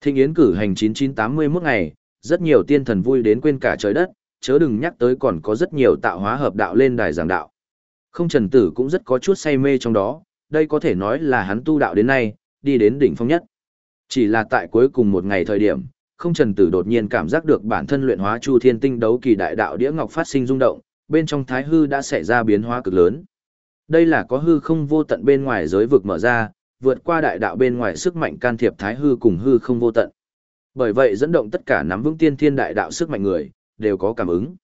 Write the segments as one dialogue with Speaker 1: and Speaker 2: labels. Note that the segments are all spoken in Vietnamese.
Speaker 1: Thịnh yến cử hành 9981 ngày, rất nhiều tiên thần vui đến quên cả trời đất, chớ đừng nhắc tới còn có rất nhiều tạo hóa hợp đạo lên đài giảng đạo. Không trần tử cũng rất có chút say mê trong đó, đây có thể nói là hắn tu đạo đến nay, đi đến đỉnh phong nhất. Chỉ là tại cuối cùng một ngày thời điểm, không trần tử đột nhiên cảm giác được bản thân luyện hóa chu thiên tinh đấu kỳ đại đạo đĩa ngọc phát sinh rung động, bên trong thái hư đã xảy ra biến hóa cực lớn. Đây là có hư không vô tận bên ngoài giới vực mở ra, vượt qua đại đạo bên ngoài sức mạnh can thiệp thái hư cùng hư không vô tận. Bởi vậy dẫn động tất cả nắm vững tiên thiên đại đạo sức mạnh người, đều có cảm ứng.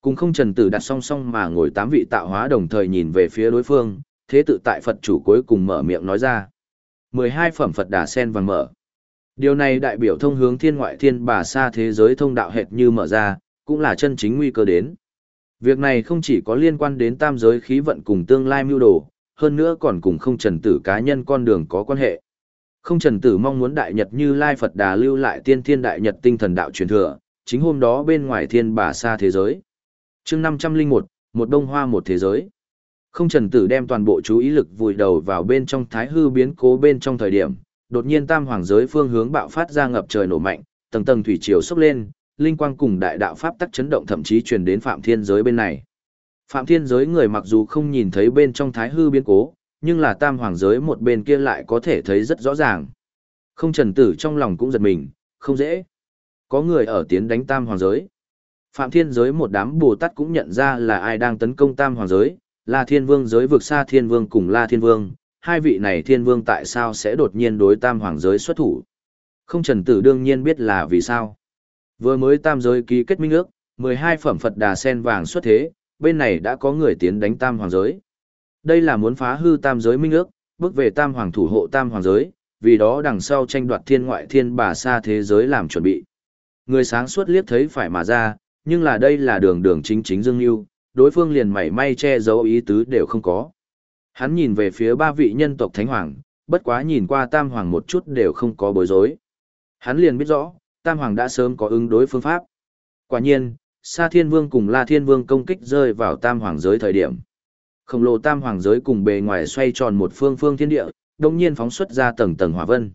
Speaker 1: Cùng không trần tử đặt song song mà ngồi tám vị tạo hóa đồng thời nhìn về phía đối phương, thế tự tại Phật chủ cuối cùng mở miệng nói ra. 12 phẩm Phật đà sen vàng mở. Điều này đại biểu thông hướng thiên ngoại thiên bà xa thế giới thông đạo hệt như mở ra, cũng là chân chính nguy cơ đến. Việc này không chỉ có liên quan đến tam giới khí vận cùng tương lai mưu đồ, hơn nữa còn cùng không trần tử cá nhân con đường có quan hệ. Không trần tử mong muốn đại nhật như lai Phật đà lưu lại tiên thiên đại nhật tinh thần đạo truyền thừa, chính hôm đó bên ngoài thiên bà xa thế giới. chương 501, một đông hoa một thế giới. Không trần tử đem toàn bộ chú ý lực vùi đầu vào bên trong thái hư biến cố bên trong thời điểm, đột nhiên tam hoàng giới phương hướng bạo phát ra ngập trời nổ mạnh, tầng tầng thủy triều sốc lên, linh quang cùng đại đạo pháp tắc chấn động thậm chí truyền đến phạm thiên giới bên này. Phạm thiên giới người mặc dù không nhìn thấy bên trong thái hư biến cố, nhưng là tam hoàng giới một bên kia lại có thể thấy rất rõ ràng. Không trần tử trong lòng cũng giật mình, không dễ. Có người ở tiến đánh tam hoàng giới. Phạm thiên giới một đám bồ tát cũng nhận ra là ai đang tấn công tam hoàng giới, là thiên vương giới vực xa thiên vương cùng la thiên vương. Hai vị này thiên vương tại sao sẽ đột nhiên đối tam hoàng giới xuất thủ? Không trần tử đương nhiên biết là vì sao. Vừa mới tam giới ký kết minh ước, 12 phẩm Phật đà sen vàng xuất thế, bên này đã có người tiến đánh tam hoàng giới. Đây là muốn phá hư tam giới minh ước, bước về tam hoàng thủ hộ tam hoàng giới, vì đó đằng sau tranh đoạt thiên ngoại thiên bà xa thế giới làm chuẩn bị. Người sáng suốt liếc thấy phải mà ra, nhưng là đây là đường đường chính chính dương yêu, đối phương liền mảy may che giấu ý tứ đều không có. Hắn nhìn về phía ba vị nhân tộc thánh hoàng, bất quá nhìn qua tam hoàng một chút đều không có bối rối. Hắn liền biết rõ, tam hoàng đã sớm có ứng đối phương pháp. Quả nhiên, Sa Thiên Vương cùng La Thiên Vương công kích rơi vào tam hoàng giới thời điểm. Khổng lồ tam hoàng giới cùng bề ngoài xoay tròn một phương phương thiên địa, đồng nhiên phóng xuất ra tầng tầng hỏa vân.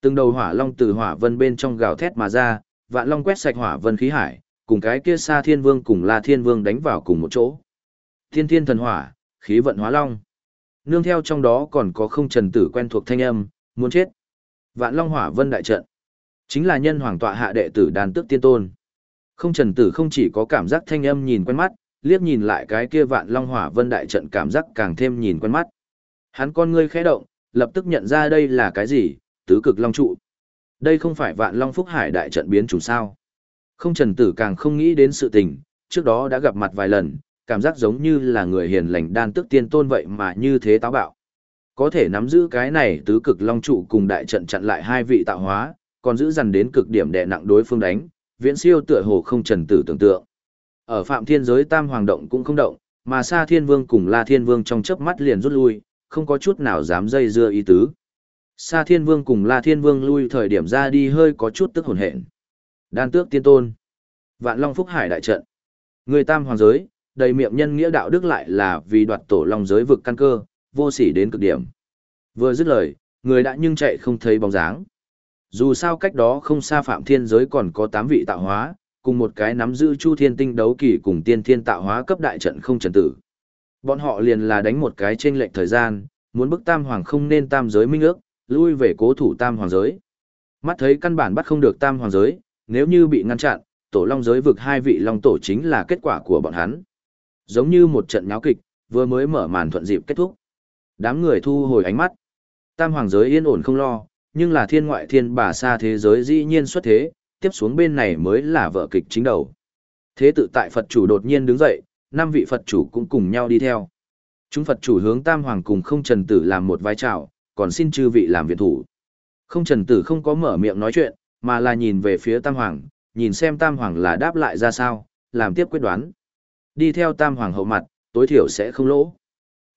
Speaker 1: Từng đầu hỏa long từ hỏa vân bên trong gào thét mà ra, vạn long quét sạch hỏa vân khí hải, cùng cái kia Sa Thiên Vương cùng La Thiên Vương đánh vào cùng một chỗ. Thiên thiên thần hỏa, khí vận hóa long. Nương theo trong đó còn có không trần tử quen thuộc thanh âm, muốn chết. Vạn long hỏa vân đại trận. Chính là nhân hoàng tọa hạ đệ tử đàn tước tiên tôn. Không trần tử không chỉ có cảm giác thanh âm nhìn quen mắt, liếc nhìn lại cái kia vạn long hỏa vân đại trận cảm giác càng thêm nhìn quen mắt. Hắn con ngươi khẽ động, lập tức nhận ra đây là cái gì, tứ cực long trụ. Đây không phải vạn long phúc hải đại trận biến chủ sao. Không trần tử càng không nghĩ đến sự tình, trước đó đã gặp mặt vài lần, cảm giác giống như là người hiền lành đan tức tiên tôn vậy mà như thế táo bạo. Có thể nắm giữ cái này tứ cực long trụ cùng đại trận chặn lại hai vị tạo hóa, còn giữ dằn đến cực điểm đè nặng đối phương đánh, viễn siêu tựa hồ không trần tử tưởng tượng. Ở phạm thiên giới tam hoàng động cũng không động, mà Sa Thiên Vương cùng La Thiên Vương trong chớp mắt liền rút lui, không có chút nào dám dây dưa ý tứ. Sa Thiên Vương cùng La Thiên Vương lui thời điểm ra đi hơi có chút tức hồn hện. Đan tước tiên tôn. Vạn Long Phúc Hải đại trận. Người tam hoàng giới, đầy miệng nhân nghĩa đạo đức lại là vì đoạt tổ long giới vực căn cơ, vô sỉ đến cực điểm. Vừa dứt lời, người đã nhưng chạy không thấy bóng dáng. Dù sao cách đó không xa phạm thiên giới còn có 8 vị tạo hóa, cùng một cái nắm giữ chu thiên tinh đấu kỳ cùng tiên thiên tạo hóa cấp đại trận không trần tử. Bọn họ liền là đánh một cái trên lệnh thời gian, muốn bức tam hoàng không nên tam giới minh ước, lui về cố thủ tam hoàng giới. Mắt thấy căn bản bắt không được tam hoàng giới, nếu như bị ngăn chặn, tổ long giới vực hai vị long tổ chính là kết quả của bọn hắn. Giống như một trận nháo kịch, vừa mới mở màn thuận dịp kết thúc. Đám người thu hồi ánh mắt. Tam hoàng giới yên ổn không lo, nhưng là thiên ngoại thiên bà xa thế giới dĩ nhiên xuất thế, tiếp xuống bên này mới là vợ kịch chính đầu. Thế tự tại Phật chủ đột nhiên đứng dậy, năm vị Phật chủ cũng cùng nhau đi theo. Chúng Phật chủ hướng Tam Hoàng cùng không trần tử làm một vai trào, còn xin chư vị làm viện thủ. Không trần tử không có mở miệng nói chuyện, mà là nhìn về phía Tam Hoàng, nhìn xem Tam Hoàng là đáp lại ra sao, làm tiếp quyết đoán. Đi theo Tam Hoàng hậu mặt, tối thiểu sẽ không lỗ.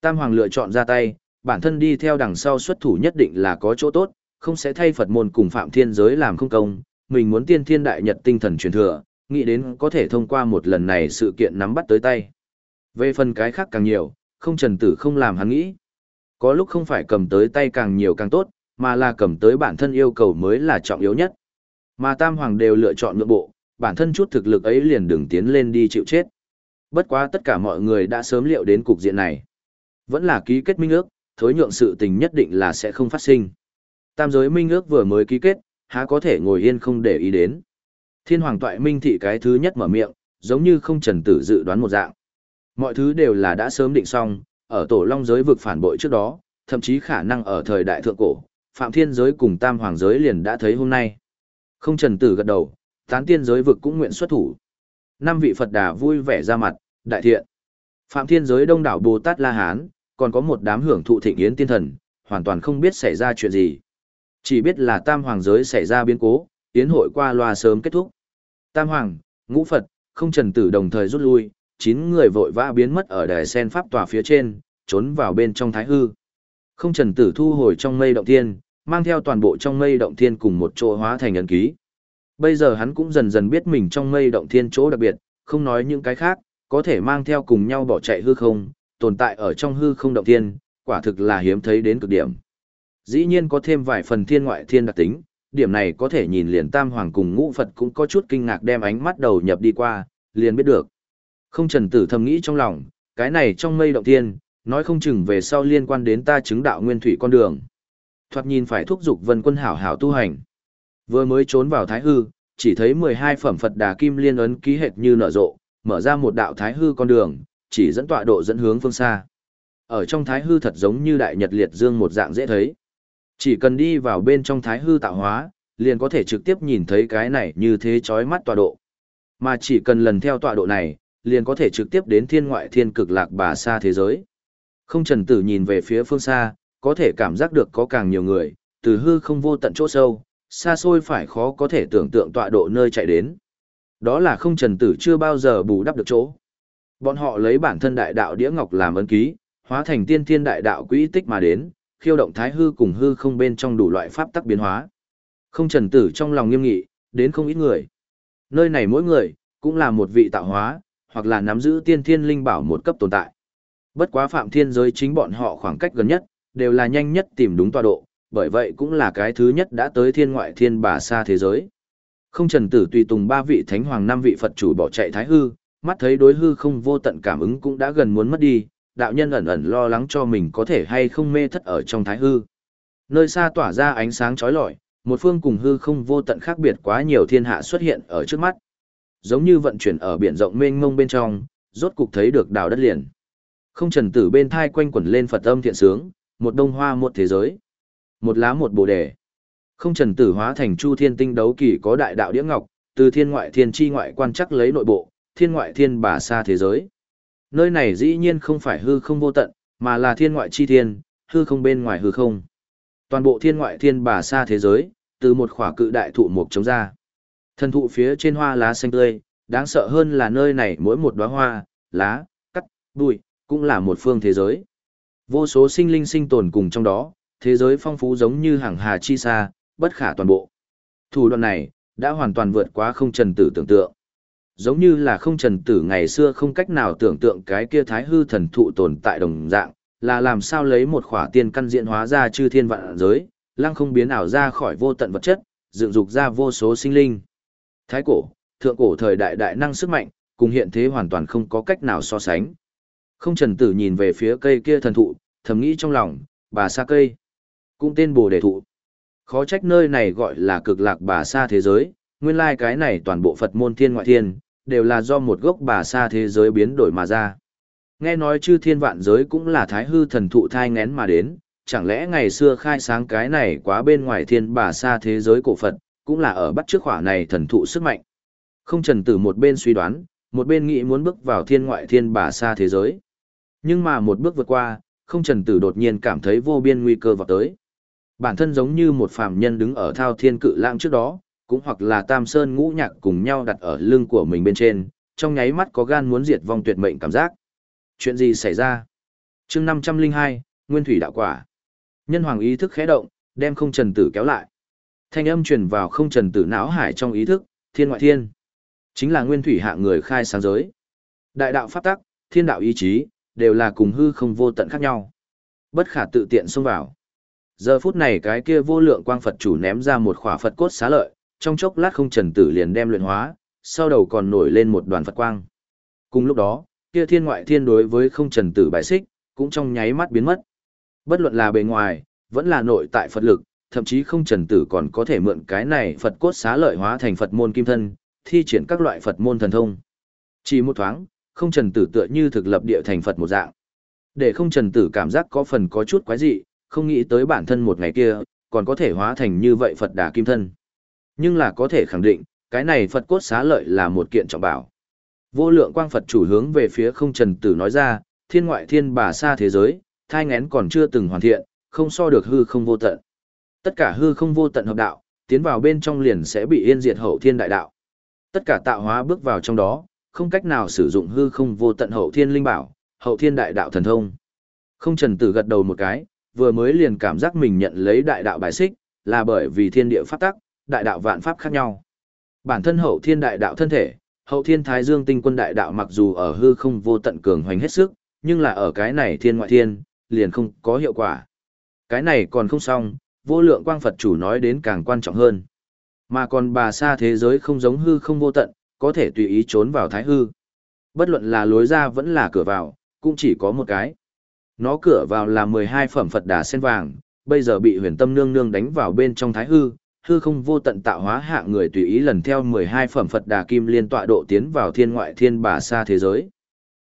Speaker 1: Tam Hoàng lựa chọn ra tay, bản thân đi theo đằng sau xuất thủ nhất định là có chỗ tốt, không sẽ thay Phật môn cùng Phạm Thiên giới làm không công, mình muốn tiên thiên đại nhật tinh thần truyền thừa, nghĩ đến có thể thông qua một lần này sự kiện nắm bắt tới tay. Về phần cái khác càng nhiều, không trần tử không làm hắn nghĩ. Có lúc không phải cầm tới tay càng nhiều càng tốt, mà là cầm tới bản thân yêu cầu mới là trọng yếu nhất. Mà Tam Hoàng đều lựa chọn nhượng bộ, bản thân chút thực lực ấy liền đừng tiến lên đi chịu chết. Bất quá tất cả mọi người đã sớm liệu đến cục diện này. Vẫn là ký kết minh ước, thối nhượng sự tình nhất định là sẽ không phát sinh. Tam giới minh ước vừa mới ký kết, há có thể ngồi yên không để ý đến. Thiên hoàng toại minh thị cái thứ nhất mở miệng, giống như không trần tử dự đoán một dạng. Mọi thứ đều là đã sớm định xong, ở tổ long giới vực phản bội trước đó, thậm chí khả năng ở thời đại thượng cổ, phạm thiên giới cùng tam hoàng giới liền đã thấy hôm nay. Không trần tử gật đầu, tán tiên giới vực cũng nguyện xuất thủ. Năm vị Phật đà vui vẻ ra mặt, đại thiện. Phạm thiên giới đông đảo Bồ Tát La Hán, còn có một đám hưởng thụ thịnh yến tiên thần, hoàn toàn không biết xảy ra chuyện gì. Chỉ biết là tam hoàng giới xảy ra biến cố, tiến hội qua loa sớm kết thúc. Tam hoàng, ngũ Phật, không trần tử đồng thời rút lui, chín người vội vã biến mất ở đài sen pháp tòa phía trên, trốn vào bên trong thái hư. Không trần tử thu hồi trong mây động thiên, mang theo toàn bộ trong mây động thiên cùng một chỗ hóa thành ấn ký. Bây giờ hắn cũng dần dần biết mình trong mây động thiên chỗ đặc biệt, không nói những cái khác, có thể mang theo cùng nhau bỏ chạy hư không, tồn tại ở trong hư không động thiên, quả thực là hiếm thấy đến cực điểm. Dĩ nhiên có thêm vài phần thiên ngoại thiên đặc tính, điểm này có thể nhìn liền tam hoàng cùng ngũ Phật cũng có chút kinh ngạc đem ánh mắt đầu nhập đi qua, liền biết được. Không trần tử thầm nghĩ trong lòng, cái này trong mây động thiên, nói không chừng về sau liên quan đến ta chứng đạo nguyên thủy con đường. Thoạt nhìn phải thúc giục vân quân hảo hảo tu hành. Vừa mới trốn vào thái hư, chỉ thấy 12 phẩm Phật đà kim liên ấn ký hệt như nở rộ, mở ra một đạo thái hư con đường, chỉ dẫn tọa độ dẫn hướng phương xa. Ở trong thái hư thật giống như đại nhật liệt dương một dạng dễ thấy. Chỉ cần đi vào bên trong thái hư tạo hóa, liền có thể trực tiếp nhìn thấy cái này như thế chói mắt tọa độ. Mà chỉ cần lần theo tọa độ này, liền có thể trực tiếp đến thiên ngoại thiên cực lạc bà xa thế giới. Không trần tử nhìn về phía phương xa, có thể cảm giác được có càng nhiều người, từ hư không vô tận chỗ sâu, xa xôi phải khó có thể tưởng tượng tọa độ nơi chạy đến. Đó là không trần tử chưa bao giờ bù đắp được chỗ. Bọn họ lấy bản thân đại đạo đĩa ngọc làm ấn ký, hóa thành tiên thiên đại đạo quỹ tích mà đến, khiêu động thái hư cùng hư không bên trong đủ loại pháp tắc biến hóa. Không trần tử trong lòng nghiêm nghị, đến không ít người. Nơi này mỗi người, cũng là một vị tạo hóa, hoặc là nắm giữ tiên thiên linh bảo một cấp tồn tại. Bất quá phạm thiên giới chính bọn họ khoảng cách gần nhất, đều là nhanh nhất tìm đúng tọa độ, bởi vậy cũng là cái thứ nhất đã tới thiên ngoại thiên bà xa thế giới. Không trần tử tùy tùng ba vị thánh hoàng năm vị Phật chủ bỏ chạy thái hư, mắt thấy đối hư không vô tận cảm ứng cũng đã gần muốn mất đi, đạo nhân ẩn ẩn lo lắng cho mình có thể hay không mê thất ở trong thái hư. Nơi xa tỏa ra ánh sáng chói lọi, một phương cùng hư không vô tận khác biệt quá nhiều thiên hạ xuất hiện ở trước mắt. Giống như vận chuyển ở biển rộng mênh mông bên trong, rốt cục thấy được đào đất liền. Không trần tử bên thai quanh quẩn lên Phật âm thiện sướng, một đông hoa một thế giới. Một lá một bồ đề. Không trần tử hóa thành chu thiên tinh đấu kỳ có đại đạo đĩa ngọc, từ thiên ngoại thiên chi ngoại quan chắc lấy nội bộ, thiên ngoại thiên bà xa thế giới. Nơi này dĩ nhiên không phải hư không vô tận, mà là thiên ngoại chi thiên, hư không bên ngoài hư không. Toàn bộ thiên ngoại thiên bà xa thế giới, từ một khỏa cự đại thụ mục chống ra. Thần thụ phía trên hoa lá xanh tươi, đáng sợ hơn là nơi này mỗi một đóa hoa, lá, cắt, bụi, cũng là một phương thế giới. Vô số sinh linh sinh tồn cùng trong đó, thế giới phong phú giống như hàng hà chi xa, bất khả toàn bộ. Thủ đoạn này, đã hoàn toàn vượt quá không trần tử tưởng tượng. Giống như là không trần tử ngày xưa không cách nào tưởng tượng cái kia thái hư thần thụ tồn tại đồng dạng, là làm sao lấy một khỏa tiên căn diện hóa ra chư thiên vạn giới, lăng không biến ảo ra khỏi vô tận vật chất, dựng dục ra vô số sinh linh. Thái cổ, thượng cổ thời đại đại năng sức mạnh, cùng hiện thế hoàn toàn không có cách nào so sánh. Không trần tử nhìn về phía cây kia thần thụ, thầm nghĩ trong lòng, bà sa cây, cũng tên bồ đề thụ. Khó trách nơi này gọi là cực lạc bà sa thế giới, nguyên lai cái này toàn bộ Phật môn thiên ngoại thiên, đều là do một gốc bà sa thế giới biến đổi mà ra. Nghe nói chư thiên vạn giới cũng là thái hư thần thụ thai ngén mà đến, chẳng lẽ ngày xưa khai sáng cái này quá bên ngoài thiên bà sa thế giới cổ Phật, cũng là ở bắt trước khỏa này thần thụ sức mạnh. Không trần tử một bên suy đoán, một bên nghĩ muốn bước vào thiên ngoại thiên bà sa thế giới. Nhưng mà một bước vượt qua, không trần tử đột nhiên cảm thấy vô biên nguy cơ vào tới. Bản thân giống như một phàm nhân đứng ở thao thiên cự lãng trước đó, cũng hoặc là tam sơn ngũ nhạc cùng nhau đặt ở lưng của mình bên trên, trong nháy mắt có gan muốn diệt vong tuyệt mệnh cảm giác. Chuyện gì xảy ra? chương 502, Nguyên Thủy Đạo Quả. Nhân hoàng ý thức khẽ động, đem không trần tử kéo lại. Thanh âm truyền vào không trần tử não hải trong ý thức, thiên ngoại thiên. Chính là Nguyên Thủy hạ người khai sáng giới. Đại đạo pháp tắc, thiên đạo ý chí, đều là cùng hư không vô tận khác nhau. Bất khả tự tiện xông vào. Giờ phút này cái kia vô lượng quang Phật chủ ném ra một khỏa Phật cốt xá lợi, trong chốc lát không trần tử liền đem luyện hóa, sau đầu còn nổi lên một đoàn Phật quang. Cùng lúc đó, kia thiên ngoại thiên đối với không trần tử bại xích, cũng trong nháy mắt biến mất. Bất luận là bề ngoài, vẫn là nội tại Phật lực, thậm chí không trần tử còn có thể mượn cái này Phật cốt xá lợi hóa thành Phật môn kim thân, thi triển các loại Phật môn thần thông. Chỉ một thoáng, không trần tử tựa như thực lập địa thành Phật một dạng. Để không trần tử cảm giác có phần có chút quái dị, không nghĩ tới bản thân một ngày kia, còn có thể hóa thành như vậy Phật đà kim thân. Nhưng là có thể khẳng định, cái này Phật cốt xá lợi là một kiện trọng bảo. Vô lượng quang Phật chủ hướng về phía không trần tử nói ra, thiên ngoại thiên bà xa thế giới, thai ngén còn chưa từng hoàn thiện, không so được hư không vô tận. Tất cả hư không vô tận hợp đạo, tiến vào bên trong liền sẽ bị yên diệt hậu thiên đại đạo. Tất cả tạo hóa bước vào trong đó, không cách nào sử dụng hư không vô tận hậu thiên linh bảo, hậu thiên đại đạo thần thông. Không trần tử gật đầu một cái, vừa mới liền cảm giác mình nhận lấy đại đạo bài xích, là bởi vì thiên địa phát tắc, đại đạo vạn pháp khác nhau. Bản thân hậu thiên đại đạo thân thể, hậu thiên thái dương tinh quân đại đạo mặc dù ở hư không vô tận cường hoành hết sức, nhưng là ở cái này thiên ngoại thiên, liền không có hiệu quả. Cái này còn không xong, vô lượng quang Phật chủ nói đến càng quan trọng hơn. Mà còn bà xa thế giới không giống hư không vô tận, có thể tùy ý trốn vào thái hư. Bất luận là lối ra vẫn là cửa vào, cũng chỉ có một cái. Nó cửa vào là 12 phẩm Phật đà sen vàng, bây giờ bị huyền tâm nương nương đánh vào bên trong thái hư, hư không vô tận tạo hóa hạ người tùy ý lần theo 12 phẩm Phật đà kim liên tọa độ tiến vào thiên ngoại thiên bà xa thế giới.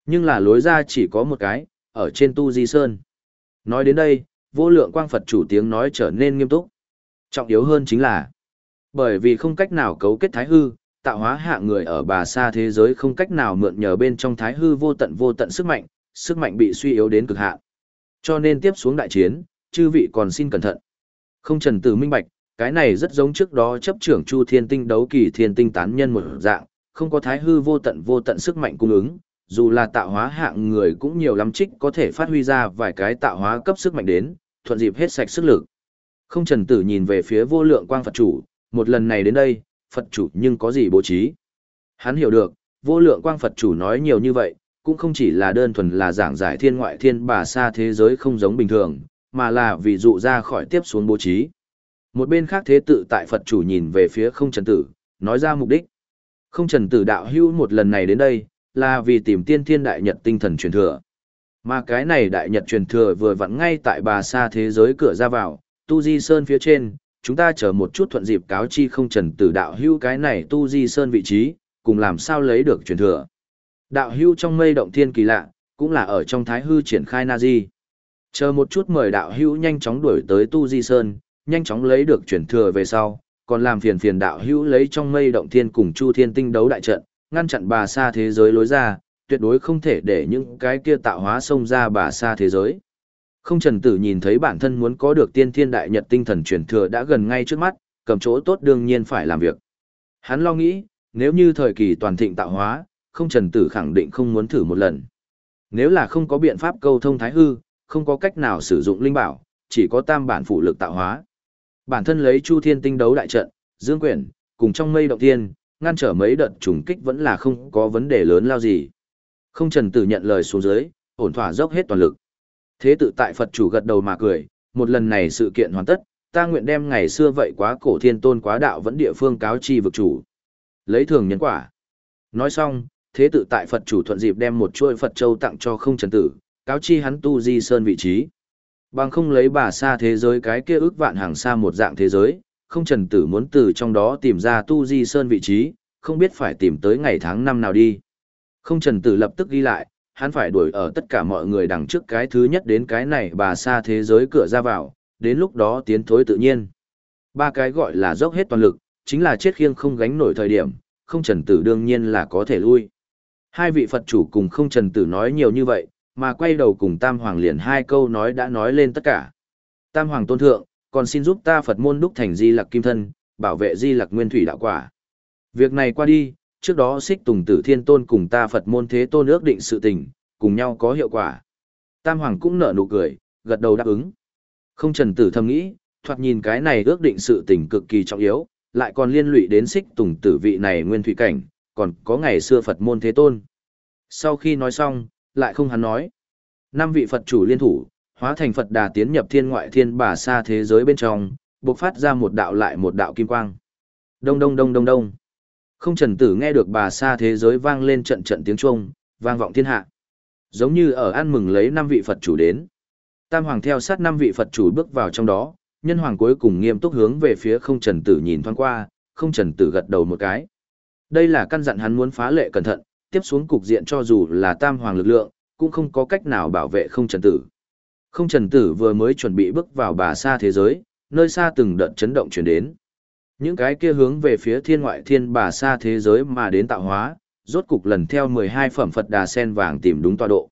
Speaker 1: Nhưng là lối ra chỉ có một cái, ở trên tu di sơn. Nói đến đây, vô lượng quang Phật chủ tiếng nói trở nên nghiêm túc. Trọng yếu hơn chính là, bởi vì không cách nào cấu kết thái hư, tạo hóa hạ người ở bà xa thế giới không cách nào mượn nhờ bên trong thái hư vô tận vô tận sức mạnh, sức mạnh bị suy yếu đến cực hạn. Cho nên tiếp xuống đại chiến, chư vị còn xin cẩn thận. Không trần tử minh bạch, cái này rất giống trước đó chấp trưởng Chu Thiên Tinh đấu kỳ thiên tinh tán nhân một dạng, không có thái hư vô tận vô tận sức mạnh cung ứng, dù là tạo hóa hạng người cũng nhiều lắm trích có thể phát huy ra vài cái tạo hóa cấp sức mạnh đến, thuận dịp hết sạch sức lực. Không trần tử nhìn về phía vô lượng quang Phật chủ, một lần này đến đây, Phật chủ nhưng có gì bố trí. Hắn hiểu được, vô lượng quang Phật chủ nói nhiều như vậy, cũng không chỉ là đơn thuần là giảng giải thiên ngoại thiên bà xa thế giới không giống bình thường, mà là vì dụ ra khỏi tiếp xuống bố trí. Một bên khác thế tự tại Phật chủ nhìn về phía không trần tử, nói ra mục đích. Không trần tử đạo hữu một lần này đến đây, là vì tìm tiên thiên đại nhật tinh thần truyền thừa. Mà cái này đại nhật truyền thừa vừa vặn ngay tại bà xa thế giới cửa ra vào, tu di sơn phía trên, chúng ta chờ một chút thuận dịp cáo chi không trần tử đạo hữu cái này tu di sơn vị trí, cùng làm sao lấy được truyền thừa. Đạo hữu trong mây động thiên kỳ lạ, cũng là ở trong thái hư triển khai na di. Chờ một chút mời đạo hữu nhanh chóng đuổi tới tu di sơn, nhanh chóng lấy được chuyển thừa về sau, còn làm phiền phiền đạo hữu lấy trong mây động thiên cùng chu thiên tinh đấu đại trận, ngăn chặn bà xa thế giới lối ra, tuyệt đối không thể để những cái kia tạo hóa xông ra bà xa thế giới. Không trần tử nhìn thấy bản thân muốn có được tiên thiên đại nhật tinh thần truyền thừa đã gần ngay trước mắt, cầm chỗ tốt đương nhiên phải làm việc. Hắn lo nghĩ, nếu như thời kỳ toàn thịnh tạo hóa, không trần tử khẳng định không muốn thử một lần. Nếu là không có biện pháp câu thông thái hư, không có cách nào sử dụng linh bảo, chỉ có tam bản phụ lực tạo hóa. Bản thân lấy chu thiên tinh đấu đại trận, dương quyển, cùng trong mây động tiên, ngăn trở mấy đợt trùng kích vẫn là không có vấn đề lớn lao gì. Không trần tử nhận lời xuống dưới, ổn thỏa dốc hết toàn lực. Thế tự tại Phật chủ gật đầu mà cười, một lần này sự kiện hoàn tất, ta nguyện đem ngày xưa vậy quá cổ thiên tôn quá đạo vẫn địa phương cáo chi vực chủ. Lấy thường nhân quả. Nói xong, thế tự tại Phật chủ thuận dịp đem một chuôi Phật châu tặng cho không trần tử, cáo chi hắn tu di sơn vị trí. Bằng không lấy bà xa thế giới cái kia ước vạn hàng xa một dạng thế giới, không trần tử muốn từ trong đó tìm ra tu di sơn vị trí, không biết phải tìm tới ngày tháng năm nào đi. Không trần tử lập tức ghi lại, hắn phải đuổi ở tất cả mọi người đằng trước cái thứ nhất đến cái này bà xa thế giới cửa ra vào, đến lúc đó tiến thối tự nhiên. Ba cái gọi là dốc hết toàn lực, chính là chết khiêng không gánh nổi thời điểm, không trần tử đương nhiên là có thể lui. Hai vị Phật chủ cùng không trần tử nói nhiều như vậy, mà quay đầu cùng Tam Hoàng liền hai câu nói đã nói lên tất cả. Tam Hoàng tôn thượng, còn xin giúp ta Phật môn đúc thành di lặc kim thân, bảo vệ di lặc nguyên thủy đạo quả. Việc này qua đi, trước đó xích tùng tử thiên tôn cùng ta Phật môn thế tôn ước định sự tình, cùng nhau có hiệu quả. Tam Hoàng cũng nở nụ cười, gật đầu đáp ứng. Không trần tử thầm nghĩ, thoạt nhìn cái này ước định sự tình cực kỳ trọng yếu, lại còn liên lụy đến xích tùng tử vị này nguyên thủy cảnh, còn có ngày xưa Phật môn thế tôn. Sau khi nói xong, lại không hắn nói. Năm vị Phật chủ liên thủ, Hóa thành Phật đà tiến nhập thiên ngoại thiên bà xa thế giới bên trong, bộc phát ra một đạo lại một đạo kim quang. Đông đông đông đông đông. Không trần tử nghe được bà xa thế giới vang lên trận trận tiếng chuông, vang vọng thiên hạ. Giống như ở ăn mừng lấy năm vị Phật chủ đến. Tam hoàng theo sát năm vị Phật chủ bước vào trong đó, nhân hoàng cuối cùng nghiêm túc hướng về phía không trần tử nhìn thoáng qua, không trần tử gật đầu một cái. Đây là căn dặn hắn muốn phá lệ cẩn thận, tiếp xuống cục diện cho dù là tam hoàng lực lượng, cũng không có cách nào bảo vệ không trần tử. Không trần tử vừa mới chuẩn bị bước vào bà sa thế giới, nơi xa từng đợt chấn động chuyển đến. Những cái kia hướng về phía thiên ngoại thiên bà sa thế giới mà đến tạo hóa, rốt cục lần theo 12 phẩm Phật đà sen vàng tìm đúng tọa độ.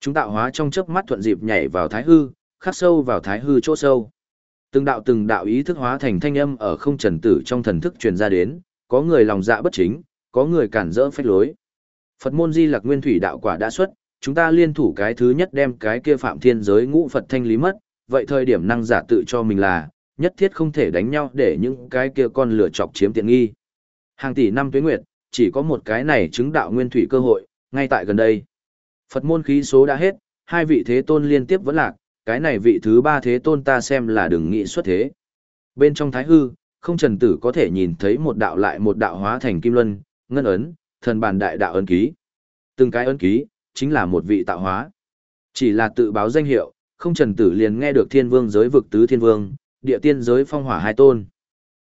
Speaker 1: Chúng tạo hóa trong chớp mắt thuận dịp nhảy vào thái hư, khắc sâu vào thái hư chỗ sâu. Từng đạo từng đạo ý thức hóa thành thanh âm ở không trần tử trong thần thức truyền ra đến, có người lòng dạ bất chính, có người cản rỡ phách lối. Phật môn di lạc nguyên thủy đạo quả đã xuất, chúng ta liên thủ cái thứ nhất đem cái kia phạm thiên giới ngũ Phật thanh lý mất, vậy thời điểm năng giả tự cho mình là, nhất thiết không thể đánh nhau để những cái kia con lửa chọc chiếm tiện nghi. Hàng tỷ năm tuế nguyệt, chỉ có một cái này chứng đạo nguyên thủy cơ hội, ngay tại gần đây. Phật môn khí số đã hết, hai vị thế tôn liên tiếp vẫn lạc, cái này vị thứ ba thế tôn ta xem là đừng nghĩ xuất thế. Bên trong thái hư, không trần tử có thể nhìn thấy một đạo lại một đạo hóa thành kim luân, ngân ấn, thần bản đại đạo ấn ký. Từng cái ấn ký, chính là một vị tạo hóa. Chỉ là tự báo danh hiệu, không trần tử liền nghe được thiên vương giới vực tứ thiên vương, địa tiên giới phong hỏa hai tôn.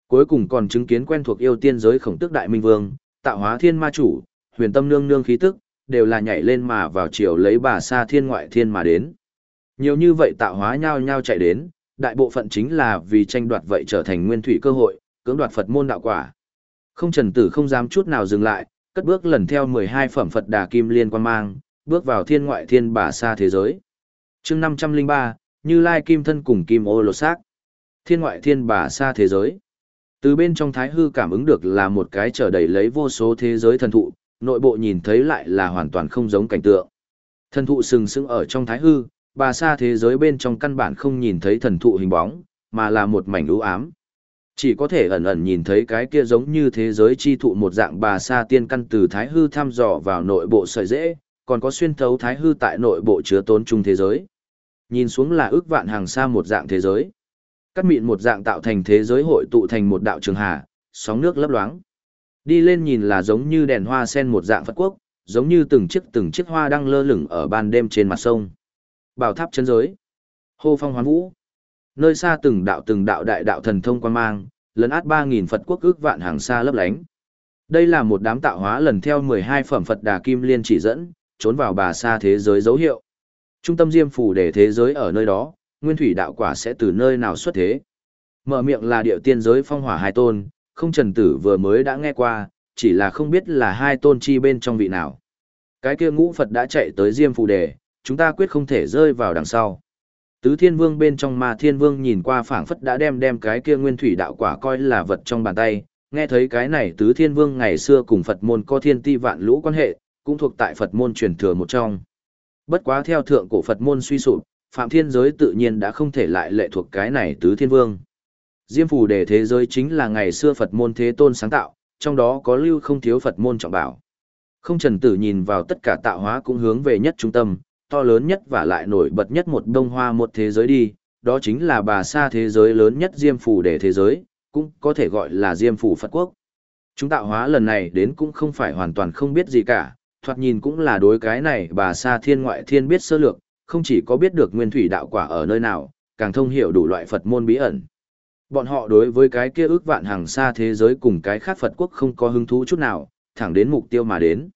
Speaker 1: Cuối cùng còn chứng kiến quen thuộc yêu tiên giới khổng tức đại minh vương, tạo hóa thiên ma chủ, huyền tâm nương nương khí tức, đều là nhảy lên mà vào chiều lấy bà sa thiên ngoại thiên mà đến. Nhiều như vậy tạo hóa nhau nhau chạy đến, đại bộ phận chính là vì tranh đoạt vậy trở thành nguyên thủy cơ hội, cưỡng đoạt Phật môn đạo quả. Không trần tử không dám chút nào dừng lại, cất bước lần theo 12 phẩm Phật đà kim liên quan mang, bước vào thiên ngoại thiên bà xa thế giới. chương 503, Như Lai Kim Thân cùng Kim Ô Lột Xác. Thiên ngoại thiên bà xa thế giới. Từ bên trong thái hư cảm ứng được là một cái trở đầy lấy vô số thế giới thần thụ, nội bộ nhìn thấy lại là hoàn toàn không giống cảnh tượng. Thần thụ sừng sững ở trong thái hư, bà xa thế giới bên trong căn bản không nhìn thấy thần thụ hình bóng, mà là một mảnh u ám. Chỉ có thể ẩn ẩn nhìn thấy cái kia giống như thế giới chi thụ một dạng bà sa tiên căn từ thái hư thăm dò vào nội bộ sợi dễ, còn có xuyên thấu thái hư tại nội bộ chứa tốn chung thế giới. Nhìn xuống là ước vạn hàng xa một dạng thế giới. Cắt mịn một dạng tạo thành thế giới hội tụ thành một đạo trường hà, sóng nước lấp loáng. Đi lên nhìn là giống như đèn hoa sen một dạng Phật quốc, giống như từng chiếc từng chiếc hoa đang lơ lửng ở ban đêm trên mặt sông. Bảo tháp chân giới. Hô phong hoán vũ. Nơi xa từng đạo từng đạo đại đạo thần thông quan mang, lấn át 3000 Phật quốc ước vạn hàng xa lấp lánh. Đây là một đám tạo hóa lần theo 12 phẩm Phật Đà Kim Liên chỉ dẫn, trốn vào bà xa thế giới dấu hiệu. Trung tâm diêm phủ để thế giới ở nơi đó, nguyên thủy đạo quả sẽ từ nơi nào xuất thế. Mở miệng là điệu tiên giới phong hỏa hai tôn, không trần tử vừa mới đã nghe qua, chỉ là không biết là hai tôn chi bên trong vị nào. Cái kia ngũ Phật đã chạy tới diêm phủ đề, chúng ta quyết không thể rơi vào đằng sau. Tứ thiên vương bên trong ma thiên vương nhìn qua phảng phất đã đem đem cái kia nguyên thủy đạo quả coi là vật trong bàn tay, nghe thấy cái này tứ thiên vương ngày xưa cùng Phật môn có thiên ti vạn lũ quan hệ, cũng thuộc tại Phật môn truyền thừa một trong. Bất quá theo thượng cổ Phật môn suy sụp, phạm thiên giới tự nhiên đã không thể lại lệ thuộc cái này tứ thiên vương. Diêm phù đề thế giới chính là ngày xưa Phật môn thế tôn sáng tạo, trong đó có lưu không thiếu Phật môn trọng bảo. Không trần tử nhìn vào tất cả tạo hóa cũng hướng về nhất trung tâm, to lớn nhất và lại nổi bật nhất một đông hoa một thế giới đi, đó chính là bà sa thế giới lớn nhất Diêm phủ để thế giới, cũng có thể gọi là Diêm phủ Phật quốc. Chúng tạo hóa lần này đến cũng không phải hoàn toàn không biết gì cả, thoạt nhìn cũng là đối cái này bà sa thiên ngoại thiên biết sơ lược, không chỉ có biết được nguyên thủy đạo quả ở nơi nào, càng thông hiểu đủ loại Phật môn bí ẩn. Bọn họ đối với cái kia ước vạn hàng xa thế giới cùng cái khác Phật quốc không có hứng thú chút nào, thẳng đến mục tiêu mà đến.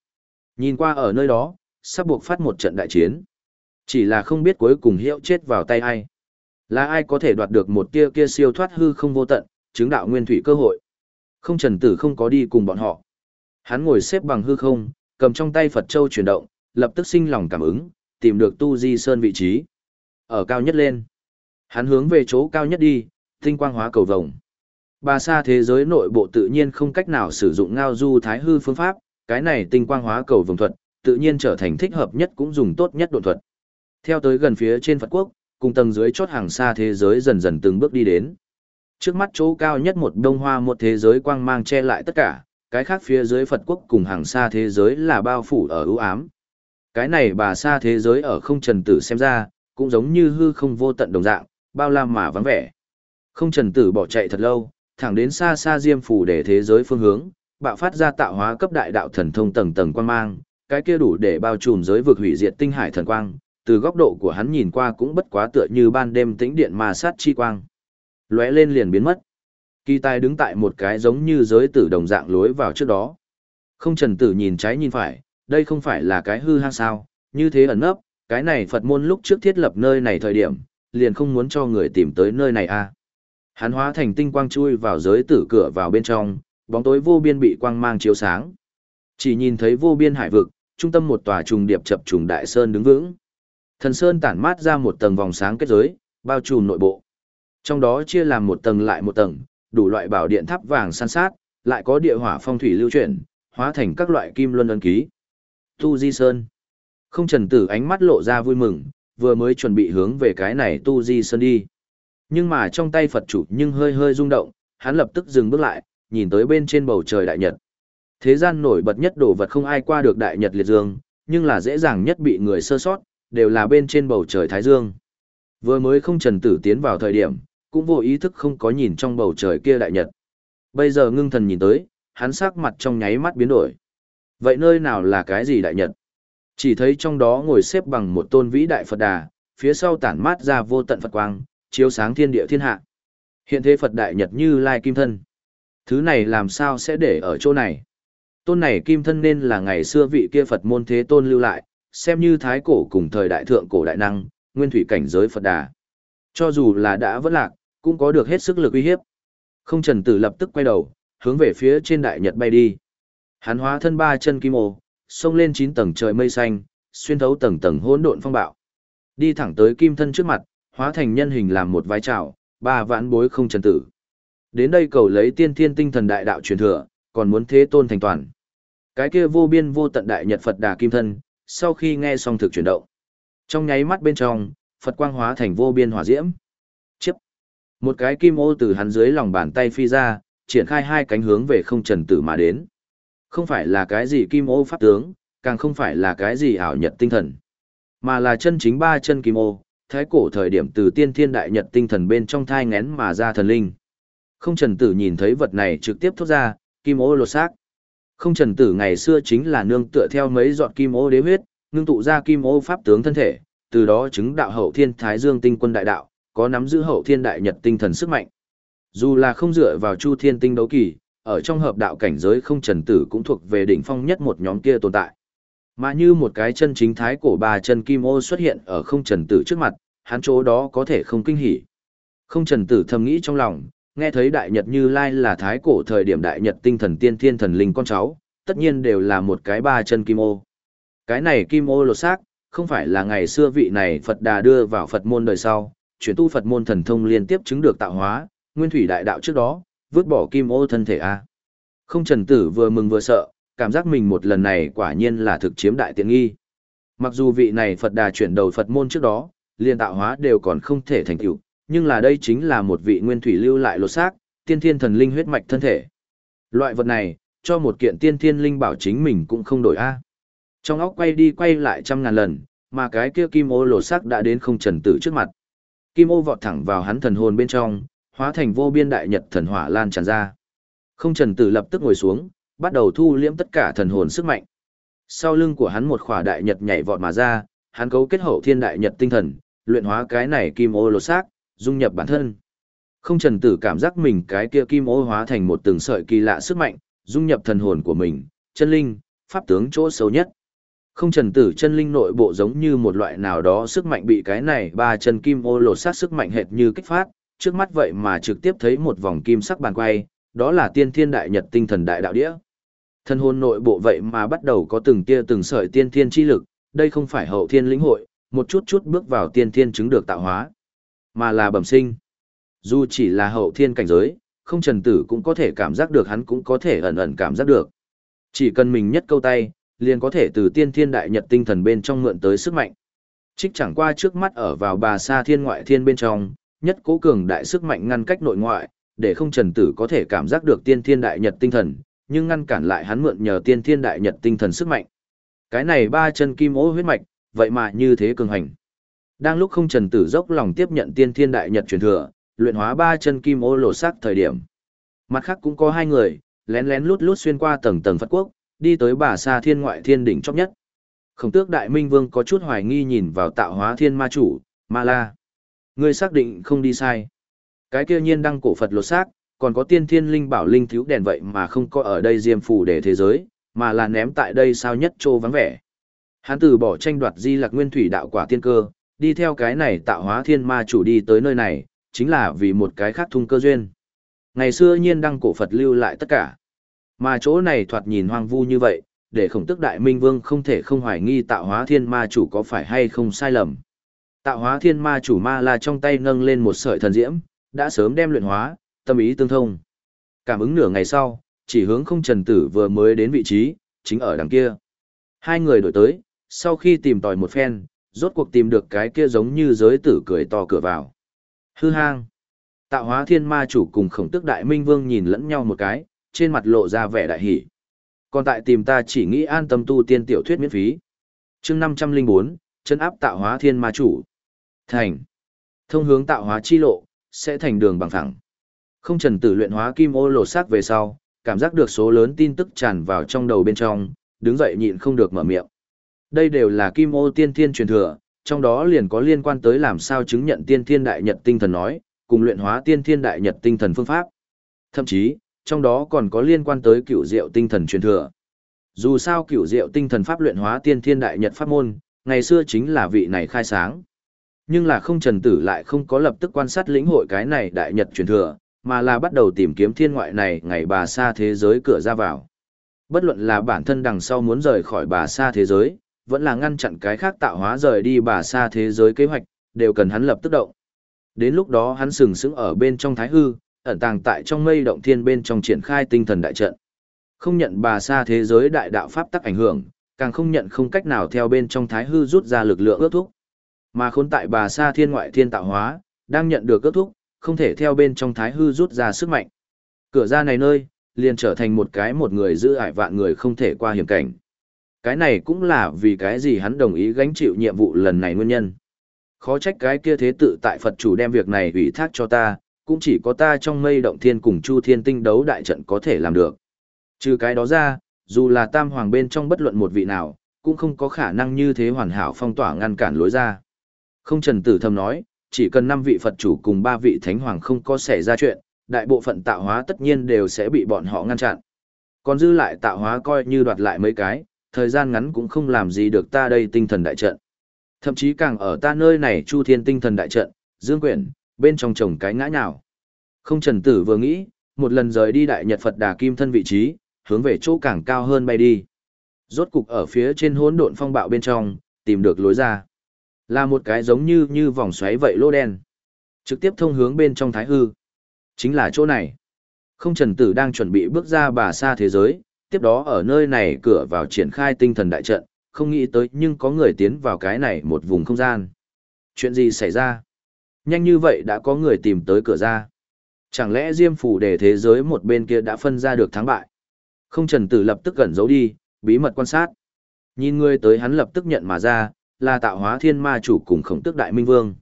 Speaker 1: Nhìn qua ở nơi đó, sắp buộc phát một trận đại chiến. Chỉ là không biết cuối cùng hiệu chết vào tay ai. Là ai có thể đoạt được một tia kia siêu thoát hư không vô tận, chứng đạo nguyên thủy cơ hội. Không trần tử không có đi cùng bọn họ. Hắn ngồi xếp bằng hư không, cầm trong tay Phật Châu chuyển động, lập tức sinh lòng cảm ứng, tìm được Tu Di Sơn vị trí. Ở cao nhất lên. Hắn hướng về chỗ cao nhất đi, tinh quang hóa cầu vồng. Bà xa thế giới nội bộ tự nhiên không cách nào sử dụng ngao du thái hư phương pháp, cái này tinh quang hóa cầu vồng thuật, tự nhiên trở thành thích hợp nhất cũng dùng tốt nhất độn thuật. Theo tới gần phía trên Phật quốc, cùng tầng dưới chót hàng xa thế giới dần dần từng bước đi đến. Trước mắt chỗ cao nhất một đông hoa một thế giới quang mang che lại tất cả, cái khác phía dưới Phật quốc cùng hàng xa thế giới là bao phủ ở ưu ám. Cái này bà xa thế giới ở không trần tử xem ra, cũng giống như hư không vô tận đồng dạng, bao la mà vắng vẻ. Không trần tử bỏ chạy thật lâu, thẳng đến xa xa diêm phủ để thế giới phương hướng, bạo phát ra tạo hóa cấp đại đạo thần thông tầng tầng quan mang, cái kia đủ để bao trùm giới vực hủy diệt tinh hải thần quang, từ góc độ của hắn nhìn qua cũng bất quá tựa như ban đêm tĩnh điện ma sát chi quang. Lóe lên liền biến mất. Kỳ tài đứng tại một cái giống như giới tử đồng dạng lối vào trước đó. Không trần tử nhìn trái nhìn phải, đây không phải là cái hư hang sao, như thế ẩn nấp, cái này Phật môn lúc trước thiết lập nơi này thời điểm, liền không muốn cho người tìm tới nơi này à. Hắn hóa thành tinh quang chui vào giới tử cửa vào bên trong, bóng tối vô biên bị quang mang chiếu sáng. Chỉ nhìn thấy vô biên hải vực, trung tâm một tòa trùng điệp chập trùng đại sơn đứng vững. Thần sơn tản mát ra một tầng vòng sáng kết giới, bao trùm nội bộ. Trong đó chia làm một tầng lại một tầng, đủ loại bảo điện tháp vàng san sát, lại có địa hỏa phong thủy lưu chuyển, hóa thành các loại kim luân ấn ký. Tu Di Sơn. Không trần tử ánh mắt lộ ra vui mừng, vừa mới chuẩn bị hướng về cái này Tu Di Sơn đi. Nhưng mà trong tay Phật chủ nhưng hơi hơi rung động, hắn lập tức dừng bước lại, nhìn tới bên trên bầu trời đại nhật. Thế gian nổi bật nhất đồ vật không ai qua được đại nhật liệt dương, nhưng là dễ dàng nhất bị người sơ sót, đều là bên trên bầu trời thái dương. Vừa mới không trần tử tiến vào thời điểm, cũng vô ý thức không có nhìn trong bầu trời kia đại nhật. Bây giờ ngưng thần nhìn tới, hắn sắc mặt trong nháy mắt biến đổi. Vậy nơi nào là cái gì đại nhật? Chỉ thấy trong đó ngồi xếp bằng một tôn vĩ đại Phật đà, phía sau tản mát ra vô tận Phật quang, chiếu sáng thiên địa thiên hạ. Hiện thế Phật đại nhật như lai kim thân. Thứ này làm sao sẽ để ở chỗ này? Tôn này kim thân nên là ngày xưa vị kia Phật môn thế tôn lưu lại, xem như thái cổ cùng thời đại thượng cổ đại năng, nguyên thủy cảnh giới Phật đà. Cho dù là đã vẫn lạc, cũng có được hết sức lực uy hiếp. Không trần tử lập tức quay đầu, hướng về phía trên đại nhật bay đi. Hắn hóa thân ba chân kim ô, xông lên chín tầng trời mây xanh, xuyên thấu tầng tầng hỗn độn phong bạo. Đi thẳng tới kim thân trước mặt, hóa thành nhân hình làm một vai trào, ba vãn bối không trần tử. Đến đây cầu lấy tiên thiên tinh thần đại đạo truyền thừa, còn muốn thế tôn thành toàn. Cái kia vô biên vô tận đại nhật Phật đà kim thân, sau khi nghe xong thực chuyển động. Trong nháy mắt bên trong, Phật quang hóa thành vô biên hỏa diễm. Chiếp. Một cái kim ô từ hắn dưới lòng bàn tay phi ra, triển khai hai cánh hướng về không trần tử mà đến. Không phải là cái gì kim ô pháp tướng, càng không phải là cái gì ảo nhật tinh thần, mà là chân chính ba chân kim ô, thái cổ thời điểm từ tiên thiên đại nhật tinh thần bên trong thai ngén mà ra thần linh. Không trần tử nhìn thấy vật này trực tiếp thốt ra, kim ô lột xác. Không trần tử ngày xưa chính là nương tựa theo mấy giọt kim ô đế huyết, ngưng tụ ra kim ô pháp tướng thân thể, từ đó chứng đạo hậu thiên thái dương tinh quân đại đạo, có nắm giữ hậu thiên đại nhật tinh thần sức mạnh. Dù là không dựa vào chu thiên tinh đấu kỳ, ở trong hợp đạo cảnh giới không trần tử cũng thuộc về đỉnh phong nhất một nhóm kia tồn tại. Mà như một cái chân chính thái cổ bà chân kim ô xuất hiện ở không trần tử trước mặt, hắn chỗ đó có thể không kinh hỉ. Không trần tử thầm nghĩ trong lòng, nghe thấy đại nhật như lai là thái cổ thời điểm đại nhật tinh thần tiên thiên thần linh con cháu, tất nhiên đều là một cái ba chân kim ô. Cái này kim ô lột xác, không phải là ngày xưa vị này Phật đà đưa vào Phật môn đời sau, chuyển tu Phật môn thần thông liên tiếp chứng được tạo hóa, nguyên thủy đại đạo trước đó, vứt bỏ kim ô thân thể a. Không Trần Tử vừa mừng vừa sợ, cảm giác mình một lần này quả nhiên là thực chiếm đại tiện nghi. Mặc dù vị này Phật đà chuyển đầu Phật môn trước đó, liên tạo hóa đều còn không thể thành tựu, nhưng là đây chính là một vị nguyên thủy lưu lại lột xác, tiên thiên thần linh huyết mạch thân thể. Loại vật này, cho một kiện tiên thiên linh bảo chính mình cũng không đổi a. Trong óc quay đi quay lại trăm ngàn lần, mà cái kia kim ô lột xác đã đến không trần tử trước mặt. Kim ô vọt thẳng vào hắn thần hồn bên trong, hóa thành vô biên đại nhật thần hỏa lan tràn ra. Không trần tử lập tức ngồi xuống, bắt đầu thu liễm tất cả thần hồn sức mạnh. Sau lưng của hắn một khỏa đại nhật nhảy vọt mà ra, hắn cấu kết hậu thiên đại nhật tinh thần, luyện hóa cái này kim ô lột xác, dung nhập bản thân. Không trần tử cảm giác mình cái kia kim ô hóa thành một từng sợi kỳ lạ sức mạnh, dung nhập thần hồn của mình, chân linh, pháp tướng chỗ xấu nhất. Không trần tử chân linh nội bộ giống như một loại nào đó sức mạnh bị cái này ba chân kim ô lột sát sức mạnh hệt như kích phát, trước mắt vậy mà trực tiếp thấy một vòng kim sắc bàn quay, đó là tiên thiên đại nhật tinh thần đại đạo đĩa. Thân hồn nội bộ vậy mà bắt đầu có từng tia từng sợi tiên thiên chi lực, đây không phải hậu thiên lĩnh hội, một chút chút bước vào tiên thiên chứng được tạo hóa, mà là bẩm sinh. Dù chỉ là hậu thiên cảnh giới, không trần tử cũng có thể cảm giác được hắn cũng có thể ẩn ẩn cảm giác được. Chỉ cần mình nhất câu tay, liền có thể từ tiên thiên đại nhật tinh thần bên trong mượn tới sức mạnh. Trích chẳng qua trước mắt ở vào bà sa thiên ngoại thiên bên trong, nhất cố cường đại sức mạnh ngăn cách nội ngoại, để không trần tử có thể cảm giác được tiên thiên đại nhật tinh thần, nhưng ngăn cản lại hắn mượn nhờ tiên thiên đại nhật tinh thần sức mạnh. Cái này ba chân kim ô huyết mạch, vậy mà như thế cường hành. Đang lúc không trần tử dốc lòng tiếp nhận tiên thiên đại nhật truyền thừa, luyện hóa ba chân kim ô lộ sắc thời điểm. Mặt khác cũng có hai người, lén lén lút lút xuyên qua tầng tầng Phật quốc, đi tới bà sa thiên ngoại thiên đỉnh chóp nhất. Khổng tước đại minh vương có chút hoài nghi nhìn vào tạo hóa thiên ma chủ, ma la. Ngươi xác định không đi sai. Cái kia nhiên đăng cổ Phật lột xác, còn có tiên thiên linh bảo linh thiếu đèn vậy mà không có ở đây diêm phù để thế giới, mà là ném tại đây sao nhất trô vắng vẻ. Hắn từ bỏ tranh đoạt di lạc nguyên thủy đạo quả tiên cơ, đi theo cái này tạo hóa thiên ma chủ đi tới nơi này, chính là vì một cái khác thung cơ duyên. Ngày xưa nhiên đăng cổ Phật lưu lại tất cả. Mà chỗ này thoạt nhìn hoang vu như vậy, để khổng tức đại minh vương không thể không hoài nghi tạo hóa thiên ma chủ có phải hay không sai lầm. Tạo hóa thiên ma chủ ma là trong tay nâng lên một sợi thần diễm, đã sớm đem luyện hóa, tâm ý tương thông. Cảm ứng nửa ngày sau, chỉ hướng không trần tử vừa mới đến vị trí, chính ở đằng kia. Hai người đổi tới, sau khi tìm tòi một phen, rốt cuộc tìm được cái kia giống như giới tử cười to cửa vào. Hư hang. Tạo hóa thiên ma chủ cùng khổng tức đại minh vương nhìn lẫn nhau một cái, trên mặt lộ ra vẻ đại hỷ. Còn tại tìm ta chỉ nghĩ an tâm tu tiên tiểu thuyết miễn phí. chương 504, chân áp tạo hóa thiên ma chủ. Thành. Thông hướng tạo hóa chi lộ, sẽ thành đường bằng thẳng. Không trần tử luyện hóa kim ô lột xác về sau, cảm giác được số lớn tin tức tràn vào trong đầu bên trong, đứng dậy nhịn không được mở miệng. Đây đều là kim ô tiên thiên truyền thừa, trong đó liền có liên quan tới làm sao chứng nhận tiên thiên đại nhật tinh thần nói, cùng luyện hóa tiên thiên đại nhật tinh thần phương pháp. Thậm chí, trong đó còn có liên quan tới cựu diệu tinh thần truyền thừa. Dù sao cựu diệu tinh thần pháp luyện hóa tiên thiên đại nhật pháp môn, ngày xưa chính là vị này khai sáng. Nhưng là không trần tử lại không có lập tức quan sát lĩnh hội cái này đại nhật truyền thừa, mà là bắt đầu tìm kiếm thiên ngoại này ngày bà xa thế giới cửa ra vào. Bất luận là bản thân đằng sau muốn rời khỏi bà xa thế giới, vẫn là ngăn chặn cái khác tạo hóa rời đi bà xa thế giới kế hoạch, đều cần hắn lập tức động. Đến lúc đó hắn sừng sững ở bên trong thái hư, ẩn tàng tại trong mây động thiên bên trong triển khai tinh thần đại trận. Không nhận bà xa thế giới đại đạo pháp tắc ảnh hưởng, càng không nhận không cách nào theo bên trong thái hư rút ra lực lượng ước thúc. Mà khốn tại bà xa thiên ngoại thiên tạo hóa, đang nhận được ước thúc, không thể theo bên trong thái hư rút ra sức mạnh. Cửa ra này nơi, liền trở thành một cái một người giữ ải vạn người không thể qua hiểm cảnh. Cái này cũng là vì cái gì hắn đồng ý gánh chịu nhiệm vụ lần này nguyên nhân. Khó trách cái kia thế tự tại Phật chủ đem việc này ủy thác cho ta, cũng chỉ có ta trong mây động thiên cùng Chu Thiên Tinh đấu đại trận có thể làm được. Trừ cái đó ra, dù là tam hoàng bên trong bất luận một vị nào, cũng không có khả năng như thế hoàn hảo phong tỏa ngăn cản lối ra. Không trần tử thầm nói, chỉ cần năm vị Phật chủ cùng ba vị thánh hoàng không có xảy ra chuyện, đại bộ phận tạo hóa tất nhiên đều sẽ bị bọn họ ngăn chặn. Còn dư lại tạo hóa coi như đoạt lại mấy cái, thời gian ngắn cũng không làm gì được ta đây tinh thần đại trận. Thậm chí càng ở ta nơi này chu thiên tinh thần đại trận, dương quyển, bên trong trồng cái ngã nhào. Không trần tử vừa nghĩ, một lần rời đi đại nhật Phật đà kim thân vị trí, hướng về chỗ càng cao hơn bay đi. Rốt cục ở phía trên hỗn độn phong bạo bên trong, tìm được lối ra. Là một cái giống như như vòng xoáy vậy lô đen. Trực tiếp thông hướng bên trong thái hư. Chính là chỗ này. Không trần tử đang chuẩn bị bước ra bà xa thế giới, tiếp đó ở nơi này cửa vào triển khai tinh thần đại trận, không nghĩ tới nhưng có người tiến vào cái này một vùng không gian. Chuyện gì xảy ra? Nhanh như vậy đã có người tìm tới cửa ra. Chẳng lẽ Diêm Phủ để thế giới một bên kia đã phân ra được thắng bại? Không trần tử lập tức gần giấu đi, bí mật quan sát. Nhìn người tới hắn lập tức nhận mà ra, là tạo hóa thiên ma chủ cùng khổng tức đại minh vương.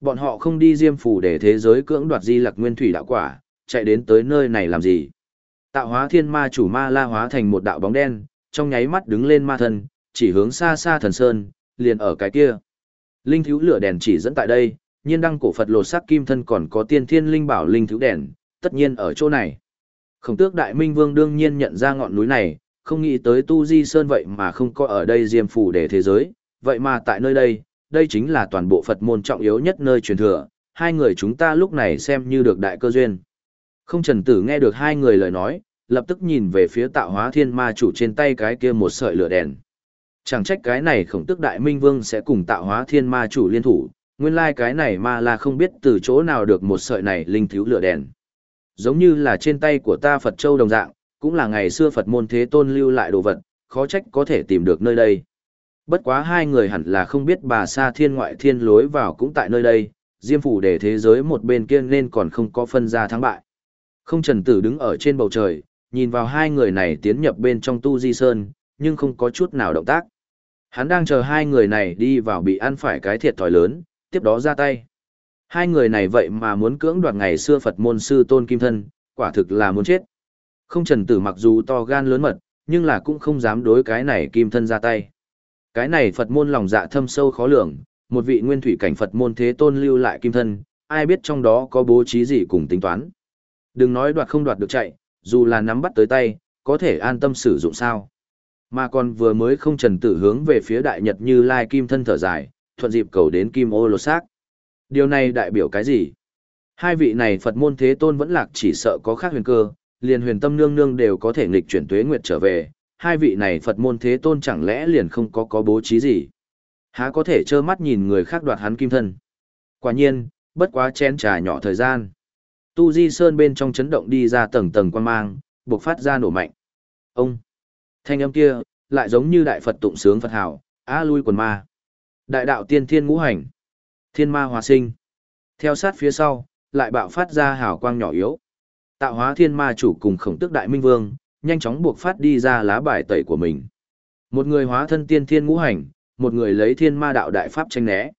Speaker 1: Bọn họ không đi Diêm Phủ để thế giới cưỡng đoạt di lạc nguyên thủy đạo quả, chạy đến tới nơi này làm gì? Tạo hóa thiên ma chủ ma la hóa thành một đạo bóng đen, trong nháy mắt đứng lên ma thân, chỉ hướng xa xa thần sơn, liền ở cái kia. Linh thiếu lửa đèn chỉ dẫn tại đây, nhiên đăng cổ Phật lột sắc kim thân còn có tiên thiên linh bảo linh thiếu đèn, tất nhiên ở chỗ này. Khổng tước đại minh vương đương nhiên nhận ra ngọn núi này, không nghĩ tới tu di sơn vậy mà không có ở đây diêm phủ để thế giới, vậy mà tại nơi đây, đây chính là toàn bộ Phật môn trọng yếu nhất nơi truyền thừa, hai người chúng ta lúc này xem như được đại cơ duyên. Không trần tử nghe được hai người lời nói, lập tức nhìn về phía tạo hóa thiên ma chủ trên tay cái kia một sợi lửa đèn. Chẳng trách cái này khổng tức đại minh vương sẽ cùng tạo hóa thiên ma chủ liên thủ, nguyên lai like cái này ma là không biết từ chỗ nào được một sợi này linh thiếu lửa đèn. Giống như là trên tay của ta Phật Châu đồng dạng, cũng là ngày xưa Phật môn thế tôn lưu lại đồ vật, khó trách có thể tìm được nơi đây. Bất quá hai người hẳn là không biết bà sa thiên ngoại thiên lối vào cũng tại nơi đây, diêm phủ để thế giới một bên kia nên còn không có phân ra thắng bại. Không trần tử đứng ở trên bầu trời, nhìn vào hai người này tiến nhập bên trong tu di sơn, nhưng không có chút nào động tác. Hắn đang chờ hai người này đi vào bị ăn phải cái thiệt thòi lớn, tiếp đó ra tay. Hai người này vậy mà muốn cưỡng đoạt ngày xưa Phật môn sư tôn kim thân, quả thực là muốn chết. Không trần tử mặc dù to gan lớn mật, nhưng là cũng không dám đối cái này kim thân ra tay. Cái này Phật môn lòng dạ thâm sâu khó lường, một vị nguyên thủy cảnh Phật môn thế tôn lưu lại kim thân, ai biết trong đó có bố trí gì cùng tính toán. Đừng nói đoạt không đoạt được chạy, dù là nắm bắt tới tay, có thể an tâm sử dụng sao. Mà còn vừa mới không trần tử hướng về phía đại nhật như lai kim thân thở dài, thuận dịp cầu đến kim ô lột xác. Điều này đại biểu cái gì? Hai vị này Phật môn thế tôn vẫn lạc chỉ sợ có khác huyền cơ, liền huyền tâm nương nương đều có thể nghịch chuyển tuế nguyệt trở về, hai vị này Phật môn thế tôn chẳng lẽ liền không có có bố trí gì? Há có thể trơ mắt nhìn người khác đoạt hắn kim thân? Quả nhiên, bất quá chén trà nhỏ thời gian. Tu Di Sơn bên trong chấn động đi ra tầng tầng quan mang, buộc phát ra nổ mạnh. Ông! Thanh âm kia, lại giống như đại Phật tụng sướng Phật hảo, á lui quần ma. Đại đạo tiên thiên ngũ hành. Thiên ma hòa sinh. Theo sát phía sau, lại bạo phát ra hào quang nhỏ yếu. Tạo hóa thiên ma chủ cùng khổng tức đại minh vương, nhanh chóng buộc phát đi ra lá bài tẩy của mình. Một người hóa thân tiên thiên ngũ hành, một người lấy thiên ma đạo đại pháp tranh né.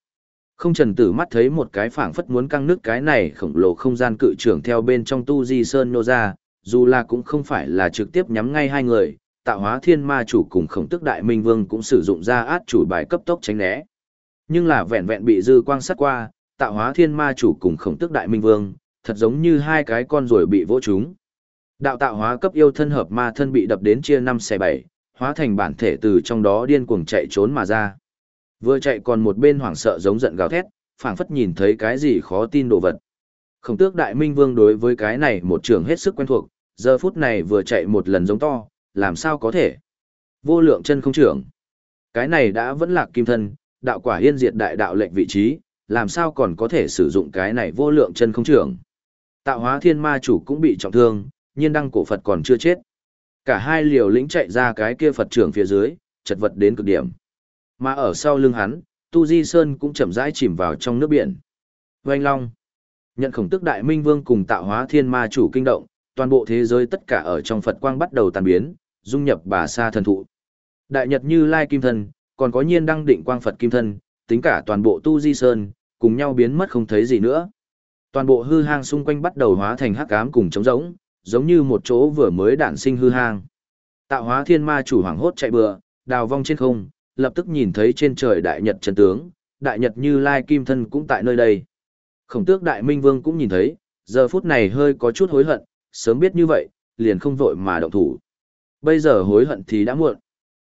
Speaker 1: Không trần tử mắt thấy một cái phảng phất muốn căng nước cái này khổng lồ không gian cự trưởng theo bên trong tu di sơn nô ra, dù là cũng không phải là trực tiếp nhắm ngay hai người, tạo hóa thiên ma chủ cùng khổng tức đại minh vương cũng sử dụng ra át chủ bài cấp tốc tránh né. Nhưng là vẹn vẹn bị dư quang sát qua, tạo hóa thiên ma chủ cùng khổng tức đại minh vương, thật giống như hai cái con rồi bị vỗ chúng. Đạo tạo hóa cấp yêu thân hợp ma thân bị đập đến chia năm xẻ bảy, hóa thành bản thể từ trong đó điên cuồng chạy trốn mà ra. Vừa chạy còn một bên hoảng sợ giống giận gào thét, phảng phất nhìn thấy cái gì khó tin đồ vật. Khổng tước đại minh vương đối với cái này một trường hết sức quen thuộc, giờ phút này vừa chạy một lần giống to, làm sao có thể. Vô lượng chân không trưởng. Cái này đã vẫn là kim thân, đạo quả yên diệt đại đạo lệnh vị trí, làm sao còn có thể sử dụng cái này vô lượng chân không trưởng. Tạo hóa thiên ma chủ cũng bị trọng thương, nhiên đăng cổ Phật còn chưa chết. Cả hai liều lĩnh chạy ra cái kia Phật trưởng phía dưới, chật vật đến cực điểm. Mà ở sau lưng hắn, Tu Di Sơn cũng chậm rãi chìm vào trong nước biển. Oanh Long Nhận khổng tức đại minh vương cùng tạo hóa thiên ma chủ kinh động, toàn bộ thế giới tất cả ở trong Phật quang bắt đầu tàn biến, dung nhập bà sa thần thụ. Đại Nhật Như Lai Kim Thân, còn có nhiên đăng định quang Phật Kim Thân, tính cả toàn bộ Tu Di Sơn, cùng nhau biến mất không thấy gì nữa. Toàn bộ hư hang xung quanh bắt đầu hóa thành hắc ám cùng trống rỗng, giống như một chỗ vừa mới đản sinh hư hang. Tạo hóa thiên ma chủ hoảng hốt chạy bừa, đào vong trên không, lập tức nhìn thấy trên trời đại nhật chân tướng, đại nhật như lai kim thân cũng tại nơi đây. Khổng tước đại minh vương cũng nhìn thấy, giờ phút này hơi có chút hối hận, sớm biết như vậy, liền không vội mà động thủ. Bây giờ hối hận thì đã muộn.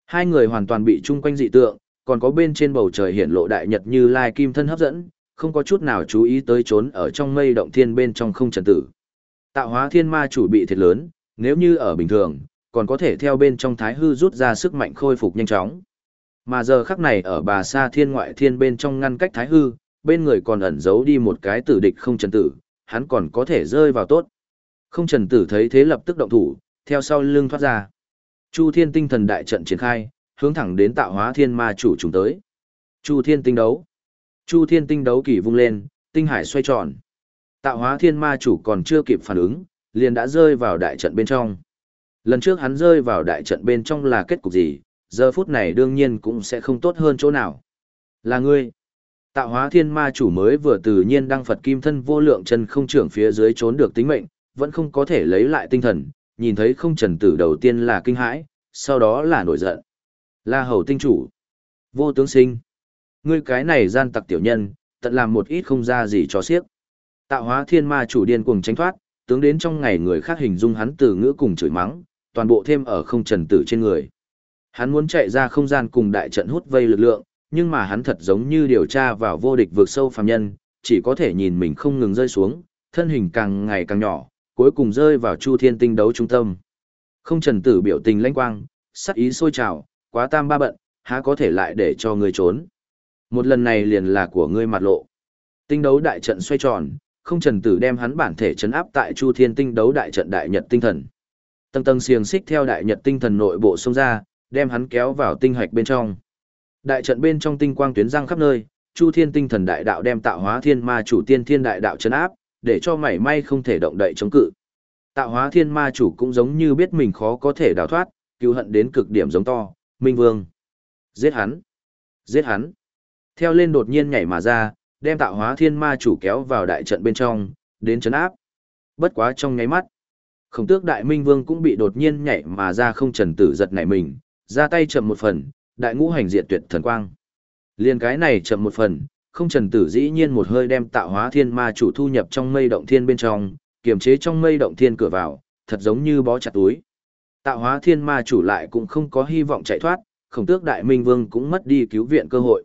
Speaker 1: Hai người hoàn toàn bị chung quanh dị tượng, còn có bên trên bầu trời hiển lộ đại nhật như lai kim thân hấp dẫn, không có chút nào chú ý tới trốn ở trong mây động thiên bên trong không trần tử. Tạo hóa thiên ma chủ bị thiệt lớn, nếu như ở bình thường, còn có thể theo bên trong thái hư rút ra sức mạnh khôi phục nhanh chóng. Mà giờ khắc này ở bà sa thiên ngoại thiên bên trong ngăn cách thái hư, bên người còn ẩn giấu đi một cái tử địch không trần tử, hắn còn có thể rơi vào tốt. Không trần tử thấy thế lập tức động thủ, theo sau lưng thoát ra. Chu thiên tinh thần đại trận triển khai, hướng thẳng đến tạo hóa thiên ma chủ chúng tới. Chu thiên tinh đấu. Chu thiên tinh đấu kỳ vung lên, tinh hải xoay tròn. Tạo hóa thiên ma chủ còn chưa kịp phản ứng, liền đã rơi vào đại trận bên trong. Lần trước hắn rơi vào đại trận bên trong là kết cục gì, giờ phút này đương nhiên cũng sẽ không tốt hơn chỗ nào. Là ngươi. Tạo hóa thiên ma chủ mới vừa tự nhiên đăng Phật kim thân vô lượng chân không trưởng phía dưới trốn được tính mệnh, vẫn không có thể lấy lại tinh thần, nhìn thấy không trần tử đầu tiên là kinh hãi, sau đó là nổi giận. La hầu tinh chủ. Vô tướng sinh. Ngươi cái này gian tặc tiểu nhân, tận làm một ít không ra gì cho xiếc. Tạo hóa thiên ma chủ điên cuồng tránh thoát, tướng đến trong ngày người khác hình dung hắn từ ngữ cùng chửi mắng, toàn bộ thêm ở không trần tử trên người. Hắn muốn chạy ra không gian cùng đại trận hút vây lực lượng, nhưng mà hắn thật giống như điều tra vào vô địch vượt sâu phàm nhân, chỉ có thể nhìn mình không ngừng rơi xuống, thân hình càng ngày càng nhỏ, cuối cùng rơi vào chu thiên tinh đấu trung tâm. Không trần tử biểu tình lãnh quang, sắc ý sôi trào, quá tam ba bận, há có thể lại để cho ngươi trốn. Một lần này liền là của ngươi mặt lộ. Tinh đấu đại trận xoay tròn, không trần tử đem hắn bản thể chấn áp tại chu thiên tinh đấu đại trận đại nhật tinh thần. Tầng tầng xiềng xích theo đại nhật tinh thần nội bộ xông ra, đem hắn kéo vào tinh hạch bên trong. Đại trận bên trong tinh quang tuyến răng khắp nơi, chu thiên tinh thần đại đạo đem tạo hóa thiên ma chủ tiên thiên đại đạo chấn áp, để cho mảy may không thể động đậy chống cự. Tạo hóa thiên ma chủ cũng giống như biết mình khó có thể đào thoát, cứu hận đến cực điểm giống to, Minh Vương. Giết hắn! Giết hắn! Theo lên đột nhiên nhảy mà ra, đem tạo hóa thiên ma chủ kéo vào đại trận bên trong, đến chấn áp. Bất quá trong nháy mắt, khổng tước đại minh vương cũng bị đột nhiên nhảy mà ra không trần tử giật nảy mình, ra tay chậm một phần, đại ngũ hành diệt tuyệt thần quang. Liên cái này chậm một phần, không trần tử dĩ nhiên một hơi đem tạo hóa thiên ma chủ thu nhập trong mây động thiên bên trong, kiềm chế trong mây động thiên cửa vào, thật giống như bó chặt túi. Tạo hóa thiên ma chủ lại cũng không có hy vọng chạy thoát, khổng tước đại minh vương cũng mất đi cứu viện cơ hội.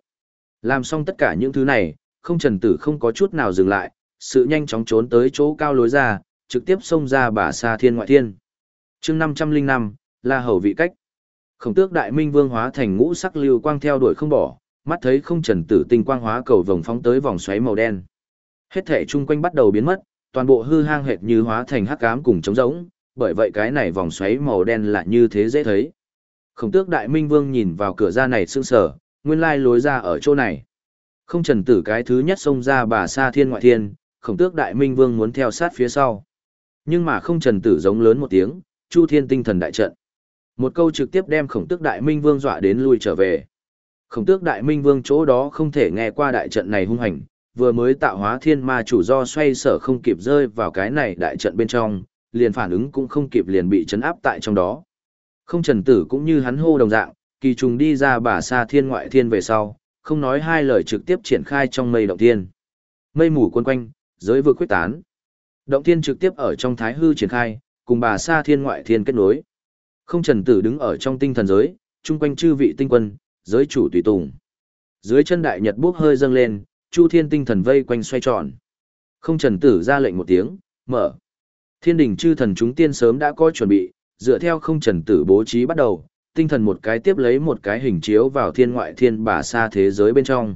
Speaker 1: Làm xong tất cả những thứ này, không trần tử không có chút nào dừng lại, sự nhanh chóng trốn tới chỗ cao lối ra, trực tiếp xông ra bà xa thiên ngoại thiên. chương 505, là hầu vị cách. Khổng tước đại minh vương hóa thành ngũ sắc lưu quang theo đuổi không bỏ, mắt thấy không trần tử tinh quang hóa cầu vòng phóng tới vòng xoáy màu đen. Hết thể chung quanh bắt đầu biến mất, toàn bộ hư hang hệt như hóa thành hắc ám cùng trống rỗng, bởi vậy cái này vòng xoáy màu đen lại như thế dễ thấy. Khổng tước đại minh vương nhìn vào cửa ra này sương sở, nguyên lai lối ra ở chỗ này. Không trần tử cái thứ nhất xông ra bà sa thiên ngoại thiên, khổng tước đại minh vương muốn theo sát phía sau. Nhưng mà không trần tử giống lớn một tiếng, chu thiên tinh thần đại trận. Một câu trực tiếp đem khổng tước đại minh vương dọa đến lui trở về. Khổng tước đại minh vương chỗ đó không thể nghe qua đại trận này hung hành, vừa mới tạo hóa thiên ma chủ do xoay sở không kịp rơi vào cái này đại trận bên trong, liền phản ứng cũng không kịp liền bị chấn áp tại trong đó. Không trần tử cũng như hắn hô đồng dạng, kỳ trùng đi ra bà xa thiên ngoại thiên về sau, không nói hai lời trực tiếp triển khai trong mây động thiên. Mây mù quân quanh, giới vực quyết tán. Động thiên trực tiếp ở trong thái hư triển khai, cùng bà xa thiên ngoại thiên kết nối. Không trần tử đứng ở trong tinh thần giới, chung quanh chư vị tinh quân, giới chủ tùy tùng. Dưới chân đại nhật bước hơi dâng lên, chu thiên tinh thần vây quanh xoay tròn. Không trần tử ra lệnh một tiếng, mở. Thiên đình chư thần chúng tiên sớm đã có chuẩn bị, dựa theo không trần tử bố trí bắt đầu, tinh thần một cái tiếp lấy một cái hình chiếu vào thiên ngoại thiên bà xa thế giới bên trong.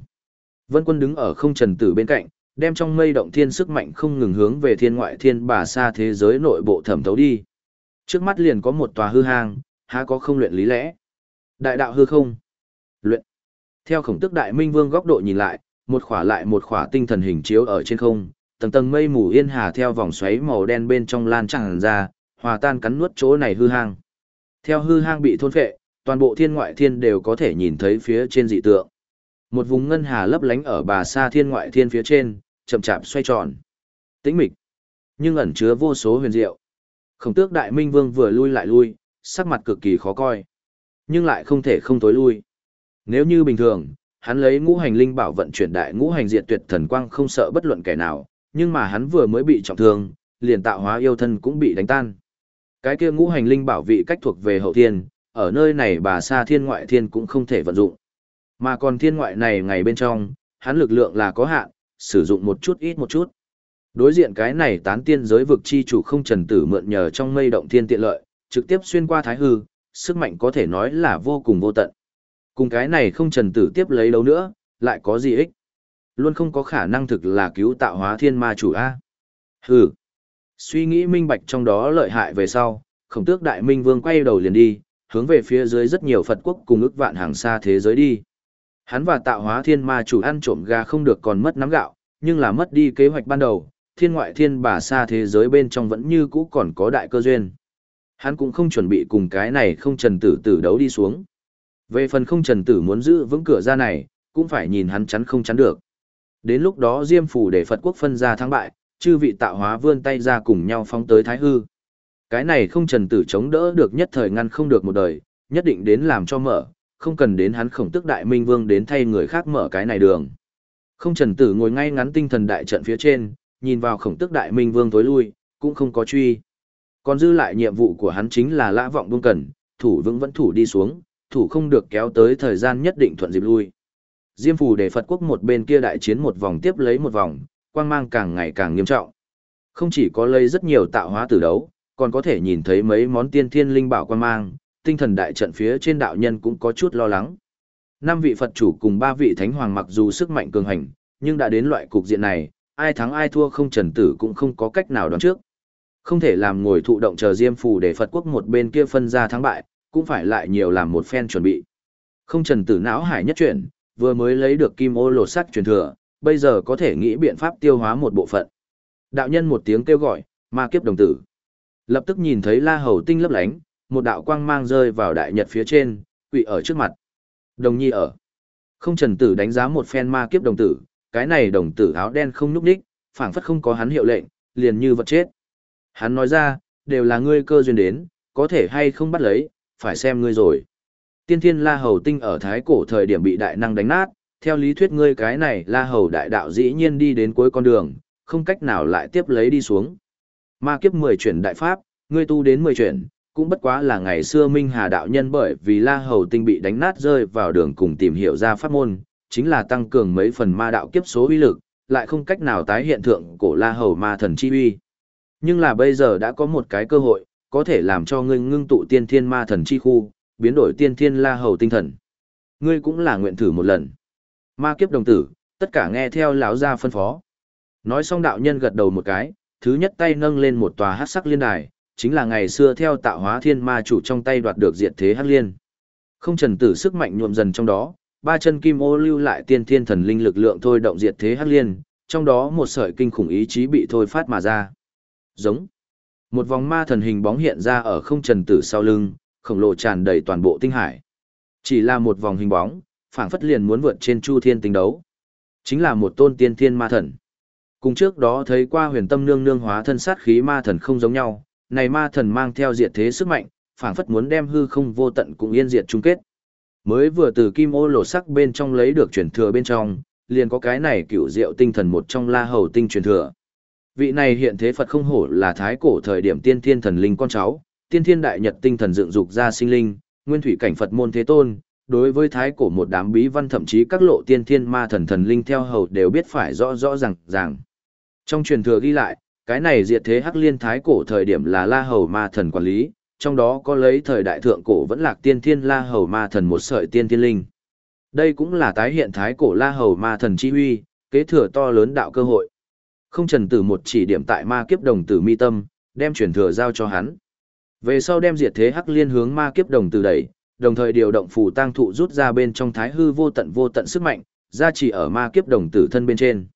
Speaker 1: Vân quân đứng ở không trần tử bên cạnh, đem trong mây động thiên sức mạnh không ngừng hướng về thiên ngoại thiên bà xa thế giới nội bộ thẩm thấu đi. Trước mắt liền có một tòa hư hang, há có không luyện lý lẽ. Đại đạo hư không? Luyện. Theo khổng tức đại minh vương góc độ nhìn lại, một khỏa lại một khỏa tinh thần hình chiếu ở trên không, tầng tầng mây mù yên hà theo vòng xoáy màu đen bên trong lan tràn ra, hòa tan cắn nuốt chỗ này hư hang. Theo hư hang bị thôn phệ, toàn bộ thiên ngoại thiên đều có thể nhìn thấy phía trên dị tượng. Một vùng ngân hà lấp lánh ở bà xa thiên ngoại thiên phía trên, chậm chạp xoay tròn. Tĩnh mịch, nhưng ẩn chứa vô số huyền diệu. Khổng tước đại minh vương vừa lui lại lui, sắc mặt cực kỳ khó coi. Nhưng lại không thể không tối lui. Nếu như bình thường, hắn lấy ngũ hành linh bảo vận chuyển đại ngũ hành diệt tuyệt thần quang không sợ bất luận kẻ nào, nhưng mà hắn vừa mới bị trọng thương, liền tạo hóa yêu thân cũng bị đánh tan. Cái kia ngũ hành linh bảo vị cách thuộc về hậu thiên, ở nơi này bà sa thiên ngoại thiên cũng không thể vận dụng. Mà còn thiên ngoại này ngày bên trong, hắn lực lượng là có hạn, sử dụng một chút ít một chút. Đối diện cái này tán tiên giới vực chi chủ không trần tử mượn nhờ trong mây động thiên tiện lợi, trực tiếp xuyên qua thái hư, sức mạnh có thể nói là vô cùng vô tận. Cùng cái này không trần tử tiếp lấy đâu nữa, lại có gì ích? Luôn không có khả năng thực là cứu tạo hóa thiên ma chủ A. Hừ. Suy nghĩ minh bạch trong đó lợi hại về sau, khổng tước đại minh vương quay đầu liền đi, hướng về phía dưới rất nhiều Phật quốc cùng ức vạn hàng xa thế giới đi. Hắn và tạo hóa thiên ma chủ ăn trộm gà không được còn mất nắm gạo, nhưng là mất đi kế hoạch ban đầu, thiên ngoại thiên bà xa thế giới bên trong vẫn như cũ còn có đại cơ duyên. Hắn cũng không chuẩn bị cùng cái này không trần tử tử đấu đi xuống. Về phần không trần tử muốn giữ vững cửa ra này, cũng phải nhìn hắn chắn không chắn được. Đến lúc đó Diêm Phủ để Phật quốc phân ra thắng bại, chư vị tạo hóa vươn tay ra cùng nhau phóng tới Thái Hư. Cái này không trần tử chống đỡ được nhất thời ngăn không được một đời, nhất định đến làm cho mở, không cần đến hắn khổng tức đại minh vương đến thay người khác mở cái này đường. Không trần tử ngồi ngay ngắn tinh thần đại trận phía trên, nhìn vào khổng tức đại minh vương tối lui, cũng không có truy. Còn dư lại nhiệm vụ của hắn chính là lã vọng buông cần, thủ vững vẫn thủ đi xuống, thủ không được kéo tới thời gian nhất định thuận dịp lui. Diêm phù để Phật quốc một bên kia đại chiến một vòng tiếp lấy một vòng, quang mang càng ngày càng nghiêm trọng. Không chỉ có lấy rất nhiều tạo hóa tử đấu, còn có thể nhìn thấy mấy món tiên thiên linh bảo quang mang, tinh thần đại trận phía trên đạo nhân cũng có chút lo lắng. Năm vị Phật chủ cùng ba vị thánh hoàng mặc dù sức mạnh cường hành, nhưng đã đến loại cục diện này, ai thắng ai thua không trần tử cũng không có cách nào đoán trước. Không thể làm ngồi thụ động chờ diêm phù để Phật quốc một bên kia phân ra thắng bại, cũng phải lại nhiều làm một phen chuẩn bị. Không trần tử não hải nhất chuyển, vừa mới lấy được kim ô lột sắc truyền thừa, bây giờ có thể nghĩ biện pháp tiêu hóa một bộ phận. Đạo nhân một tiếng kêu gọi, ma kiếp đồng tử. Lập tức nhìn thấy la hầu tinh lấp lánh, một đạo quang mang rơi vào đại nhật phía trên, quỷ ở trước mặt. Đồng nhi ở. Không trần tử đánh giá một phen ma kiếp đồng tử, cái này đồng tử áo đen không nhúc đích, phảng phất không có hắn hiệu lệnh, liền như vật chết. Hắn nói ra, đều là ngươi cơ duyên đến, có thể hay không bắt lấy, phải xem ngươi rồi. Tiên thiên la hầu tinh ở thái cổ thời điểm bị đại năng đánh nát, theo lý thuyết ngươi cái này la hầu đại đạo dĩ nhiên đi đến cuối con đường, không cách nào lại tiếp lấy đi xuống. Ma kiếp 10 chuyển đại pháp, ngươi tu đến 10 chuyển, cũng bất quá là ngày xưa Minh Hà đạo nhân bởi vì La Hầu tinh bị đánh nát rơi vào đường cùng tìm hiểu ra pháp môn, chính là tăng cường mấy phần ma đạo kiếp số uy lực, lại không cách nào tái hiện thượng cổ La Hầu ma thần chi uy. Nhưng là bây giờ đã có một cái cơ hội, có thể làm cho ngươi ngưng tụ tiên thiên ma thần chi khu, biến đổi tiên thiên La Hầu tinh thần. Ngươi cũng là nguyện thử một lần. Ma kiếp đồng tử, tất cả nghe theo lão gia phân phó. Nói xong đạo nhân gật đầu một cái, thứ nhất tay nâng lên một tòa hắc sắc liên đài, chính là ngày xưa theo tạo hóa thiên ma chủ trong tay đoạt được diệt thế hắc liên. Không trần tử sức mạnh nhuộm dần trong đó, ba chân kim ô lưu lại tiên thiên thần linh lực lượng thôi động diệt thế hắc liên, trong đó một sợi kinh khủng ý chí bị thôi phát mà ra. Giống. Một vòng ma thần hình bóng hiện ra ở không trần tử sau lưng, khổng lồ tràn đầy toàn bộ tinh hải. Chỉ là một vòng hình bóng, phảng phất liền muốn vượt trên chu thiên tinh đấu. Chính là một tôn tiên thiên ma thần. Cùng trước đó thấy qua huyền tâm nương nương hóa thân sát khí ma thần không giống nhau, này ma thần mang theo diệt thế sức mạnh, phảng phất muốn đem hư không vô tận cùng yên diệt chung kết. Mới vừa từ kim ô lộ sắc bên trong lấy được truyền thừa bên trong, liền có cái này cựu diệu tinh thần một trong la hầu tinh truyền thừa. Vị này hiện thế Phật không hổ là thái cổ thời điểm tiên thiên thần linh con cháu, tiên thiên đại nhật tinh thần dựng dục ra sinh linh, nguyên thủy cảnh Phật môn thế tôn, đối với thái cổ một đám bí văn thậm chí các lộ tiên thiên ma thần thần linh theo hầu đều biết phải rõ rõ ràng ràng. Trong truyền thừa ghi lại, cái này diệt thế hắc liên thái cổ thời điểm là la hầu ma thần quản lý, trong đó có lấy thời đại thượng cổ vẫn lạc tiên thiên la hầu ma thần một sợi tiên thiên linh. Đây cũng là tái hiện thái cổ la hầu ma thần chi huy, kế thừa to lớn đạo cơ hội. Không trần tử một chỉ điểm tại ma kiếp đồng tử mi tâm, đem truyền thừa giao cho hắn. Về sau đem diệt thế hắc liên hướng ma kiếp đồng tử đẩy, đồng thời điều động phù tăng thụ rút ra bên trong thái hư vô tận vô tận sức mạnh, ra chỉ ở ma kiếp đồng tử thân bên trên.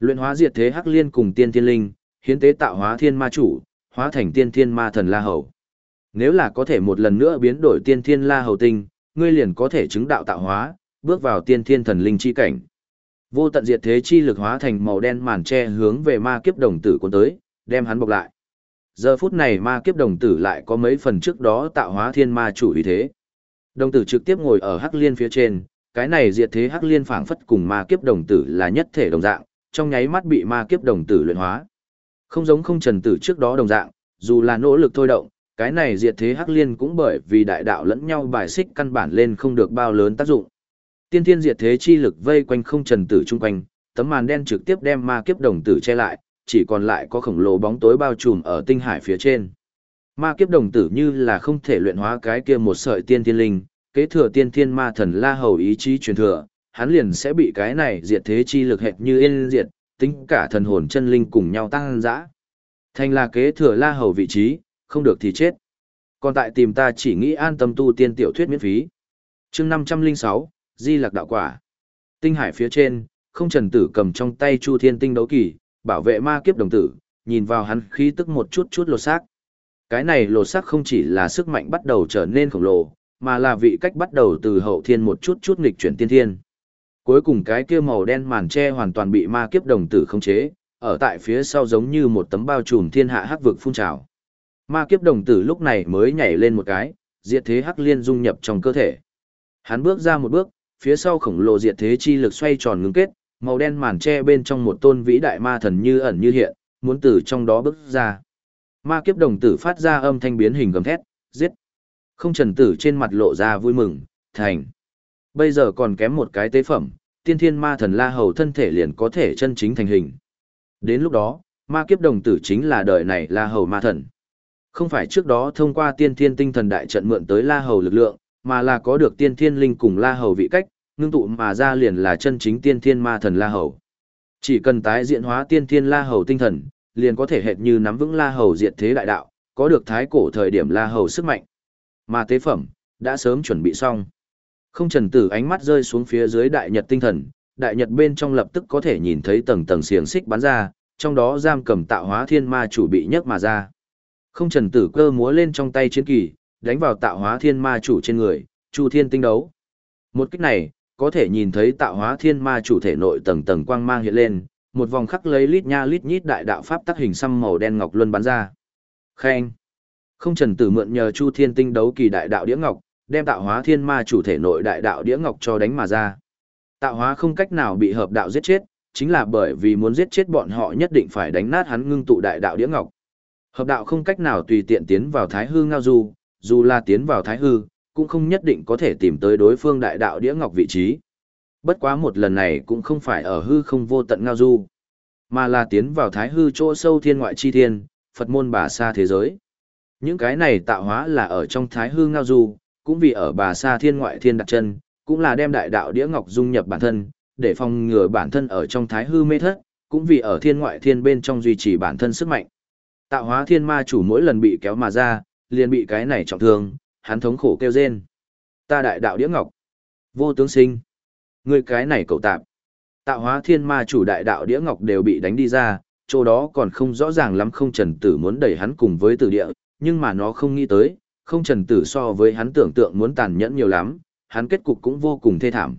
Speaker 1: Luyện hóa diệt thế hắc liên cùng tiên thiên linh, hiến tế tạo hóa thiên ma chủ, hóa thành tiên thiên ma thần La Hầu. Nếu là có thể một lần nữa biến đổi tiên thiên La Hầu tinh, ngươi liền có thể chứng đạo tạo hóa, bước vào tiên thiên thần linh chi cảnh. Vô tận diệt thế chi lực hóa thành màu đen màn che hướng về ma kiếp đồng tử cuốn tới, đem hắn bọc lại. Giờ phút này ma kiếp đồng tử lại có mấy phần trước đó tạo hóa thiên ma chủ ý thế. Đồng tử trực tiếp ngồi ở hắc liên phía trên, cái này diệt thế hắc liên phảng phất cùng ma kiếp đồng tử là nhất thể đồng dạng, trong nháy mắt bị ma kiếp đồng tử luyện hóa. Không giống không trần tử trước đó đồng dạng, dù là nỗ lực thôi động, cái này diệt thế hắc liên cũng bởi vì đại đạo lẫn nhau bài xích căn bản lên không được bao lớn tác dụng. Tiên thiên diệt thế chi lực vây quanh không trần tử chung quanh, tấm màn đen trực tiếp đem ma kiếp đồng tử che lại, chỉ còn lại có khổng lồ bóng tối bao trùm ở tinh hải phía trên. Ma kiếp đồng tử như là không thể luyện hóa cái kia một sợi tiên thiên linh, kế thừa tiên thiên ma thần la hầu ý chí truyền thừa, hắn liền sẽ bị cái này diệt thế chi lực hệt như yên diệt, tính cả thần hồn chân linh cùng nhau tăng dã. Thành là kế thừa la hầu vị trí, không được thì chết. Còn tại tìm ta chỉ nghĩ an tâm tu tiên tiểu thuyết miễn phí. chương 506, Di lạc đạo quả. Tinh hải phía trên, không trần tử cầm trong tay chu thiên tinh đấu kỳ, bảo vệ ma kiếp đồng tử, nhìn vào hắn khí tức một chút chút lột xác. Cái này lột xác không chỉ là sức mạnh bắt đầu trở nên khổng lồ, mà là vị cách bắt đầu từ hậu thiên một chút chút nghịch chuyển tiên thiên. Cuối cùng cái kia màu đen màn che hoàn toàn bị ma kiếp đồng tử khống chế, ở tại phía sau giống như một tấm bao trùm thiên hạ hắc vực phun trào. Ma kiếp đồng tử lúc này mới nhảy lên một cái, diệt thế hắc liên dung nhập trong cơ thể. Hắn bước ra một bước, phía sau khổng lồ diệt thế chi lực xoay tròn ngưng kết, màu đen màn che bên trong một tôn vĩ đại ma thần như ẩn như hiện, muốn từ trong đó bước ra. Ma kiếp đồng tử phát ra âm thanh biến hình gầm thét, giết. Không trần tử trên mặt lộ ra vui mừng, thành. Bây giờ còn kém một cái tế phẩm, tiên thiên ma thần la hầu thân thể liền có thể chân chính thành hình. Đến lúc đó, ma kiếp đồng tử chính là đời này la hầu ma thần. Không phải trước đó thông qua tiên thiên tinh thần đại trận mượn tới la hầu lực lượng, mà là có được tiên thiên linh cùng la hầu vị cách, ngưng tụ mà ra liền là chân chính tiên thiên ma thần la hầu. Chỉ cần tái diễn hóa tiên thiên la hầu tinh thần, liền có thể hệt như nắm vững la hầu diệt thế đại đạo, có được thái cổ thời điểm la hầu sức mạnh. Mà tế phẩm, đã sớm chuẩn bị xong. Không trần tử ánh mắt rơi xuống phía dưới đại nhật tinh thần, đại nhật bên trong lập tức có thể nhìn thấy tầng tầng xiềng xích bắn ra, trong đó giam cầm tạo hóa thiên ma chủ bị nhấc mà ra. Không trần tử cơ múa lên trong tay chiến kỳ, đánh vào tạo hóa thiên ma chủ trên người, chu thiên tinh đấu. Một kích này, có thể nhìn thấy tạo hóa thiên ma chủ thể nội tầng tầng quang mang hiện lên, một vòng khắc lấy lít nha lít nhít đại đạo pháp tác hình xăm màu đen ngọc luân bắn ra. Khen. Không trần tử mượn nhờ Chu Thiên Tinh đấu kỳ đại đạo đĩa ngọc, đem tạo hóa thiên ma chủ thể nội đại đạo đĩa ngọc cho đánh mà ra. Tạo hóa không cách nào bị hợp đạo giết chết, chính là bởi vì muốn giết chết bọn họ nhất định phải đánh nát hắn ngưng tụ đại đạo đĩa ngọc. Hợp đạo không cách nào tùy tiện tiến vào thái hư ngao du, dù là tiến vào thái hư, cũng không nhất định có thể tìm tới đối phương đại đạo đĩa ngọc vị trí. Bất quá một lần này cũng không phải ở hư không vô tận ngao du, mà là tiến vào thái hư chỗ sâu thiên ngoại chi thiên, Phật môn bà sa thế giới. Những cái này tạo hóa là ở trong thái hư ngao du, cũng vì ở bà sa thiên ngoại thiên đặt chân, cũng là đem đại đạo đĩa ngọc dung nhập bản thân, để phòng ngừa bản thân ở trong thái hư mê thất, cũng vì ở thiên ngoại thiên bên trong duy trì bản thân sức mạnh. Tạo hóa thiên ma chủ mỗi lần bị kéo mà ra, liền bị cái này trọng thương, hắn thống khổ kêu rên. Ta đại đạo đĩa ngọc, vô tướng sinh, người cái này cậu tạp. Tạo hóa thiên ma chủ đại đạo đĩa ngọc đều bị đánh đi ra, chỗ đó còn không rõ ràng lắm không trần tử muốn đẩy hắn cùng với tử địa, nhưng mà nó không nghĩ tới, không trần tử so với hắn tưởng tượng muốn tàn nhẫn nhiều lắm, hắn kết cục cũng vô cùng thê thảm.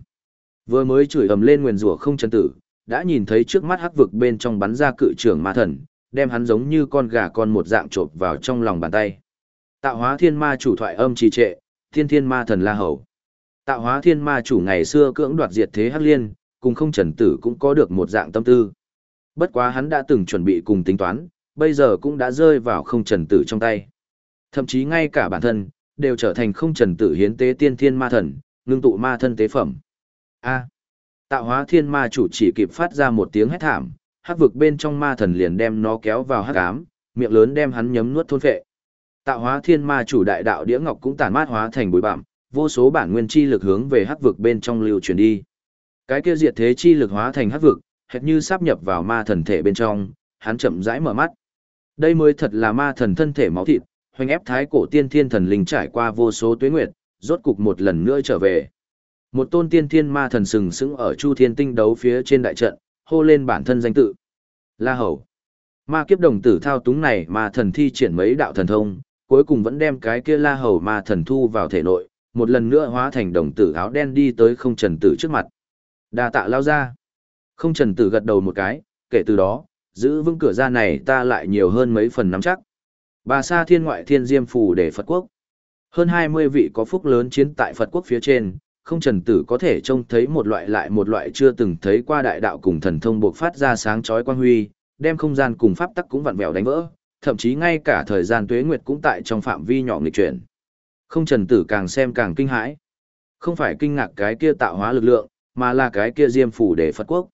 Speaker 1: Vừa mới chửi ầm lên nguyền rủa không trần tử, đã nhìn thấy trước mắt hắc vực bên trong bắn ra cự trưởng ma thần, đem hắn giống như con gà con một dạng chộp vào trong lòng bàn tay. Tạo hóa thiên ma chủ thoại âm trì trệ, thiên thiên ma thần la hầu. Tạo hóa thiên ma chủ ngày xưa cưỡng đoạt diệt thế hắc liên, cùng không trần tử cũng có được một dạng tâm tư. Bất quá hắn đã từng chuẩn bị cùng tính toán, bây giờ cũng đã rơi vào không trần tử trong tay. Thậm chí ngay cả bản thân, đều trở thành không trần tử hiến tế tiên thiên ma thần, ngưng tụ ma thân tế phẩm. A. tạo hóa thiên ma chủ chỉ kịp phát ra một tiếng hét thảm, hắc vực bên trong ma thần liền đem nó kéo vào hắc ám, miệng lớn đem hắn nhấm nuốt thôn phệ. Tạo hóa thiên ma chủ đại đạo đĩa ngọc cũng tàn mát hóa thành bụi bặm, vô số bản nguyên chi lực hướng về hắc vực bên trong lưu truyền đi. Cái kia diệt thế chi lực hóa thành hắc vực, hệt như sáp nhập vào ma thần thể bên trong, hắn chậm rãi mở mắt. Đây mới thật là ma thần thân thể máu thịt, hoành ép thái cổ tiên thiên thần linh trải qua vô số tuế nguyệt, rốt cục một lần nữa trở về. Một tôn tiên thiên ma thần sừng sững ở Chu Thiên Tinh đấu phía trên đại trận, hô lên bản thân danh tự. La Hầu. Ma kiếp đồng tử thao túng này mà thần thi triển mấy đạo thần thông, cuối cùng vẫn đem cái kia La Hầu ma thần thu vào thể nội, một lần nữa hóa thành đồng tử áo đen đi tới không trần tử trước mặt. Đa tạ lao ra. Không trần tử gật đầu một cái, kể từ đó, giữ vững cửa ra này ta lại nhiều hơn mấy phần nắm chắc. Bà Sa Thiên ngoại thiên diêm phù để Phật quốc. Hơn 20 vị có phúc lớn chiến tại Phật quốc phía trên, không trần tử có thể trông thấy một loại lại một loại chưa từng thấy qua đại đạo cùng thần thông buộc phát ra sáng chói quang huy, đem không gian cùng pháp tắc cũng vặn vẹo đánh vỡ, thậm chí ngay cả thời gian tuế nguyệt cũng tại trong phạm vi nhỏ nghịch chuyển. Không trần tử càng xem càng kinh hãi. Không phải kinh ngạc cái kia tạo hóa lực lượng, mà là cái kia diêm phủ để Phật quốc.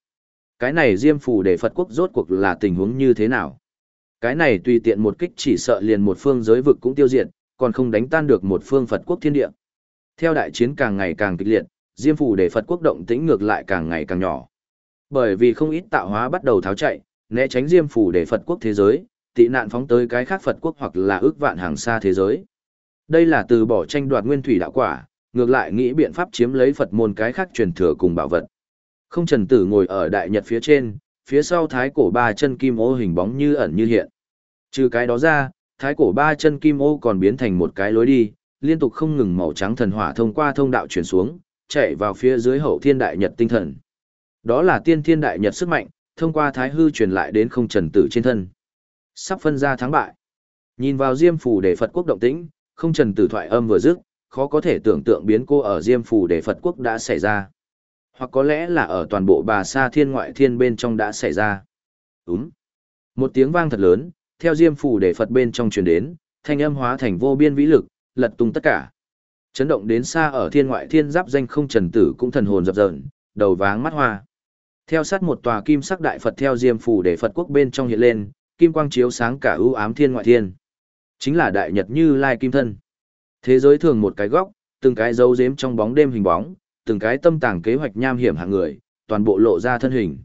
Speaker 1: Cái này diêm phủ để Phật quốc rốt cuộc là tình huống như thế nào? Cái này tùy tiện một kích chỉ sợ liền một phương giới vực cũng tiêu diệt, còn không đánh tan được một phương Phật quốc thiên địa. Theo đại chiến càng ngày càng kịch liệt, Diêm phủ để Phật quốc động tĩnh ngược lại càng ngày càng nhỏ. Bởi vì không ít tạo hóa bắt đầu tháo chạy, né tránh Diêm phủ để Phật quốc thế giới, tị nạn phóng tới cái khác Phật quốc hoặc là ước vạn hàng xa thế giới. Đây là từ bỏ tranh đoạt nguyên thủy đạo quả, ngược lại nghĩ biện pháp chiếm lấy Phật môn cái khác truyền thừa cùng bảo vật. Không Trần Tử ngồi ở đại nhật phía trên, phía sau thái cổ ba chân kim ô hình bóng như ẩn như hiện. Trừ cái đó ra, thái cổ ba chân kim ô còn biến thành một cái lối đi, liên tục không ngừng màu trắng thần hỏa thông qua thông đạo chuyển xuống, chạy vào phía dưới hậu thiên đại nhật tinh thần. Đó là tiên thiên đại nhật sức mạnh, thông qua thái hư truyền lại đến không trần tử trên thân. Sắp phân ra thắng bại. Nhìn vào Diêm phủ để Phật quốc động tĩnh, không trần tử thoại âm vừa dứt, khó có thể tưởng tượng biến cô ở Diêm phủ để Phật quốc đã xảy ra. Hoặc có lẽ là ở toàn bộ bà sa thiên ngoại thiên bên trong đã xảy ra. Đúng. Một tiếng vang thật lớn, theo Diêm phủ để Phật bên trong truyền đến, thanh âm hóa thành vô biên vĩ lực, lật tung tất cả. Chấn động đến xa ở thiên ngoại thiên giáp danh không trần tử cũng thần hồn dập dờn, đầu váng mắt hoa. Theo sát một tòa kim sắc đại Phật theo diêm phủ để Phật quốc bên trong hiện lên, kim quang chiếu sáng cả ưu ám thiên ngoại thiên. Chính là đại nhật như lai kim thân. Thế giới thường một cái góc, từng cái dấu giếm trong bóng đêm hình bóng, từng cái tâm tàng kế hoạch nham hiểm hạng người, toàn bộ lộ ra thân hình.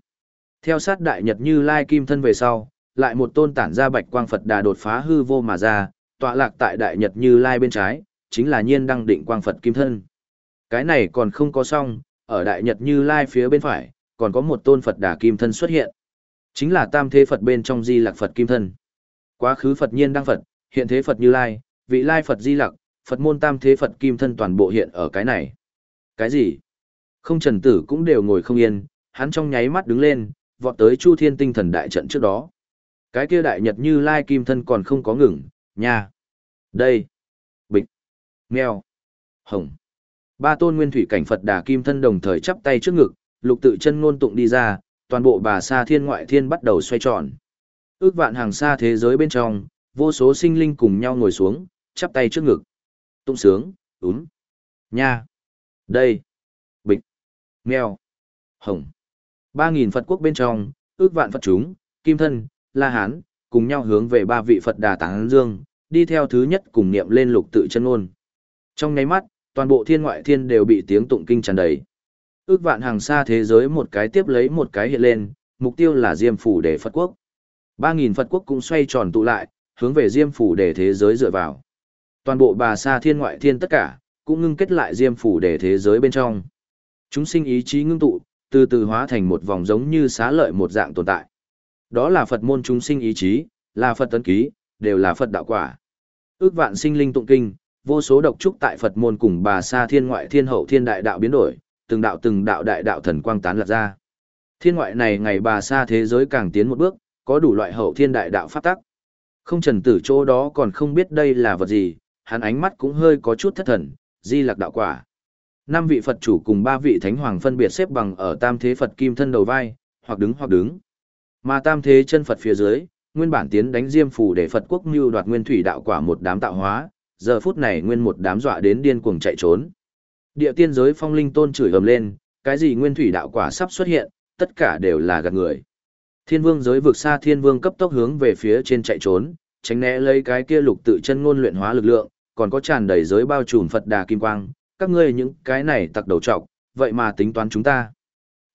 Speaker 1: Theo sát đại nhật như lai kim thân về sau, lại một tôn tản ra bạch quang Phật đà đột phá hư vô mà ra, tọa lạc tại đại nhật như lai bên trái, chính là nhiên đăng định quang Phật kim thân. Cái này còn không có xong, ở đại nhật như lai phía bên phải, còn có một tôn Phật đà kim thân xuất hiện. Chính là tam thế Phật bên trong di lạc Phật kim thân. Quá khứ Phật nhiên đăng Phật, hiện thế Phật như lai, vị lai Phật di lạc, Phật môn tam thế Phật kim thân toàn bộ hiện ở cái này. Cái gì? Không trần tử cũng đều ngồi không yên, hắn trong nháy mắt đứng lên, vọt tới Chu Thiên tinh thần đại trận trước đó. Cái kia đại nhật như lai kim thân còn không có ngừng, nha. Đây. Bịch. Mèo. Hồng. Ba tôn nguyên thủy cảnh Phật đà kim thân đồng thời chắp tay trước ngực, lục tự chân ngôn tụng đi ra, toàn bộ bà sa thiên ngoại thiên bắt đầu xoay tròn. Ước vạn hàng xa thế giới bên trong, vô số sinh linh cùng nhau ngồi xuống, chắp tay trước ngực. Tụng sướng, úm, nha, đây, bịch, mèo, hồng. Ba nghìn Phật quốc bên trong, ước vạn Phật chúng, kim thân, la hán, cùng nhau hướng về ba vị Phật đà táng dương, đi theo thứ nhất cùng niệm lên lục tự chân ngôn. Trong nháy mắt, toàn bộ thiên ngoại thiên đều bị tiếng tụng kinh tràn đầy. Ước vạn hàng xa thế giới một cái tiếp lấy một cái hiện lên, mục tiêu là Diêm phủ để Phật quốc. 3000 Phật quốc cũng xoay tròn tụ lại, hướng về Diêm phủ để thế giới dựa vào. Toàn bộ bà xa thiên ngoại thiên tất cả, cũng ngưng kết lại Diêm phủ để thế giới bên trong. Chúng sinh ý chí ngưng tụ, từ từ hóa thành một vòng giống như xá lợi một dạng tồn tại. Đó là Phật môn chúng sinh ý chí, là Phật tấn ký, đều là Phật đạo quả. Ước vạn sinh linh tụng kinh, vô số độc trúc tại Phật môn cùng bà sa thiên ngoại thiên hậu thiên đại đạo biến đổi, từng đạo từng đạo đại đạo thần quang tán lật ra. Thiên ngoại này ngày bà sa thế giới càng tiến một bước, có đủ loại hậu thiên đại đạo pháp tắc. Không trần tử chỗ đó còn không biết đây là vật gì, hắn ánh mắt cũng hơi có chút thất thần, di lạc đạo quả. Năm vị Phật chủ cùng ba vị thánh hoàng phân biệt xếp bằng ở tam thế Phật kim thân đầu vai, hoặc đứng hoặc đứng. Mà tam thế chân Phật phía dưới, nguyên bản tiến đánh diêm phủ để Phật quốc mưu đoạt nguyên thủy đạo quả một đám tạo hóa, giờ phút này nguyên một đám dọa đến điên cuồng chạy trốn. Địa tiên giới phong linh tôn chửi ầm lên, cái gì nguyên thủy đạo quả sắp xuất hiện, tất cả đều là gạt người. Thiên vương giới vực xa thiên vương cấp tốc hướng về phía trên chạy trốn, tránh né lấy cái kia lục tự chân ngôn luyện hóa lực lượng, còn có tràn đầy giới bao trùm Phật đà kim quang, các ngươi những cái này tặc đầu trọc, vậy mà tính toán chúng ta.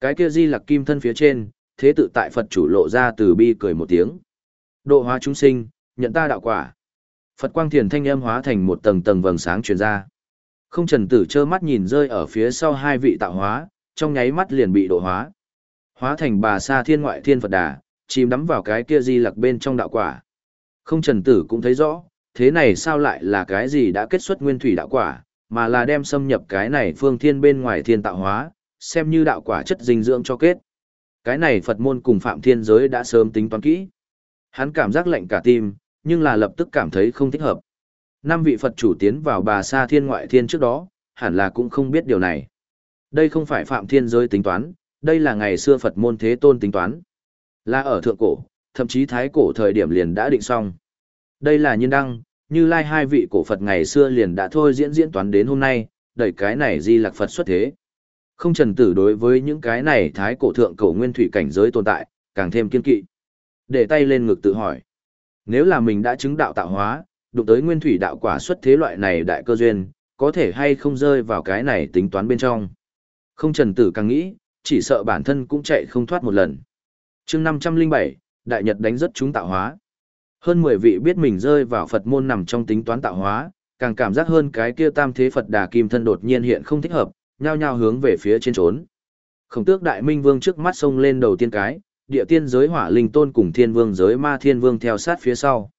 Speaker 1: Cái kia di lặc kim thân phía trên, thế tự tại Phật chủ lộ ra từ bi cười một tiếng. Độ hóa chúng sinh, nhận ta đạo quả. Phật quang thiền thanh âm hóa thành một tầng tầng vầng sáng truyền ra. Không trần tử trơ mắt nhìn rơi ở phía sau hai vị tạo hóa, trong nháy mắt liền bị độ hóa. Hóa thành bà sa thiên ngoại thiên Phật đà, chìm đắm vào cái kia di lặc bên trong đạo quả. Không trần tử cũng thấy rõ, thế này sao lại là cái gì đã kết xuất nguyên thủy đạo quả, mà là đem xâm nhập cái này phương thiên bên ngoài thiên tạo hóa, xem như đạo quả chất dinh dưỡng cho kết. Cái này Phật môn cùng Phạm Thiên giới đã sớm tính toán kỹ. Hắn cảm giác lạnh cả tim, nhưng là lập tức cảm thấy không thích hợp. Năm vị Phật chủ tiến vào bà sa thiên ngoại thiên trước đó, hẳn là cũng không biết điều này. Đây không phải Phạm Thiên giới tính toán, đây là ngày xưa Phật môn thế tôn tính toán. Là ở thượng cổ, thậm chí thái cổ thời điểm liền đã định xong. Đây là nhân đăng, như lai hai vị cổ Phật ngày xưa liền đã thôi diễn diễn toán đến hôm nay, đẩy cái này di lạc Phật xuất thế. Không trần tử đối với những cái này thái cổ thượng cổ nguyên thủy cảnh giới tồn tại, càng thêm kiên kỵ. Để tay lên ngực tự hỏi. Nếu là mình đã chứng đạo tạo hóa, đụng tới nguyên thủy đạo quả xuất thế loại này đại cơ duyên, có thể hay không rơi vào cái này tính toán bên trong. Không trần tử càng nghĩ, chỉ sợ bản thân cũng chạy không thoát một lần. chương 507, Đại Nhật đánh rất chúng tạo hóa. Hơn 10 vị biết mình rơi vào Phật môn nằm trong tính toán tạo hóa, càng cảm giác hơn cái kia tam thế Phật đà kim thân đột nhiên hiện không thích hợp, nhao nhao hướng về phía trên trốn. Khổng tước đại minh vương trước mắt sông lên đầu tiên cái, địa tiên giới hỏa linh tôn cùng thiên vương giới ma thiên vương theo sát phía sau.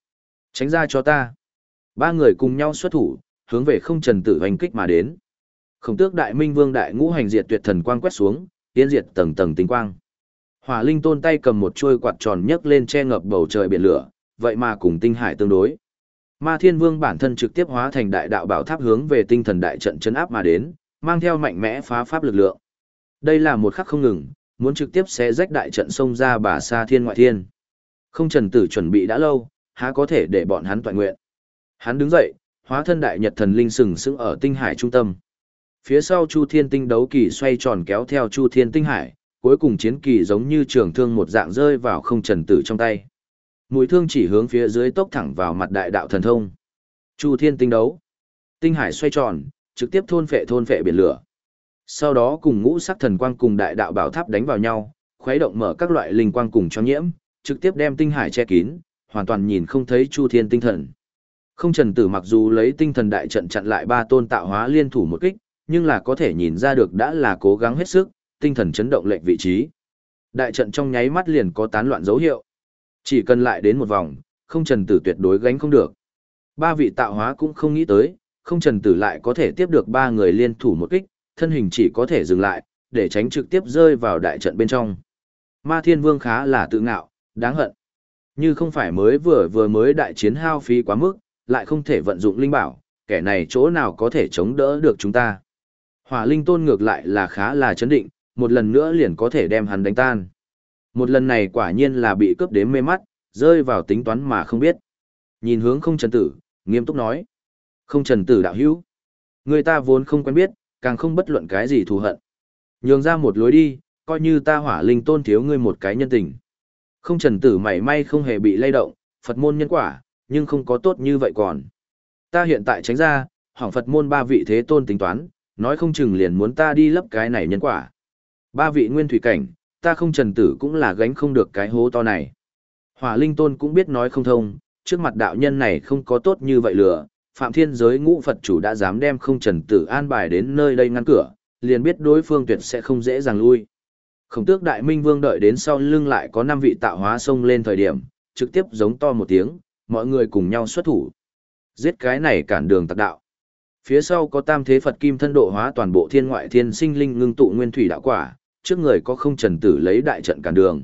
Speaker 1: Tránh ra cho ta. Ba người cùng nhau xuất thủ, hướng về không trần tử hoành kích mà đến. Khổng tước đại minh vương đại ngũ hành diệt tuyệt thần quang quét xuống, tiến diệt tầng tầng tinh quang. Hỏa linh tôn tay cầm một chuôi quạt tròn nhấc lên che ngập bầu trời biển lửa, vậy mà cùng tinh hải tương đối. Ma Thiên Vương bản thân trực tiếp hóa thành đại đạo bảo tháp hướng về tinh thần đại trận chấn áp mà đến, mang theo mạnh mẽ phá pháp lực lượng. Đây là một khắc không ngừng, muốn trực tiếp xé rách đại trận sông ra bà sa thiên ngoại thiên. Không trần tử chuẩn bị đã lâu, há có thể để bọn hắn toàn nguyện. Hắn đứng dậy, hóa thân đại nhật thần linh sừng sững ở tinh hải trung tâm. Phía sau Chu Thiên Tinh đấu kỳ xoay tròn kéo theo Chu Thiên Tinh Hải, cuối cùng chiến kỳ giống như trường thương một dạng rơi vào không trần tử trong tay. Mũi thương chỉ hướng phía dưới tốc thẳng vào mặt đại đạo thần thông. Chu Thiên Tinh đấu. Tinh Hải xoay tròn, trực tiếp thôn phệ thôn phệ biển lửa. Sau đó cùng ngũ sắc thần quang cùng đại đạo bảo tháp đánh vào nhau, khuấy động mở các loại linh quang cùng cho nhiễm, trực tiếp đem tinh hải che kín, hoàn toàn nhìn không thấy Chu Thiên tinh thần. Không Trần Tử mặc dù lấy tinh thần đại trận chặn lại ba tôn tạo hóa liên thủ một kích, nhưng là có thể nhìn ra được đã là cố gắng hết sức, tinh thần chấn động lệnh vị trí. Đại trận trong nháy mắt liền có tán loạn dấu hiệu. Chỉ cần lại đến một vòng, không Trần Tử tuyệt đối gánh không được. Ba vị tạo hóa cũng không nghĩ tới, không Trần Tử lại có thể tiếp được ba người liên thủ một kích, thân hình chỉ có thể dừng lại, để tránh trực tiếp rơi vào đại trận bên trong. Ma Thiên Vương khá là tự ngạo, đáng hận. Như không phải mới vừa vừa mới đại chiến hao phí quá mức, lại không thể vận dụng linh bảo, kẻ này chỗ nào có thể chống đỡ được chúng ta. Hỏa linh tôn ngược lại là khá là chấn định, một lần nữa liền có thể đem hắn đánh tan. Một lần này quả nhiên là bị cướp đến mê mắt, rơi vào tính toán mà không biết. Nhìn hướng không trần tử, nghiêm túc nói. Không trần tử đạo hữu. Người ta vốn không quen biết, càng không bất luận cái gì thù hận. Nhường ra một lối đi, coi như ta hỏa linh tôn thiếu ngươi một cái nhân tình. Không trần tử mảy may không hề bị lay động, Phật môn nhân quả, nhưng không có tốt như vậy còn. Ta hiện tại tránh ra, hỏng Phật môn ba vị thế tôn tính toán, nói không chừng liền muốn ta đi lấp cái này nhân quả. Ba vị nguyên thủy cảnh, ta không trần tử cũng là gánh không được cái hố to này. Hỏa linh tôn cũng biết nói không thông, trước mặt đạo nhân này không có tốt như vậy lừa, Phạm Thiên giới ngũ Phật chủ đã dám đem không trần tử an bài đến nơi đây ngăn cửa, liền biết đối phương tuyệt sẽ không dễ dàng lui. Khổng tước đại minh vương đợi đến sau lưng lại có năm vị tạo hóa sông lên thời điểm, trực tiếp giống to một tiếng, mọi người cùng nhau xuất thủ. Giết cái này cản đường tặc đạo. Phía sau có tam thế Phật kim thân độ hóa toàn bộ thiên ngoại thiên sinh linh ngưng tụ nguyên thủy đạo quả, trước người có không trần tử lấy đại trận cản đường.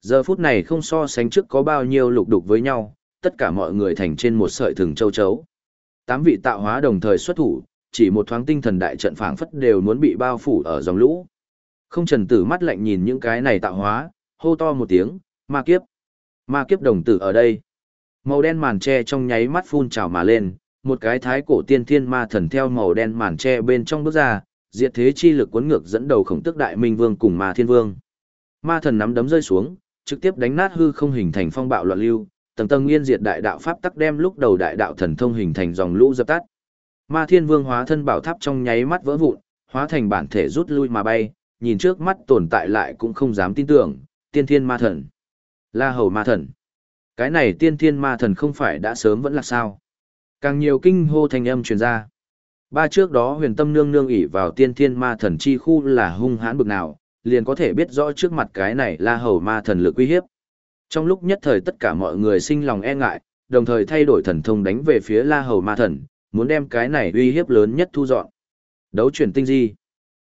Speaker 1: Giờ phút này không so sánh trước có bao nhiêu lục đục với nhau, tất cả mọi người thành trên một sợi thừng châu chấu. Tám vị tạo hóa đồng thời xuất thủ, chỉ một thoáng tinh thần đại trận phảng phất đều muốn bị bao phủ ở dòng lũ. Không trần tử mắt lạnh nhìn những cái này tạo hóa, hô to một tiếng, ma kiếp. Ma kiếp đồng tử ở đây. Màu đen màn tre trong nháy mắt phun trào mà lên, một cái thái cổ tiên thiên ma thần theo màu đen màn tre bên trong bước ra, diệt thế chi lực cuốn ngược dẫn đầu khổng tức đại minh vương cùng ma thiên vương. Ma thần nắm đấm rơi xuống, trực tiếp đánh nát hư không hình thành phong bạo loạn lưu, tầng tầng yên diệt đại đạo pháp tắc đem lúc đầu đại đạo thần thông hình thành dòng lũ dập tắt. Ma Thiên Vương hóa thân bảo tháp trong nháy mắt vỡ vụn, hóa thành bản thể rút lui mà bay, nhìn trước mắt tồn tại lại cũng không dám tin tưởng, tiên thiên ma thần. La hầu ma thần. Cái này tiên thiên ma thần không phải đã sớm vẫn là sao. Càng nhiều kinh hô thành âm truyền ra. Ba trước đó huyền tâm nương nương ỷ vào tiên thiên ma thần chi khu là hung hãn bực nào, liền có thể biết rõ trước mặt cái này la hầu ma thần lực uy hiếp. Trong lúc nhất thời tất cả mọi người sinh lòng e ngại, đồng thời thay đổi thần thông đánh về phía la hầu ma thần, muốn đem cái này uy hiếp lớn nhất thu dọn. Đấu chuyển tinh di.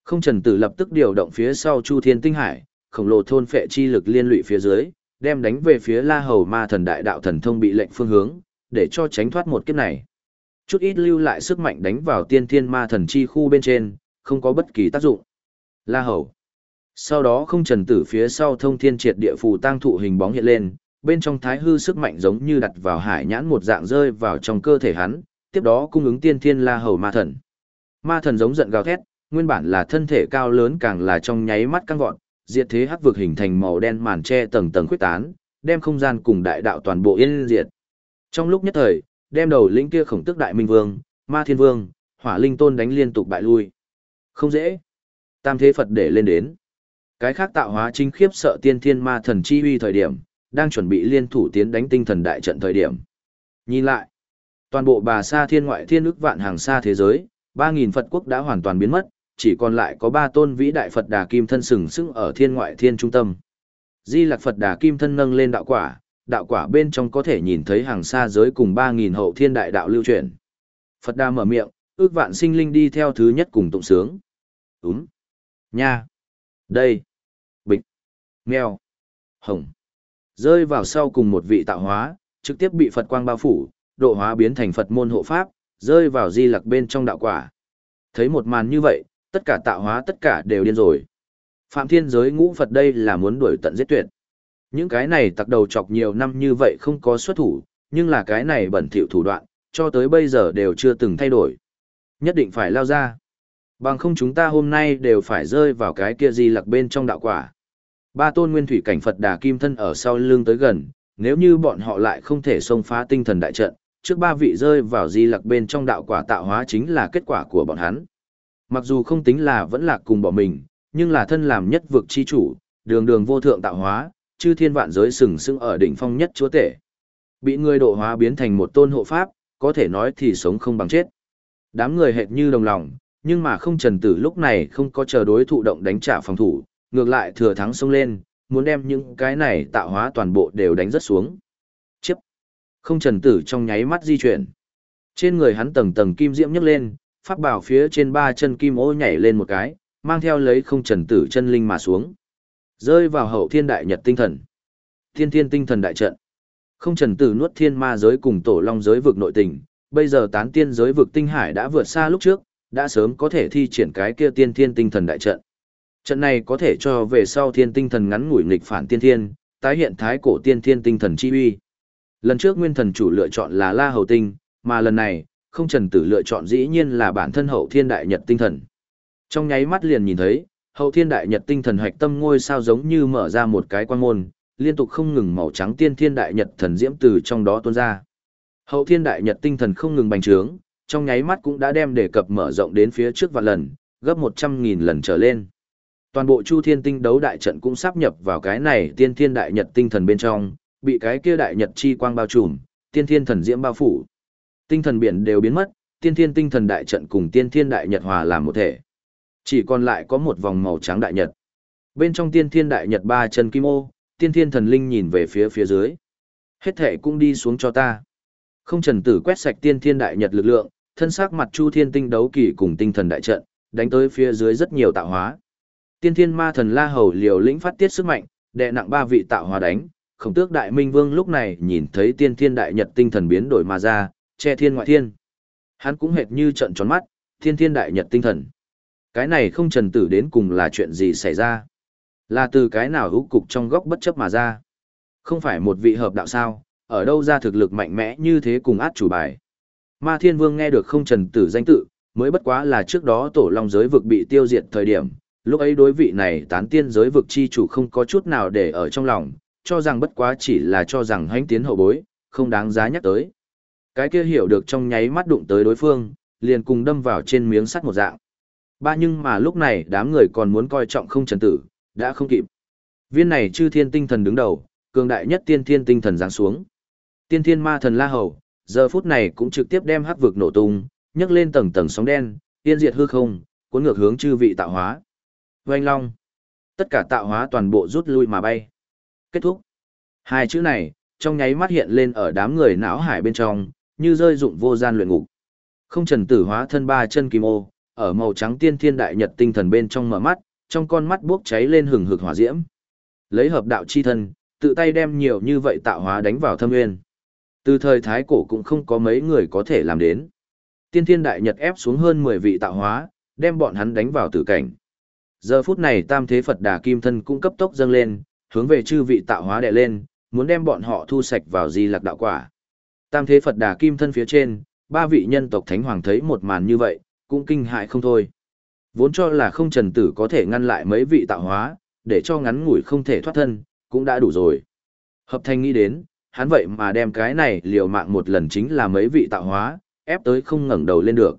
Speaker 1: Không trần tử lập tức điều động phía sau Chu Thiên Tinh Hải, khổng lồ thôn phệ chi lực liên lụy phía dưới, đem đánh về phía La Hầu Ma Thần Đại Đạo Thần Thông bị lệnh phương hướng, để cho tránh thoát một kiếp này. Chút ít lưu lại sức mạnh đánh vào Tiên Thiên Ma Thần chi khu bên trên, không có bất kỳ tác dụng. La Hầu. Sau đó không trần tử phía sau thông thiên triệt địa phù tang thụ hình bóng hiện lên, bên trong thái hư sức mạnh giống như đặt vào hải nhãn một dạng rơi vào trong cơ thể hắn, tiếp đó cung ứng tiên thiên la hầu ma thần. Ma thần giống giận gào thét, nguyên bản là thân thể cao lớn càng là trong nháy mắt căng vọt, diệt thế hắc vực hình thành màu đen màn che tầng tầng khuyết tán, đem không gian cùng đại đạo toàn bộ yên diệt. Trong lúc nhất thời, đem đầu lĩnh kia khổng tức đại minh vương, ma thiên vương, hỏa linh tôn đánh liên tục bại lui. Không dễ. Tam thế Phật để lên đến. Cái khác tạo hóa chính khiếp sợ tiên thiên ma thần chi uy thời điểm, đang chuẩn bị liên thủ tiến đánh tinh thần đại trận thời điểm. Nhìn lại, toàn bộ bà sa thiên ngoại thiên ức vạn hàng xa thế giới, 3.000 Phật quốc đã hoàn toàn biến mất, chỉ còn lại có ba tôn vĩ đại Phật Đà Kim thân sừng sững ở thiên ngoại thiên trung tâm. Di Lạc Phật Đà Kim thân nâng lên đạo quả, đạo quả bên trong có thể nhìn thấy hàng xa giới cùng 3.000 hậu thiên đại đạo lưu truyền. Phật Đà mở miệng, ước vạn sinh linh đi theo thứ nhất cùng tụng sướng. Đúng. Nha. Đây. Mèo. Hồng. Rơi vào sau cùng một vị tạo hóa, trực tiếp bị Phật quang bao phủ, độ hóa biến thành Phật môn hộ pháp, rơi vào di lặc bên trong đạo quả. Thấy một màn như vậy, tất cả tạo hóa tất cả đều điên rồi. Phạm thiên giới ngũ Phật đây là muốn đuổi tận giết tuyệt. Những cái này tặc đầu chọc nhiều năm như vậy không có xuất thủ, nhưng là cái này bẩn thỉu thủ đoạn, cho tới bây giờ đều chưa từng thay đổi. Nhất định phải lao ra. Bằng không chúng ta hôm nay đều phải rơi vào cái kia di lặc bên trong đạo quả. Ba tôn nguyên thủy cảnh Phật đà kim thân ở sau lưng tới gần, nếu như bọn họ lại không thể xông phá tinh thần đại trận, trước ba vị rơi vào di lặc bên trong đạo quả tạo hóa chính là kết quả của bọn hắn. Mặc dù không tính là vẫn lạc cùng bỏ mình, nhưng là thân làm nhất vực chi chủ, đường đường vô thượng tạo hóa, chư thiên vạn giới sừng sững ở đỉnh phong nhất chúa tể. Bị người độ hóa biến thành một tôn hộ pháp, có thể nói thì sống không bằng chết. Đám người hệt như đồng lòng, nhưng mà không trần tử lúc này không có chờ đối thụ động đánh trả phòng thủ, ngược lại thừa thắng xông lên, muốn đem những cái này tạo hóa toàn bộ đều đánh rất xuống. Chiếp! Không trần tử trong nháy mắt di chuyển. Trên người hắn tầng tầng kim diễm nhấc lên, pháp bảo phía trên ba chân kim ô nhảy lên một cái, mang theo lấy không trần tử chân linh mà xuống. Rơi vào hậu thiên đại nhật tinh thần. Thiên thiên tinh thần đại trận. Không trần tử nuốt thiên ma giới cùng tổ long giới vực nội tình, bây giờ tán tiên giới vực tinh hải đã vượt xa lúc trước, đã sớm có thể thi triển cái kia tiên thiên tinh thần đại trận. Trận này có thể cho về sau thiên tinh thần ngắn ngủi nghịch phản tiên thiên, tái hiện thái cổ tiên thiên tinh thần chi uy. Lần trước nguyên thần chủ lựa chọn là La Hầu Tinh, mà lần này, không trần tử lựa chọn dĩ nhiên là bản thân hậu thiên đại nhật tinh thần. Trong nháy mắt liền nhìn thấy, hậu thiên đại nhật tinh thần hoạch tâm ngôi sao giống như mở ra một cái quan môn, liên tục không ngừng màu trắng tiên thiên đại nhật thần diễm từ trong đó tuôn ra. Hậu thiên đại nhật tinh thần không ngừng bành trướng, trong nháy mắt cũng đã đem đề cập mở rộng đến phía trước và lần, gấp 100.000 lần trở lên. Toàn bộ Chu Thiên Tinh đấu đại trận cũng sắp nhập vào cái này tiên thiên đại nhật tinh thần bên trong, bị cái kia đại nhật chi quang bao trùm, tiên thiên thần diễm bao phủ. Tinh thần biển đều biến mất, tiên thiên tinh thần đại trận cùng tiên thiên đại nhật hòa làm một thể. Chỉ còn lại có một vòng màu trắng đại nhật. Bên trong tiên thiên đại nhật ba chân kim ô, tiên thiên thần linh nhìn về phía phía dưới. Hết thể cũng đi xuống cho ta. Không trần tử quét sạch tiên thiên đại nhật lực lượng, thân xác mặt chu thiên tinh đấu kỳ cùng tinh thần đại trận, đánh tới phía dưới rất nhiều tạo hóa. Tiên thiên ma thần la hầu liều lĩnh phát tiết sức mạnh, đè nặng ba vị tạo hóa đánh. Khổng tước đại minh vương lúc này nhìn thấy tiên thiên đại nhật tinh thần biến đổi mà ra, che thiên ngoại thiên. Hắn cũng hệt như trận tròn mắt, thiên thiên đại nhật tinh thần. Cái này không trần tử đến cùng là chuyện gì xảy ra. Là từ cái nào hữu cục trong góc bất chấp mà ra. Không phải một vị hợp đạo sao, ở đâu ra thực lực mạnh mẽ như thế cùng át chủ bài. Ma Thiên Vương nghe được không trần tử danh tự, mới bất quá là trước đó tổ long giới vực bị tiêu diệt thời điểm, lúc ấy đối vị này tán tiên giới vực chi chủ không có chút nào để ở trong lòng, cho rằng bất quá chỉ là cho rằng hánh tiến hậu bối, không đáng giá nhắc tới. Cái kia hiểu được trong nháy mắt đụng tới đối phương, liền cùng đâm vào trên miếng sắt một dạng. Ba nhưng mà lúc này đám người còn muốn coi trọng không trần tử, đã không kịp. Viên này chư thiên tinh thần đứng đầu, cường đại nhất tiên thiên tinh thần giáng xuống. Tiên thiên ma thần La Hầu, giờ phút này cũng trực tiếp đem hắc vực nổ tung, nhấc lên tầng tầng sóng đen, tiên diệt hư không, cuốn ngược hướng chư vị tạo hóa. Oanh long. Tất cả tạo hóa toàn bộ rút lui mà bay. Kết thúc. Hai chữ này, trong nháy mắt hiện lên ở đám người não hải bên trong, như rơi dụng vô gian luyện ngục. Không trần tử hóa thân ba chân kim ô, ở màu trắng tiên thiên đại nhật tinh thần bên trong mở mắt, trong con mắt bốc cháy lên hừng hực hỏa diễm. Lấy hợp đạo chi thân, tự tay đem nhiều như vậy tạo hóa đánh vào thâm nguyên. Từ thời thái cổ cũng không có mấy người có thể làm đến. Tiên thiên đại nhật ép xuống hơn 10 vị tạo hóa, đem bọn hắn đánh vào tử cảnh. Giờ phút này tam thế Phật đà kim thân cũng cấp tốc dâng lên, hướng về chư vị tạo hóa đệ lên, muốn đem bọn họ thu sạch vào di lạc đạo quả. Tam thế Phật đà kim thân phía trên, ba vị nhân tộc thánh hoàng thấy một màn như vậy, cũng kinh hại không thôi. Vốn cho là không trần tử có thể ngăn lại mấy vị tạo hóa, để cho ngắn ngủi không thể thoát thân, cũng đã đủ rồi. Hợp thanh nghĩ đến, hắn vậy mà đem cái này liều mạng một lần chính là mấy vị tạo hóa, ép tới không ngẩng đầu lên được.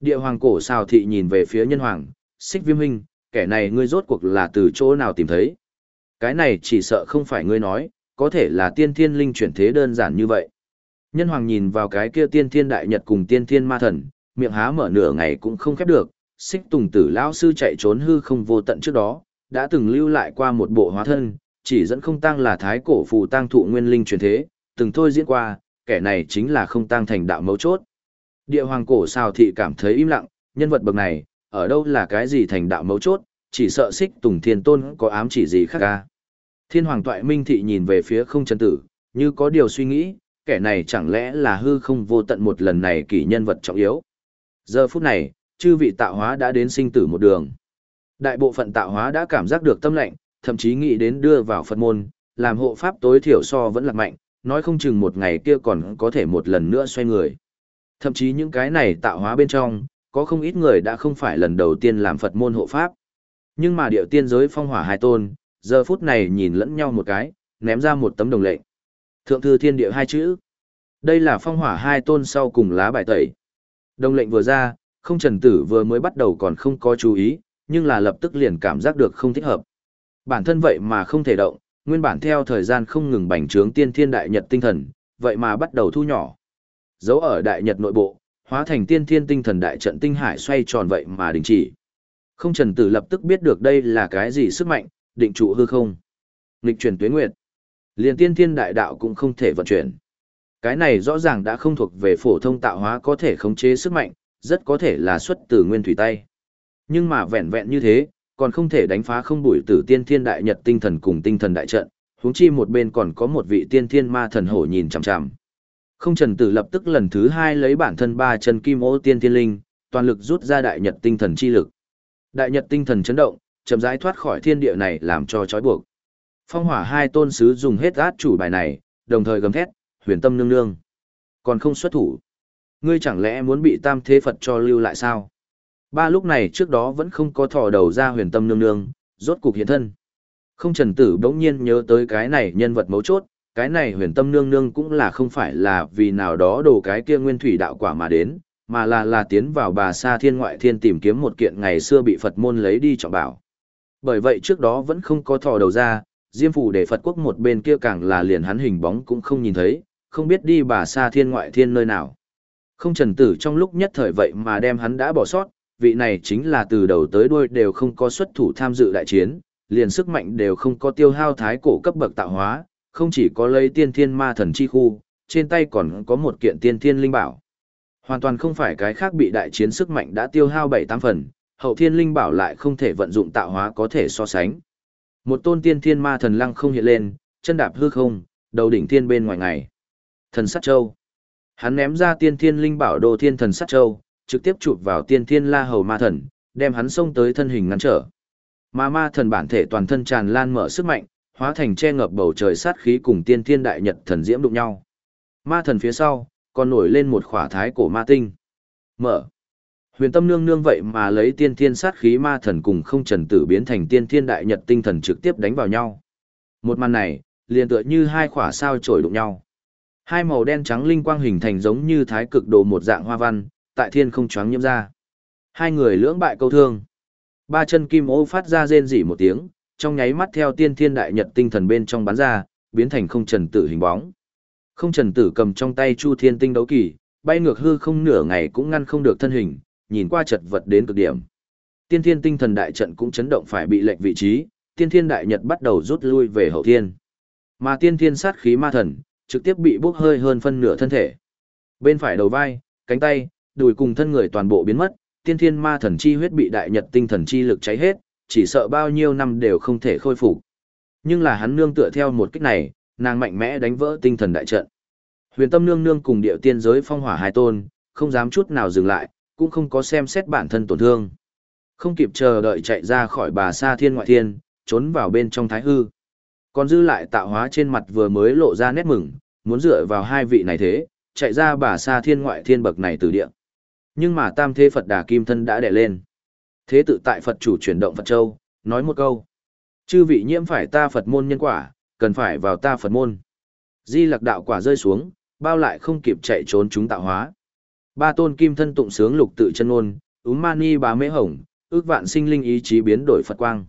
Speaker 1: Địa hoàng cổ xào thị nhìn về phía nhân hoàng, xích viêm huynh, kẻ này ngươi rốt cuộc là từ chỗ nào tìm thấy. Cái này chỉ sợ không phải ngươi nói, có thể là tiên thiên linh chuyển thế đơn giản như vậy. Nhân hoàng nhìn vào cái kia tiên thiên đại nhật cùng tiên thiên ma thần, miệng há mở nửa ngày cũng không khép được, xích tùng tử lão sư chạy trốn hư không vô tận trước đó, đã từng lưu lại qua một bộ hóa thân, chỉ dẫn không tăng là thái cổ phù tăng thụ nguyên linh chuyển thế, từng thôi diễn qua, kẻ này chính là không tăng thành đạo mấu chốt. Địa hoàng cổ xào thị cảm thấy im lặng, nhân vật bậc này, ở đâu là cái gì thành đạo mấu chốt, chỉ sợ xích tùng thiên tôn có ám chỉ gì khác ca. Thiên hoàng toại minh thị nhìn về phía không chân tử, như có điều suy nghĩ, kẻ này chẳng lẽ là hư không vô tận một lần này kỳ nhân vật trọng yếu. Giờ phút này, chư vị tạo hóa đã đến sinh tử một đường. Đại bộ phận tạo hóa đã cảm giác được tâm lệnh, thậm chí nghĩ đến đưa vào Phật môn, làm hộ pháp tối thiểu so vẫn là mạnh, nói không chừng một ngày kia còn có thể một lần nữa xoay người. Thậm chí những cái này tạo hóa bên trong, có không ít người đã không phải lần đầu tiên làm Phật môn hộ pháp. Nhưng mà điệu tiên giới phong hỏa hai tôn, giờ phút này nhìn lẫn nhau một cái, ném ra một tấm đồng lệnh. Thượng thư thiên địa hai chữ. Đây là phong hỏa hai tôn sau cùng lá bài tẩy. Đồng lệnh vừa ra, không trần tử vừa mới bắt đầu còn không có chú ý, nhưng là lập tức liền cảm giác được không thích hợp. Bản thân vậy mà không thể động, nguyên bản theo thời gian không ngừng bành trướng tiên thiên đại nhật tinh thần, vậy mà bắt đầu thu nhỏ. Dấu ở đại nhật nội bộ, hóa thành tiên thiên tinh thần đại trận tinh hải xoay tròn vậy mà đình chỉ. Không trần tử lập tức biết được đây là cái gì sức mạnh, định trụ hư không. Nghịch chuyển tuyến nguyệt. Liền tiên thiên đại đạo cũng không thể vận chuyển. Cái này rõ ràng đã không thuộc về phổ thông tạo hóa có thể khống chế sức mạnh, rất có thể là xuất từ nguyên thủy tay. Nhưng mà vẹn vẹn như thế, còn không thể đánh phá không bụi tử tiên thiên đại nhật tinh thần cùng tinh thần đại trận, huống chi một bên còn có một vị tiên thiên ma thần hổ nhìn chằm chằm. Không trần tử lập tức lần thứ hai lấy bản thân ba chân kim ô tiên thiên linh, toàn lực rút ra đại nhật tinh thần chi lực. Đại nhật tinh thần chấn động, chậm rãi thoát khỏi thiên địa này làm cho trói buộc. Phong hỏa hai tôn sứ dùng hết át chủ bài này, đồng thời gầm thét, huyền tâm nương nương. Còn không xuất thủ. Ngươi chẳng lẽ muốn bị tam thế Phật cho lưu lại sao? Ba lúc này trước đó vẫn không có thò đầu ra huyền tâm nương nương, rốt cục hiện thân. Không trần tử bỗng nhiên nhớ tới cái này nhân vật mấu chốt, cái này huyền tâm nương nương cũng là không phải là vì nào đó đồ cái kia nguyên thủy đạo quả mà đến, mà là là tiến vào bà sa thiên ngoại thiên tìm kiếm một kiện ngày xưa bị Phật môn lấy đi trọng bảo. Bởi vậy trước đó vẫn không có thò đầu ra, diêm phủ để Phật quốc một bên kia càng là liền hắn hình bóng cũng không nhìn thấy, không biết đi bà sa thiên ngoại thiên nơi nào. Không trần tử trong lúc nhất thời vậy mà đem hắn đã bỏ sót, vị này chính là từ đầu tới đuôi đều không có xuất thủ tham dự đại chiến, liền sức mạnh đều không có tiêu hao thái cổ cấp bậc tạo hóa, không chỉ có lấy tiên thiên ma thần chi khu, trên tay còn có một kiện tiên thiên linh bảo. Hoàn toàn không phải cái khác bị đại chiến sức mạnh đã tiêu hao 7-8 phần, hậu thiên linh bảo lại không thể vận dụng tạo hóa có thể so sánh. Một tôn tiên thiên ma thần lăng không hiện lên, chân đạp hư không, đầu đỉnh thiên bên ngoài ngày. Thần sát châu. Hắn ném ra tiên thiên linh bảo đồ thiên thần sát châu, trực tiếp chụp vào tiên thiên la hầu ma thần, đem hắn xông tới thân hình ngăn trở. Ma ma thần bản thể toàn thân tràn lan mở sức mạnh, hóa thành che ngập bầu trời sát khí cùng tiên thiên đại nhật thần diễm đụng nhau. Ma thần phía sau, còn nổi lên một khỏa thái cổ ma tinh. Mở. Huyền tâm nương nương vậy mà lấy tiên thiên sát khí ma thần cùng không trần tử biến thành tiên thiên đại nhật tinh thần trực tiếp đánh vào nhau. Một màn này, liền tựa như hai khỏa sao trổi đụng nhau. Hai màu đen trắng linh quang hình thành giống như thái cực đồ một dạng hoa văn, tại thiên không choáng nhiễm ra. Hai người lưỡng bại câu thương. Ba chân kim ô phát ra rên rỉ một tiếng, trong nháy mắt theo tiên thiên đại nhật tinh thần bên trong bắn ra, biến thành không trần tử hình bóng. Không trần tử cầm trong tay chu thiên tinh đấu kỳ, bay ngược hư không nửa ngày cũng ngăn không được thân hình, nhìn qua chật vật đến cực điểm. Tiên thiên tinh thần đại trận cũng chấn động phải bị lệnh vị trí, tiên thiên đại nhật bắt đầu rút lui về hậu thiên. Mà tiên thiên sát khí ma thần, trực tiếp bị bốc hơi hơn phân nửa thân thể. Bên phải đầu vai, cánh tay, đùi cùng thân người toàn bộ biến mất, tiên thiên ma thần chi huyết bị đại nhật tinh thần chi lực cháy hết, chỉ sợ bao nhiêu năm đều không thể khôi phục. Nhưng là hắn nương tựa theo một kích này, nàng mạnh mẽ đánh vỡ tinh thần đại trận. Huyền Tâm nương nương cùng điệu tiên giới phong hỏa hai tôn, không dám chút nào dừng lại, cũng không có xem xét bản thân tổn thương. Không kịp chờ đợi chạy ra khỏi bà sa thiên ngoại thiên, trốn vào bên trong thái hư. Còn dư lại tạo hóa trên mặt vừa mới lộ ra nét mừng, muốn dựa vào hai vị này thế, chạy ra bà sa thiên ngoại thiên bậc này từ địa. Nhưng mà tam thế Phật đà kim thân đã đẻ lên. Thế tự tại Phật chủ chuyển động Phật Châu, nói một câu. Chư vị nhiễm phải ta Phật môn nhân quả, cần phải vào ta Phật môn. Di lạc đạo quả rơi xuống, bao lại không kịp chạy trốn chúng tạo hóa. Ba tôn kim thân tụng sướng lục tự chân ngôn, úm mani bá mễ hồng, ước vạn sinh linh ý chí biến đổi Phật quang.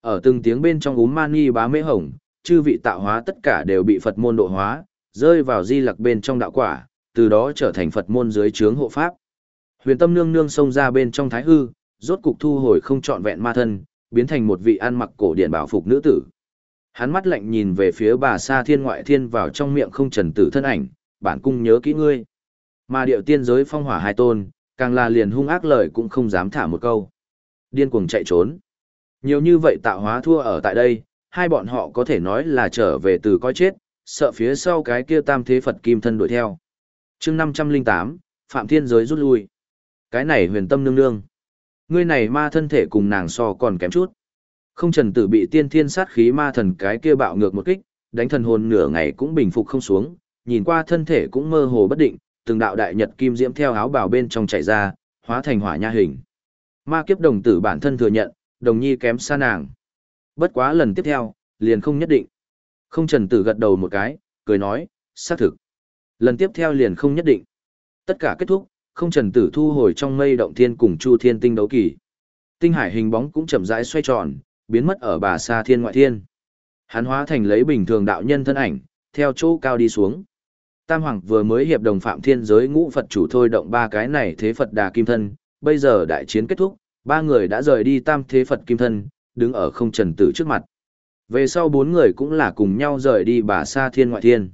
Speaker 1: Ở từng tiếng bên trong úm mani bá mễ hồng, chư vị tạo hóa tất cả đều bị Phật môn độ hóa, rơi vào di lặc bên trong đạo quả, từ đó trở thành Phật môn dưới trướng hộ pháp. Huyền tâm nương nương xông ra bên trong thái hư, rốt cục thu hồi không trọn vẹn ma thân, biến thành một vị ăn mặc cổ điển bảo phục nữ tử. Hắn mắt lạnh nhìn về phía bà Sa Thiên ngoại thiên vào trong miệng không trần tử thân ảnh, bản cung nhớ kỹ ngươi. Mà điệu tiên giới phong hỏa hai tôn, càng là liền hung ác lời cũng không dám thả một câu. Điên cuồng chạy trốn. Nhiều như vậy tạo hóa thua ở tại đây, hai bọn họ có thể nói là trở về từ coi chết, sợ phía sau cái kia tam thế Phật kim thân đuổi theo. chương 508, Phạm Thiên giới rút lui. Cái này huyền tâm nương nương. Ngươi này ma thân thể cùng nàng so còn kém chút. Không trần tử bị tiên thiên sát khí ma thần cái kia bạo ngược một kích, đánh thần hồn nửa ngày cũng bình phục không xuống, nhìn qua thân thể cũng mơ hồ bất định, từng đạo đại nhật kim diễm theo áo bào bên trong chảy ra, hóa thành hỏa nha hình. Ma kiếp đồng tử bản thân thừa nhận, đồng nhi kém xa nàng. Bất quá lần tiếp theo, liền không nhất định. Không trần tử gật đầu một cái, cười nói, xác thực. Lần tiếp theo liền không nhất định. Tất cả kết thúc, không trần tử thu hồi trong mây động thiên cùng chu thiên tinh đấu kỳ. Tinh hải hình bóng cũng chậm rãi xoay tròn, biến mất ở bà sa thiên ngoại thiên. Hắn hóa thành lấy bình thường đạo nhân thân ảnh, theo chỗ cao đi xuống. Tam Hoàng vừa mới hiệp đồng phạm thiên giới ngũ Phật chủ thôi động ba cái này thế Phật đà kim thân, bây giờ đại chiến kết thúc, ba người đã rời đi tam thế Phật kim thân, đứng ở không trần tử trước mặt. Về sau bốn người cũng là cùng nhau rời đi bà sa thiên ngoại thiên.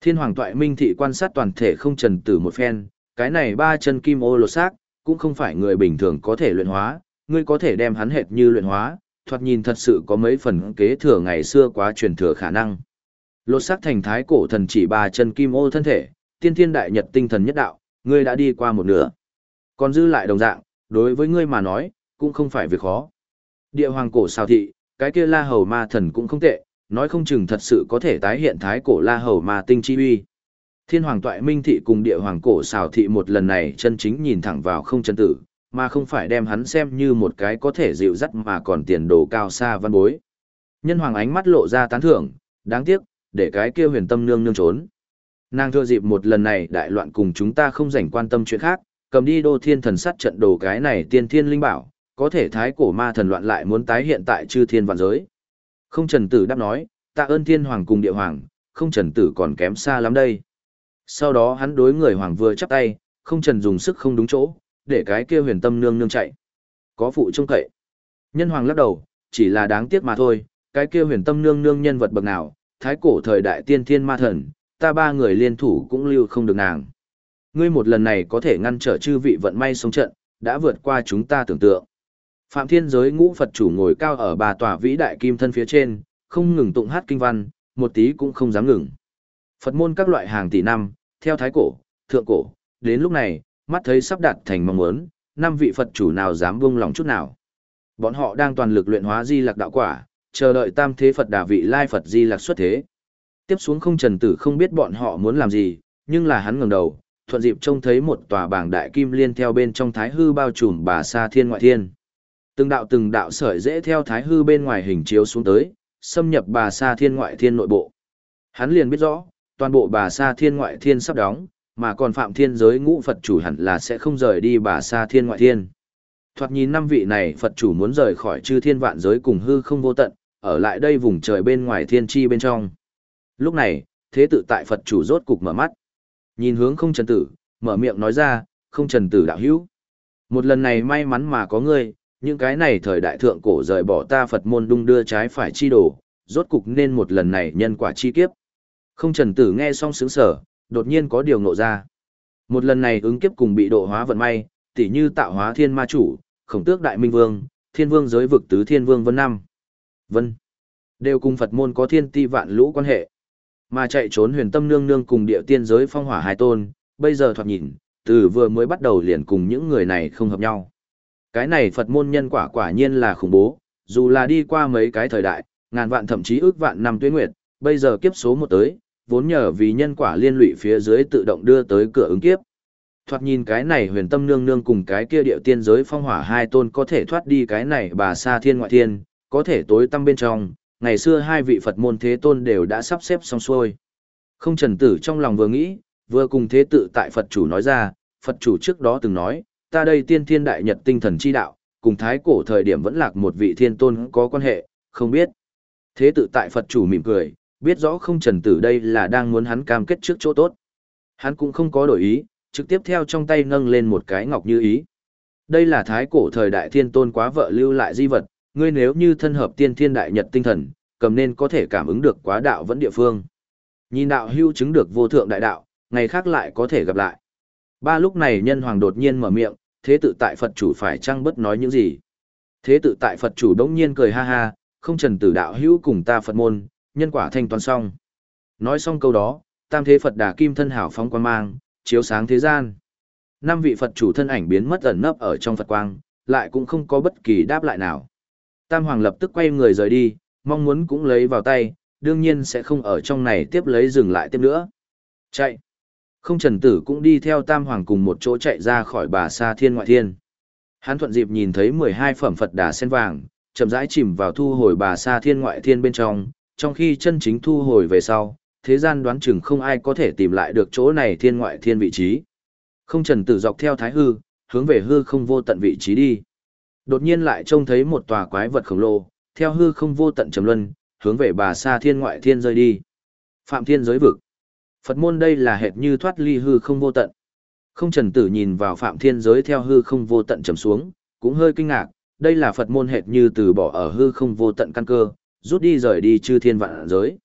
Speaker 1: Thiên Hoàng toại minh thị quan sát toàn thể không trần tử một phen, cái này ba chân kim ô lột xác, cũng không phải người bình thường có thể luyện hóa, ngươi có thể đem hắn hệt như luyện hóa, thoạt nhìn thật sự có mấy phần kế thừa ngày xưa quá truyền thừa khả năng. Lột xác thành thái cổ thần chỉ ba chân kim ô thân thể, tiên thiên đại nhật tinh thần nhất đạo, ngươi đã đi qua một nửa. Còn dư lại đồng dạng, đối với ngươi mà nói, cũng không phải việc khó. Địa hoàng cổ sao thị, cái kia la hầu ma thần cũng không tệ, nói không chừng thật sự có thể tái hiện thái cổ la hầu ma tinh chi uy. Thiên hoàng toại minh thị cùng địa hoàng cổ xào thị một lần này chân chính nhìn thẳng vào không chân tử, mà không phải đem hắn xem như một cái có thể dịu dắt mà còn tiền đồ cao xa văn bối. Nhân hoàng ánh mắt lộ ra tán thưởng, đáng tiếc, để cái kia huyền tâm nương nương trốn. Nàng thừa dịp một lần này đại loạn cùng chúng ta không rảnh quan tâm chuyện khác, cầm đi đô thiên thần sắt trận đồ cái này tiên thiên linh bảo, có thể thái cổ ma thần loạn lại muốn tái hiện tại chư thiên vạn giới. Không trần tử đáp nói, tạ ơn thiên hoàng cùng địa hoàng, không trần tử còn kém xa lắm đây. Sau đó hắn đối người hoàng vừa chắp tay, không trần dùng sức không đúng chỗ, để cái kia huyền tâm nương nương chạy. Có phụ trông cậy. Nhân hoàng lắc đầu, chỉ là đáng tiếc mà thôi, cái kia huyền tâm nương nương nhân vật bậc nào, thái cổ thời đại tiên thiên ma thần, ta ba người liên thủ cũng lưu không được nàng. Ngươi một lần này có thể ngăn trở chư vị vận may sống trận, đã vượt qua chúng ta tưởng tượng. Phạm thiên giới ngũ Phật chủ ngồi cao ở bà tòa vĩ đại kim thân phía trên, không ngừng tụng hát kinh văn, một tí cũng không dám ngừng. Phật môn các loại hàng tỷ năm, theo thái cổ, thượng cổ, đến lúc này, mắt thấy sắp đạt thành mong muốn, năm vị Phật chủ nào dám buông lòng chút nào. Bọn họ đang toàn lực luyện hóa di lạc đạo quả, chờ đợi tam thế Phật đà vị lai Phật di lạc xuất thế. Tiếp xuống không trần tử không biết bọn họ muốn làm gì, nhưng là hắn ngẩng đầu, thuận dịp trông thấy một tòa bảng đại kim liên theo bên trong thái hư bao trùm bà sa thiên ngoại thiên. Từng đạo từng đạo sợi dễ theo thái hư bên ngoài hình chiếu xuống tới, xâm nhập bà sa thiên ngoại thiên nội bộ. Hắn liền biết rõ, toàn bộ bà sa thiên ngoại thiên sắp đóng, mà còn phạm thiên giới ngũ Phật chủ hẳn là sẽ không rời đi bà sa thiên ngoại thiên. Thoạt nhìn năm vị này Phật chủ muốn rời khỏi chư thiên vạn giới cùng hư không vô tận, ở lại đây vùng trời bên ngoài thiên chi bên trong. Lúc này, thế tự tại Phật chủ rốt cục mở mắt. Nhìn hướng không trần tử, mở miệng nói ra, không trần tử đạo hữu. Một lần này may mắn mà có ngươi, những cái này thời đại thượng cổ rời bỏ ta Phật môn đung đưa trái phải chi đổ, rốt cục nên một lần này nhân quả chi kiếp. Không trần tử nghe xong sướng sở, đột nhiên có điều ngộ ra. Một lần này ứng kiếp cùng bị độ hóa vận may, tỉ như tạo hóa thiên ma chủ, khổng tước đại minh vương, thiên vương giới vực tứ thiên vương vân năm. Vân. Đều cùng Phật môn có thiên ti vạn lũ quan hệ. Mà chạy trốn huyền tâm nương nương cùng địa tiên giới phong hỏa hai tôn, bây giờ thoạt nhìn, từ vừa mới bắt đầu liền cùng những người này không hợp nhau. Cái này Phật môn nhân quả quả nhiên là khủng bố, dù là đi qua mấy cái thời đại, ngàn vạn thậm chí ước vạn năm tuyết nguyệt, bây giờ kiếp số một tới, vốn nhờ vì nhân quả liên lụy phía dưới tự động đưa tới cửa ứng kiếp. Thoạt nhìn cái này huyền tâm nương nương cùng cái kia địa tiên giới phong hỏa hai tôn có thể thoát đi cái này bà sa thiên ngoại thiên, có thể tối tâm bên trong, ngày xưa hai vị Phật môn thế tôn đều đã sắp xếp xong xuôi. Không trần tử trong lòng vừa nghĩ, vừa cùng thế tự tại Phật chủ nói ra, Phật chủ trước đó từng nói, ta đây tiên thiên đại nhật tinh thần chi đạo, cùng thái cổ thời điểm vẫn lạc một vị thiên tôn có quan hệ, không biết. Thế tự tại Phật chủ mỉm cười, biết rõ không trần tử đây là đang muốn hắn cam kết trước chỗ tốt. Hắn cũng không có đổi ý, trực tiếp theo trong tay nâng lên một cái ngọc như ý. Đây là thái cổ thời đại thiên tôn quá vợ lưu lại di vật, ngươi nếu như thân hợp tiên thiên đại nhật tinh thần, cầm nên có thể cảm ứng được quá đạo vẫn địa phương. Nhìn đạo hưu chứng được vô thượng đại đạo, ngày khác lại có thể gặp lại. Ba lúc này nhân hoàng đột nhiên mở miệng, thế tự tại Phật chủ phải chăng bất nói những gì. Thế tự tại Phật chủ đống nhiên cười ha ha, không trần tử đạo hữu cùng ta Phật môn, nhân quả thanh toàn xong. Nói xong câu đó, tam thế Phật đà kim thân hảo phóng quang mang, chiếu sáng thế gian. Năm vị Phật chủ thân ảnh biến mất ẩn nấp ở trong Phật quang, lại cũng không có bất kỳ đáp lại nào. Tam Hoàng lập tức quay người rời đi, mong muốn cũng lấy vào tay, đương nhiên sẽ không ở trong này tiếp lấy dừng lại tiếp nữa. Chạy! Không trần tử cũng đi theo Tam Hoàng cùng một chỗ chạy ra khỏi bà sa thiên ngoại thiên. Hắn thuận dịp nhìn thấy 12 phẩm Phật đà sen vàng, chậm rãi chìm vào thu hồi bà sa thiên ngoại thiên bên trong, trong khi chân chính thu hồi về sau, thế gian đoán chừng không ai có thể tìm lại được chỗ này thiên ngoại thiên vị trí. Không trần tử dọc theo thái hư, hướng về hư không vô tận vị trí đi. Đột nhiên lại trông thấy một tòa quái vật khổng lồ, theo hư không vô tận trầm luân, hướng về bà xa thiên ngoại thiên rơi đi. Phạm thiên giới vực. Phật môn đây là hệt như thoát ly hư không vô tận. Không trần tử nhìn vào phạm thiên giới theo hư không vô tận trầm xuống, cũng hơi kinh ngạc, đây là Phật môn hệt như từ bỏ ở hư không vô tận căn cơ, rút đi rời đi chư thiên vạn giới.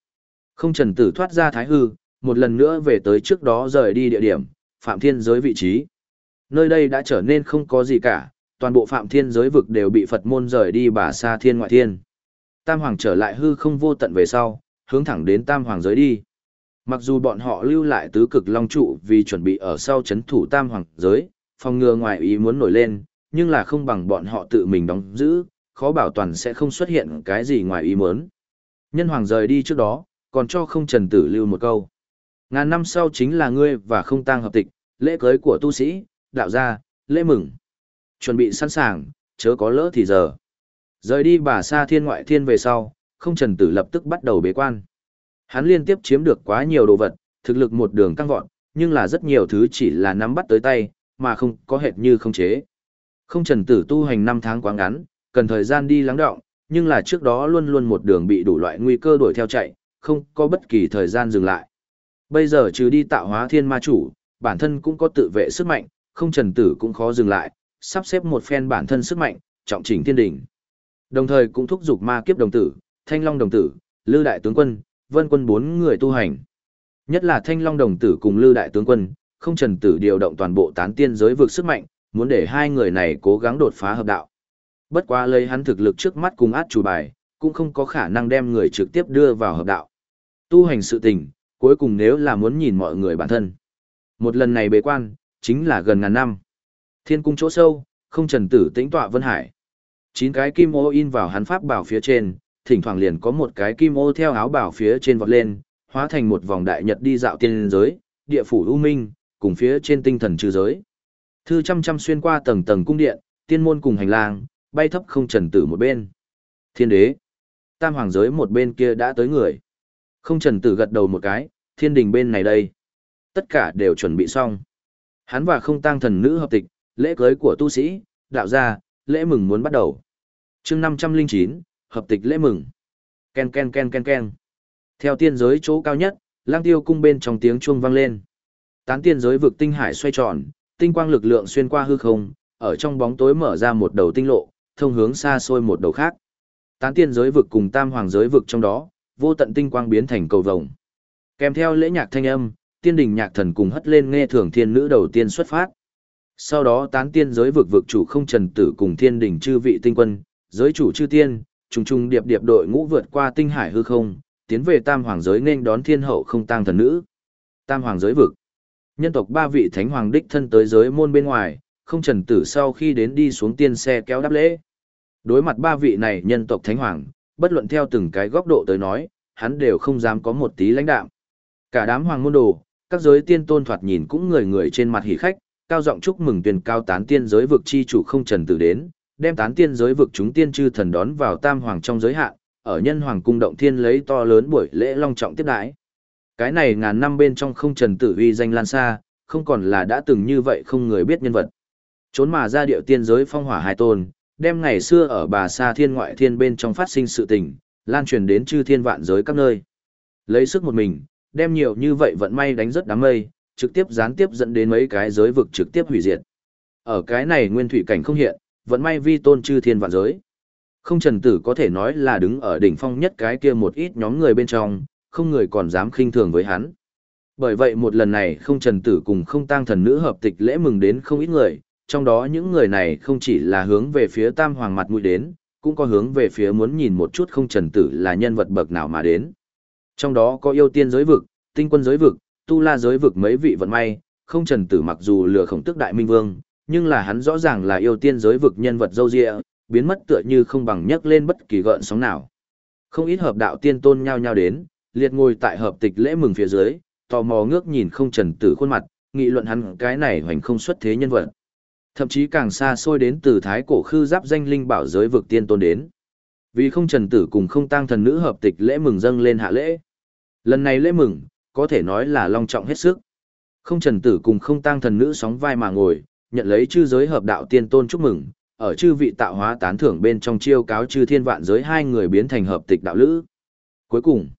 Speaker 1: Không trần tử thoát ra thái hư, một lần nữa về tới trước đó rời đi địa điểm, phạm thiên giới vị trí. Nơi đây đã trở nên không có gì cả, toàn bộ phạm thiên giới vực đều bị Phật môn rời đi bà xa thiên ngoại thiên. Tam hoàng trở lại hư không vô tận về sau, hướng thẳng đến tam hoàng giới đi. Mặc dù bọn họ lưu lại tứ cực long trụ vì chuẩn bị ở sau chấn thủ tam hoàng giới, phòng ngừa ngoài ý muốn nổi lên, nhưng là không bằng bọn họ tự mình đóng giữ, khó bảo toàn sẽ không xuất hiện cái gì ngoài ý muốn. Nhân hoàng rời đi trước đó, còn cho không trần tử lưu một câu. Ngàn năm sau chính là ngươi và không tang hợp tịch, lễ cưới của tu sĩ, đạo gia, lễ mừng. Chuẩn bị sẵn sàng, chớ có lỡ thì giờ. Rời đi bà xa thiên ngoại thiên về sau, không trần tử lập tức bắt đầu bế quan. Hắn liên tiếp chiếm được quá nhiều đồ vật, thực lực một đường tăng vọt, nhưng là rất nhiều thứ chỉ là nắm bắt tới tay, mà không có hệt như không chế. Không trần tử tu hành 5 tháng quá ngắn, cần thời gian đi lắng đọng, nhưng là trước đó luôn luôn một đường bị đủ loại nguy cơ đuổi theo chạy, không có bất kỳ thời gian dừng lại. Bây giờ trừ đi tạo hóa thiên ma chủ, bản thân cũng có tự vệ sức mạnh, không trần tử cũng khó dừng lại, sắp xếp một phen bản thân sức mạnh, trọng chỉnh thiên đỉnh. Đồng thời cũng thúc giục ma kiếp đồng tử, thanh long đồng tử, lư đại tướng quân, vân quân bốn người tu hành. Nhất là thanh long đồng tử cùng lư đại tướng quân, không trần tử điều động toàn bộ tán tiên giới vực sức mạnh, muốn để hai người này cố gắng đột phá hợp đạo. Bất quá lấy hắn thực lực trước mắt cùng át chủ bài, cũng không có khả năng đem người trực tiếp đưa vào hợp đạo. Tu hành sự tình, cuối cùng nếu là muốn nhìn mọi người bản thân. Một lần này bế quan, chính là gần ngàn năm. Thiên cung chỗ sâu, không trần tử tĩnh tọa Vân Hải. Chín cái kim ô in vào hắn pháp bảo phía trên, thỉnh thoảng liền có một cái kim ô theo áo bảo phía trên vọt lên, hóa thành một vòng đại nhật đi dạo tiên giới, địa phủ u minh, cùng phía trên tinh thần trừ giới. Thư chăm chăm xuyên qua tầng tầng cung điện, tiên môn cùng hành lang, bay thấp không trần tử một bên. Thiên đế, tam hoàng giới một bên kia đã tới người. Không trần tử gật đầu một cái, thiên đình bên này đây. Tất cả đều chuẩn bị xong. Hắn và không tăng thần nữ hợp tịch, lễ cưới của tu sĩ, đạo gia, lễ mừng muốn bắt đầu. chương 509, hợp tịch lễ mừng. Ken ken ken ken ken. Theo tiên giới chỗ cao nhất, lang tiêu cung bên trong tiếng chuông vang lên. Tán tiên giới vực tinh hải xoay tròn, tinh quang lực lượng xuyên qua hư không, ở trong bóng tối mở ra một đầu tinh lộ, thông hướng xa xôi một đầu khác. Tán tiên giới vực cùng tam hoàng giới vực trong đó, vô tận tinh quang biến thành cầu vồng. Kèm theo lễ nhạc thanh âm, tiên đình nhạc thần cùng hất lên nghe thường thiên nữ đầu tiên xuất phát. Sau đó tán tiên giới vực vực chủ không trần tử cùng thiên đình chư vị tinh quân, giới chủ chư tiên, trùng trùng điệp điệp đội ngũ vượt qua tinh hải hư không, tiến về tam hoàng giới nên đón thiên hậu không tang thần nữ. Tam hoàng giới vực. Nhân tộc ba vị thánh hoàng đích thân tới giới môn bên ngoài, không trần tử sau khi đến đi xuống tiên xe kéo đáp lễ. Đối mặt ba vị này nhân tộc thánh hoàng, bất luận theo từng cái góc độ tới nói, hắn đều không dám có một tí lãnh đạm. Cả đám hoàng môn đồ, các giới tiên tôn thoạt nhìn cũng người người trên mặt hỉ khách, cao giọng chúc mừng tuyên cao tán tiên giới vực chi chủ không trần tử đến, đem tán tiên giới vực chúng tiên chư thần đón vào tam hoàng trong giới hạn, ở nhân hoàng cung động thiên lấy to lớn buổi lễ long trọng tiếp đãi. Cái này ngàn năm bên trong không trần tử uy danh lan xa, không còn là đã từng như vậy không người biết nhân vật. Trốn mà ra điệu tiên giới phong hỏa hai tôn, đem ngày xưa ở bà sa thiên ngoại thiên bên trong phát sinh sự tình, lan truyền đến chư thiên vạn giới các nơi. Lấy sức một mình, đem nhiều như vậy vận may đánh rất đám mây, trực tiếp gián tiếp dẫn đến mấy cái giới vực trực tiếp hủy diệt. Ở cái này nguyên thủy cảnh không hiện, vận may vi tôn chư thiên vạn giới. Không trần tử có thể nói là đứng ở đỉnh phong nhất cái kia một ít nhóm người bên trong, không người còn dám khinh thường với hắn. Bởi vậy một lần này không trần tử cùng không tăng thần nữ hợp tịch lễ mừng đến không ít người, trong đó những người này không chỉ là hướng về phía tam hoàng mặt mũi đến, cũng có hướng về phía muốn nhìn một chút không trần tử là nhân vật bậc nào mà đến. Trong đó có yêu tiên giới vực, tinh quân giới vực, tu la giới vực mấy vị vận may, không trần tử mặc dù lừa khổng tức đại minh vương, nhưng là hắn rõ ràng là yêu tiên giới vực nhân vật dâu dịa, biến mất tựa như không bằng nhấc lên bất kỳ gợn sóng nào. Không ít hợp đạo tiên tôn nhau nhau đến, liệt ngồi tại hợp tịch lễ mừng phía dưới, tò mò ngước nhìn không trần tử khuôn mặt, nghị luận hắn cái này hoành không xuất thế nhân vật. Thậm chí càng xa xôi đến từ thái cổ khư giáp danh linh bảo giới vực tiên tôn đến. Vì không trần tử cùng không tăng thần nữ hợp tịch lễ mừng dâng lên hạ lễ. Lần này lễ mừng, có thể nói là long trọng hết sức. Không trần tử cùng không tăng thần nữ sóng vai mà ngồi, nhận lấy chư giới hợp đạo tiên tôn chúc mừng, ở chư vị tạo hóa tán thưởng bên trong chiêu cáo chư thiên vạn giới hai người biến thành hợp tịch đạo lữ. Cuối cùng,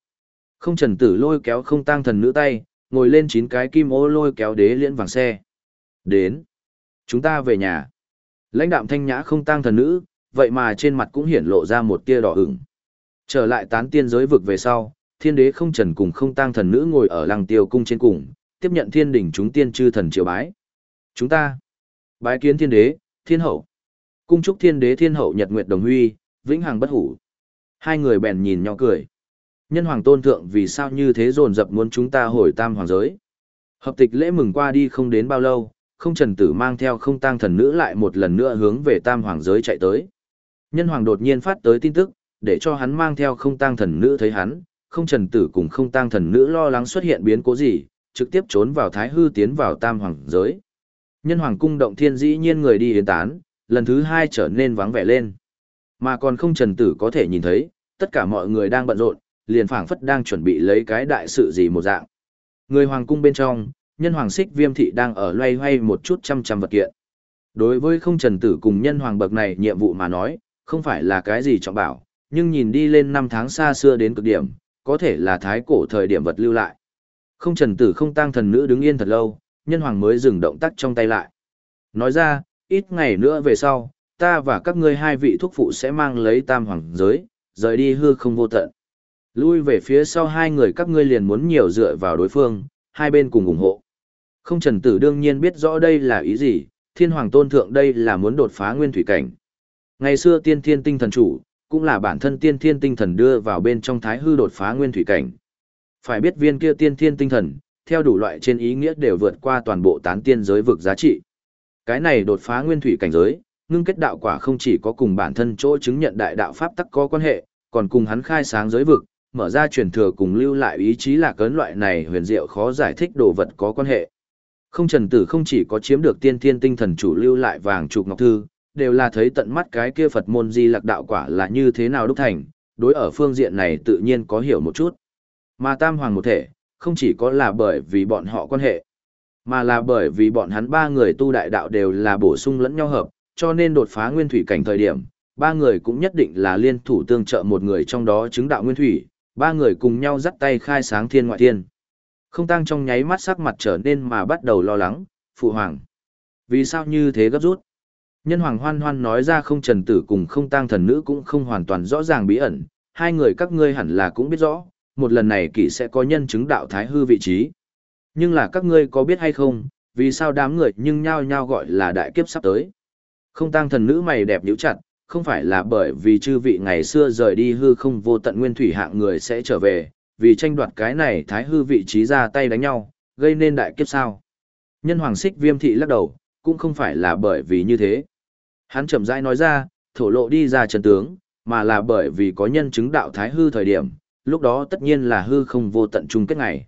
Speaker 1: không trần tử lôi kéo không tăng thần nữ tay, ngồi lên chín cái kim ô lôi kéo đế liễn vàng xe. Đến. Chúng ta về nhà. Lãnh đạm thanh nhã không tang thần nữ, vậy mà trên mặt cũng hiển lộ ra một tia đỏ ửng. Trở lại tán tiên giới vực về sau, thiên đế không trần cùng không tang thần nữ ngồi ở lăng tiêu cung trên cùng, tiếp nhận thiên đỉnh chúng tiên chư thần triều bái. Chúng ta, Bái kiến thiên đế, thiên hậu. Cung chúc thiên đế thiên hậu nhật nguyệt đồng huy, vĩnh hằng bất hủ. Hai người bèn nhìn nhau cười. Nhân hoàng tôn thượng vì sao như thế dồn dập muốn chúng ta hồi tam hoàng giới. Hợp tịch lễ mừng qua đi không đến bao lâu, không trần tử mang theo không tang thần nữ lại một lần nữa hướng về tam hoàng giới chạy tới. Nhân hoàng đột nhiên phát tới tin tức, để cho hắn mang theo không tang thần nữ thấy hắn, không trần tử cùng không tang thần nữ lo lắng xuất hiện biến cố gì, trực tiếp trốn vào thái hư tiến vào tam hoàng giới. Nhân hoàng cung động thiên dĩ nhiên người đi yến tán, lần thứ hai trở nên vắng vẻ lên. Mà còn không trần tử có thể nhìn thấy, tất cả mọi người đang bận rộn, liền phảng phất đang chuẩn bị lấy cái đại sự gì một dạng. Người hoàng cung bên trong, nhân hoàng xích viêm thị đang ở loay hoay một chút trăm trăm vật kiện. Đối với không trần tử cùng nhân hoàng bậc này nhiệm vụ mà nói, không phải là cái gì trọng bảo, nhưng nhìn đi lên năm tháng xa xưa đến cực điểm, có thể là thái cổ thời điểm vật lưu lại. Không trần tử không tăng thần nữ đứng yên thật lâu, nhân hoàng mới dừng động tác trong tay lại. Nói ra, ít ngày nữa về sau, ta và các ngươi hai vị thúc phụ sẽ mang lấy tam hoàng giới, rời đi hư không vô tận. Lui về phía sau hai người các ngươi liền muốn nhiều dựa vào đối phương, hai bên cùng ủng hộ. Không trần tử đương nhiên biết rõ đây là ý gì, thiên hoàng tôn thượng đây là muốn đột phá nguyên thủy cảnh. Ngày xưa tiên thiên tinh thần chủ, cũng là bản thân tiên thiên tinh thần đưa vào bên trong thái hư đột phá nguyên thủy cảnh. Phải biết viên kia tiên thiên tinh thần, theo đủ loại trên ý nghĩa đều vượt qua toàn bộ tán tiên giới vực giá trị. Cái này đột phá nguyên thủy cảnh giới, ngưng kết đạo quả không chỉ có cùng bản thân chỗ chứng nhận đại đạo pháp tắc có quan hệ, còn cùng hắn khai sáng giới vực, mở ra truyền thừa cùng lưu lại ý chí là cấn loại này huyền diệu khó giải thích đồ vật có quan hệ. Không trần tử không chỉ có chiếm được tiên thiên tinh thần chủ lưu lại vàng trục ngọc thư, đều là thấy tận mắt cái kia Phật môn di lạc đạo quả là như thế nào đúc thành, đối ở phương diện này tự nhiên có hiểu một chút. Mà tam hoàng một thể, không chỉ có là bởi vì bọn họ quan hệ, mà là bởi vì bọn hắn ba người tu đại đạo đều là bổ sung lẫn nhau hợp, cho nên đột phá nguyên thủy cảnh thời điểm, ba người cũng nhất định là liên thủ tương trợ một người trong đó chứng đạo nguyên thủy, ba người cùng nhau dắt tay khai sáng thiên ngoại thiên. Không tăng trong nháy mắt sắc mặt trở nên mà bắt đầu lo lắng, phụ hoàng. Vì sao như thế gấp rút? Nhân hoàng hoan hoan nói ra không trần tử cùng không tăng thần nữ cũng không hoàn toàn rõ ràng bí ẩn, hai người các ngươi hẳn là cũng biết rõ, một lần này Kỵ sẽ có nhân chứng đạo thái hư vị trí. Nhưng là các ngươi có biết hay không, vì sao đám người nhưng nhao nhao gọi là đại kiếp sắp tới. Không tăng thần nữ mày đẹp nhíu chặt, không phải là bởi vì chư vị ngày xưa rời đi hư không vô tận nguyên thủy hạng người sẽ trở về, vì tranh đoạt cái này thái hư vị trí ra tay đánh nhau, gây nên đại kiếp sao. Nhân hoàng xích viêm thị lắc đầu, cũng không phải là bởi vì như thế. Hắn chậm rãi nói ra, thổ lộ đi ra trần tướng, mà là bởi vì có nhân chứng đạo thái hư thời điểm, lúc đó tất nhiên là hư không vô tận chung kết ngày.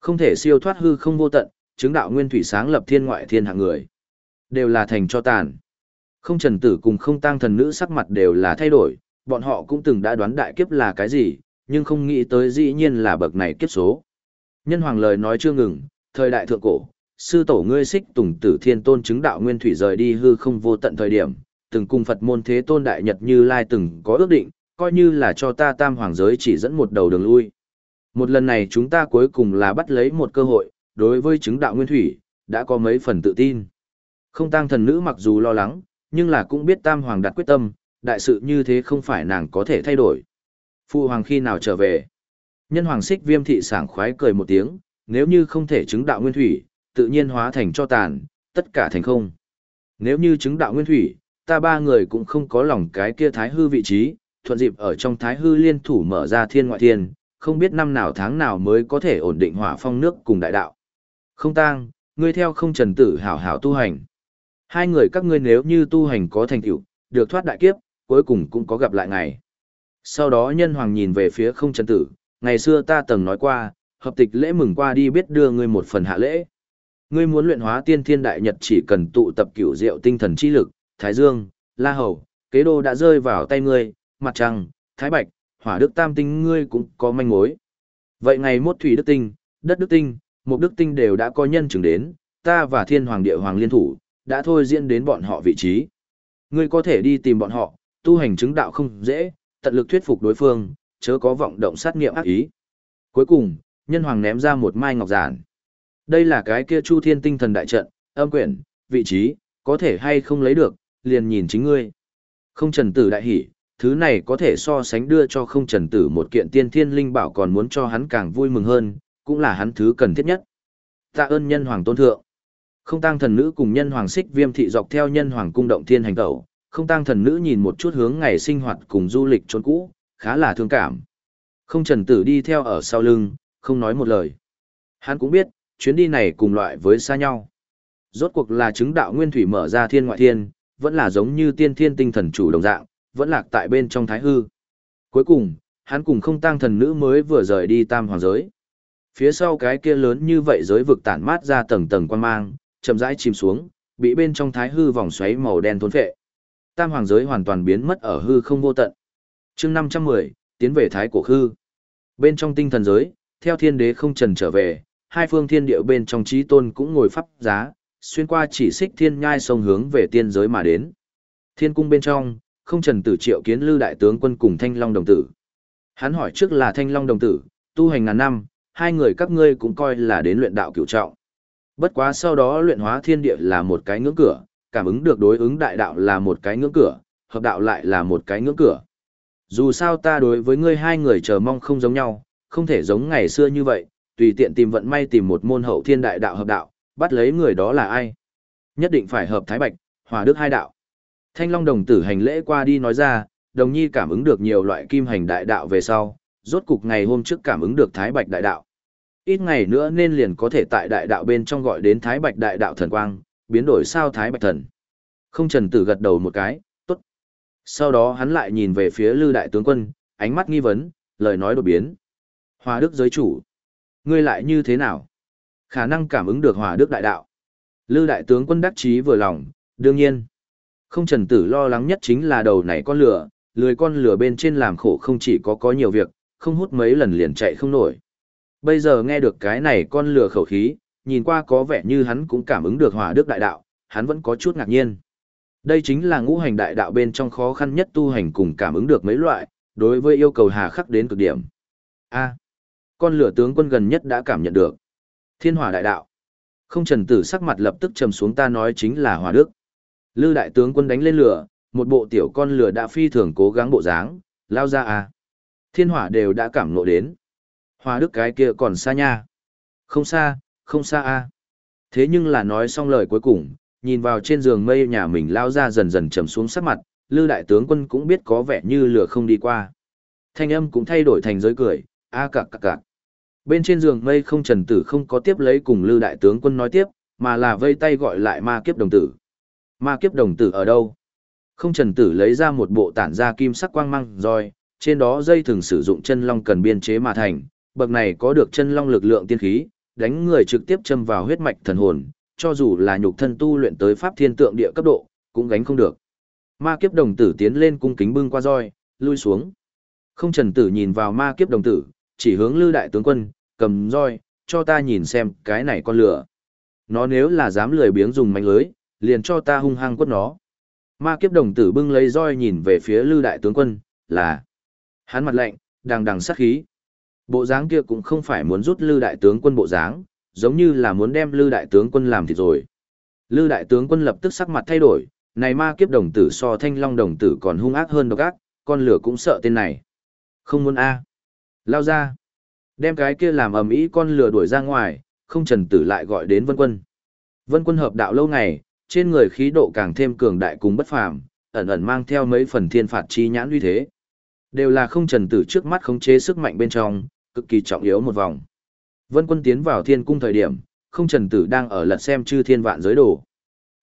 Speaker 1: Không thể siêu thoát hư không vô tận, chứng đạo nguyên thủy sáng lập thiên ngoại thiên hạng người. Đều là thành cho tàn. Không trần tử cùng không tăng thần nữ sắc mặt đều là thay đổi, bọn họ cũng từng đã đoán đại kiếp là cái gì, nhưng không nghĩ tới dĩ nhiên là bậc này kiếp số. Nhân hoàng lời nói chưa ngừng, thời đại thượng cổ, sư tổ ngươi xích tùng tử thiên tôn chứng đạo nguyên thủy rời đi hư không vô tận thời điểm, từng cùng Phật môn thế tôn đại nhật như lai từng có ước định, coi như là cho ta tam hoàng giới chỉ dẫn một đầu đường lui. Một lần này chúng ta cuối cùng là bắt lấy một cơ hội, đối với chứng đạo nguyên thủy, đã có mấy phần tự tin. Không tăng thần nữ mặc dù lo lắng, nhưng là cũng biết tam hoàng đặt quyết tâm, đại sự như thế không phải nàng có thể thay đổi. Phụ hoàng khi nào trở về? Nhân hoàng xích viêm thị sảng khoái cười một tiếng, nếu như không thể chứng đạo nguyên thủy, tự nhiên hóa thành cho tàn, tất cả thành không. Nếu như chứng đạo nguyên thủy, ta ba người cũng không có lòng cái kia thái hư vị trí, thuận dịp ở trong thái hư liên thủ mở ra thiên ngoại thiên, không biết năm nào tháng nào mới có thể ổn định hỏa phong nước cùng đại đạo. Không tang, ngươi theo không trần tử hảo hảo tu hành. Hai người các ngươi nếu như tu hành có thành tựu, được thoát đại kiếp, cuối cùng cũng có gặp lại ngày. Sau đó nhân hoàng nhìn về phía không trần tử, ngày xưa ta từng nói qua, hợp tịch lễ mừng qua đi biết đưa ngươi một phần hạ lễ. Ngươi muốn luyện hóa tiên thiên đại nhật chỉ cần tụ tập cửu diệu tinh thần chi lực, Thái Dương, La Hầu, kế đô đã rơi vào tay ngươi, mặt trăng, Thái Bạch, hỏa đức tam tinh ngươi cũng có manh mối. Vậy ngày mốt thủy đức tinh, đất đức tinh, một đức tinh đều đã có nhân chứng đến, ta và thiên hoàng địa hoàng liên thủ, đã thôi diễn đến bọn họ vị trí. Ngươi có thể đi tìm bọn họ, tu hành chứng đạo không dễ, tận lực thuyết phục đối phương, chớ có vọng động sát nghiệm ác ý. Cuối cùng, nhân hoàng ném ra một mai ngọc giản. Đây là cái kia chu thiên tinh thần đại trận, âm quyển, vị trí, có thể hay không lấy được, liền nhìn chính ngươi. Không trần tử đại hỉ, thứ này có thể so sánh đưa cho không trần tử một kiện tiên thiên linh bảo còn muốn cho hắn càng vui mừng hơn, cũng là hắn thứ cần thiết nhất. Tạ ơn nhân hoàng tôn thượng. Không tăng thần nữ cùng nhân hoàng xích viêm thị dọc theo nhân hoàng cung động thiên hành tẩu, không tăng thần nữ nhìn một chút hướng ngày sinh hoạt cùng du lịch trốn cũ, khá là thương cảm. Không trần tử đi theo ở sau lưng, không nói một lời. Hắn cũng biết, chuyến đi này cùng loại với xa nhau. Rốt cuộc là chứng đạo nguyên thủy mở ra thiên ngoại thiên, vẫn là giống như tiên thiên tinh thần chủ đồng dạng, vẫn lạc tại bên trong thái hư. Cuối cùng, hắn cùng không tăng thần nữ mới vừa rời đi tam hoàng giới. Phía sau cái kia lớn như vậy giới vực tản mát ra tầng tầng quan mang, chậm rãi chìm xuống, bị bên trong thái hư vòng xoáy màu đen thôn phệ. Tam hoàng giới hoàn toàn biến mất ở hư không vô tận. Chương 510, tiến về thái cổ hư. Bên trong tinh thần giới, theo thiên đế không trần trở về, hai phương thiên điệu bên trong trí tôn cũng ngồi pháp giá, xuyên qua chỉ xích thiên nhai sông hướng về tiên giới mà đến. Thiên cung bên trong, không trần tử triệu kiến lư đại tướng quân cùng thanh long đồng tử. Hắn hỏi trước là thanh long đồng tử, tu hành ngàn năm, hai người các ngươi cũng coi là đến luyện đạo cửu trọng. Bất quá sau đó luyện hóa thiên địa là một cái ngưỡng cửa, cảm ứng được đối ứng đại đạo là một cái ngưỡng cửa, hợp đạo lại là một cái ngưỡng cửa. Dù sao ta đối với ngươi hai người chờ mong không giống nhau, không thể giống ngày xưa như vậy, tùy tiện tìm vận may tìm một môn hậu thiên đại đạo hợp đạo, bắt lấy người đó là ai. Nhất định phải hợp thái bạch, hòa đức hai đạo. Thanh Long đồng tử hành lễ qua đi nói ra, đồng nhi cảm ứng được nhiều loại kim hành đại đạo về sau, rốt cục ngày hôm trước cảm ứng được thái bạch đại đạo. Ít ngày nữa nên liền có thể tại đại đạo bên trong gọi đến thái bạch đại đạo thần quang, biến đổi sao thái bạch thần. Không trần tử gật đầu một cái, tốt. Sau đó hắn lại nhìn về phía lư đại tướng quân, ánh mắt nghi vấn, lời nói đột biến. Hòa đức giới chủ. Ngươi lại như thế nào? Khả năng cảm ứng được hòa đức đại đạo. Lư đại tướng quân đắc chí vừa lòng, đương nhiên. Không trần tử lo lắng nhất chính là đầu này con lửa, lười con lửa bên trên làm khổ không chỉ có có nhiều việc, không hút mấy lần liền chạy không nổi. Bây giờ nghe được cái này con lửa khẩu khí, nhìn qua có vẻ như hắn cũng cảm ứng được hỏa đức đại đạo, hắn vẫn có chút ngạc nhiên. Đây chính là ngũ hành đại đạo bên trong khó khăn nhất tu hành cùng cảm ứng được mấy loại, đối với yêu cầu hà khắc đến cực điểm. A, con lửa tướng quân gần nhất đã cảm nhận được. Thiên hỏa đại đạo. Không trần tử sắc mặt lập tức trầm xuống ta nói chính là hỏa đức. Lư đại tướng quân đánh lên lửa, một bộ tiểu con lửa đã phi thường cố gắng bộ dáng, lao ra à. Thiên hỏa đều đã cảm nộ đến. Hỏa đức cái kia còn xa nha. Không xa, không xa a à. Thế nhưng là nói xong lời cuối cùng, nhìn vào trên giường mây nhà mình lao ra dần dần trầm xuống sắc mặt, lư đại tướng quân cũng biết có vẻ như lửa không đi qua. Thanh âm cũng thay đổi thành giới cười, a cạc cạc cạc. Bên trên giường mây không trần tử không có tiếp lấy cùng lư đại tướng quân nói tiếp, mà là vây tay gọi lại ma kiếp đồng tử. Ma kiếp đồng tử ở đâu? Không trần tử lấy ra một bộ tản ra kim sắc quang mang roi, trên đó dây thường sử dụng chân long cần biên chế mà thành, bậc này có được chân long lực lượng tiên khí, đánh người trực tiếp châm vào huyết mạch thần hồn, cho dù là nhục thân tu luyện tới pháp thiên tượng địa cấp độ, cũng gánh không được. Ma kiếp đồng tử tiến lên cung kính bưng qua roi, lui xuống. Không trần tử nhìn vào ma kiếp đồng tử, chỉ hướng lư đại tướng quân, cầm roi, cho ta nhìn xem cái này con lửa. Nó nếu là dám lười biếng dùng mạnh lưới, liền cho ta hung hăng quất nó. Ma kiếp đồng tử bưng lấy roi nhìn về phía lư đại tướng quân, là. Hắn mặt lạnh, đằng đằng sát khí. Bộ dáng kia cũng không phải muốn rút lư đại tướng quân bộ dáng, giống như là muốn đem lư đại tướng quân làm thịt rồi. Lư đại tướng quân lập tức sắc mặt thay đổi, này ma kiếp đồng tử so thanh long đồng tử còn hung ác hơn độc ác, con lửa cũng sợ tên này. Không muốn a Lao ra. Đem cái kia làm ầm ĩ con lửa đuổi ra ngoài, không trần tử lại gọi đến vân quân. Vân quân hợp đạo lâu ngày, trên người khí độ càng thêm cường đại cùng bất phàm, ẩn ẩn mang theo mấy phần thiên phạt chi nhãn uy thế. Đều là không trần tử trước mắt khống chế sức mạnh bên trong, cực kỳ trọng yếu một vòng. Vân quân tiến vào thiên cung thời điểm, không trần tử đang ở lật xem chư thiên vạn giới đồ.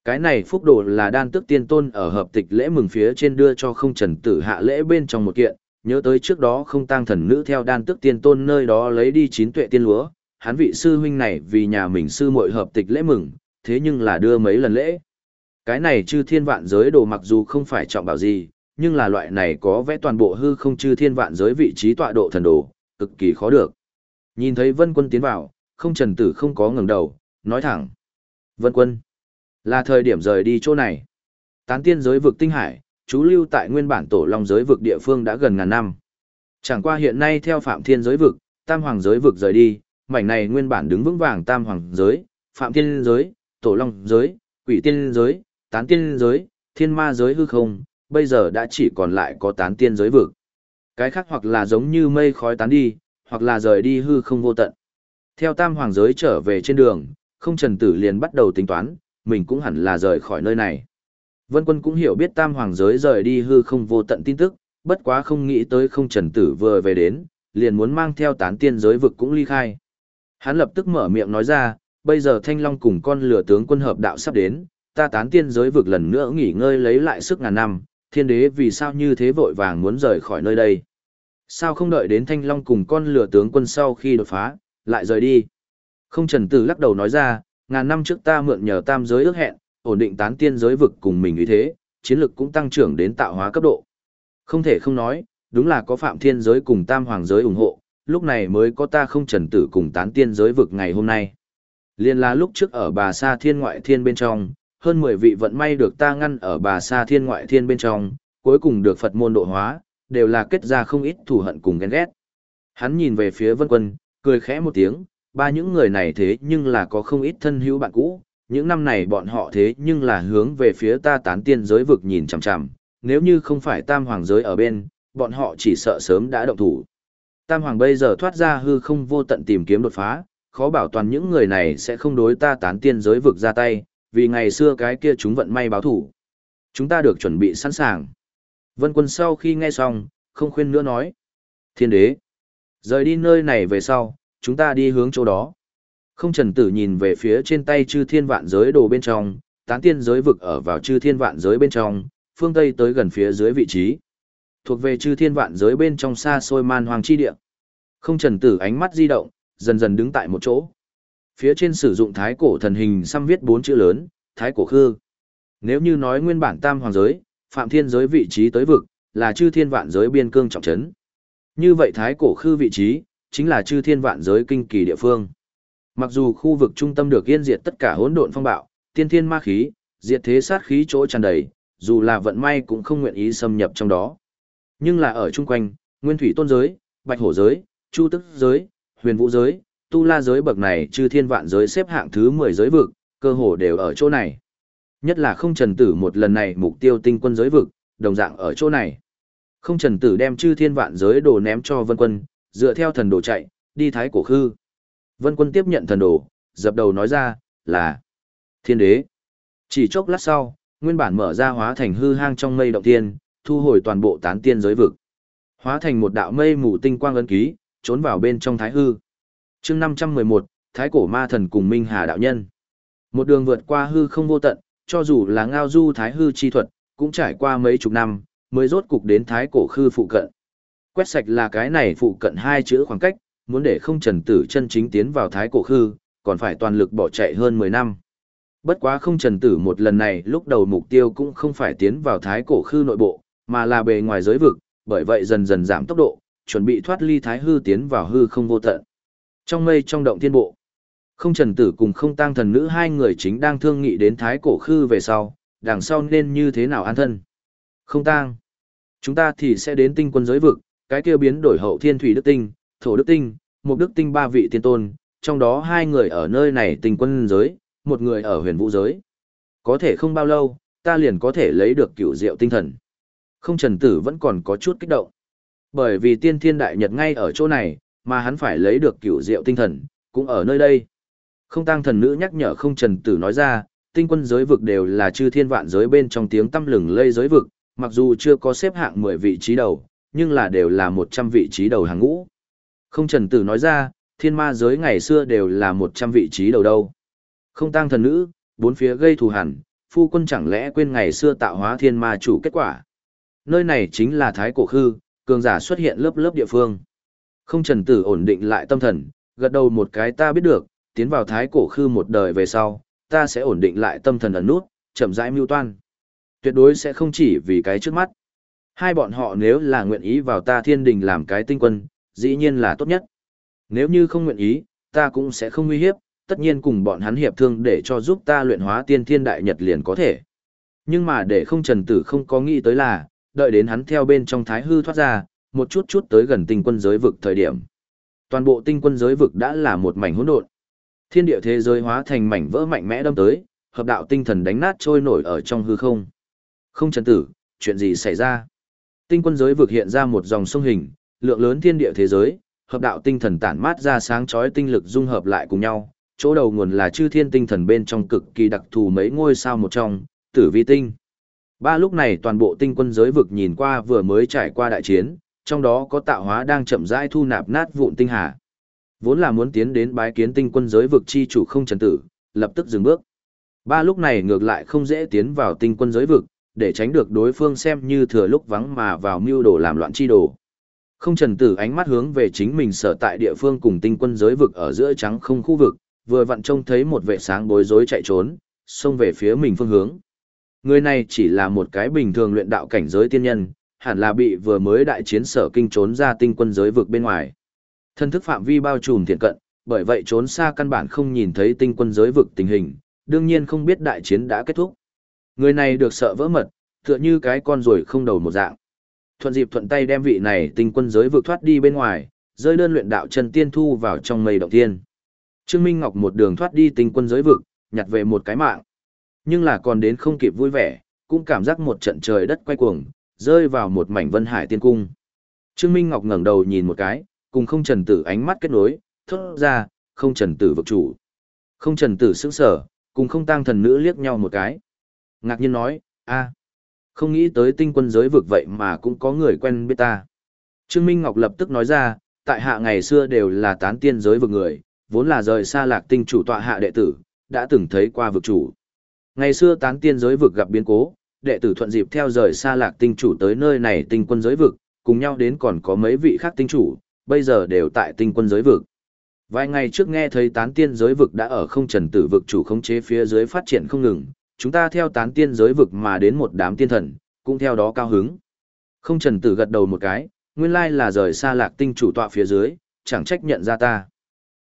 Speaker 1: Cái này phúc đồ là đan tức tiên tôn ở hợp tịch lễ mừng phía trên đưa cho không trần tử hạ lễ bên trong một kiện, nhớ tới trước đó không tăng thần nữ theo đan tức tiên tôn nơi đó lấy đi chín tuệ tiên lúa, hắn vị sư huynh này vì nhà mình sư muội hợp tịch lễ mừng, thế nhưng là đưa mấy lần lễ. Cái này chư thiên vạn giới đồ mặc dù không phải trọng bảo gì, nhưng là loại này có vẽ toàn bộ hư không chư thiên vạn giới vị trí tọa độ thần đồ, cực kỳ khó được. Nhìn thấy vân quân tiến vào, không trần tử không có ngẩng đầu, nói thẳng. Vân quân, là thời điểm rời đi chỗ này. Tán tiên giới vực tinh hải, chú lưu tại nguyên bản tổ long giới vực địa phương đã gần ngàn năm. Chẳng qua hiện nay theo phạm thiên giới vực, tam hoàng giới vực rời đi, mảnh này nguyên bản đứng vững vàng tam hoàng giới, phạm thiên giới, tổ long giới, quỷ tiên giới, tán tiên giới, thiên ma giới hư không, bây giờ đã chỉ còn lại có tán tiên giới vực. Cái khác hoặc là giống như mây khói tán đi, hoặc là rời đi hư không vô tận. Theo tam hoàng giới trở về trên đường, không trần tử liền bắt đầu tính toán, mình cũng hẳn là rời khỏi nơi này. Vân quân cũng hiểu biết tam hoàng giới rời đi hư không vô tận tin tức, bất quá không nghĩ tới không trần tử vừa về đến, liền muốn mang theo tán tiên giới vực cũng ly khai. Hắn lập tức mở miệng nói ra, bây giờ thanh long cùng con lửa tướng quân hợp đạo sắp đến, ta tán tiên giới vực lần nữa nghỉ ngơi lấy lại sức ngàn năm, thiên đế vì sao như thế vội vàng muốn rời khỏi nơi đây. Sao không đợi đến thanh long cùng con lửa tướng quân sau khi đột phá, lại rời đi. Không trần tử lắc đầu nói ra, ngàn năm trước ta mượn nhờ tam giới ước hẹn, ổn định tán tiên giới vực cùng mình như thế, chiến lực cũng tăng trưởng đến tạo hóa cấp độ. Không thể không nói, đúng là có phạm thiên giới cùng tam hoàng giới ủng hộ, lúc này mới có ta không trần tử cùng tán tiên giới vực ngày hôm nay. Liên là lúc trước ở bà sa thiên ngoại thiên bên trong, hơn 10 vị vận may được ta ngăn ở bà sa thiên ngoại thiên bên trong, cuối cùng được Phật môn độ hóa, đều là kết ra không ít thù hận cùng ghen ghét. Hắn nhìn về phía vân quân, cười khẽ một tiếng, ba những người này thế nhưng là có không ít thân hữu bạn cũ, những năm này bọn họ thế nhưng là hướng về phía ta tán tiên giới vực nhìn chằm chằm, nếu như không phải tam hoàng giới ở bên, bọn họ chỉ sợ sớm đã động thủ. Tam hoàng bây giờ thoát ra hư không vô tận tìm kiếm đột phá, khó bảo toàn những người này sẽ không đối ta tán tiên giới vực ra tay, vì ngày xưa cái kia chúng vận may báo thủ. Chúng ta được chuẩn bị sẵn sàng. Vân quân sau khi nghe xong, không khuyên nữa nói. Thiên đế, rời đi nơi này về sau, chúng ta đi hướng chỗ đó. Không trần tử nhìn về phía trên tay chư thiên vạn giới đồ bên trong, tán tiên giới vực ở vào chư thiên vạn giới bên trong, phương Tây tới gần phía dưới vị trí. Thuộc về chư thiên vạn giới bên trong xa xôi man hoàng chi địa. Không trần tử ánh mắt di động, dần dần đứng tại một chỗ. Phía trên sử dụng thái cổ thần hình xăm viết bốn chữ lớn, thái cổ khư. Nếu như nói nguyên bản tam hoàng giới, phạm thiên giới vị trí tới vực, là chư thiên vạn giới biên cương trọng trấn. Như vậy thái cổ khư vị trí, chính là chư thiên vạn giới kinh kỳ địa phương. Mặc dù khu vực trung tâm được yên diệt tất cả hỗn độn phong bạo, tiên thiên ma khí, diệt thế sát khí chỗ tràn đầy, dù là vận may cũng không nguyện ý xâm nhập trong đó. Nhưng là ở chung quanh, nguyên thủy tôn giới, bạch hổ giới, chu tức giới, huyền vũ giới, tu la giới bậc này chư thiên vạn giới xếp hạng thứ 10 giới vực, cơ hồ đều ở chỗ này. Nhất là không trần tử một lần này mục tiêu tinh quân giới vực, đồng dạng ở chỗ này. Không trần tử đem chư thiên vạn giới đồ ném cho vân quân, dựa theo thần đồ chạy, đi thái cổ khư. Vân quân tiếp nhận thần đồ, dập đầu nói ra, là thiên đế. Chỉ chốc lát sau, nguyên bản mở ra hóa thành hư hang trong mây động tiên, thu hồi toàn bộ tán tiên giới vực. Hóa thành một đạo mây mù tinh quang ấn ký, trốn vào bên trong thái hư. chương 511, Thái cổ ma thần cùng Minh Hà đạo nhân. Một đường vượt qua hư không vô tận, cho dù là ngao du thái hư chi thuật, cũng trải qua mấy chục năm, mới rốt cục đến thái cổ khư phụ cận. Quét sạch là cái này phụ cận hai chữ khoảng cách, muốn để không trần tử chân chính tiến vào thái cổ khư, còn phải toàn lực bỏ chạy hơn 10 năm. Bất quá không trần tử một lần này lúc đầu mục tiêu cũng không phải tiến vào thái cổ khư nội bộ, mà là bề ngoài giới vực, bởi vậy dần dần giảm tốc độ, chuẩn bị thoát ly thái hư tiến vào hư không vô tận. Trong mây trong động thiên bộ, không trần tử cùng không tăng thần nữ hai người chính đang thương nghị đến thái cổ khư về sau, đằng sau nên như thế nào an thân. Không tăng. Chúng ta thì sẽ đến tinh quân giới vực, cái kia biến đổi hậu thiên thủy đức tinh, thổ đức tinh, một đức tinh ba vị tiên tôn, trong đó hai người ở nơi này tinh quân giới, một người ở huyền vũ giới. Có thể không bao lâu, ta liền có thể lấy được cửu diệu tinh thần. Không trần tử vẫn còn có chút kích động. Bởi vì tiên thiên đại nhật ngay ở chỗ này, mà hắn phải lấy được cửu diệu tinh thần, cũng ở nơi đây. Không tăng thần nữ nhắc nhở không trần tử nói ra, tinh quân giới vực đều là chư thiên vạn giới bên trong tiếng tâm lừng lây giới vực, mặc dù chưa có xếp hạng 10 vị trí đầu, nhưng là đều là 100 vị trí đầu hàng ngũ. Không trần tử nói ra, thiên ma giới ngày xưa đều là 100 vị trí đầu đâu. Không tăng thần nữ, bốn phía gây thù hẳn, phu quân chẳng lẽ quên ngày xưa tạo hóa thiên ma chủ kết quả. Nơi này chính là thái cổ khư, cường giả xuất hiện lớp lớp địa phương. Không trần tử ổn định lại tâm thần, gật đầu một cái ta biết được, tiến vào thái cổ khư một đời về sau, ta sẽ ổn định lại tâm thần ẩn nút, chậm rãi mưu toan. Tuyệt đối sẽ không chỉ vì cái trước mắt. Hai bọn họ nếu là nguyện ý vào ta thiên đình làm cái tinh quân, dĩ nhiên là tốt nhất. Nếu như không nguyện ý, ta cũng sẽ không nguy hiếp, tất nhiên cùng bọn hắn hiệp thương để cho giúp ta luyện hóa tiên thiên đại nhật liền có thể. Nhưng mà để không trần tử không có nghĩ tới là, đợi đến hắn theo bên trong thái hư thoát ra, một chút chút tới gần tinh quân giới vực thời điểm. Toàn bộ tinh quân giới vực đã là một mảnh hỗn độn. Thiên địa thế giới hóa thành mảnh vỡ mạnh mẽ đâm tới, hợp đạo tinh thần đánh nát trôi nổi ở trong hư không. Không trần tử, chuyện gì xảy ra? Tinh quân giới vực hiện ra một dòng sông hình, lượng lớn thiên địa thế giới, hợp đạo tinh thần tản mát ra sáng chói tinh lực dung hợp lại cùng nhau, chỗ đầu nguồn là chư thiên tinh thần bên trong cực kỳ đặc thù mấy ngôi sao một trong, tử vi tinh. Ba lúc này toàn bộ tinh quân giới vực nhìn qua vừa mới trải qua đại chiến, trong đó có tạo hóa đang chậm rãi thu nạp nát vụn tinh hà. Vốn là muốn tiến đến bái kiến tinh quân giới vực chi chủ không trần tử, lập tức dừng bước. Ba lúc này ngược lại không dễ tiến vào tinh quân giới vực, để tránh được đối phương xem như thừa lúc vắng mà vào mưu đồ làm loạn chi đồ. Không trần tử ánh mắt hướng về chính mình sở tại địa phương cùng tinh quân giới vực ở giữa trắng không khu vực, vừa vặn trông thấy một vệ sáng bối rối chạy trốn, xông về phía mình phương hướng. Người này chỉ là một cái bình thường luyện đạo cảnh giới tiên nhân, hẳn là bị vừa mới đại chiến sở kinh trốn ra tinh quân giới vực bên ngoài. Thân thức phạm vi bao trùm thiện cận, bởi vậy trốn xa căn bản không nhìn thấy tinh quân giới vực tình hình, đương nhiên không biết đại chiến đã kết thúc. Người này được sợ vỡ mật, tựa như cái con ruồi không đầu một dạng. Thuận dịp thuận tay đem vị này tinh quân giới vực thoát đi bên ngoài, rơi đơn luyện đạo chân tiên thu vào trong mây động tiên. Trương Minh Ngọc một đường thoát đi tinh quân giới vực, nhặt về một cái mạng. Nhưng là còn đến không kịp vui vẻ, cũng cảm giác một trận trời đất quay cuồng, rơi vào một mảnh vân hải tiên cung. Trương Minh Ngọc ngẩng đầu nhìn một cái, cùng không trần tử ánh mắt kết nối, thốt ra, không trần tử vực chủ. Không trần tử sững sở, cùng không tăng thần nữ liếc nhau một cái. Ngạc nhiên nói, a, không nghĩ tới tinh quân giới vực vậy mà cũng có người quen biết ta. Trương Minh Ngọc lập tức nói ra, tại hạ ngày xưa đều là tán tiên giới vực người, vốn là rời xa lạc tinh chủ tọa hạ đệ tử, đã từng thấy qua vực chủ. Ngày xưa tán tiên giới vực gặp biến cố, đệ tử thuận dịp theo rời xa lạc tinh chủ tới nơi này tinh quân giới vực, cùng nhau đến còn có mấy vị khác tinh chủ, bây giờ đều tại tinh quân giới vực. Vài ngày trước nghe thấy tán tiên giới vực đã ở không trần tử vực chủ khống chế phía dưới phát triển không ngừng, chúng ta theo tán tiên giới vực mà đến một đám tiên thần, cũng theo đó cao hứng. Không trần tử gật đầu một cái, nguyên lai là rời xa lạc tinh chủ tọa phía dưới, chẳng trách nhận ra ta.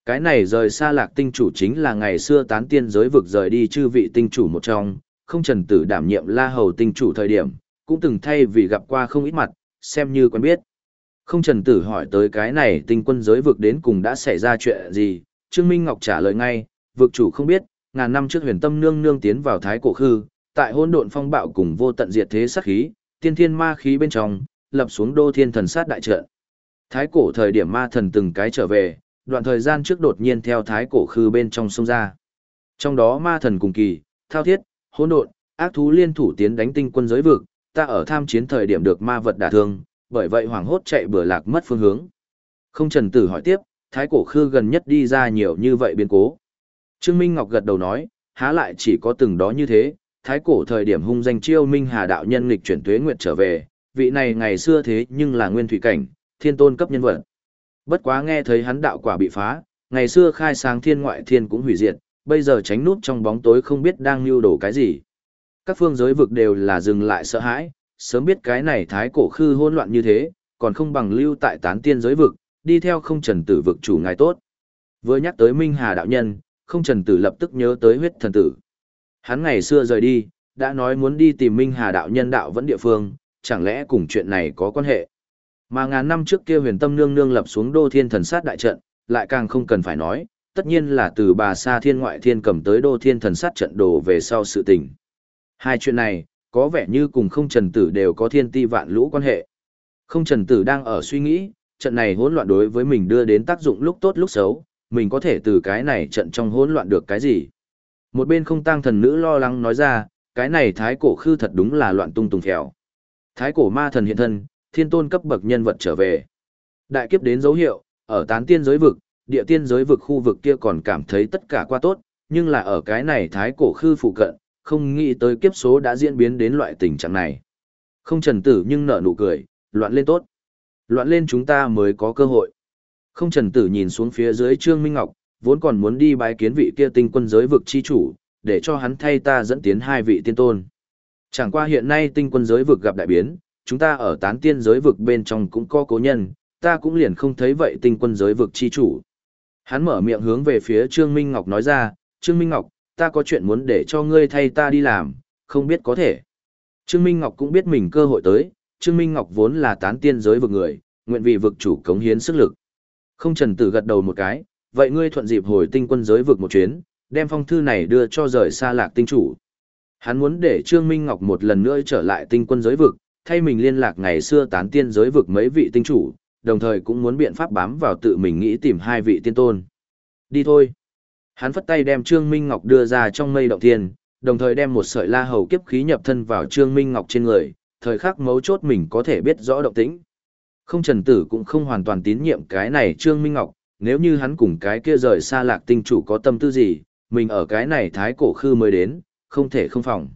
Speaker 1: Cái này rời xa lạc tinh chủ chính là ngày xưa tán tiên giới vực rời đi chư vị tinh chủ một trong, không trần tử đảm nhiệm la hầu tinh chủ thời điểm, cũng từng thay vì gặp qua không ít mặt, xem như quen biết. Không trần tử hỏi tới cái này tinh quân giới vực đến cùng đã xảy ra chuyện gì, Trương Minh Ngọc trả lời ngay, vực chủ không biết, ngàn năm trước huyền tâm nương nương tiến vào thái cổ khư, tại hôn độn phong bạo cùng vô tận diệt thế sát khí, tiên thiên ma khí bên trong, lập xuống đô thiên thần sát đại trận. Thái cổ thời điểm ma thần từng cái trở về, đoạn thời gian trước đột nhiên theo thái cổ khư bên trong sông ra. Trong đó ma thần cùng kỳ, thao thiết, hỗn độn, ác thú liên thủ tiến đánh tinh quân giới vực, ta ở tham chiến thời điểm được ma vật đả thương, bởi vậy hoảng hốt chạy bừa lạc mất phương hướng. Không trần tử hỏi tiếp, thái cổ khư gần nhất đi ra nhiều như vậy biến cố. Trương Minh Ngọc gật đầu nói, há lại chỉ có từng đó như thế, thái cổ thời điểm hung danh chiêu Minh Hà đạo nhân nghịch chuyển tuế nguyệt trở về, vị này ngày xưa thế nhưng là nguyên thủy cảnh, thiên tôn cấp nhân vật. Bất quá nghe thấy hắn đạo quả bị phá, ngày xưa khai sáng thiên ngoại thiên cũng hủy diệt, bây giờ tránh nút trong bóng tối không biết đang lưu đổ cái gì. Các phương giới vực đều là dừng lại sợ hãi, sớm biết cái này thái cổ khư hỗn loạn như thế, còn không bằng lưu tại tán tiên giới vực, đi theo không trần tử vực chủ ngài tốt. Vừa nhắc tới Minh Hà đạo nhân, không trần tử lập tức nhớ tới huyết thần tử. Hắn ngày xưa rời đi, đã nói muốn đi tìm Minh Hà đạo nhân đạo vẫn địa phương, chẳng lẽ cùng chuyện này có quan hệ. Mà ngàn năm trước kia huyền tâm nương nương lập xuống đô thiên thần sát đại trận, lại càng không cần phải nói, tất nhiên là từ bà sa thiên ngoại thiên cầm tới đô thiên thần sát trận đồ về sau sự tình. Hai chuyện này, có vẻ như cùng không trần tử đều có thiên ti vạn lũ quan hệ. Không trần tử đang ở suy nghĩ, trận này hỗn loạn đối với mình đưa đến tác dụng lúc tốt lúc xấu, mình có thể từ cái này trận trong hỗn loạn được cái gì. Một bên không tăng thần nữ lo lắng nói ra, cái này thái cổ khư thật đúng là loạn tung tùng phèo. Thái cổ ma thần hiện thân, thiên tôn cấp bậc nhân vật trở về. Đại kiếp đến dấu hiệu, ở tán tiên giới vực, địa tiên giới vực khu vực kia còn cảm thấy tất cả qua tốt, nhưng là ở cái này thái cổ khư phụ cận, không nghĩ tới kiếp số đã diễn biến đến loại tình trạng này. Không trần tử nhưng nở nụ cười, loạn lên tốt. Loạn lên chúng ta mới có cơ hội. Không trần tử nhìn xuống phía dưới Trương Minh Ngọc, vốn còn muốn đi bái kiến vị kia tinh quân giới vực chi chủ, để cho hắn thay ta dẫn tiến hai vị tiên tôn. Chẳng qua hiện nay tinh quân giới vực gặp đại biến, chúng ta ở tán tiên giới vực bên trong cũng có cố nhân, ta cũng liền không thấy vậy tinh quân giới vực chi chủ. Hắn mở miệng hướng về phía Trương Minh Ngọc nói ra, Trương Minh Ngọc, ta có chuyện muốn để cho ngươi thay ta đi làm, không biết có thể. Trương Minh Ngọc cũng biết mình cơ hội tới, Trương Minh Ngọc vốn là tán tiên giới vực người, nguyện vì vực chủ cống hiến sức lực. Không trần tử gật đầu một cái, vậy ngươi thuận dịp hồi tinh quân giới vực một chuyến, đem phong thư này đưa cho rời xa lạc tinh chủ. Hắn muốn để Trương Minh Ngọc một lần nữa trở lại tinh quân giới vực, thay mình liên lạc ngày xưa tán tiên giới vực mấy vị tinh chủ, đồng thời cũng muốn biện pháp bám vào tự mình nghĩ tìm hai vị tiên tôn. Đi thôi. Hắn phất tay đem Trương Minh Ngọc đưa ra trong mây động thiên, đồng thời đem một sợi la hầu kiếp khí nhập thân vào Trương Minh Ngọc trên người, thời khắc mấu chốt mình có thể biết rõ động tĩnh. Không Trần Tử cũng không hoàn toàn tín nhiệm cái này Trương Minh Ngọc, nếu như hắn cùng cái kia rời xa lạc tinh chủ có tâm tư gì, mình ở cái này thái cổ khư mới đến, không thể không phòng.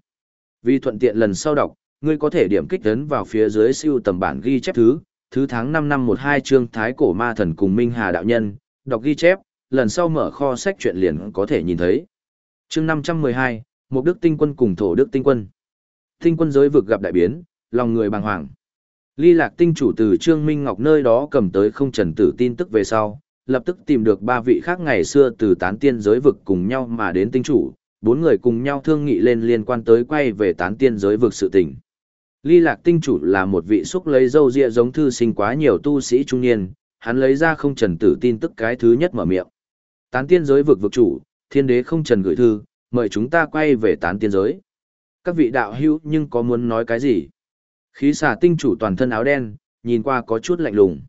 Speaker 1: Vì thuận tiện lần sau đọc, ngươi có thể điểm kích tấn vào phía dưới siêu tầm bản ghi chép thứ, thứ tháng 5 năm 12 chương Thái Cổ Ma Thần cùng Minh Hà Đạo Nhân, đọc ghi chép, lần sau mở kho sách truyện liền có thể nhìn thấy. Chương 512, một đức tinh quân cùng thổ đức tinh quân. Tinh quân giới vực gặp đại biến, lòng người bàng hoàng. Ly lạc tinh chủ từ Trương Minh Ngọc nơi đó cầm tới không trần tử tin tức về sau, lập tức tìm được ba vị khác ngày xưa từ tán tiên giới vực cùng nhau mà đến tinh chủ, bốn người cùng nhau thương nghị lên liên quan tới quay về tán tiên giới vực sự tình. Ly lạc tinh chủ là một vị xúc lấy dâu ria giống thư sinh quá nhiều tu sĩ trung niên, hắn lấy ra không trần tử tin tức cái thứ nhất mở miệng. Tán tiên giới vực vực chủ, thiên đế không trần gửi thư, mời chúng ta quay về tán tiên giới. Các vị đạo hữu nhưng có muốn nói cái gì? Khí xà tinh chủ toàn thân áo đen, nhìn qua có chút lạnh lùng.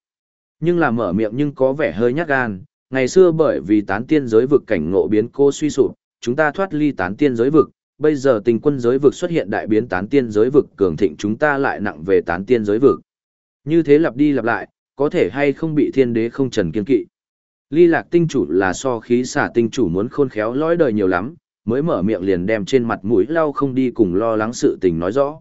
Speaker 1: Nhưng là mở miệng nhưng có vẻ hơi nhát gan, ngày xưa bởi vì tán tiên giới vực cảnh ngộ biến cô suy sụp, chúng ta thoát ly tán tiên giới vực, bây giờ tình quân giới vực xuất hiện đại biến tán tiên giới vực cường thịnh chúng ta lại nặng về tán tiên giới vực. Như thế lặp đi lặp lại, có thể hay không bị thiên đế không trần kiên kỵ. Ly lạc tinh chủ là so khí xả tinh chủ muốn khôn khéo lõi đời nhiều lắm, mới mở miệng liền đem trên mặt mũi lau không đi cùng lo lắng sự tình nói rõ.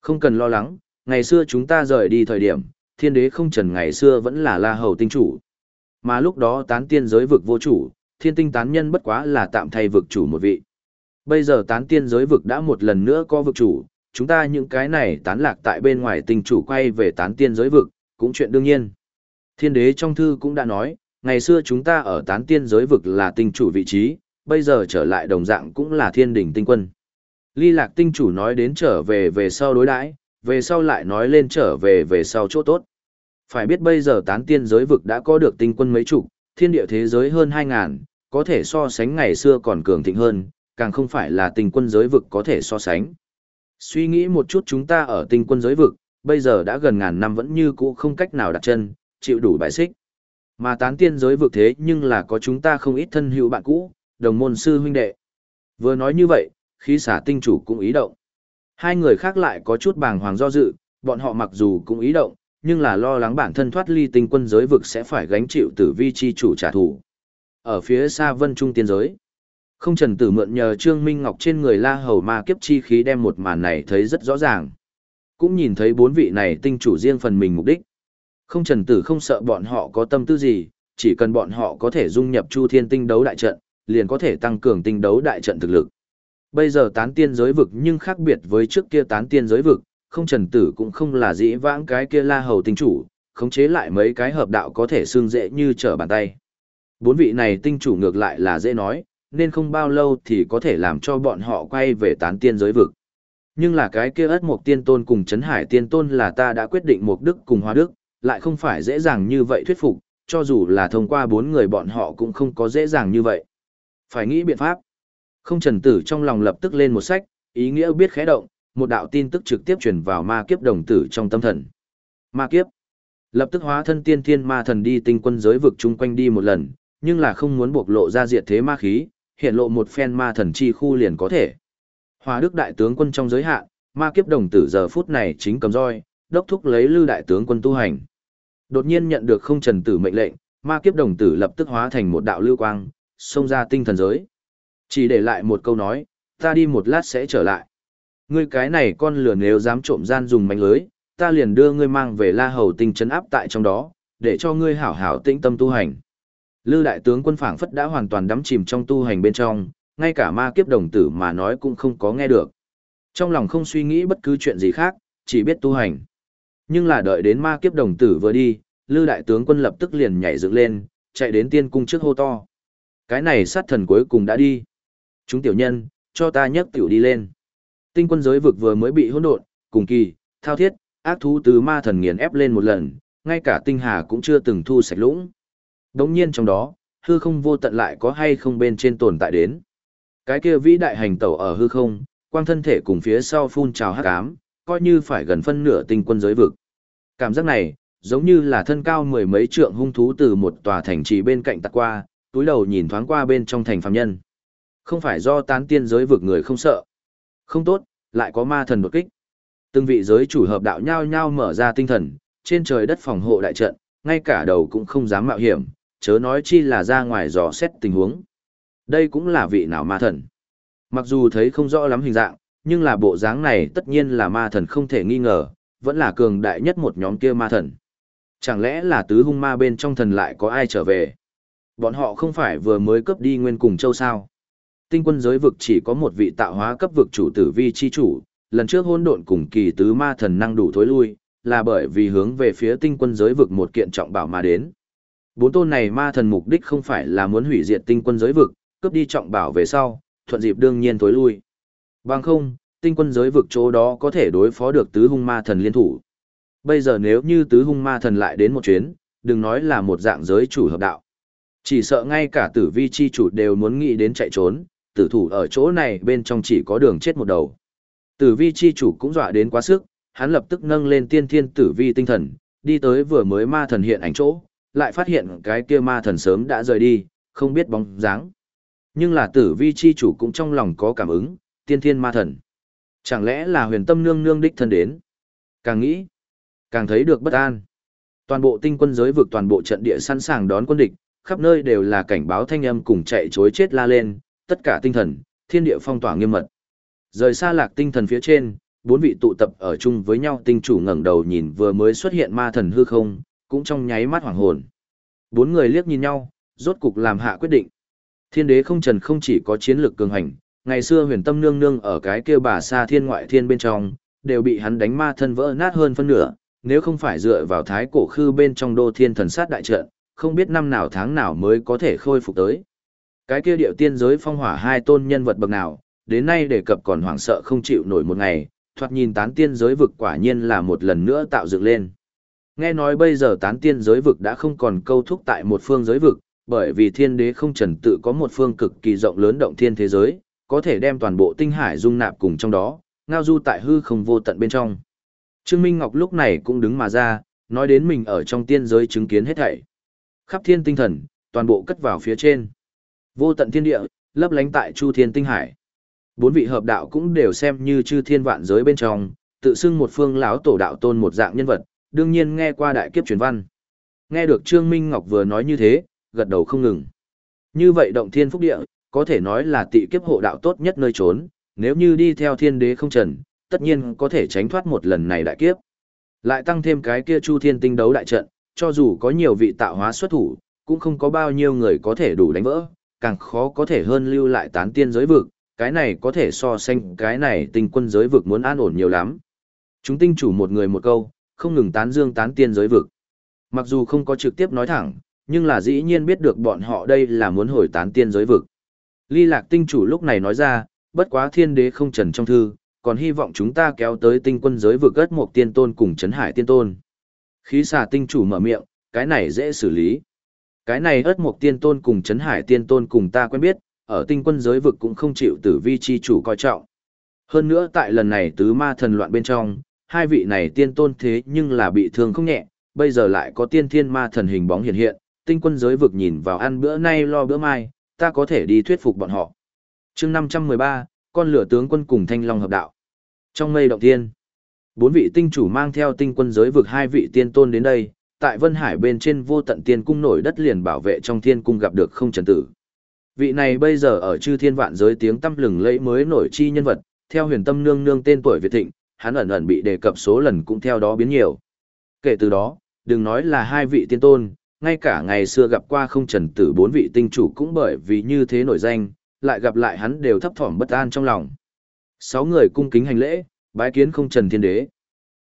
Speaker 1: Không cần lo lắng, ngày xưa chúng ta rời đi thời điểm, thiên đế không trần ngày xưa vẫn là la hầu tinh chủ. Mà lúc đó tán tiên giới vực vô chủ, thiên tinh tán nhân bất quá là tạm thay vực chủ một vị. Bây giờ tán tiên giới vực đã một lần nữa có vực chủ, chúng ta những cái này tán lạc tại bên ngoài tinh chủ quay về tán tiên giới vực, cũng chuyện đương nhiên. Thiên đế trong thư cũng đã nói, ngày xưa chúng ta ở tán tiên giới vực là tinh chủ vị trí, bây giờ trở lại đồng dạng cũng là thiên đỉnh tinh quân. Ly lạc tinh chủ nói đến trở về về sau đối đãi, về sau lại nói lên trở về về sau chỗ tốt. Phải biết bây giờ tán tiên giới vực đã có được tinh quân mấy chục, thiên địa thế giới hơn 2.000, có thể so sánh ngày xưa còn cường thịnh hơn, càng không phải là tinh quân giới vực có thể so sánh. Suy nghĩ một chút chúng ta ở tinh quân giới vực, bây giờ đã gần ngàn năm vẫn như cũ không cách nào đặt chân, chịu đủ bài xích. Mà tán tiên giới vực thế nhưng là có chúng ta không ít thân hữu bạn cũ, đồng môn sư huynh đệ. Vừa nói như vậy, khí xả tinh chủ cũng ý động. Hai người khác lại có chút bàng hoàng do dự, bọn họ mặc dù cũng ý động, nhưng là lo lắng bản thân thoát ly tinh quân giới vực sẽ phải gánh chịu tử vi chi chủ trả thù. Ở phía xa vân trung tiên giới, không trần tử mượn nhờ Trương Minh Ngọc trên người la hầu ma kiếp chi khí đem một màn này thấy rất rõ ràng. Cũng nhìn thấy bốn vị này tinh chủ riêng phần mình mục đích. Không trần tử không sợ bọn họ có tâm tư gì, chỉ cần bọn họ có thể dung nhập chu thiên tinh đấu đại trận, liền có thể tăng cường tinh đấu đại trận thực lực. Bây giờ tán tiên giới vực nhưng khác biệt với trước kia tán tiên giới vực, không trần tử cũng không là dĩ vãng cái kia la hầu tinh chủ, khống chế lại mấy cái hợp đạo có thể xương dễ như trở bàn tay. Bốn vị này tinh chủ ngược lại là dễ nói, nên không bao lâu thì có thể làm cho bọn họ quay về tán tiên giới vực. Nhưng là cái kia ất mục tiên tôn cùng chấn hải tiên tôn là ta đã quyết định mục đức cùng hoa đức, lại không phải dễ dàng như vậy thuyết phục, cho dù là thông qua bốn người bọn họ cũng không có dễ dàng như vậy. Phải nghĩ biện pháp. Không trần tử trong lòng lập tức lên một sách, ý nghĩa biết khẽ động, một đạo tin tức trực tiếp truyền vào ma kiếp đồng tử trong tâm thần. Ma kiếp. Lập tức hóa thân tiên thiên ma thần đi tinh quân giới vực chung quanh đi một lần, nhưng là không muốn bộc lộ ra diệt thế ma khí, hiện lộ một phen ma thần chi khu liền có thể. Hòa đức đại tướng quân trong giới hạn, ma kiếp đồng tử giờ phút này chính cầm roi, đốc thúc lấy Lưu đại tướng quân tu hành. Đột nhiên nhận được không trần tử mệnh lệnh, ma kiếp đồng tử lập tức hóa thành một đạo lưu quang, xông ra tinh thần giới. Chỉ để lại một câu nói, ta đi một lát sẽ trở lại. Ngươi cái này con lửa nếu dám trộm gian dùng mánh lưới, ta liền đưa ngươi mang về la hầu tinh chấn áp tại trong đó, để cho ngươi hảo hảo tĩnh tâm tu hành. Lư đại tướng quân phảng phất đã hoàn toàn đắm chìm trong tu hành bên trong, ngay cả ma kiếp đồng tử mà nói cũng không có nghe được. Trong lòng không suy nghĩ bất cứ chuyện gì khác, chỉ biết tu hành. Nhưng là đợi đến ma kiếp đồng tử vừa đi, Lư đại tướng quân lập tức liền nhảy dựng lên, chạy đến tiên cung trước hô to. Cái này sát thần cuối cùng đã đi. Chúng tiểu nhân, cho ta nhấc tiểu đi lên. Tinh quân giới vực vừa mới bị hỗn độn, cùng kỳ, thao thiết, ác thú từ ma thần nghiền ép lên một lần, ngay cả tinh hà cũng chưa từng thu sạch lũng. Đống nhiên trong đó, hư không vô tận lại có hay không bên trên tồn tại đến. Cái kia vĩ đại hành tẩu ở hư không, quang thân thể cùng phía sau phun trào hắc ám, coi như phải gần phân nửa tinh quân giới vực. Cảm giác này, giống như là thân cao mười mấy trượng hung thú từ một tòa thành trì bên cạnh tạt qua, túi đầu nhìn thoáng qua bên trong thành phàm nhân. Không phải do tán tiên giới vực người không sợ. Không tốt, lại có ma thần đột kích. Từng vị giới chủ hợp đạo nhau nhau mở ra tinh thần, trên trời đất phòng hộ đại trận, ngay cả đầu cũng không dám mạo hiểm, chớ nói chi là ra ngoài dò xét tình huống. Đây cũng là vị nào ma thần. Mặc dù thấy không rõ lắm hình dạng, nhưng là bộ dáng này tất nhiên là ma thần không thể nghi ngờ, vẫn là cường đại nhất một nhóm kia ma thần. Chẳng lẽ là tứ hung ma bên trong thần lại có ai trở về? Bọn họ không phải vừa mới cướp đi nguyên cùng châu sao? Tinh quân giới vực chỉ có một vị tạo hóa cấp vực chủ tử vi chi chủ, lần trước hôn độn cùng kỳ tứ ma thần năng đủ thối lui, là bởi vì hướng về phía tinh quân giới vực một kiện trọng bảo mà đến. Bốn tôn này ma thần mục đích không phải là muốn hủy diệt tinh quân giới vực, cướp đi trọng bảo về sau, thuận dịp đương nhiên thối lui. Bằng không, tinh quân giới vực chỗ đó có thể đối phó được tứ hung ma thần liên thủ. Bây giờ nếu như tứ hung ma thần lại đến một chuyến, đừng nói là một dạng giới chủ hợp đạo. Chỉ sợ ngay cả tử vi chi chủ đều muốn nghĩ đến chạy trốn, tử thủ ở chỗ này bên trong chỉ có đường chết một đầu. Tử vi chi chủ cũng dọa đến quá sức, hắn lập tức nâng lên tiên thiên tử vi tinh thần, đi tới vừa mới ma thần hiện ảnh chỗ, lại phát hiện cái kia ma thần sớm đã rời đi, không biết bóng dáng. Nhưng là tử vi chi chủ cũng trong lòng có cảm ứng, tiên thiên ma thần. Chẳng lẽ là huyền tâm nương nương đích thân đến? Càng nghĩ, càng thấy được bất an. Toàn bộ tinh quân giới vực toàn bộ trận địa sẵn sàng đón quân địch, khắp nơi đều là cảnh báo thanh âm cùng chạy chối chết la lên, tất cả tinh thần, thiên địa phong tỏa nghiêm mật. Rời xa lạc tinh thần phía trên, bốn vị tụ tập ở chung với nhau tinh chủ ngẩng đầu nhìn vừa mới xuất hiện ma thần hư không, cũng trong nháy mắt hoảng hồn. Bốn người liếc nhìn nhau, rốt cục làm hạ quyết định. Thiên đế không trần không chỉ có chiến lược cường hành, ngày xưa huyền tâm nương nương ở cái kia bà xa thiên ngoại thiên bên trong, đều bị hắn đánh ma thân vỡ nát hơn phân nửa, nếu không phải dựa vào thái cổ khư bên trong đô thiên thần sát đại trận, không biết năm nào tháng nào mới có thể khôi phục tới. Cái kia điệu tiên giới phong hỏa hai tôn nhân vật bậc nào, đến nay đề cập còn hoảng sợ không chịu nổi một ngày, thoạt nhìn tán tiên giới vực quả nhiên là một lần nữa tạo dựng lên. Nghe nói bây giờ tán tiên giới vực đã không còn câu thúc tại một phương giới vực, bởi vì thiên đế không trần tự có một phương cực kỳ rộng lớn động thiên thế giới, có thể đem toàn bộ tinh hải dung nạp cùng trong đó, ngao du tại hư không vô tận bên trong. Trương Minh Ngọc lúc này cũng đứng mà ra, nói đến mình ở trong tiên giới chứng kiến hết thảy. Khắp thiên tinh thần, toàn bộ cất vào phía trên. Vô tận thiên địa, lấp lánh tại chu thiên tinh hải. Bốn vị hợp đạo cũng đều xem như chư thiên vạn giới bên trong, tự xưng một phương lão tổ đạo tôn một dạng nhân vật, đương nhiên nghe qua đại kiếp truyền văn. Nghe được Trương Minh Ngọc vừa nói như thế, gật đầu không ngừng. Như vậy động thiên phúc địa, có thể nói là tị kiếp hộ đạo tốt nhất nơi trốn, nếu như đi theo thiên đế không trần, tất nhiên có thể tránh thoát một lần này đại kiếp. Lại tăng thêm cái kia chu thiên tinh đấu đại trận, cho dù có nhiều vị tạo hóa xuất thủ, cũng không có bao nhiêu người có thể đủ đánh vỡ, càng khó có thể hơn lưu lại tán tiên giới vực, cái này có thể so sánh cái này tinh quân giới vực muốn an ổn nhiều lắm. Chúng tinh chủ một người một câu, không ngừng tán dương tán tiên giới vực. Mặc dù không có trực tiếp nói thẳng, nhưng là dĩ nhiên biết được bọn họ đây là muốn hồi tán tiên giới vực. Ly lạc tinh chủ lúc này nói ra, bất quá thiên đế không trần trong thư, còn hy vọng chúng ta kéo tới tinh quân giới vực ất một tiên tôn cùng chấn hải tiên tôn. Khí xà tinh chủ mở miệng, cái này dễ xử lý. Cái này ất một tiên tôn cùng chấn hải tiên tôn cùng ta quen biết, ở tinh quân giới vực cũng không chịu tử vi chi chủ coi trọng. Hơn nữa tại lần này tứ ma thần loạn bên trong, hai vị này tiên tôn thế nhưng là bị thương không nhẹ, bây giờ lại có tiên thiên ma thần hình bóng hiện hiện, tinh quân giới vực nhìn vào ăn bữa nay lo bữa mai, ta có thể đi thuyết phục bọn họ. chương 513, con lửa tướng quân cùng thanh long hợp đạo. Trong mây động tiên, bốn vị tinh chủ mang theo tinh quân giới vực hai vị tiên tôn đến đây, tại Vân Hải bên trên vô tận tiên cung nổi đất liền bảo vệ trong thiên cung gặp được không trần tử. Vị này bây giờ ở chư thiên vạn giới tiếng tâm lừng lẫy mới nổi chi nhân vật, theo huyền tâm nương nương tên tuổi Việt Thịnh, hắn ẩn ẩn bị đề cập số lần cũng theo đó biến nhiều. Kể từ đó, đừng nói là hai vị tiên tôn, ngay cả ngày xưa gặp qua không trần tử bốn vị tinh chủ cũng bởi vì như thế nổi danh, lại gặp lại hắn đều thấp thỏm bất an trong lòng. Sáu người cung kính hành lễ, bái kiến không trần thiên đế.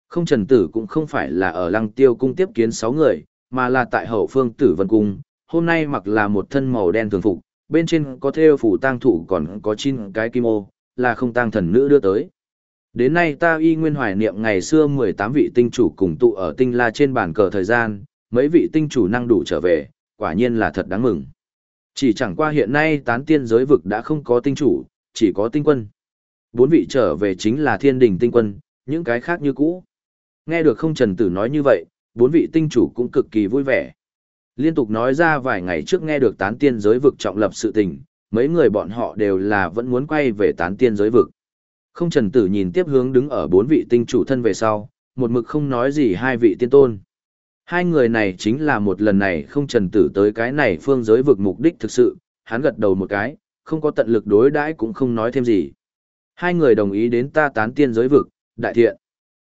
Speaker 1: Không trần tử cũng không phải là ở lăng tiêu cung tiếp kiến sáu người, mà là tại hậu phương tử vân cung, hôm nay mặc là một thân màu đen thường phục, bên trên có thêu phủ tang thủ còn có chín cái kim ô, là không tang thần nữ đưa tới. Đến nay ta y nguyên hoài niệm ngày xưa 18 vị tinh chủ cùng tụ ở tinh la trên bàn cờ thời gian, mấy vị tinh chủ năng đủ trở về, quả nhiên là thật đáng mừng. Chỉ chẳng qua hiện nay tán tiên giới vực đã không có tinh chủ, chỉ có tinh quân. Bốn vị trở về chính là thiên đình tinh quân, những cái khác như cũ. Nghe được không trần tử nói như vậy, bốn vị tinh chủ cũng cực kỳ vui vẻ. Liên tục nói ra vài ngày trước nghe được tán tiên giới vực trọng lập sự tình, mấy người bọn họ đều là vẫn muốn quay về tán tiên giới vực. Không trần tử nhìn tiếp hướng đứng ở bốn vị tinh chủ thân về sau, một mực không nói gì hai vị tiên tôn. Hai người này chính là một lần này không trần tử tới cái này phương giới vực mục đích thực sự, hắn gật đầu một cái, không có tận lực đối đãi cũng không nói thêm gì. Hai người đồng ý đến ta tán tiên giới vực, đại thiện.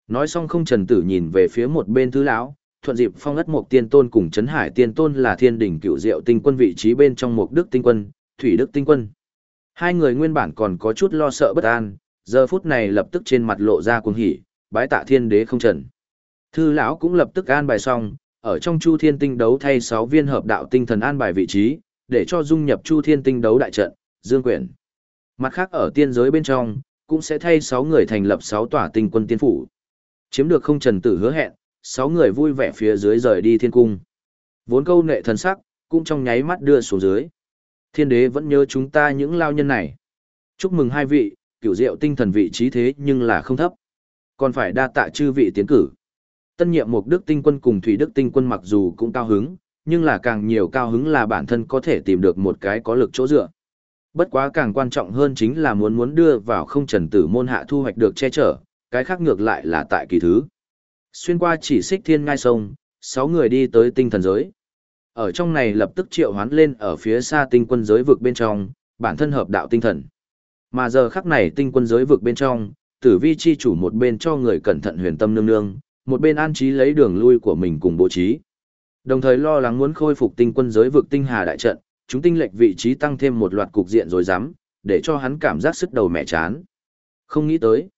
Speaker 1: Nói xong không trần tử nhìn về phía một bên thứ lão, thuận dịp phong ất một tiên tôn cùng chấn hải tiên tôn là thiên đỉnh cựu diệu tinh quân vị trí bên trong một đức tinh quân, thủy đức tinh quân. Hai người nguyên bản còn có chút lo sợ bất an, giờ phút này lập tức trên mặt lộ ra cuồng hỉ, bái tạ thiên đế không trần. Thư lão cũng lập tức an bài xong, ở trong Chu Thiên Tinh đấu thay 6 viên hợp đạo tinh thần an bài vị trí, để cho dung nhập Chu Thiên Tinh đấu đại trận, Dương Quyển. Mặt khác ở tiên giới bên trong, cũng sẽ thay 6 người thành lập 6 tòa tinh quân tiên phủ. Chiếm được không trần tử hứa hẹn, 6 người vui vẻ phía dưới rời đi thiên cung. Vốn câu nệ thần sắc, cũng trong nháy mắt đưa xuống dưới. Thiên đế vẫn nhớ chúng ta những lao nhân này. Chúc mừng hai vị, cửu diệu tinh thần vị trí thế nhưng là không thấp. Còn phải đa tạ chư vị tiến cử. Tân nhiệm Mục Đức Tinh Quân cùng Thủy Đức Tinh Quân mặc dù cũng cao hứng, nhưng là càng nhiều cao hứng là bản thân có thể tìm được một cái có lực chỗ dựa. Bất quá càng quan trọng hơn chính là muốn muốn đưa vào không trần tử môn hạ thu hoạch được che chở, cái khác ngược lại là tại kỳ thứ. Xuyên qua chỉ xích thiên ngai sông, sáu người đi tới tinh thần giới. Ở trong này lập tức triệu hoán lên ở phía xa tinh quân giới vực bên trong, bản thân hợp đạo tinh thần. Mà giờ khắc này tinh quân giới vực bên trong, tử vi chi chủ một bên cho người cẩn thận huyền tâm nương nương, một bên an trí lấy đường lui của mình cùng bố trí. Đồng thời lo lắng muốn khôi phục tinh quân giới vực tinh hà đại trận, chúng tinh lệch vị trí tăng thêm một loạt cục diện rồi dám, để cho hắn cảm giác sức đầu mẹ chán. Không nghĩ tới.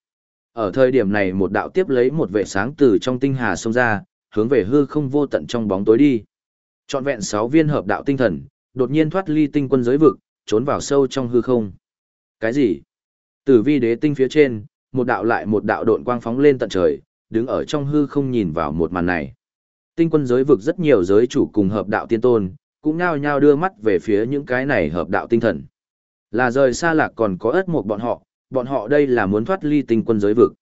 Speaker 1: Ở thời điểm này một đạo tiếp lấy một vệ sáng từ trong tinh hà xông ra, hướng về hư không vô tận trong bóng tối đi. Trọn vẹn 6 viên hợp đạo tinh thần, đột nhiên thoát ly tinh quân giới vực, trốn vào sâu trong hư không. Cái gì? Tử vi đế tinh phía trên, một đạo lại một đạo độn quang phóng lên tận trời, đứng ở trong hư không nhìn vào một màn này. Tinh quân giới vực rất nhiều giới chủ cùng hợp đạo tiên tôn, cũng nhao nhao đưa mắt về phía những cái này hợp đạo tinh thần. Là rời xa lạc còn có ớt một bọn họ, bọn họ đây là muốn thoát ly tinh quân giới vực.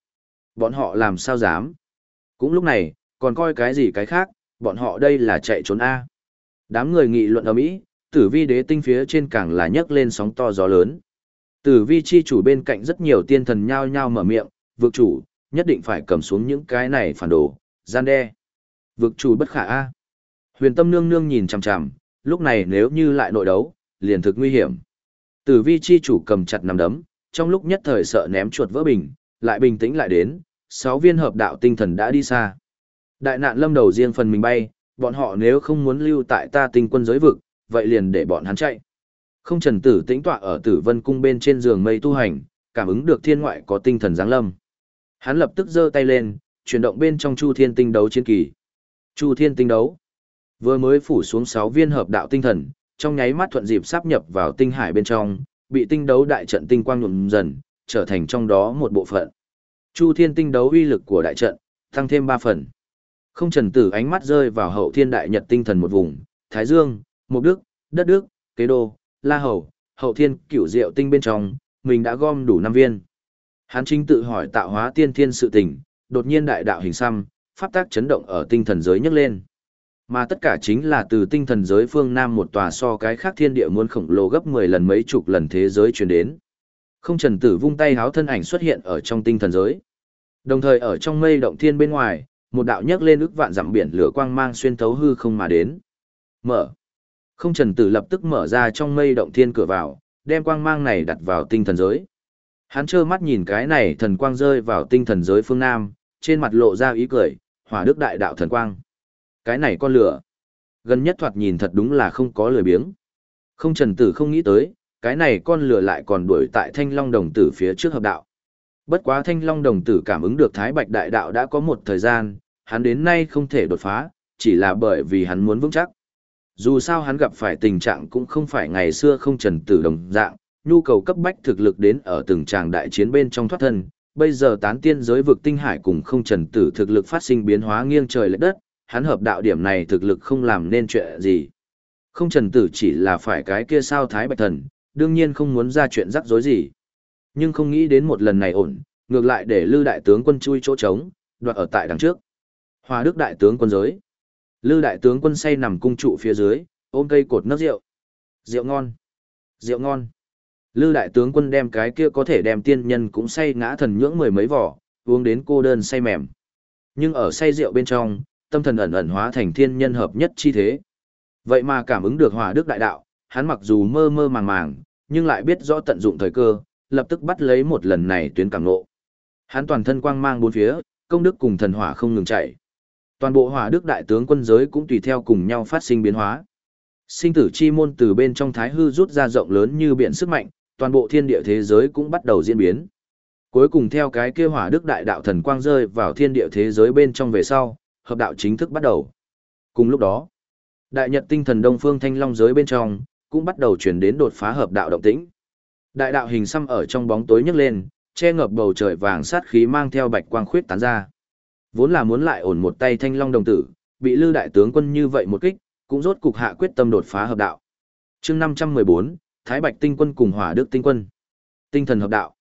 Speaker 1: Bọn họ làm sao dám? Cũng lúc này, còn coi cái gì cái khác, bọn họ đây là chạy trốn A. Đám người nghị luận ở Mỹ, tử vi đế tinh phía trên càng là nhấc lên sóng to gió lớn. Tử vi chi chủ bên cạnh rất nhiều tiên thần nhao nhao mở miệng, vực chủ, nhất định phải cầm xuống những cái này phản đồ, gian đe. Vực chủ bất khả A. Huyền tâm nương nương nhìn chằm chằm, lúc này nếu như lại nội đấu, liền thực nguy hiểm. Tử vi chi chủ cầm chặt nằm đấm, trong lúc nhất thời sợ ném chuột vỡ bình, lại bình tĩnh lại đến, sáu viên hợp đạo tinh thần đã đi xa. Đại nạn lâm đầu riêng phần mình bay, bọn họ nếu không muốn lưu tại ta tinh quân giới vực, vậy liền để bọn hắn chạy. Không trần tử tĩnh tọa ở tử vân cung bên trên giường mây tu hành, cảm ứng được thiên ngoại có tinh thần giáng lâm. Hắn lập tức giơ tay lên, chuyển động bên trong chu thiên tinh đấu chiến kỳ. Chu thiên tinh đấu. Vừa mới phủ xuống 6 viên hợp đạo tinh thần, trong nháy mắt thuận dịp sáp nhập vào tinh hải bên trong, bị tinh đấu đại trận tinh quang nhuộm dần, trở thành trong đó một bộ phận. Chu thiên tinh đấu uy lực của đại trận, tăng thêm 3 phần. Không trần tử ánh mắt rơi vào hậu thiên đại nhật tinh thần một vùng, Thái Dương, Mộc Đức, Đất Đức, Kế Đô, La Hầu, hậu thiên cửu diệu tinh bên trong, mình đã gom đủ 5 viên. Hắn chính tự hỏi tạo hóa tiên thiên sự tình, đột nhiên đại đạo hình xăm, pháp tác chấn động ở tinh thần giới nhấc lên. Mà tất cả chính là từ tinh thần giới phương Nam một tòa so cái khác thiên địa muôn khổng lồ gấp 10 lần mấy chục lần thế giới truyền đến. Không trần tử vung tay háo thân ảnh xuất hiện ở trong tinh thần giới. Đồng thời ở trong mây động thiên bên ngoài, một đạo nhấc lên ức vạn dặm biển lửa quang mang xuyên thấu hư không mà đến. Mở. Không trần tử lập tức mở ra trong mây động thiên cửa vào, đem quang mang này đặt vào tinh thần giới. Hắn trơ mắt nhìn cái này thần quang rơi vào tinh thần giới phương Nam, trên mặt lộ ra ý cười, hỏa đức đại đạo thần quang. Cái này con lửa. Gần nhất thoạt nhìn thật đúng là không có lười biếng. Không trần tử không nghĩ tới, cái này con lửa lại còn đuổi tại thanh long đồng tử phía trước hợp đạo. Bất quá thanh long đồng tử cảm ứng được thái bạch đại đạo đã có một thời gian, hắn đến nay không thể đột phá, chỉ là bởi vì hắn muốn vững chắc. Dù sao hắn gặp phải tình trạng cũng không phải ngày xưa không trần tử đồng dạng, nhu cầu cấp bách thực lực đến ở từng tràng đại chiến bên trong thoát thân, bây giờ tán tiên giới vực tinh hải cùng không trần tử thực lực phát sinh biến hóa nghiêng trời lệch đất, hắn hợp đạo điểm này thực lực không làm nên chuyện gì. Không trần tử chỉ là phải cái kia sao thái bạch thần, đương nhiên không muốn ra chuyện rắc rối gì. Nhưng không nghĩ đến một lần này ổn, ngược lại để lư đại tướng quân chui chỗ trống, đoạt ở tại đằng trước. Hòa đức đại tướng quân giới. Lư đại tướng quân say nằm cung trụ phía dưới, ôm cây cột nấc rượu. Rượu ngon. Rượu ngon. Lư đại tướng quân đem cái kia có thể đem tiên nhân cũng say ngã thần nhưỡng mười mấy vỏ, uống đến cô đơn say mềm. Nhưng ở say rượu bên trong, tâm thần ẩn ẩn hóa thành thiên nhân hợp nhất chi thế. Vậy mà cảm ứng được hỏa đức đại đạo, hắn mặc dù mơ mơ màng màng, nhưng lại biết rõ tận dụng thời cơ, lập tức bắt lấy một lần này tuyến cảm ngộ. Hắn toàn thân quang mang bốn phía, công đức cùng thần hỏa không ngừng chạy. Toàn bộ hỏa đức đại tướng quân giới cũng tùy theo cùng nhau phát sinh biến hóa. Sinh tử chi môn từ bên trong thái hư rút ra rộng lớn như biển sức mạnh, toàn bộ thiên địa thế giới cũng bắt đầu diễn biến. Cuối cùng theo cái kia hỏa đức đại đạo thần quang rơi vào thiên địa thế giới bên trong về sau, hợp đạo chính thức bắt đầu. Cùng lúc đó, đại nhật tinh thần đông phương thanh long giới bên trong, cũng bắt đầu chuyển đến đột phá hợp đạo động tĩnh. Đại đạo hình xăm ở trong bóng tối nhấc lên, che ngập bầu trời vàng sát khí mang theo bạch quang khuyết tán ra. Vốn là muốn lại ổn một tay thanh long đồng tử, bị lư đại tướng quân như vậy một kích, cũng rốt cục hạ quyết tâm đột phá hợp đạo. chương 514, Thái Bạch tinh quân cùng Hỏa Đức tinh quân. Tinh thần hợp đạo.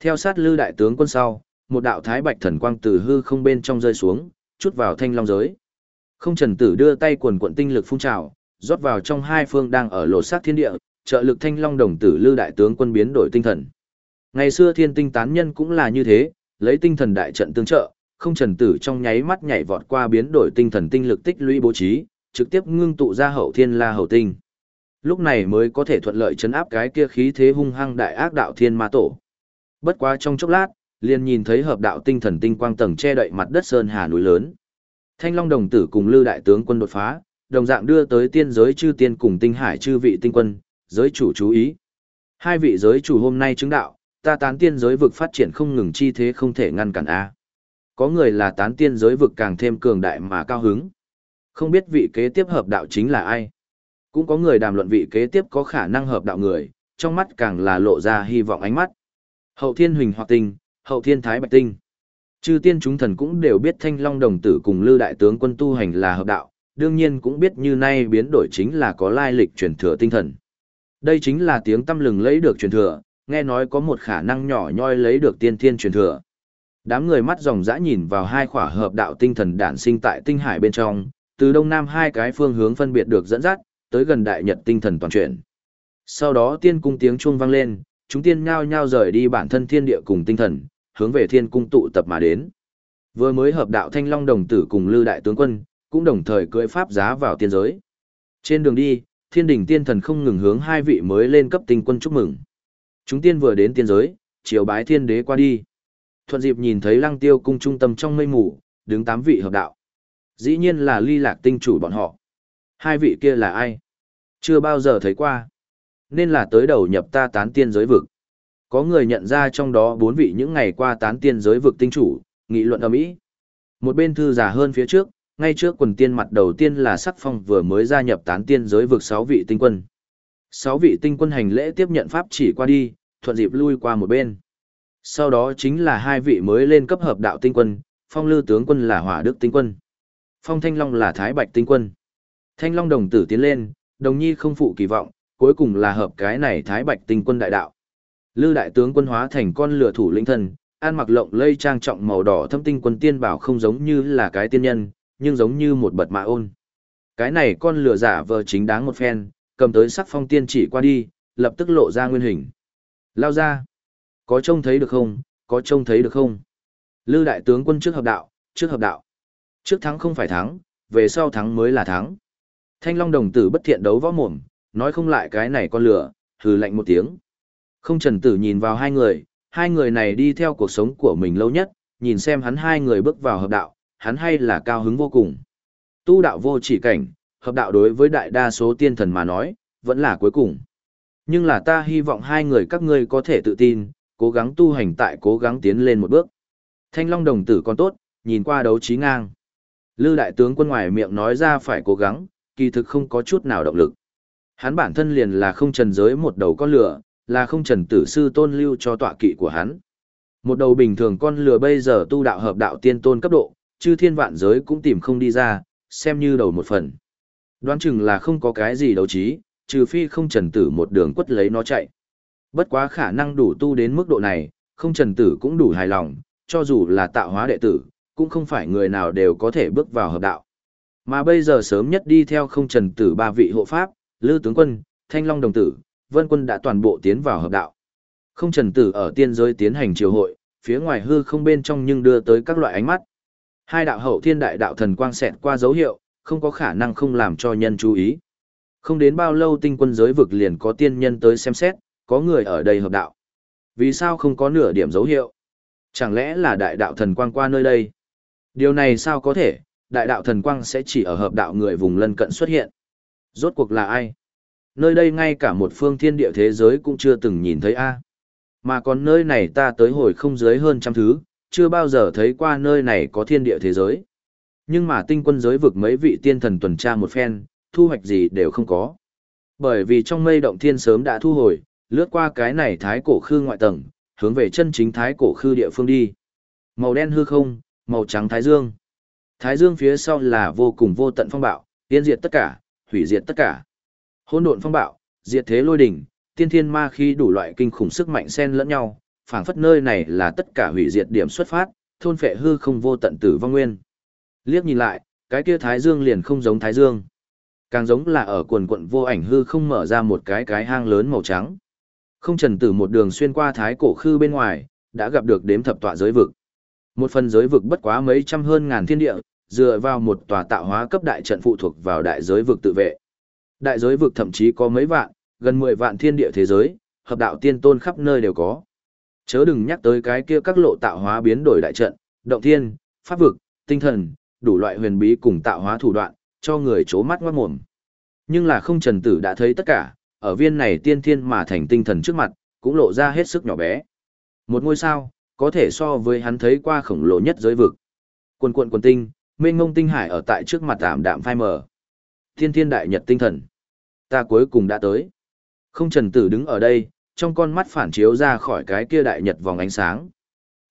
Speaker 1: Theo sát lư đại tướng quân sau, một đạo Thái Bạch thần quang từ hư không bên trong rơi xuống, chút vào thanh long giới. Không trần tử đưa tay quần quận tinh lực phun trào, rót vào trong hai phương đang ở lột xác thiên địa, trợ lực thanh long đồng tử lư đại tướng quân biến đổi tinh thần. Ngày xưa thiên tinh tán nhân cũng là như thế, lấy tinh thần đại trận tương trợ, không trần tử trong nháy mắt nhảy vọt qua biến đổi tinh thần tinh lực tích lũy bố trí, trực tiếp ngưng tụ ra hậu thiên la hậu tinh. Lúc này mới có thể thuận lợi chấn áp cái kia khí thế hung hăng đại ác đạo thiên ma tổ. Bất quá trong chốc lát, liền nhìn thấy hợp đạo tinh thần tinh quang tầng che đậy mặt đất sơn hà núi lớn. Thanh Long đồng tử cùng Lư đại tướng quân đột phá, đồng dạng đưa tới tiên giới chư tiên cùng tinh hải chư vị tinh quân, giới chủ chú ý. Hai vị giới chủ hôm nay chứng đạo, ta tán tiên giới vực phát triển không ngừng chi thế không thể ngăn cản a. Có người là tán tiên giới vực càng thêm cường đại mà cao hứng. Không biết vị kế tiếp hợp đạo chính là ai. Cũng có người đàm luận vị kế tiếp có khả năng hợp đạo người, trong mắt càng là lộ ra hy vọng ánh mắt. Hậu thiên huỳnh hoặc tinh, hậu thiên thái bạch tinh. Chư tiên chúng thần cũng đều biết thanh long đồng tử cùng lư đại tướng quân tu hành là hợp đạo, đương nhiên cũng biết như nay biến đổi chính là có lai lịch truyền thừa tinh thần. Đây chính là tiếng tâm lừng lấy được truyền thừa, nghe nói có một khả năng nhỏ nhoi lấy được tiên thiên truyền thừa. Đám người mắt dòng dã nhìn vào hai khỏa hợp đạo tinh thần đản sinh tại tinh hải bên trong, từ đông nam hai cái phương hướng phân biệt được dẫn dắt, tới gần đại nhật tinh thần toàn chuyển. Sau đó tiên cung tiếng chuông vang lên, chúng tiên nhao nhao rời đi bản thân thiên địa cùng tinh thần, hướng về thiên cung tụ tập mà đến. Vừa mới hợp đạo thanh long đồng tử cùng lư đại tướng quân, cũng đồng thời cưỡi pháp giá vào tiên giới. Trên đường đi, thiên đình tiên thần không ngừng hướng hai vị mới lên cấp tinh quân chúc mừng. Chúng tiên vừa đến tiên giới, chiều bái thiên đế qua đi. Thuận dịp nhìn thấy lăng tiêu cung trung tâm trong mây mù, đứng tám vị hợp đạo. Dĩ nhiên là ly lạc tinh chủ bọn họ. Hai vị kia là ai? Chưa bao giờ thấy qua. Nên là tới đầu nhập ta tán tiên giới vực. Có người nhận ra trong đó bốn vị những ngày qua tán tiên giới vực tinh chủ, nghị luận ở mỹ. Một bên thư giả hơn phía trước, ngay trước quần tiên mặt đầu tiên là sắc phong vừa mới gia nhập tán tiên giới vực sáu vị tinh quân. Sáu vị tinh quân hành lễ tiếp nhận pháp chỉ qua đi, thuận dịp lui qua một bên. Sau đó chính là hai vị mới lên cấp hợp đạo tinh quân, phong lư tướng quân là hỏa đức tinh quân. Phong thanh long là thái bạch tinh quân. Thanh long đồng tử tiến lên, đồng nhi không phụ kỳ vọng, cuối cùng là hợp cái này thái bạch tinh quân đại đạo. Lư đại tướng quân hóa thành con lửa thủ lĩnh thần, an mặc lộng lây trang trọng màu đỏ thâm tinh quân tiên bảo không giống như là cái tiên nhân, nhưng giống như một bật mạ ôn. Cái này con lửa giả vờ chính đáng một phen, cầm tới sắc phong tiên chỉ qua đi, lập tức lộ ra nguyên hình. Lao ra. Có trông thấy được không, có trông thấy được không? Lư đại tướng quân trước hợp đạo, trước hợp đạo. Trước thắng không phải thắng, về sau thắng mới là thắng. Thanh Long đồng tử bất thiện đấu võ mồm, nói không lại cái này con lửa, hừ lạnh một tiếng. Không trần tử nhìn vào hai người, hai người này đi theo cuộc sống của mình lâu nhất, nhìn xem hắn hai người bước vào hợp đạo, hắn hay là cao hứng vô cùng. Tu đạo vô chỉ cảnh, hợp đạo đối với đại đa số tiên thần mà nói, vẫn là cuối cùng. Nhưng là ta hy vọng hai người các ngươi có thể tự tin, cố gắng tu hành tại cố gắng tiến lên một bước. Thanh Long đồng tử còn tốt, nhìn qua đấu trí ngang. Lư đại tướng quân ngoài miệng nói ra phải cố gắng, kỳ thực không có chút nào động lực. Hắn bản thân liền là không trần giới một đầu con lửa, là không trần tử sư tôn lưu cho tọa kỵ của hắn. Một đầu bình thường con lửa bây giờ tu đạo hợp đạo tiên tôn cấp độ, chư thiên vạn giới cũng tìm không đi ra, xem như đầu một phần. Đoán chừng là không có cái gì đấu trí, trừ phi không trần tử một đường quất lấy nó chạy. Bất quá khả năng đủ tu đến mức độ này, không trần tử cũng đủ hài lòng, cho dù là tạo hóa đệ tử, cũng không phải người nào đều có thể bước vào hợp đạo. Mà bây giờ sớm nhất đi theo không trần tử ba vị hộ pháp, Lư tướng quân, Thanh Long đồng tử, Vân quân đã toàn bộ tiến vào hợp đạo. Không trần tử ở tiên giới tiến hành triều hội, phía ngoài hư không bên trong nhưng đưa tới các loại ánh mắt. Hai đạo hậu thiên đại đạo thần quang xẹt qua dấu hiệu, không có khả năng không làm cho nhân chú ý. Không đến bao lâu tinh quân giới vực liền có tiên nhân tới xem xét, có người ở đây hợp đạo. Vì sao không có nửa điểm dấu hiệu? Chẳng lẽ là đại đạo thần quang qua nơi đây? Điều này sao có thể, đại đạo thần quang sẽ chỉ ở hợp đạo người vùng lân cận xuất hiện. Rốt cuộc là ai? Nơi đây ngay cả một phương thiên địa thế giới cũng chưa từng nhìn thấy a. Mà còn nơi này ta tới hồi không dưới hơn trăm thứ, chưa bao giờ thấy qua nơi này có thiên địa thế giới. Nhưng mà tinh quân giới vực mấy vị tiên thần tuần tra một phen, thu hoạch gì đều không có. Bởi vì trong mây động thiên sớm đã thu hồi, lướt qua cái này thái cổ khư ngoại tầng, hướng về chân chính thái cổ khư địa phương đi. Màu đen hư không, màu trắng thái dương. Thái dương phía sau là vô cùng vô tận phong bạo, tiên diệt tất cả, hủy diệt tất cả. Hỗn độn phong bạo, diệt thế lôi đỉnh, tiên thiên ma khí đủ loại kinh khủng sức mạnh xen lẫn nhau, phảng phất nơi này là tất cả hủy diệt điểm xuất phát, thôn phệ hư không vô tận tử vong nguyên. Liếc nhìn lại, cái kia thái dương liền không giống thái dương. Càng giống là ở quần quận vô ảnh hư không mở ra một cái cái hang lớn màu trắng. Không trần tử một đường xuyên qua thái cổ khư bên ngoài, đã gặp được đếm thập tọa giới vực. Một phần giới vực bất quá mấy trăm hơn ngàn thiên địa, dựa vào một tòa tạo hóa cấp đại trận phụ thuộc vào đại giới vực tự vệ. Đại giới vực thậm chí có mấy vạn, gần 10 vạn thiên địa thế giới, hợp đạo tiên tôn khắp nơi đều có. Chớ đừng nhắc tới cái kia các lộ tạo hóa biến đổi đại trận, động thiên, pháp vực, tinh thần, đủ loại huyền bí cùng tạo hóa thủ đoạn, cho người chố mắt ngoát mồm. Nhưng là không trần tử đã thấy tất cả, ở viên này tiên thiên mà thành tinh thần trước mặt, cũng lộ ra hết sức nhỏ bé. Một ngôi sao, có thể so với hắn thấy qua khổng lồ nhất giới vực. Quần quận quần tinh, mênh ngông tinh hải ở tại trước mặt tạm đạm phai mờ. Thiên thiên đại nhật tinh thần. Ta cuối cùng đã tới. Không trần tử đứng ở đây, trong con mắt phản chiếu ra khỏi cái kia đại nhật vòng ánh sáng.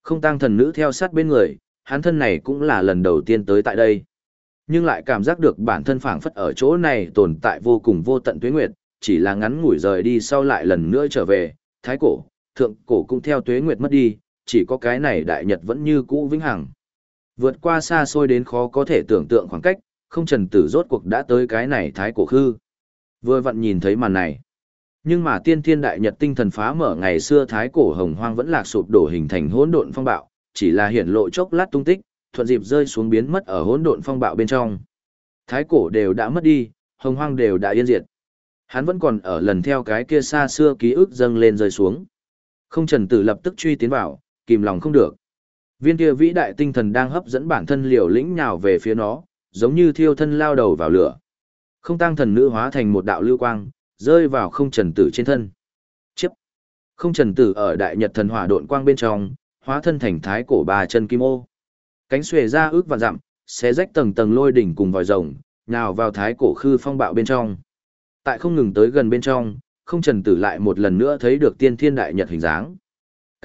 Speaker 1: Không tăng thần nữ theo sát bên người, hắn thân này cũng là lần đầu tiên tới tại đây. Nhưng lại cảm giác được bản thân phảng phất ở chỗ này tồn tại vô cùng vô tận tuế nguyệt, chỉ là ngắn ngủi rời đi sau lại lần nữa trở về, thái cổ, thượng cổ cũng theo tuế nguyệt mất đi, chỉ có cái này đại nhật vẫn như cũ vĩnh hằng. Vượt qua xa xôi đến khó có thể tưởng tượng khoảng cách, không trần tử rốt cuộc đã tới cái này thái cổ khư. Vừa vặn nhìn thấy màn này. Nhưng mà tiên thiên đại nhật tinh thần phá mở ngày xưa thái cổ hồng hoang vẫn lạc sụp đổ hình thành hỗn độn phong bạo, chỉ là hiển lộ chốc lát tung tích, thuận dịp rơi xuống biến mất ở hỗn độn phong bạo bên trong. Thái cổ đều đã mất đi, hồng hoang đều đã yên diệt. Hắn vẫn còn ở lần theo cái kia xa xưa ký ức dâng lên rơi xuống. Không trần tử lập tức truy tiến vào, kìm lòng không được. Viên kia vĩ đại tinh thần đang hấp dẫn bản thân liều lĩnh nhào về phía nó, giống như thiêu thân lao đầu vào lửa. Không tăng thần nữ hóa thành một đạo lưu quang, rơi vào không trần tử trên thân. Chiếp. Không trần tử ở đại nhật thần hỏa độn quang bên trong, hóa thân thành thái cổ bà chân kim ô. Cánh xuề ra ước và dặm, xé rách tầng tầng lôi đỉnh cùng vòi rồng, nhào vào thái cổ khư phong bạo bên trong. Tại không ngừng tới gần bên trong, không trần tử lại một lần nữa thấy được tiên thiên đại nhật hình dáng.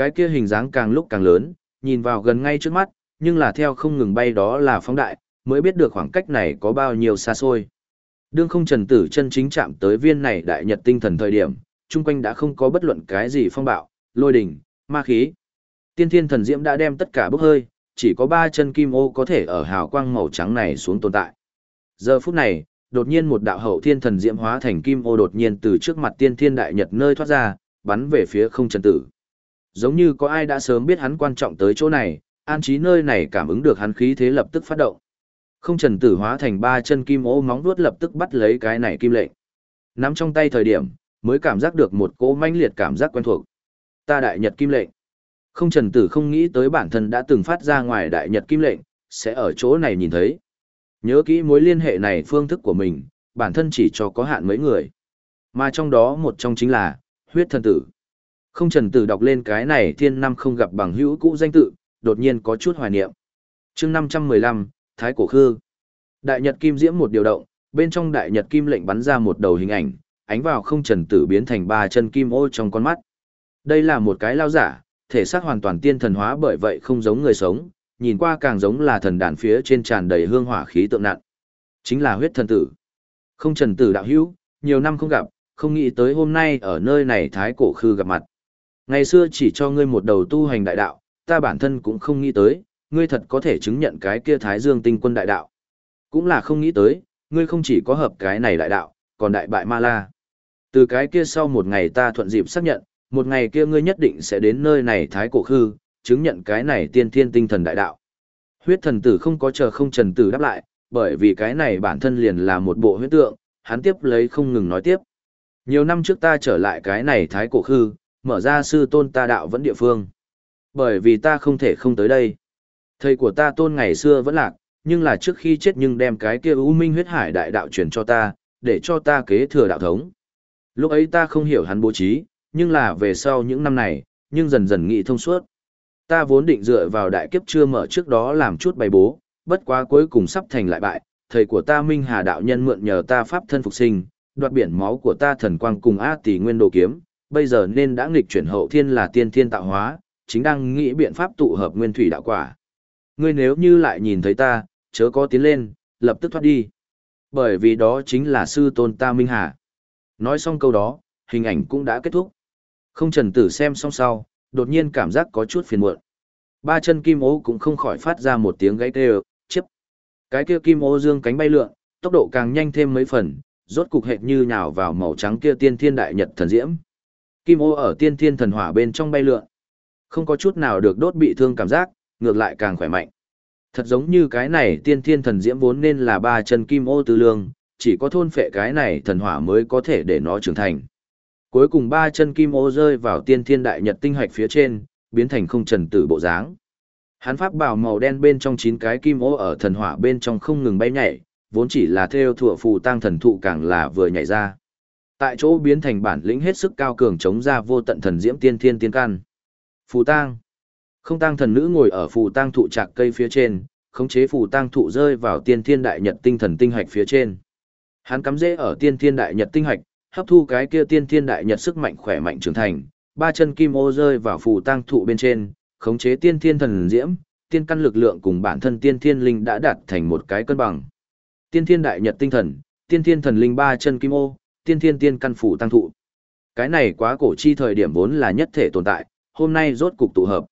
Speaker 1: Cái kia hình dáng càng lúc càng lớn, nhìn vào gần ngay trước mắt, nhưng là theo không ngừng bay đó là phóng đại, mới biết được khoảng cách này có bao nhiêu xa xôi. Đương không trần tử chân chính chạm tới viên này đại nhật tinh thần thời điểm, chung quanh đã không có bất luận cái gì phong bạo, lôi đỉnh, ma khí. Tiên thiên thần diễm đã đem tất cả bốc hơi, chỉ có ba chân kim ô có thể ở hào quang màu trắng này xuống tồn tại. Giờ phút này, đột nhiên một đạo hậu thiên thần diễm hóa thành kim ô đột nhiên từ trước mặt tiên thiên đại nhật nơi thoát ra, bắn về phía không trần tử. Giống như có ai đã sớm biết hắn quan trọng tới chỗ này, an trí nơi này cảm ứng được hắn khí thế lập tức phát động. Không trần tử hóa thành ba chân kim ô móng vuốt lập tức bắt lấy cái này kim lệnh. Nắm trong tay thời điểm, mới cảm giác được một cỗ manh liệt cảm giác quen thuộc. Ta đại nhật kim lệnh. Không trần tử không nghĩ tới bản thân đã từng phát ra ngoài đại nhật kim lệnh, sẽ ở chỗ này nhìn thấy. Nhớ kỹ mối liên hệ này phương thức của mình, bản thân chỉ cho có hạn mấy người. Mà trong đó một trong chính là, huyết thần tử. Không trần tử đọc lên cái này thiên năm không gặp bằng hữu cũ danh tự, đột nhiên có chút hoài niệm. chương 515, Thái Cổ Khư. Đại Nhật Kim Diễm một điều động, bên trong Đại Nhật Kim lệnh bắn ra một đầu hình ảnh, ánh vào không trần tử biến thành ba chân kim ô trong con mắt. Đây là một cái lao giả, thể xác hoàn toàn tiên thần hóa bởi vậy không giống người sống, nhìn qua càng giống là thần đàn phía trên tràn đầy hương hỏa khí tượng nặng. Chính là huyết thần tử. Không trần tử đạo hữu, nhiều năm không gặp, không nghĩ tới hôm nay ở nơi này thái cổ khư gặp mặt. Ngày xưa chỉ cho ngươi một đầu tu hành đại đạo, ta bản thân cũng không nghĩ tới, ngươi thật có thể chứng nhận cái kia thái dương tinh quân đại đạo. Cũng là không nghĩ tới, ngươi không chỉ có hợp cái này đại đạo, còn đại bại ma la. Từ cái kia sau một ngày ta thuận dịp xác nhận, một ngày kia ngươi nhất định sẽ đến nơi này thái cổ khư, chứng nhận cái này tiên thiên tinh thần đại đạo. Huyết thần tử không có chờ không trần tử đáp lại, bởi vì cái này bản thân liền là một bộ huyết tượng, hắn tiếp lấy không ngừng nói tiếp. Nhiều năm trước ta trở lại cái này thái cổ khư, mở ra sư tôn ta đạo vẫn địa phương. Bởi vì ta không thể không tới đây. Thầy của ta tôn ngày xưa vẫn lạc, nhưng là trước khi chết nhưng đem cái kia U Minh huyết hải đại đạo truyền cho ta, để cho ta kế thừa đạo thống. Lúc ấy ta không hiểu hắn bố trí, nhưng là về sau những năm này, nhưng dần dần nghĩ thông suốt. Ta vốn định dựa vào đại kiếp chưa mở trước đó làm chút bày bố, bất quá cuối cùng sắp thành lại bại, thầy của ta Minh Hà đạo nhân mượn nhờ ta pháp thân phục sinh, đoạt biển máu của ta thần quang cùng A tỷ nguyên đồ kiếm, bây giờ nên đã nghịch chuyển hậu thiên là tiên thiên tạo hóa, chính đang nghĩ biện pháp tụ hợp nguyên thủy đạo quả. Ngươi nếu như lại nhìn thấy ta, chớ có tiến lên, lập tức thoát đi. Bởi vì đó chính là sư tôn ta Minh Hà. Nói xong câu đó, hình ảnh cũng đã kết thúc. Không trần tử xem xong sau, đột nhiên cảm giác có chút phiền muộn. Ba chân kim ô cũng không khỏi phát ra một tiếng gãy kêu, chiếp. Cái kia kim ô dương cánh bay lượn, tốc độ càng nhanh thêm mấy phần, rốt cục hệt như nhào vào màu trắng kia tiên thiên đại nhật thần diễm. Kim ô ở tiên thiên thần hỏa bên trong bay lượn. Không có chút nào được đốt bị thương cảm giác, ngược lại càng khỏe mạnh. Thật giống như cái này tiên thiên thần diễm vốn nên là ba chân kim ô tứ lương, chỉ có thôn phệ cái này thần hỏa mới có thể để nó trưởng thành. Cuối cùng ba chân kim ô rơi vào tiên thiên đại nhật tinh hạch phía trên, biến thành không trần tử bộ dáng. Hắn pháp bảo màu đen bên trong chín cái kim ô ở thần hỏa bên trong không ngừng bay nhảy, vốn chỉ là theo thủa phù tăng thần thụ càng là vừa nhảy ra. Tại chỗ biến thành bản lĩnh hết sức cao cường chống ra vô tận thần diễm tiên thiên tiên căn. Phù tang. Không tang thần nữ ngồi ở phù tang thụ trạc cây phía trên, khống chế phù tang thụ rơi vào tiên thiên đại nhật tinh thần tinh hạch phía trên. Hắn cắm rễ ở tiên thiên đại nhật tinh hạch, hấp thu cái kia tiên thiên đại nhật sức mạnh khỏe mạnh trưởng thành, ba chân kim ô rơi vào phù tang thụ bên trên, khống chế tiên thiên thần diễm, tiên căn lực lượng cùng bản thân tiên thiên linh đã đạt thành một cái cân bằng. Tiên thiên đại nhật tinh thần, tiên thiên thần linh ba chân kim ô, tiên thiên tiên căn phủ tăng thụ. Cái này quá cổ chi thời điểm vốn là nhất thể tồn tại, hôm nay rốt cục tụ hợp.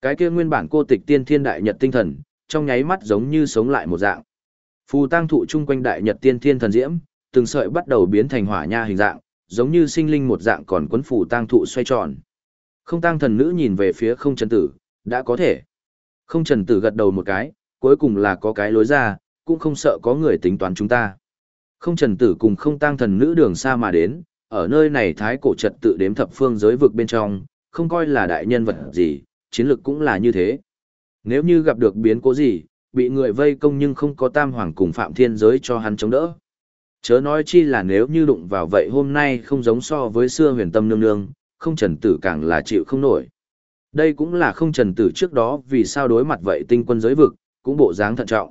Speaker 1: Cái kia nguyên bản cô tịch tiên thiên đại nhật tinh thần, trong nháy mắt giống như sống lại một dạng. Phù tăng thụ chung quanh đại nhật tiên thiên thần diễm, từng sợi bắt đầu biến thành hỏa nha hình dạng, giống như sinh linh một dạng còn quấn phù tăng thụ xoay tròn. Không tăng thần nữ nhìn về phía không trần tử, đã có thể. Không trần tử gật đầu một cái, cuối cùng là có cái lối ra, cũng không sợ có người tính toán chúng ta. Không trần tử cùng không Tang thần nữ đường xa mà đến, ở nơi này thái cổ trật tự đếm thập phương giới vực bên trong, không coi là đại nhân vật gì, chiến lược cũng là như thế. Nếu như gặp được biến cố gì, bị người vây công nhưng không có tam hoàng cùng phạm thiên giới cho hắn chống đỡ. Chớ nói chi là nếu như đụng vào vậy hôm nay không giống so với xưa huyền tâm nương nương, không trần tử càng là chịu không nổi. Đây cũng là không trần tử trước đó vì sao đối mặt vậy tinh quân giới vực, cũng bộ dáng thận trọng.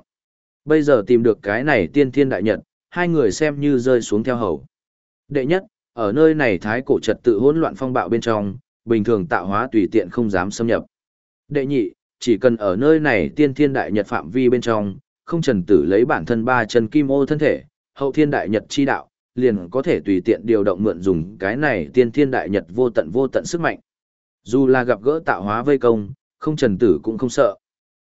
Speaker 1: Bây giờ tìm được cái này tiên thiên đại nhật, hai người xem như rơi xuống theo hầu. Đệ nhất, ở nơi này thái cổ trật tự hỗn loạn phong bạo bên trong, bình thường tạo hóa tùy tiện không dám xâm nhập. Đệ nhị, chỉ cần ở nơi này tiên thiên đại nhật phạm vi bên trong, không trần tử lấy bản thân ba chân kim ô thân thể, hậu thiên đại nhật chi đạo, liền có thể tùy tiện điều động mượn dùng cái này tiên thiên đại nhật vô tận vô tận sức mạnh. Dù là gặp gỡ tạo hóa vây công, không trần tử cũng không sợ.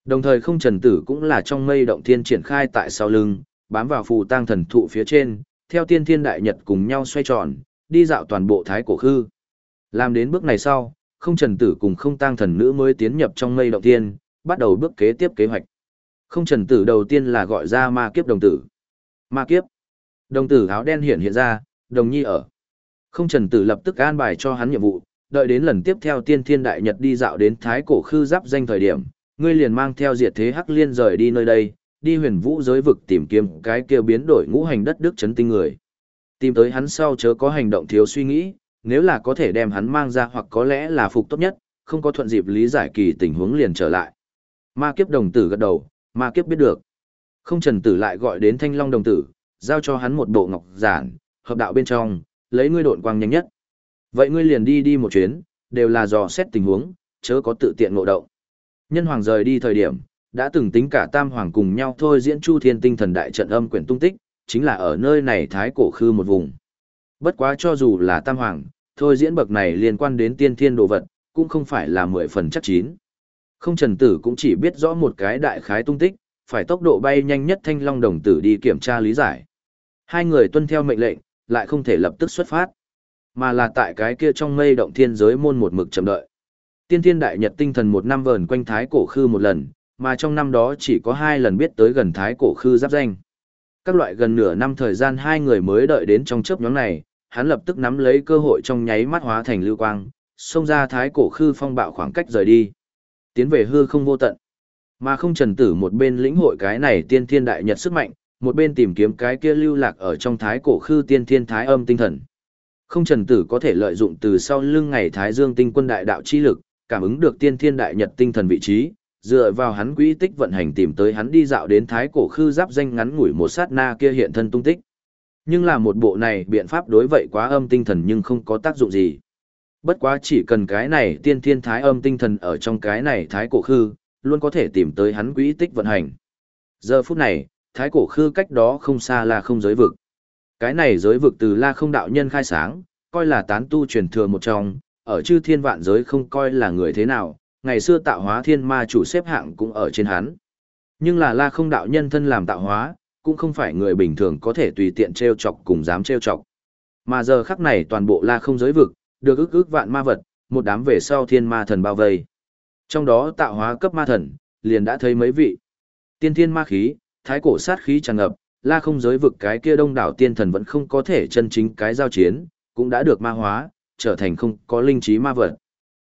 Speaker 1: Đồng thời không trần tử cũng là trong mây động thiên triển khai tại sau lưng, bám vào phù tang thần thụ phía trên, theo tiên thiên đại nhật cùng nhau xoay tròn, đi dạo toàn bộ thái cổ khư. Làm đến bước này sau, không trần tử cùng không tang thần nữ mới tiến nhập trong mây động tiên, bắt đầu bước kế tiếp kế hoạch. Không trần tử đầu tiên là gọi ra ma kiếp đồng tử. Ma kiếp. Đồng tử áo đen hiện hiện ra, đồng nhi ở. Không trần tử lập tức an bài cho hắn nhiệm vụ, đợi đến lần tiếp theo tiên thiên đại nhật đi dạo đến thái cổ khư giáp danh thời điểm, ngươi liền mang theo diệt thế hắc liên rời đi nơi đây, đi huyền vũ giới vực tìm kiếm cái kia biến đổi ngũ hành đất đức chấn tinh người. Tìm tới hắn sau chớ có hành động thiếu suy nghĩ, nếu là có thể đem hắn mang ra hoặc có lẽ là phục tốt nhất, không có thuận dịp lý giải kỳ tình huống liền trở lại. Ma kiếp đồng tử gật đầu, ma kiếp biết được. Không trần tử lại gọi đến thanh long đồng tử, giao cho hắn một bộ ngọc giản, hợp đạo bên trong, lấy ngươi độn quang nhanh nhất. Vậy ngươi liền đi đi một chuyến, đều là dò xét tình huống, chớ có tự tiện ngộ động. Nhân hoàng rời đi thời điểm, đã từng tính cả tam hoàng cùng nhau thôi diễn chu thiên tinh thần đại trận âm quyển tung tích, chính là ở nơi này thái cổ khư một vùng. Bất quá cho dù là tam hoàng, thôi diễn bậc này liên quan đến tiên thiên đồ vật, cũng không phải là mười phần chắc chín. Không trần tử cũng chỉ biết rõ một cái đại khái tung tích, phải tốc độ bay nhanh nhất thanh long đồng tử đi kiểm tra lý giải. Hai người tuân theo mệnh lệnh, lại không thể lập tức xuất phát, mà là tại cái kia trong mây động thiên giới môn một mực chậm đợi. Tiên thiên đại nhật tinh thần một năm vờn quanh thái cổ khư một lần, mà trong năm đó chỉ có hai lần biết tới gần thái cổ khư giáp danh. Các loại gần nửa năm thời gian hai người mới đợi đến trong chớp nhóm này, hắn lập tức nắm lấy cơ hội trong nháy mắt hóa thành lưu quang, xông ra thái cổ khư phong bạo khoảng cách rời đi. Tiến về hư không vô tận. Mà không trần tử một bên lĩnh hội cái này tiên thiên đại nhật sức mạnh, một bên tìm kiếm cái kia lưu lạc ở trong thái cổ khư tiên thiên thái âm tinh thần. Không trần tử có thể lợi dụng từ sau lưng ngày thái dương tinh quân đại đạo chi lực, cảm ứng được tiên thiên đại nhật tinh thần vị trí, dựa vào hắn quỹ tích vận hành tìm tới hắn đi dạo đến thái cổ khư giáp danh ngắn ngủi một sát na kia hiện thân tung tích. Nhưng là một bộ này biện pháp đối vậy quá âm tinh thần nhưng không có tác dụng gì. Bất quá chỉ cần cái này tiên thiên thái âm tinh thần ở trong cái này thái cổ khư, luôn có thể tìm tới hắn quỹ tích vận hành. Giờ phút này, thái cổ khư cách đó không xa là không giới vực. Cái này giới vực từ la không đạo nhân khai sáng, coi là tán tu truyền thừa một trong, ở chư thiên vạn giới không coi là người thế nào, ngày xưa tạo hóa thiên ma chủ xếp hạng cũng ở trên hắn. Nhưng là la không đạo nhân thân làm tạo hóa, cũng không phải người bình thường có thể tùy tiện treo chọc cùng dám treo chọc. Mà giờ khắc này toàn bộ la không giới vực, được ức ức vạn ma vật, một đám về sau thiên ma thần bao vây. Trong đó tạo hóa cấp ma thần, liền đã thấy mấy vị. Tiên thiên ma khí, thái cổ sát khí tràn ngập, la không giới vực cái kia đông đảo tiên thần vẫn không có thể chân chính cái giao chiến, cũng đã được ma hóa, trở thành không có linh trí ma vật.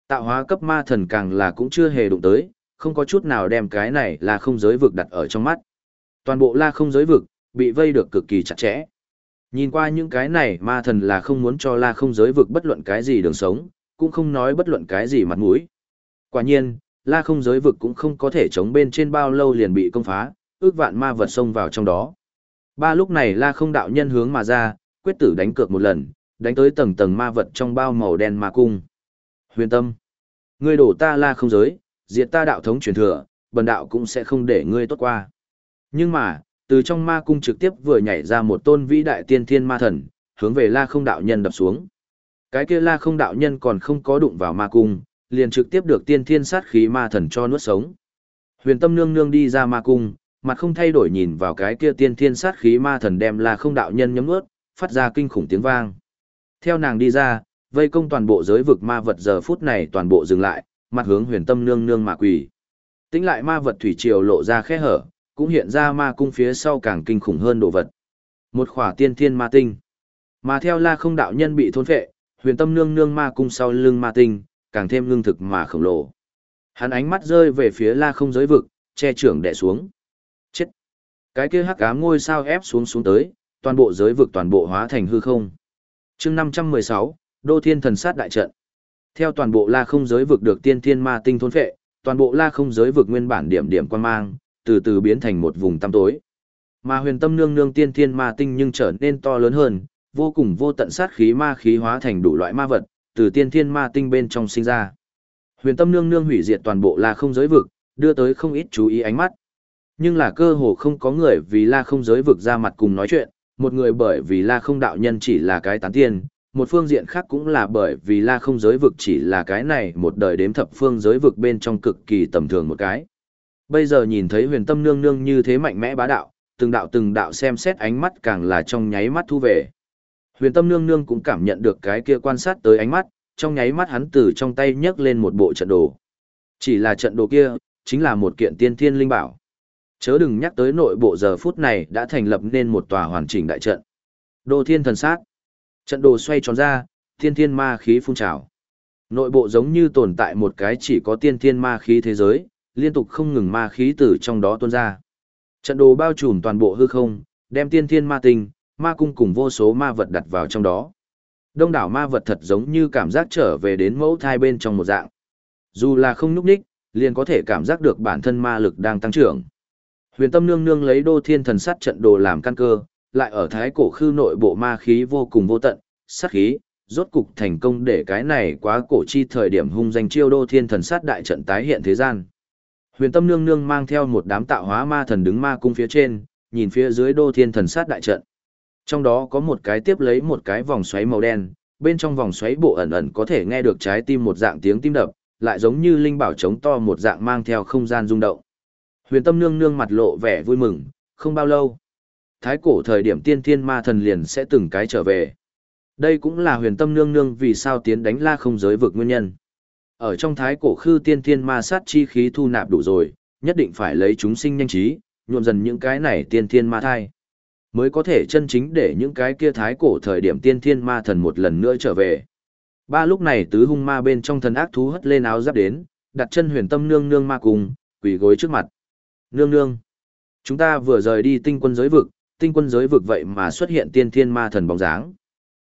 Speaker 1: Tạo hóa cấp ma thần càng là cũng chưa hề đụng tới, không có chút nào đem cái này là không giới vực đặt ở trong mắt. Toàn bộ la không giới vực, bị vây được cực kỳ chặt chẽ. Nhìn qua những cái này ma thần là không muốn cho la không giới vực bất luận cái gì đường sống, cũng không nói bất luận cái gì mặt mũi. Quả nhiên, la không giới vực cũng không có thể chống bên trên bao lâu liền bị công phá, ước vạn ma vật xông vào trong đó. Ba lúc này la không đạo nhân hướng mà ra, quyết tử đánh cược một lần, đánh tới tầng tầng ma vật trong bao màu đen ma cung. Huyền tâm, ngươi đổ ta la không giới, diệt ta đạo thống truyền thừa, bần đạo cũng sẽ không để ngươi tốt qua. Nhưng mà, từ trong ma cung trực tiếp vừa nhảy ra một tôn vĩ đại tiên thiên ma thần, hướng về la không đạo nhân đập xuống. Cái kia la không đạo nhân còn không có đụng vào ma cung, liền trực tiếp được tiên thiên sát khí ma thần cho nuốt sống. Huyền tâm nương nương đi ra ma cung, mặt không thay đổi nhìn vào cái kia tiên thiên sát khí ma thần đem la không đạo nhân nhấm nuốt, phát ra kinh khủng tiếng vang. Theo nàng đi ra, vây công toàn bộ giới vực ma vật giờ phút này toàn bộ dừng lại, mặt hướng huyền tâm nương nương mà quỳ. Tính lại ma vật thủy triều lộ ra khe hở, cũng hiện ra ma cung phía sau càng kinh khủng hơn đồ vật. Một khỏa tiên thiên ma tinh. Mà theo la không đạo nhân bị thôn phệ, huyền tâm nương nương ma cung sau lưng ma tinh, càng thêm lương thực mà khổng lồ. Hắn ánh mắt rơi về phía la không giới vực, che trưởng đè xuống. Chết! Cái kia hắc ám ngôi sao ép xuống xuống tới, toàn bộ giới vực toàn bộ hóa thành hư không. chương 516, Đô Thiên Thần Sát Đại Trận. Theo toàn bộ la không giới vực được tiên thiên ma tinh thôn phệ, toàn bộ la không giới vực nguyên bản điểm điểm quan mang, từ từ biến thành một vùng tăm tối. Mà huyền tâm nương nương tiên thiên ma tinh nhưng trở nên to lớn hơn, vô cùng vô tận sát khí ma khí hóa thành đủ loại ma vật, từ tiên thiên ma tinh bên trong sinh ra. Huyền tâm nương nương hủy diệt toàn bộ la không giới vực, đưa tới không ít chú ý ánh mắt. Nhưng là cơ hồ không có người vì la không giới vực ra mặt cùng nói chuyện, một người bởi vì la không đạo nhân chỉ là cái tán tiên, một phương diện khác cũng là bởi vì la không giới vực chỉ là cái này một đời đếm thập phương giới vực bên trong cực kỳ tầm thường một cái. Bây giờ nhìn thấy huyền tâm nương nương như thế mạnh mẽ bá đạo, từng đạo từng đạo xem xét ánh mắt càng là trong nháy mắt thu về. Huyền tâm nương nương cũng cảm nhận được cái kia quan sát tới ánh mắt, trong nháy mắt hắn từ trong tay nhấc lên một bộ trận đồ. Chỉ là trận đồ kia, chính là một kiện tiên thiên linh bảo. Chớ đừng nhắc tới nội bộ giờ phút này đã thành lập nên một tòa hoàn chỉnh đại trận. Đồ thiên thần sát. Trận đồ xoay tròn ra, thiên thiên ma khí phun trào. Nội bộ giống như tồn tại một cái chỉ có tiên thiên ma khí thế giới, liên tục không ngừng ma khí từ trong đó tuôn ra. Trận đồ bao trùm toàn bộ hư không, đem tiên thiên ma tinh, ma cung cùng vô số ma vật đặt vào trong đó. Đông đảo ma vật thật giống như cảm giác trở về đến mẫu thai bên trong một dạng. Dù là không nhúc ních, liền có thể cảm giác được bản thân ma lực đang tăng trưởng. Huyền Tâm Nương Nương lấy Đô Thiên Thần Sát trận đồ làm căn cơ, lại ở thái cổ khư nội bộ ma khí vô cùng vô tận, sát khí, rốt cục thành công để cái này quá cổ chi thời điểm hung danh chiêu Đô Thiên Thần Sát đại trận tái hiện thế gian. Huyền Tâm Nương Nương mang theo một đám tạo hóa ma thần đứng ma cung phía trên, nhìn phía dưới Đô Thiên Thần Sát đại trận. Trong đó có một cái tiếp lấy một cái vòng xoáy màu đen, bên trong vòng xoáy bộ ẩn ẩn có thể nghe được trái tim một dạng tiếng tim đập, lại giống như linh bảo chống to một dạng mang theo không gian rung động. Huyền tâm nương nương mặt lộ vẻ vui mừng, không bao lâu. Thái cổ thời điểm tiên thiên ma thần liền sẽ từng cái trở về. Đây cũng là huyền tâm nương nương vì sao tiến đánh la không giới vực nguyên nhân. Ở trong thái cổ khư tiên thiên ma sát chi khí thu nạp đủ rồi, nhất định phải lấy chúng sinh nhanh trí, nhuộm dần những cái này tiên thiên ma thai. Mới có thể chân chính để những cái kia thái cổ thời điểm tiên thiên ma thần một lần nữa trở về. Ba lúc này tứ hung ma bên trong thần ác thú hất lên áo giáp đến, đặt chân huyền tâm nương nương ma cùng, quỳ gối trước mặt. Nương nương, chúng ta vừa rời đi tinh quân giới vực, tinh quân giới vực vậy mà xuất hiện tiên thiên ma thần bóng dáng.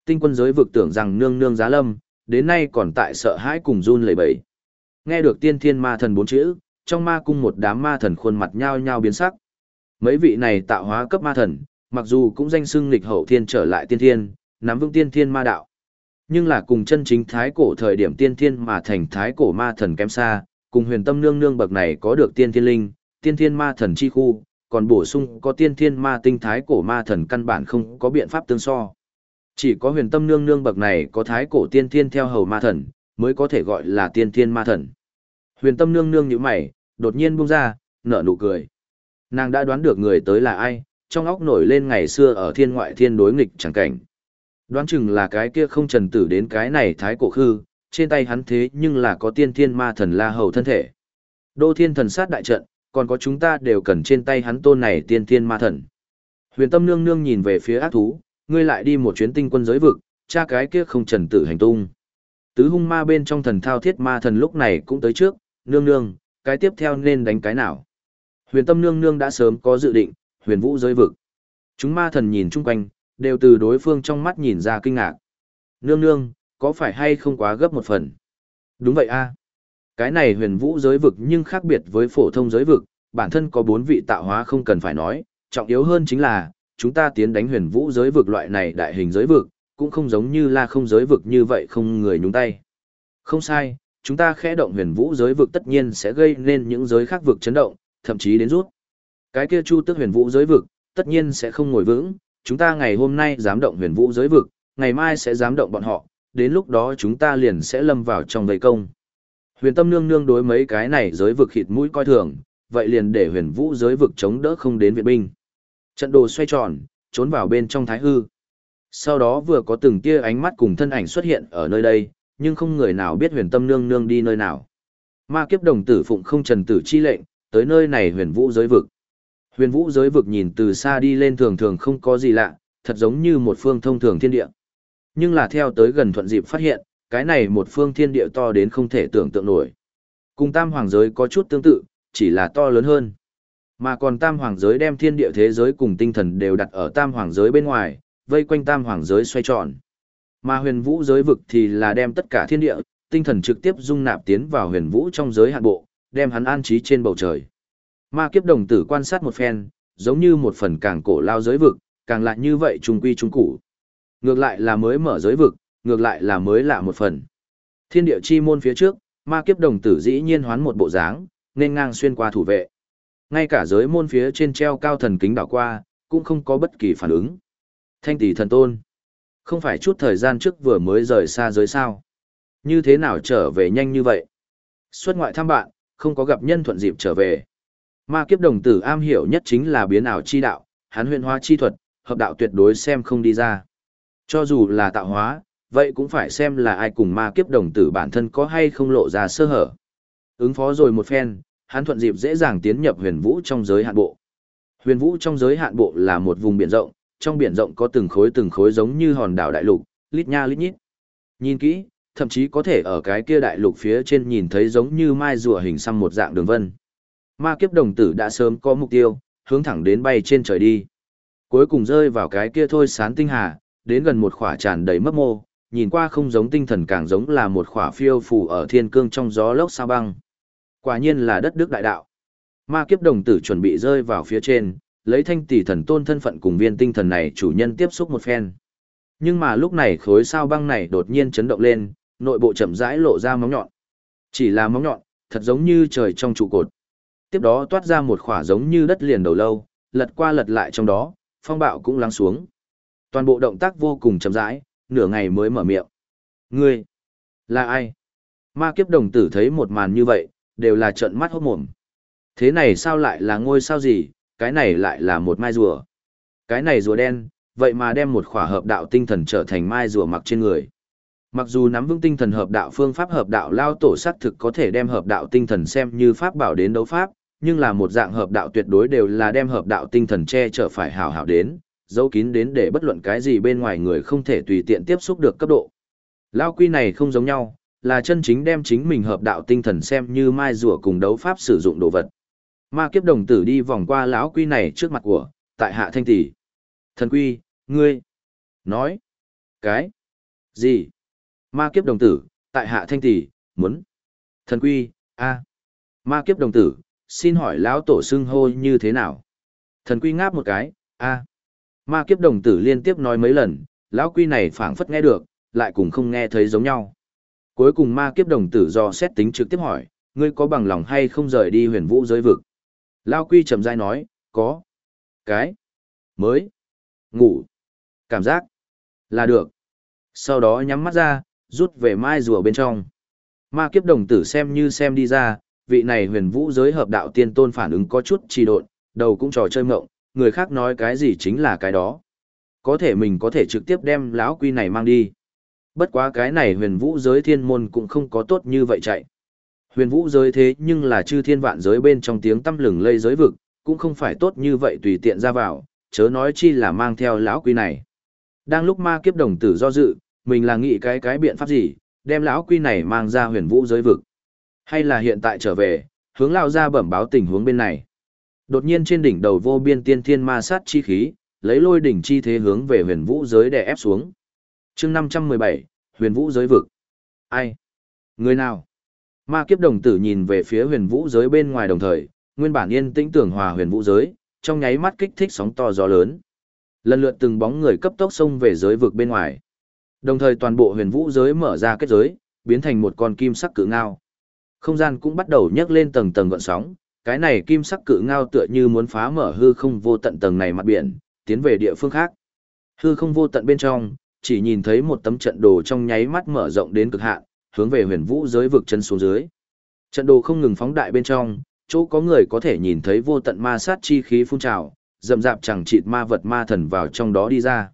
Speaker 1: Tinh quân giới vực tưởng rằng nương nương giá lâm, đến nay còn tại sợ hãi cùng run lẩy bẩy. Nghe được tiên thiên ma thần bốn chữ, trong ma cung một đám ma thần khuôn mặt nhao nhao biến sắc. Mấy vị này tạo hóa cấp ma thần, mặc dù cũng danh xưng lịch hậu thiên trở lại tiên thiên, nắm vững tiên thiên ma đạo. Nhưng là cùng chân chính thái cổ thời điểm tiên thiên mà thành thái cổ ma thần kém xa, cùng huyền tâm nương nương bậc này có được tiên thiên linh, tiên thiên ma thần chi khu, còn bổ sung có tiên thiên ma tinh thái cổ ma thần căn bản không có biện pháp tương so. Chỉ có huyền tâm nương nương bậc này có thái cổ tiên thiên theo hầu ma thần, mới có thể gọi là tiên thiên ma thần. Huyền tâm nương nương như mày, đột nhiên buông ra, nở nụ cười. Nàng đã đoán được người tới là ai, trong óc nổi lên ngày xưa ở thiên ngoại thiên đối nghịch chẳng cảnh. Đoán chừng là cái kia không trần tử đến cái này thái cổ khư, trên tay hắn thế nhưng là có tiên thiên ma thần la hầu thân thể. Đô thiên thần sát đại trận, còn có chúng ta đều cần trên tay hắn tôn này tiên thiên ma thần. Huyền tâm nương nương nhìn về phía ác thú, ngươi lại đi một chuyến tinh quân giới vực, cha cái kia không trần tử hành tung. Tứ hung ma bên trong thần thao thiết ma thần lúc này cũng tới trước, nương nương, cái tiếp theo nên đánh cái nào. Huyền tâm nương nương đã sớm có dự định, huyền vũ giới vực. Chúng ma thần nhìn chung quanh, đều từ đối phương trong mắt nhìn ra kinh ngạc. Nương nương, có phải hay không quá gấp một phần? Đúng vậy a. Cái này huyền vũ giới vực nhưng khác biệt với phổ thông giới vực, bản thân có bốn vị tạo hóa không cần phải nói, trọng yếu hơn chính là, chúng ta tiến đánh huyền vũ giới vực loại này đại hình giới vực, cũng không giống như là không giới vực như vậy không người nhúng tay. Không sai, chúng ta khẽ động huyền vũ giới vực tất nhiên sẽ gây nên những giới khác vực chấn động, thậm chí đến rút. Cái kia chu tức huyền vũ giới vực, tất nhiên sẽ không ngồi vững, chúng ta ngày hôm nay dám động huyền vũ giới vực, ngày mai sẽ dám động bọn họ, đến lúc đó chúng ta liền sẽ lâm vào trong vây công. Huyền tâm nương nương đối mấy cái này giới vực khịt mũi coi thường, vậy liền để huyền vũ giới vực chống đỡ không đến viện binh. Trận đồ xoay tròn, trốn vào bên trong thái hư. Sau đó vừa có từng tia ánh mắt cùng thân ảnh xuất hiện ở nơi đây, nhưng không người nào biết huyền tâm nương nương đi nơi nào. Ma kiếp đồng tử phụng không trần tử chi lệnh, tới nơi này huyền vũ giới vực. Huyền vũ giới vực nhìn từ xa đi lên thường thường không có gì lạ, thật giống như một phương thông thường thiên địa. Nhưng là theo tới gần thuận dịp phát hiện, cái này một phương thiên địa to đến không thể tưởng tượng nổi. Cùng tam hoàng giới có chút tương tự, chỉ là to lớn hơn. Mà còn tam hoàng giới đem thiên địa thế giới cùng tinh thần đều đặt ở tam hoàng giới bên ngoài, vây quanh tam hoàng giới xoay tròn. Mà huyền vũ giới vực thì là đem tất cả thiên địa, tinh thần trực tiếp dung nạp tiến vào huyền vũ trong giới hạn bộ, đem hắn an trí trên bầu trời. Ma kiếp đồng tử quan sát một phen, giống như một phần càng cổ lao giới vực, càng lại như vậy trung quy trung củ. Ngược lại là mới mở giới vực, ngược lại là mới lạ một phần. Thiên địa chi môn phía trước, ma kiếp đồng tử dĩ nhiên hoán một bộ dáng, nên ngang xuyên qua thủ vệ. Ngay cả giới môn phía trên treo cao thần kính đảo qua, cũng không có bất kỳ phản ứng. Thanh tỷ thần tôn. Không phải chút thời gian trước vừa mới rời xa giới sao. Như thế nào trở về nhanh như vậy? Xuất ngoại thăm bạn, không có gặp nhân thuận dịp trở về. Ma kiếp đồng tử am hiểu nhất chính là biến ảo chi đạo, hắn huyền hóa chi thuật, hợp đạo tuyệt đối xem không đi ra. Cho dù là tạo hóa, vậy cũng phải xem là ai cùng ma kiếp đồng tử bản thân có hay không lộ ra sơ hở. Ứng phó rồi một phen, hắn thuận dịp dễ dàng tiến nhập huyền vũ trong giới hạn bộ. Huyền vũ trong giới hạn bộ là một vùng biển rộng, trong biển rộng có từng khối từng khối giống như hòn đảo đại lục, lít nha lít nhít. Nhìn kỹ, thậm chí có thể ở cái kia đại lục phía trên nhìn thấy giống như mai rùa hình xăm một dạng đường vân. Ma kiếp đồng tử đã sớm có mục tiêu, hướng thẳng đến bay trên trời đi. Cuối cùng rơi vào cái kia thôi sán tinh hà, đến gần một khỏa tràn đầy mấp mô, nhìn qua không giống tinh thần càng giống là một khỏa phiêu phù ở thiên cương trong gió lốc sao băng. Quả nhiên là đất đức đại đạo. Ma kiếp đồng tử chuẩn bị rơi vào phía trên, lấy thanh tỷ thần tôn thân phận cùng viên tinh thần này chủ nhân tiếp xúc một phen. Nhưng mà lúc này khối sao băng này đột nhiên chấn động lên, nội bộ chậm rãi lộ ra móng nhọn. Chỉ là móng nhọn, thật giống như trời trong trụ cột. Tiếp đó toát ra một khỏa giống như đất liền đầu lâu, lật qua lật lại trong đó, phong bạo cũng lắng xuống. Toàn bộ động tác vô cùng chậm rãi, nửa ngày mới mở miệng. Ngươi, là ai? Ma kiếp đồng tử thấy một màn như vậy, đều là trợn mắt hốt mồm. Thế này sao lại là ngôi sao gì, cái này lại là một mai rùa. Cái này rùa đen, vậy mà đem một khỏa hợp đạo tinh thần trở thành mai rùa mặc trên người. Mặc dù nắm vững tinh thần hợp đạo phương pháp hợp đạo lao tổ xác thực có thể đem hợp đạo tinh thần xem như pháp bảo đến đấu pháp, nhưng là một dạng hợp đạo tuyệt đối đều là đem hợp đạo tinh thần che chở phải hảo hảo đến, dấu kín đến để bất luận cái gì bên ngoài người không thể tùy tiện tiếp xúc được cấp độ. Lao quy này không giống nhau, là chân chính đem chính mình hợp đạo tinh thần xem như mai rùa cùng đấu pháp sử dụng đồ vật. Ma kiếp đồng tử đi vòng qua lão quy này trước mặt của, tại hạ thanh tỷ. Thần quy, ngươi, nói, cái, gì? Ma kiếp đồng tử, tại hạ thanh tỷ, muốn, thần quy, a, ma kiếp đồng tử, xin hỏi lão tổ xưng hô như thế nào? Thần quy ngáp một cái, a, ma kiếp đồng tử liên tiếp nói mấy lần, lão quy này phảng phất nghe được, lại cùng không nghe thấy giống nhau. Cuối cùng ma kiếp đồng tử do xét tính trực tiếp hỏi, ngươi có bằng lòng hay không rời đi huyền vũ giới vực? Lão quy chậm rãi nói, có. Cái. Mới. Ngủ. Cảm giác. Là được. Sau đó nhắm mắt ra, rút về mai rùa bên trong. Ma kiếp đồng tử xem như xem đi ra, vị này huyền vũ giới hợp đạo tiên tôn phản ứng có chút trì độn, đầu cũng trò chơi mộng, người khác nói cái gì chính là cái đó. Có thể mình có thể trực tiếp đem lão quy này mang đi. Bất quá cái này huyền vũ giới thiên môn cũng không có tốt như vậy chạy. Huyền vũ giới thế nhưng là chư thiên vạn giới bên trong tiếng tâm lừng lây giới vực, cũng không phải tốt như vậy tùy tiện ra vào, chớ nói chi là mang theo lão quy này. Đang lúc ma kiếp đồng tử do dự, mình là nghĩ cái cái biện pháp gì, đem lão quy này mang ra huyền vũ giới vực. Hay là hiện tại trở về, hướng lao ra bẩm báo tình huống bên này. Đột nhiên trên đỉnh đầu vô biên tiên thiên ma sát chi khí, lấy lôi đỉnh chi thế hướng về huyền vũ giới đè ép xuống. Chương năm trăm mười bảy huyền vũ giới vực. Ai? Người nào? Ma kiếp đồng tử nhìn về phía huyền vũ giới bên ngoài đồng thời nguyên bản yên tĩnh tưởng hòa huyền vũ giới trong nháy mắt kích thích sóng to gió lớn. Lần lượt từng bóng người cấp tốc xông về giới vực bên ngoài. Đồng thời toàn bộ huyền vũ giới mở ra kết giới biến thành một con kim sắc cự ngao. Không gian cũng bắt đầu nhấc lên tầng tầng gợn sóng cái này kim sắc cự ngao tựa như muốn phá mở hư không vô tận tầng này mặt biển tiến về địa phương khác hư không vô tận bên trong chỉ nhìn thấy một tấm trận đồ trong nháy mắt mở rộng đến cực hạn, hướng về huyền vũ giới vực chân xuống dưới. Trận đồ không ngừng phóng đại bên trong, chỗ có người có thể nhìn thấy vô tận ma sát chi khí phun trào, rậm dạp chẳng chịt ma vật ma thần vào trong đó đi ra.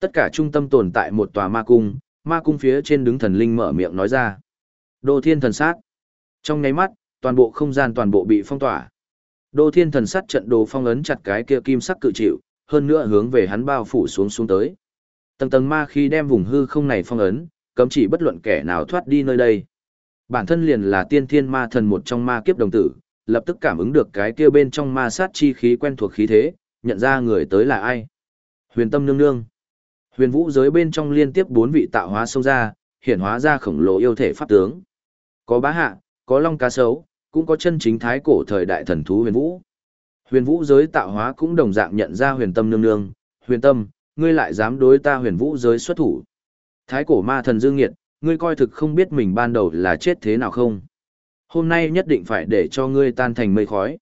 Speaker 1: Tất cả trung tâm tồn tại một tòa ma cung, ma cung phía trên đứng thần linh mở miệng nói ra. Đô thiên thần sát. Trong nháy mắt, toàn bộ không gian toàn bộ bị phong tỏa. Đô thiên thần sắt trận đồ phong ấn chặt cái kia kim sắc cự chịu, hơn nữa hướng về hắn bao phủ xuống xuống tới. Tầng tầng ma khi đem vùng hư không này phong ấn, cấm chỉ bất luận kẻ nào thoát đi nơi đây. Bản thân liền là tiên thiên ma thần một trong ma kiếp đồng tử, lập tức cảm ứng được cái kia bên trong ma sát chi khí quen thuộc khí thế, nhận ra người tới là ai. Huyền tâm nương nương. Huyền vũ giới bên trong liên tiếp bốn vị tạo hóa xông ra, hiển hóa ra khổng lồ yêu thể pháp tướng. Có bá hạ, có long cá sấu, cũng có chân chính thái cổ thời đại thần thú huyền vũ. Huyền vũ giới tạo hóa cũng đồng dạng nhận ra huyền tâm nương nương, huyền tâm, ngươi lại dám đối ta huyền vũ giới xuất thủ. Thái cổ ma thần dương nghiệt, ngươi coi thực không biết mình ban đầu là chết thế nào không. Hôm nay nhất định phải để cho ngươi tan thành mây khói.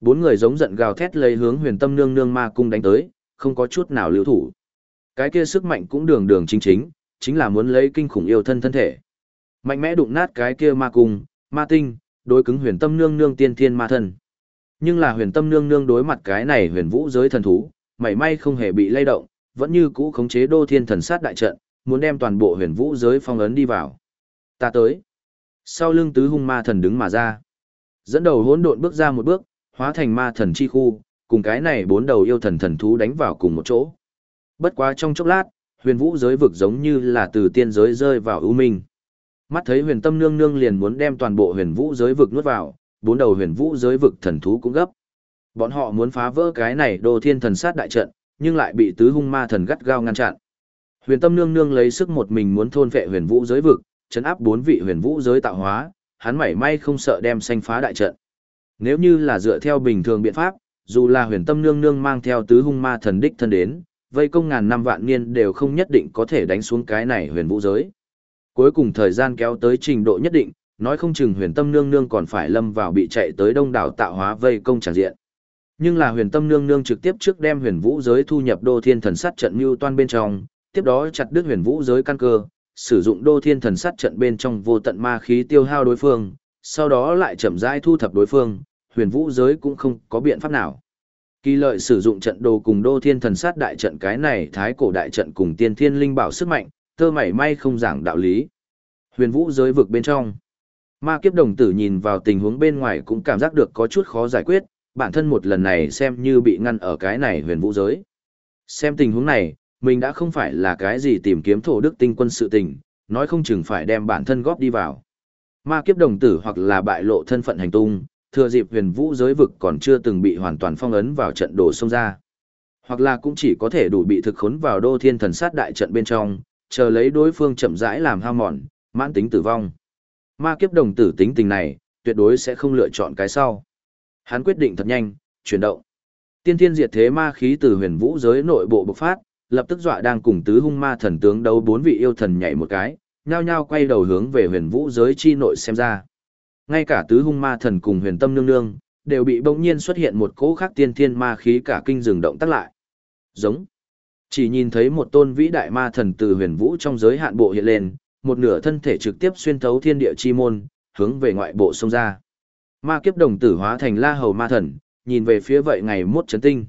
Speaker 1: Bốn người giống giận gào thét lấy hướng huyền tâm nương nương ma cung đánh tới, không có chút nào lưu thủ. Cái kia sức mạnh cũng đường đường chính chính, chính là muốn lấy kinh khủng yêu thân thân thể. Mạnh mẽ đụng nát cái kia ma cung, ma tinh, đối cứng huyền tâm nương nương tiên thiên ma thần. Nhưng là huyền tâm nương nương đối mặt cái này huyền vũ giới thần thú, mảy may không hề bị lay động, vẫn như cũ khống chế đô thiên thần sát đại trận, muốn đem toàn bộ huyền vũ giới phong ấn đi vào. Ta tới. Sau lưng tứ hung ma thần đứng mà ra. Dẫn đầu hỗn độn bước ra một bước, hóa thành ma thần chi khu, cùng cái này bốn đầu yêu thần thần thú đánh vào cùng một chỗ. Bất quá trong chốc lát, huyền vũ giới vực giống như là từ tiên giới rơi vào ưu minh. Mắt thấy huyền tâm nương nương liền muốn đem toàn bộ huyền vũ giới vực nuốt vào, bốn đầu huyền vũ giới vực thần thú cũng gấp. Bọn họ muốn phá vỡ cái này đô thiên thần sát đại trận, nhưng lại bị tứ hung ma thần gắt gao ngăn chặn. Huyền Tâm Nương Nương lấy sức một mình muốn thôn vệ Huyền Vũ giới vực, chấn áp bốn vị Huyền Vũ giới tạo hóa, hắn mảy may không sợ đem xanh phá đại trận. Nếu như là dựa theo bình thường biện pháp, dù là Huyền Tâm Nương Nương mang theo tứ hung ma thần đích thân đến, vây công ngàn năm vạn niên đều không nhất định có thể đánh xuống cái này Huyền Vũ giới. Cuối cùng thời gian kéo tới trình độ nhất định, nói không chừng Huyền Tâm Nương Nương còn phải lâm vào bị chạy tới đông đảo tạo hóa vây công tràng diện. Nhưng là huyền tâm nương nương trực tiếp trước đem huyền vũ giới thu nhập đô thiên thần sát trận mưu toan bên trong, tiếp đó chặt đứt huyền vũ giới căn cơ, sử dụng đô thiên thần sát trận bên trong vô tận ma khí tiêu hao đối phương, sau đó lại chậm rãi thu thập đối phương, huyền vũ giới cũng không có biện pháp nào. Kỳ lợi sử dụng trận đồ cùng đô thiên thần sát đại trận cái này thái cổ đại trận cùng tiên thiên linh bảo sức mạnh, tơ mảy may không giảng đạo lý. Huyền vũ giới vực bên trong. Ma kiếp đồng tử nhìn vào tình huống bên ngoài cũng cảm giác được có chút khó giải quyết, bản thân một lần này xem như bị ngăn ở cái này huyền vũ giới. Xem tình huống này, mình đã không phải là cái gì tìm kiếm thổ đức tinh quân sự tình, nói không chừng phải đem bản thân góp đi vào. Ma kiếp đồng tử hoặc là bại lộ thân phận hành tung, thừa dịp huyền vũ giới vực còn chưa từng bị hoàn toàn phong ấn vào trận đồ sông ra. Hoặc là cũng chỉ có thể đủ bị thực khốn vào đô thiên thần sát đại trận bên trong, chờ lấy đối phương chậm rãi làm hao mòn, mãn tính tử vong. Ma kiếp đồng tử tính tình này, tuyệt đối sẽ không lựa chọn cái sau. Hắn quyết định thật nhanh, chuyển động. Tiên thiên diệt thế ma khí từ huyền vũ giới nội bộ bộc phát, lập tức dọa đang cùng tứ hung ma thần tướng đấu bốn vị yêu thần nhảy một cái, nhao nhao quay đầu hướng về huyền vũ giới chi nội xem ra. Ngay cả tứ hung ma thần cùng huyền tâm nương nương, đều bị bỗng nhiên xuất hiện một cỗ khác tiên thiên ma khí cả kinh rừng động tắt lại. Giống. Chỉ nhìn thấy một tôn vĩ đại ma thần từ huyền vũ trong giới hạn bộ hiện lên, một nửa thân thể trực tiếp xuyên thấu thiên địa chi môn, hướng về ngoại bộ sông ra. Ma kiếp đồng tử hóa thành la hầu ma thần, nhìn về phía vậy ngày mốt chấn tinh.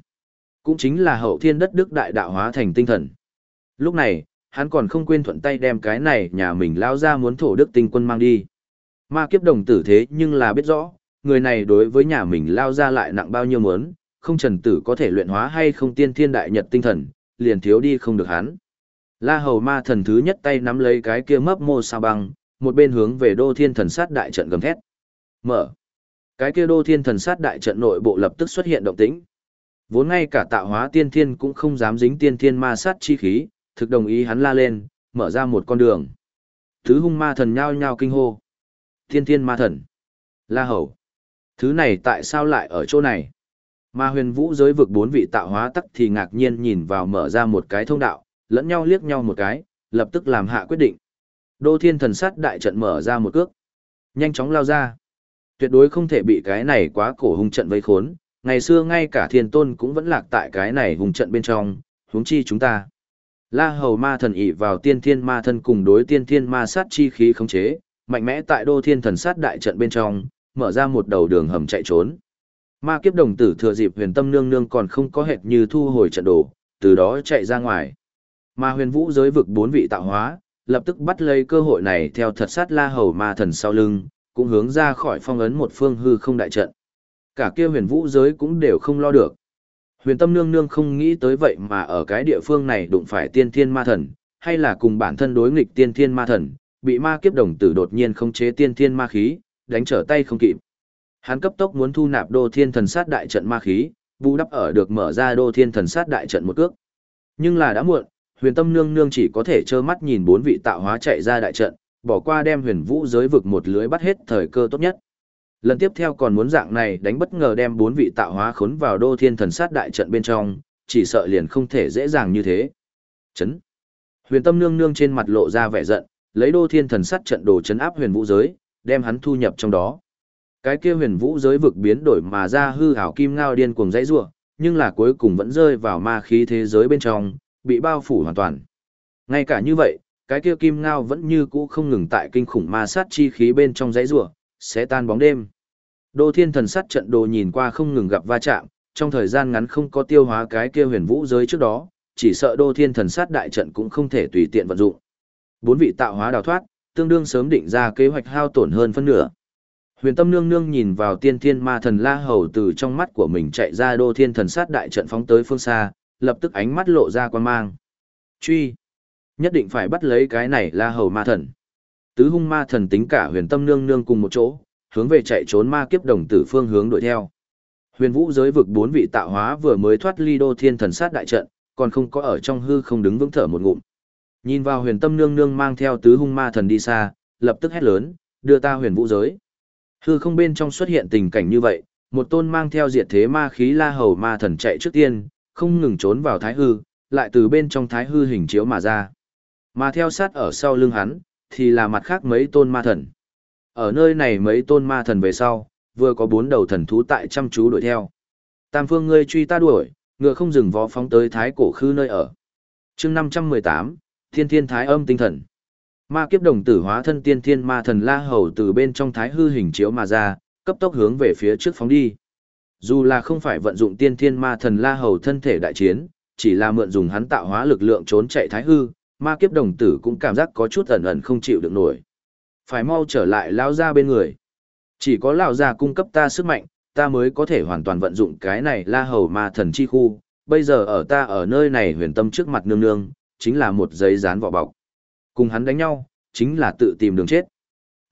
Speaker 1: Cũng chính là hậu thiên đất đức đại đạo hóa thành tinh thần. Lúc này, hắn còn không quên thuận tay đem cái này nhà mình lao ra muốn thổ đức tinh quân mang đi. Ma kiếp đồng tử thế nhưng là biết rõ, người này đối với nhà mình lao ra lại nặng bao nhiêu muốn, không trần tử có thể luyện hóa hay không tiên thiên đại nhật tinh thần, liền thiếu đi không được hắn. La hầu ma thần thứ nhất tay nắm lấy cái kia mấp mô sao băng, một bên hướng về đô thiên thần sát đại trận gầm thét. Mở. Cái kia đô thiên thần sát đại trận nội bộ lập tức xuất hiện động tĩnh. Vốn ngay cả tạo hóa tiên thiên cũng không dám dính tiên thiên ma sát chi khí, thực đồng ý hắn la lên, mở ra một con đường. Thứ hung ma thần nhao nhao kinh hô. Tiên thiên ma thần. La hầu. Thứ này tại sao lại ở chỗ này? Ma huyền vũ giới vực bốn vị tạo hóa tắc thì ngạc nhiên nhìn vào mở ra một cái thông đạo, lẫn nhau liếc nhau một cái, lập tức làm hạ quyết định. Đô thiên thần sát đại trận mở ra một cước. Nhanh chóng lao ra. Tuyệt đối không thể bị cái này quá cổ hung trận vây khốn, ngày xưa ngay cả thiên tôn cũng vẫn lạc tại cái này hung trận bên trong, huống chi chúng ta. La hầu ma thần ỷ vào tiên thiên ma thân cùng đối tiên thiên ma sát chi khí khống chế, mạnh mẽ tại đô thiên thần sát đại trận bên trong, mở ra một đầu đường hầm chạy trốn. Ma kiếp đồng tử thừa dịp huyền tâm nương nương còn không có hệt như thu hồi trận đồ, từ đó chạy ra ngoài. Ma huyền vũ giới vực bốn vị tạo hóa, lập tức bắt lấy cơ hội này theo thật sát la hầu ma thần sau lưng, cũng hướng ra khỏi phong ấn một phương hư không đại trận. Cả kia huyền vũ giới cũng đều không lo được. Huyền tâm nương nương không nghĩ tới vậy mà ở cái địa phương này đụng phải tiên thiên ma thần, hay là cùng bản thân đối nghịch tiên thiên ma thần, bị ma kiếp đồng tử đột nhiên không chế tiên thiên ma khí, đánh trở tay không kịp. Hắn cấp tốc muốn thu nạp đô thiên thần sát đại trận ma khí, bù đắp ở được mở ra đô thiên thần sát đại trận một cước. Nhưng là đã muộn, huyền tâm nương nương chỉ có thể trơ mắt nhìn bốn vị tạo hóa chạy ra đại trận, bỏ qua đem huyền vũ giới vực một lưới bắt hết thời cơ tốt nhất. Lần tiếp theo còn muốn dạng này đánh bất ngờ đem bốn vị tạo hóa khốn vào đô thiên thần sát đại trận bên trong, chỉ sợ liền không thể dễ dàng như thế. Chấn. Huyền tâm nương nương trên mặt lộ ra vẻ giận, lấy đô thiên thần sát trận đồ chấn áp huyền vũ giới, đem hắn thu nhập trong đó. Cái kia huyền vũ giới vực biến đổi mà ra hư hảo kim ngao điên cuồng dãy rủa, nhưng là cuối cùng vẫn rơi vào ma khí thế giới bên trong, bị bao phủ hoàn toàn. Ngay cả như vậy, cái kia kim ngao vẫn như cũ không ngừng tại kinh khủng ma sát chi khí bên trong dãy rủa, sẽ tan bóng đêm. Đô thiên thần sát trận đồ nhìn qua không ngừng gặp va chạm, trong thời gian ngắn không có tiêu hóa cái kia huyền vũ giới trước đó, chỉ sợ đô thiên thần sát đại trận cũng không thể tùy tiện vận dụng. Bốn vị tạo hóa đào thoát, tương đương sớm định ra kế hoạch hao tổn hơn phân nửa. Huyền tâm nương nương nhìn vào tiên thiên ma thần la hầu từ trong mắt của mình chạy ra đô thiên thần sát đại trận phóng tới phương xa, lập tức ánh mắt lộ ra quan mang. Truy! Nhất định phải bắt lấy cái này la hầu ma thần. Tứ hung ma thần tính cả huyền tâm nương nương cùng một chỗ, hướng về chạy trốn ma kiếp đồng tử phương hướng đuổi theo. Huyền vũ giới vực bốn vị tạo hóa vừa mới thoát ly đô thiên thần sát đại trận, còn không có ở trong hư không đứng vững thở một ngụm. Nhìn vào huyền tâm nương nương mang theo tứ hung ma thần đi xa, lập tức hét lớn, đưa ta huyền vũ giới. Hư không bên trong xuất hiện tình cảnh như vậy, một tôn mang theo diệt thế ma khí la hầu ma thần chạy trước tiên, không ngừng trốn vào thái hư, lại từ bên trong thái hư hình chiếu mà ra. Mà theo sát ở sau lưng hắn, thì là mặt khác mấy tôn ma thần. Ở nơi này mấy tôn ma thần về sau, vừa có bốn đầu thần thú tại chăm chú đuổi theo. Tam phương ngươi truy ta đuổi, ngựa không dừng vó phóng tới thái cổ khư nơi ở. chương 518, Thiên Thiên Thái âm tinh thần. Ma kiếp đồng tử hóa thân tiên thiên ma thần La Hầu từ bên trong thái hư hình chiếu mà ra, cấp tốc hướng về phía trước phóng đi. Dù là không phải vận dụng tiên thiên ma thần la hầu thân thể đại chiến, chỉ là mượn dùng hắn tạo hóa lực lượng trốn chạy thái hư, ma kiếp đồng tử cũng cảm giác có chút ẩn ẩn không chịu được nổi. Phải mau trở lại lao ra bên người. Chỉ có lão ra cung cấp ta sức mạnh, ta mới có thể hoàn toàn vận dụng cái này la hầu ma thần chi khu. Bây giờ ở ta ở nơi này huyền tâm trước mặt nương nương, chính là một giấy dán vỏ bọc. Cùng hắn đánh nhau, chính là tự tìm đường chết.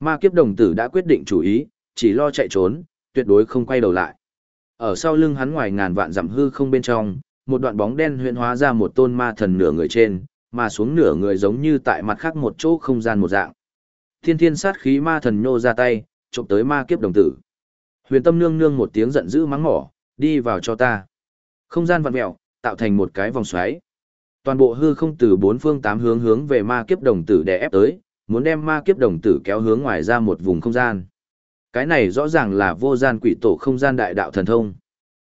Speaker 1: Ma kiếp đồng tử đã quyết định chủ ý, chỉ lo chạy trốn, tuyệt đối không quay đầu lại. Ở sau lưng hắn ngoài ngàn vạn dặm hư không bên trong, một đoạn bóng đen huyễn hóa ra một tôn ma thần nửa người trên, mà xuống nửa người giống như tại mặt khác một chỗ không gian một dạng. Thiên thiên sát khí ma thần nhô ra tay, trộm tới ma kiếp đồng tử. Huyền tâm nương nương một tiếng giận dữ mắng mỏ, đi vào cho ta. Không gian vặn mẹo, tạo thành một cái vòng xoáy. Toàn bộ hư không từ bốn phương tám hướng hướng về ma kiếp đồng tử đè ép tới, muốn đem ma kiếp đồng tử kéo hướng ngoài ra một vùng không gian. Cái này rõ ràng là vô gian quỷ tổ không gian đại đạo thần thông.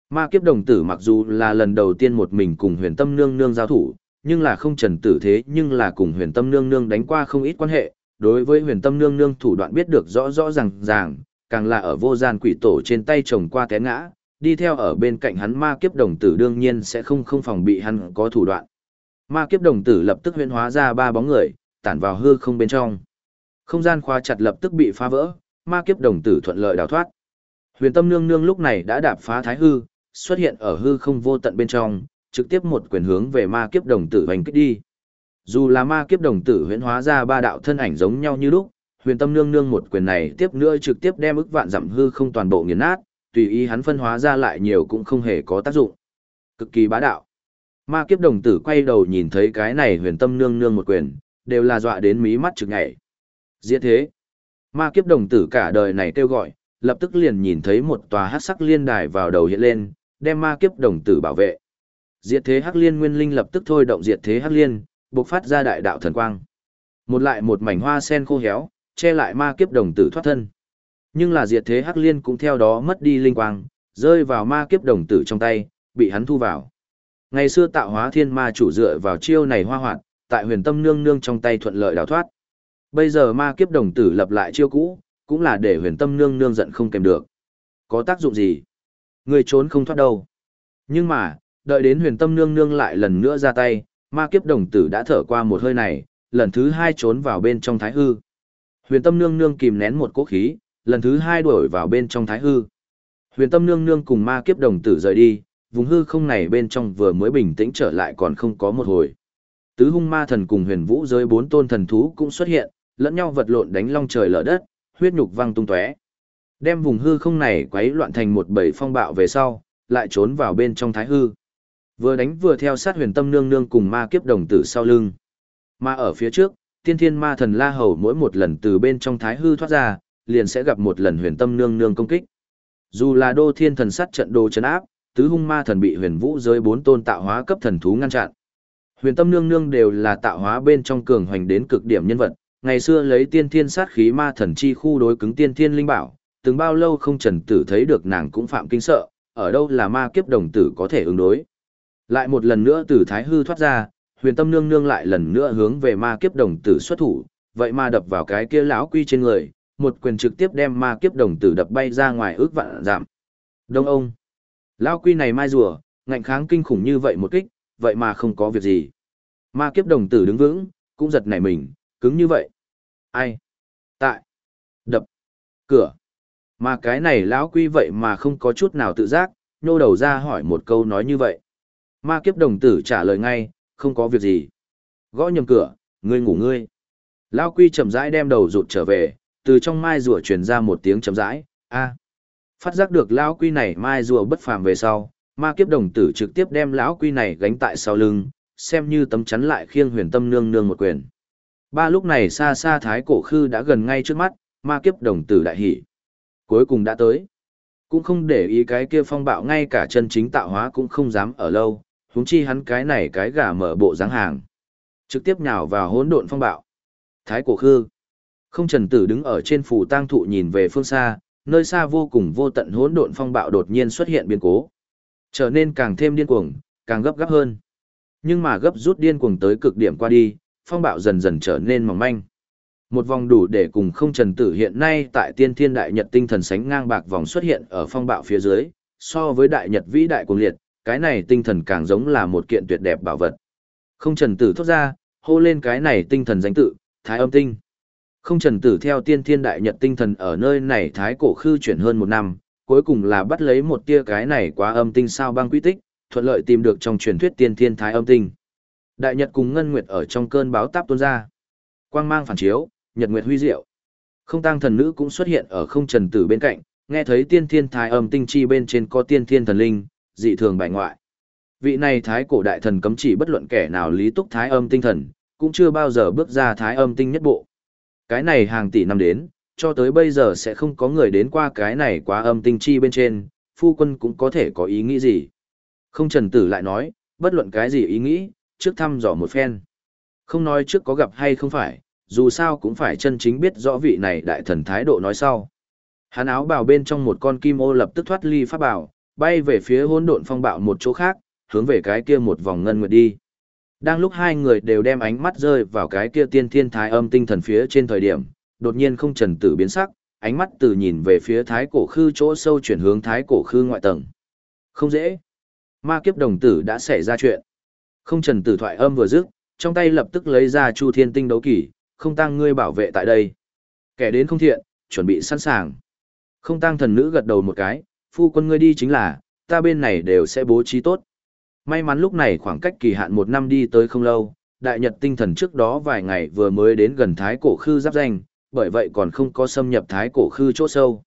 Speaker 1: Ma kiếp đồng tử mặc dù là lần đầu tiên một mình cùng huyền tâm nương nương giao thủ, nhưng là không trần tử thế nhưng là cùng huyền tâm nương nương đánh qua không ít quan hệ, đối với huyền tâm nương nương thủ đoạn biết được rõ rõ ràng ràng, càng là ở vô gian quỷ tổ trên tay chồng qua té ngã, đi theo ở bên cạnh hắn ma kiếp đồng tử đương nhiên sẽ không không phòng bị hắn có thủ đoạn. Ma kiếp đồng tử lập tức huyễn hóa ra ba bóng người, tản vào hư không bên trong. Không gian khóa chặt lập tức bị phá vỡ, ma kiếp đồng tử thuận lợi đào thoát. Huyền tâm nương nương lúc này đã đạp phá thái hư, xuất hiện ở hư không vô tận bên trong, trực tiếp một quyền hướng về ma kiếp đồng tử hành kích đi. Dù là ma kiếp đồng tử huyễn hóa ra ba đạo thân ảnh giống nhau như lúc, huyền tâm nương nương một quyền này tiếp nữa trực tiếp đem ức vạn dặm hư không toàn bộ nghiền nát, tùy ý hắn phân hóa ra lại nhiều cũng không hề có tác dụng. Cực kỳ bá đạo. Ma kiếp đồng tử quay đầu nhìn thấy cái này huyền tâm nương nương một quyền, đều là dọa đến mí mắt trực nhảy. Diễn thế. Ma kiếp đồng tử cả đời này kêu gọi, lập tức liền nhìn thấy một tòa hắc sắc liên đài vào đầu hiện lên, đem ma kiếp đồng tử bảo vệ. Diệt thế hắc liên nguyên linh lập tức thôi động diệt thế hắc liên, bộc phát ra đại đạo thần quang. Một lại một mảnh hoa sen khô héo, che lại ma kiếp đồng tử thoát thân. Nhưng là diệt thế hắc liên cũng theo đó mất đi linh quang, rơi vào ma kiếp đồng tử trong tay, bị hắn thu vào. Ngày xưa tạo hóa thiên ma chủ dựa vào chiêu này hoa hoạt, tại huyền tâm nương nương trong tay thuận lợi đào thoát. Bây giờ ma kiếp đồng tử lập lại chiêu cũ, cũng là để huyền tâm nương nương giận không kèm được. Có tác dụng gì? Người trốn không thoát đâu. Nhưng mà, đợi đến huyền tâm nương nương lại lần nữa ra tay, ma kiếp đồng tử đã thở qua một hơi này, lần thứ hai trốn vào bên trong thái hư. Huyền tâm nương nương kìm nén một cỗ khí, lần thứ hai đuổi vào bên trong thái hư. Huyền tâm nương nương cùng ma kiếp đồng tử rời đi, vùng hư không này bên trong vừa mới bình tĩnh trở lại còn không có một hồi. Tứ hung ma thần cùng huyền vũ giới bốn tôn thần thú cũng xuất hiện, lẫn nhau vật lộn đánh long trời lở đất, huyết nhục văng tung tóe. Đem vùng hư không này quấy loạn thành một bầy phong bạo về sau, lại trốn vào bên trong thái hư. Vừa đánh vừa theo sát huyền tâm nương nương cùng ma kiếp đồng tử sau lưng. Mà ở phía trước, tiên thiên ma thần la hầu mỗi một lần từ bên trong thái hư thoát ra, liền sẽ gặp một lần huyền tâm nương nương công kích. Dù là đô thiên thần sát trận đồ chấn áp, tứ hung ma thần bị huyền vũ giới bốn tôn tạo hóa cấp thần thú ngăn chặn. Huyền tâm nương nương đều là tạo hóa bên trong cường hoành đến cực điểm nhân vật, ngày xưa lấy tiên thiên sát khí ma thần chi khu đối cứng tiên thiên linh bảo, từng bao lâu không trần tử thấy được nàng cũng phạm kinh sợ, ở đâu là ma kiếp đồng tử có thể ứng đối. Lại một lần nữa từ thái hư thoát ra, huyền tâm nương nương lại lần nữa hướng về ma kiếp đồng tử xuất thủ, vậy mà đập vào cái kia lão quy trên người, một quyền trực tiếp đem ma kiếp đồng tử đập bay ra ngoài ước vạn giảm. Đông ông, lão quy này mai rùa, ngạnh kháng kinh khủng như vậy một kích, vậy mà không có việc gì. Ma kiếp đồng tử đứng vững, cũng giật nảy mình, cứng như vậy. Ai? Tại. Đập. Cửa. Mà cái này lão quy vậy mà không có chút nào tự giác, nhô đầu ra hỏi một câu nói như vậy. Ma kiếp đồng tử trả lời ngay, không có việc gì. Gõ nhầm cửa, ngươi ngủ ngươi. Lão quy chậm rãi đem đầu rụt trở về, từ trong mai rùa truyền ra một tiếng chậm rãi, a. Phát giác được lão quy này mai rùa bất phàm về sau, ma kiếp đồng tử trực tiếp đem lão quy này gánh tại sau lưng, xem như tấm chắn lại khiêng huyền tâm nương nương một quyền. Ba lúc này xa xa thái cổ khư đã gần ngay trước mắt, ma kiếp đồng tử đại hỉ. Cuối cùng đã tới. Cũng không để ý cái kia phong bạo ngay cả chân chính tạo hóa cũng không dám ở lâu, huống chi hắn cái này cái gà mở bộ dáng hàng. Trực tiếp nhào vào hỗn độn phong bạo. Thái cổ khư. Không trần tử đứng ở trên phủ tang thụ nhìn về phương xa, nơi xa vô cùng vô tận hỗn độn phong bạo đột nhiên xuất hiện biến cố. Trở nên càng thêm điên cuồng, càng gấp gáp hơn. Nhưng mà gấp rút điên cuồng tới cực điểm qua đi, phong bạo dần dần trở nên mỏng manh. Một vòng đủ để cùng không trần tử hiện nay tại tiên thiên đại nhật tinh thần sánh ngang bạc vòng xuất hiện ở phong bạo phía dưới, so với đại nhật vĩ đại cuồng liệt, cái này tinh thần càng giống là một kiện tuyệt đẹp bảo vật. Không trần tử thốt ra, hô lên cái này tinh thần danh tự, thái âm tinh. Không trần tử theo tiên thiên đại nhật tinh thần ở nơi này thái cổ khư chuyển hơn một năm, cuối cùng là bắt lấy một tia cái này quá âm tinh sao băng quy tích, thuận lợi tìm được trong truyền thuyết tiên thiên thái âm tinh. Đại nhật cùng ngân nguyệt ở trong cơn báo táp tuôn ra. Quang mang phản chiếu, nhật nguyệt huy diệu. Không tăng thần nữ cũng xuất hiện ở không trần tử bên cạnh, nghe thấy tiên thiên thái âm tinh chi bên trên có tiên thiên thần linh, dị thường bại ngoại. Vị này thái cổ đại thần cấm chỉ bất luận kẻ nào lý túc thái âm tinh thần, cũng chưa bao giờ bước ra thái âm tinh nhất bộ. Cái này hàng tỷ năm đến, cho tới bây giờ sẽ không có người đến qua cái này quá âm tinh chi bên trên, phu quân cũng có thể có ý nghĩ gì. Không trần tử lại nói, bất luận cái gì ý nghĩ, trước thăm dò một phen. Không nói trước có gặp hay không phải, dù sao cũng phải chân chính biết rõ vị này đại thần thái độ nói sau. Hắn áo bào bên trong một con kim ô lập tức thoát ly pháp bảo, bay về phía hỗn độn phong bạo một chỗ khác, hướng về cái kia một vòng ngân nguyệt đi. Đang lúc hai người đều đem ánh mắt rơi vào cái kia tiên thiên thái âm tinh thần phía trên thời điểm, đột nhiên không trần tử biến sắc, ánh mắt từ nhìn về phía thái cổ khư chỗ sâu chuyển hướng thái cổ khư ngoại tầng. Không dễ. Ma kiếp đồng tử đã xảy ra chuyện. Không trần tử thoại âm vừa dứt, trong tay lập tức lấy ra chu thiên tinh đấu kỷ, không tăng ngươi bảo vệ tại đây. Kẻ đến không thiện, chuẩn bị sẵn sàng. Không tăng thần nữ gật đầu một cái, phu quân ngươi đi chính là, ta bên này đều sẽ bố trí tốt. May mắn lúc này khoảng cách kỳ hạn một năm đi tới không lâu, đại nhật tinh thần trước đó vài ngày vừa mới đến gần thái cổ khư giáp danh, bởi vậy còn không có xâm nhập thái cổ khư chỗ sâu.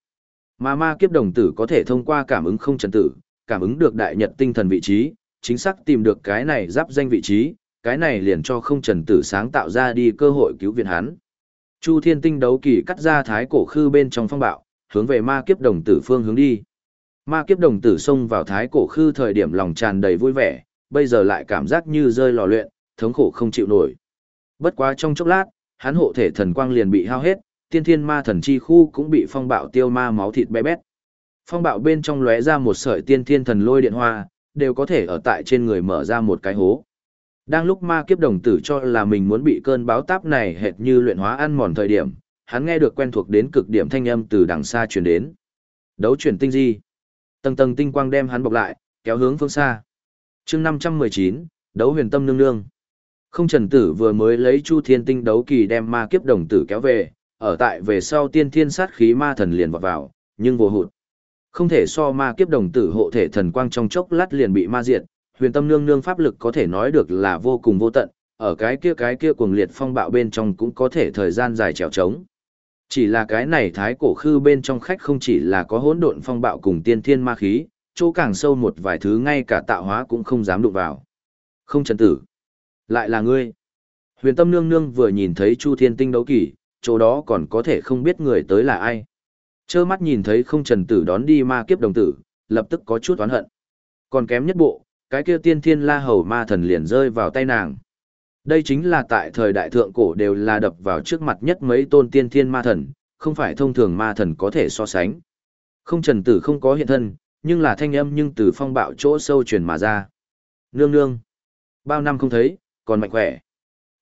Speaker 1: Mà ma kiếp đồng tử có thể thông qua cảm ứng không trần tử, cảm ứng được đại nhật tinh thần vị trí, chính xác tìm được cái này giáp danh vị trí, cái này liền cho không trần tử sáng tạo ra đi cơ hội cứu viện hắn. Chu thiên tinh đấu kỳ cắt ra thái cổ khư bên trong phong bạo, hướng về ma kiếp đồng tử phương hướng đi. Ma kiếp đồng tử xông vào thái cổ khư thời điểm lòng tràn đầy vui vẻ, bây giờ lại cảm giác như rơi lò luyện, thống khổ không chịu nổi. Bất quá trong chốc lát, hắn hộ thể thần quang liền bị hao hết, tiên thiên ma thần chi khu cũng bị phong bạo tiêu ma máu thịt bé bét. Phong bạo bên trong lóe ra một sợi tiên thiên thần lôi điện hoa, đều có thể ở tại trên người mở ra một cái hố. Đang lúc ma kiếp đồng tử cho là mình muốn bị cơn báo táp này hệt như luyện hóa ăn mòn thời điểm, hắn nghe được quen thuộc đến cực điểm thanh âm từ đằng xa truyền đến. Đấu chuyển tinh di. Tầng tầng tinh quang đem hắn bọc lại, kéo hướng phương xa. chương 519, đấu huyền tâm nương nương. Không trần tử vừa mới lấy chu thiên tinh đấu kỳ đem ma kiếp đồng tử kéo về, ở tại về sau tiên thiên sát khí ma thần liền vọt vào, nhưng vô hụt. Không thể so ma kiếp đồng tử hộ thể thần quang trong chốc lát liền bị ma diệt, huyền tâm nương nương pháp lực có thể nói được là vô cùng vô tận, ở cái kia cái kia cuồng liệt phong bạo bên trong cũng có thể thời gian dài trèo trống. Chỉ là cái này thái cổ khư bên trong khách không chỉ là có hỗn độn phong bạo cùng tiên thiên ma khí, chỗ càng sâu một vài thứ ngay cả tạo hóa cũng không dám đụng vào. Không trần tử. Lại là ngươi. Huyền tâm nương nương vừa nhìn thấy Chu Thiên Tinh đấu kỳ, chỗ đó còn có thể không biết người tới là ai. Chơ mắt nhìn thấy không trần tử đón đi ma kiếp đồng tử, lập tức có chút oán hận. Còn kém nhất bộ, cái kia tiên thiên la hầu ma thần liền rơi vào tay nàng. Đây chính là tại thời đại thượng cổ đều là đập vào trước mặt nhất mấy tôn tiên thiên ma thần, không phải thông thường ma thần có thể so sánh. Không trần tử không có hiện thân, nhưng là thanh âm nhưng từ phong bạo chỗ sâu truyền mà ra. Nương nương. Bao năm không thấy, còn mạnh khỏe.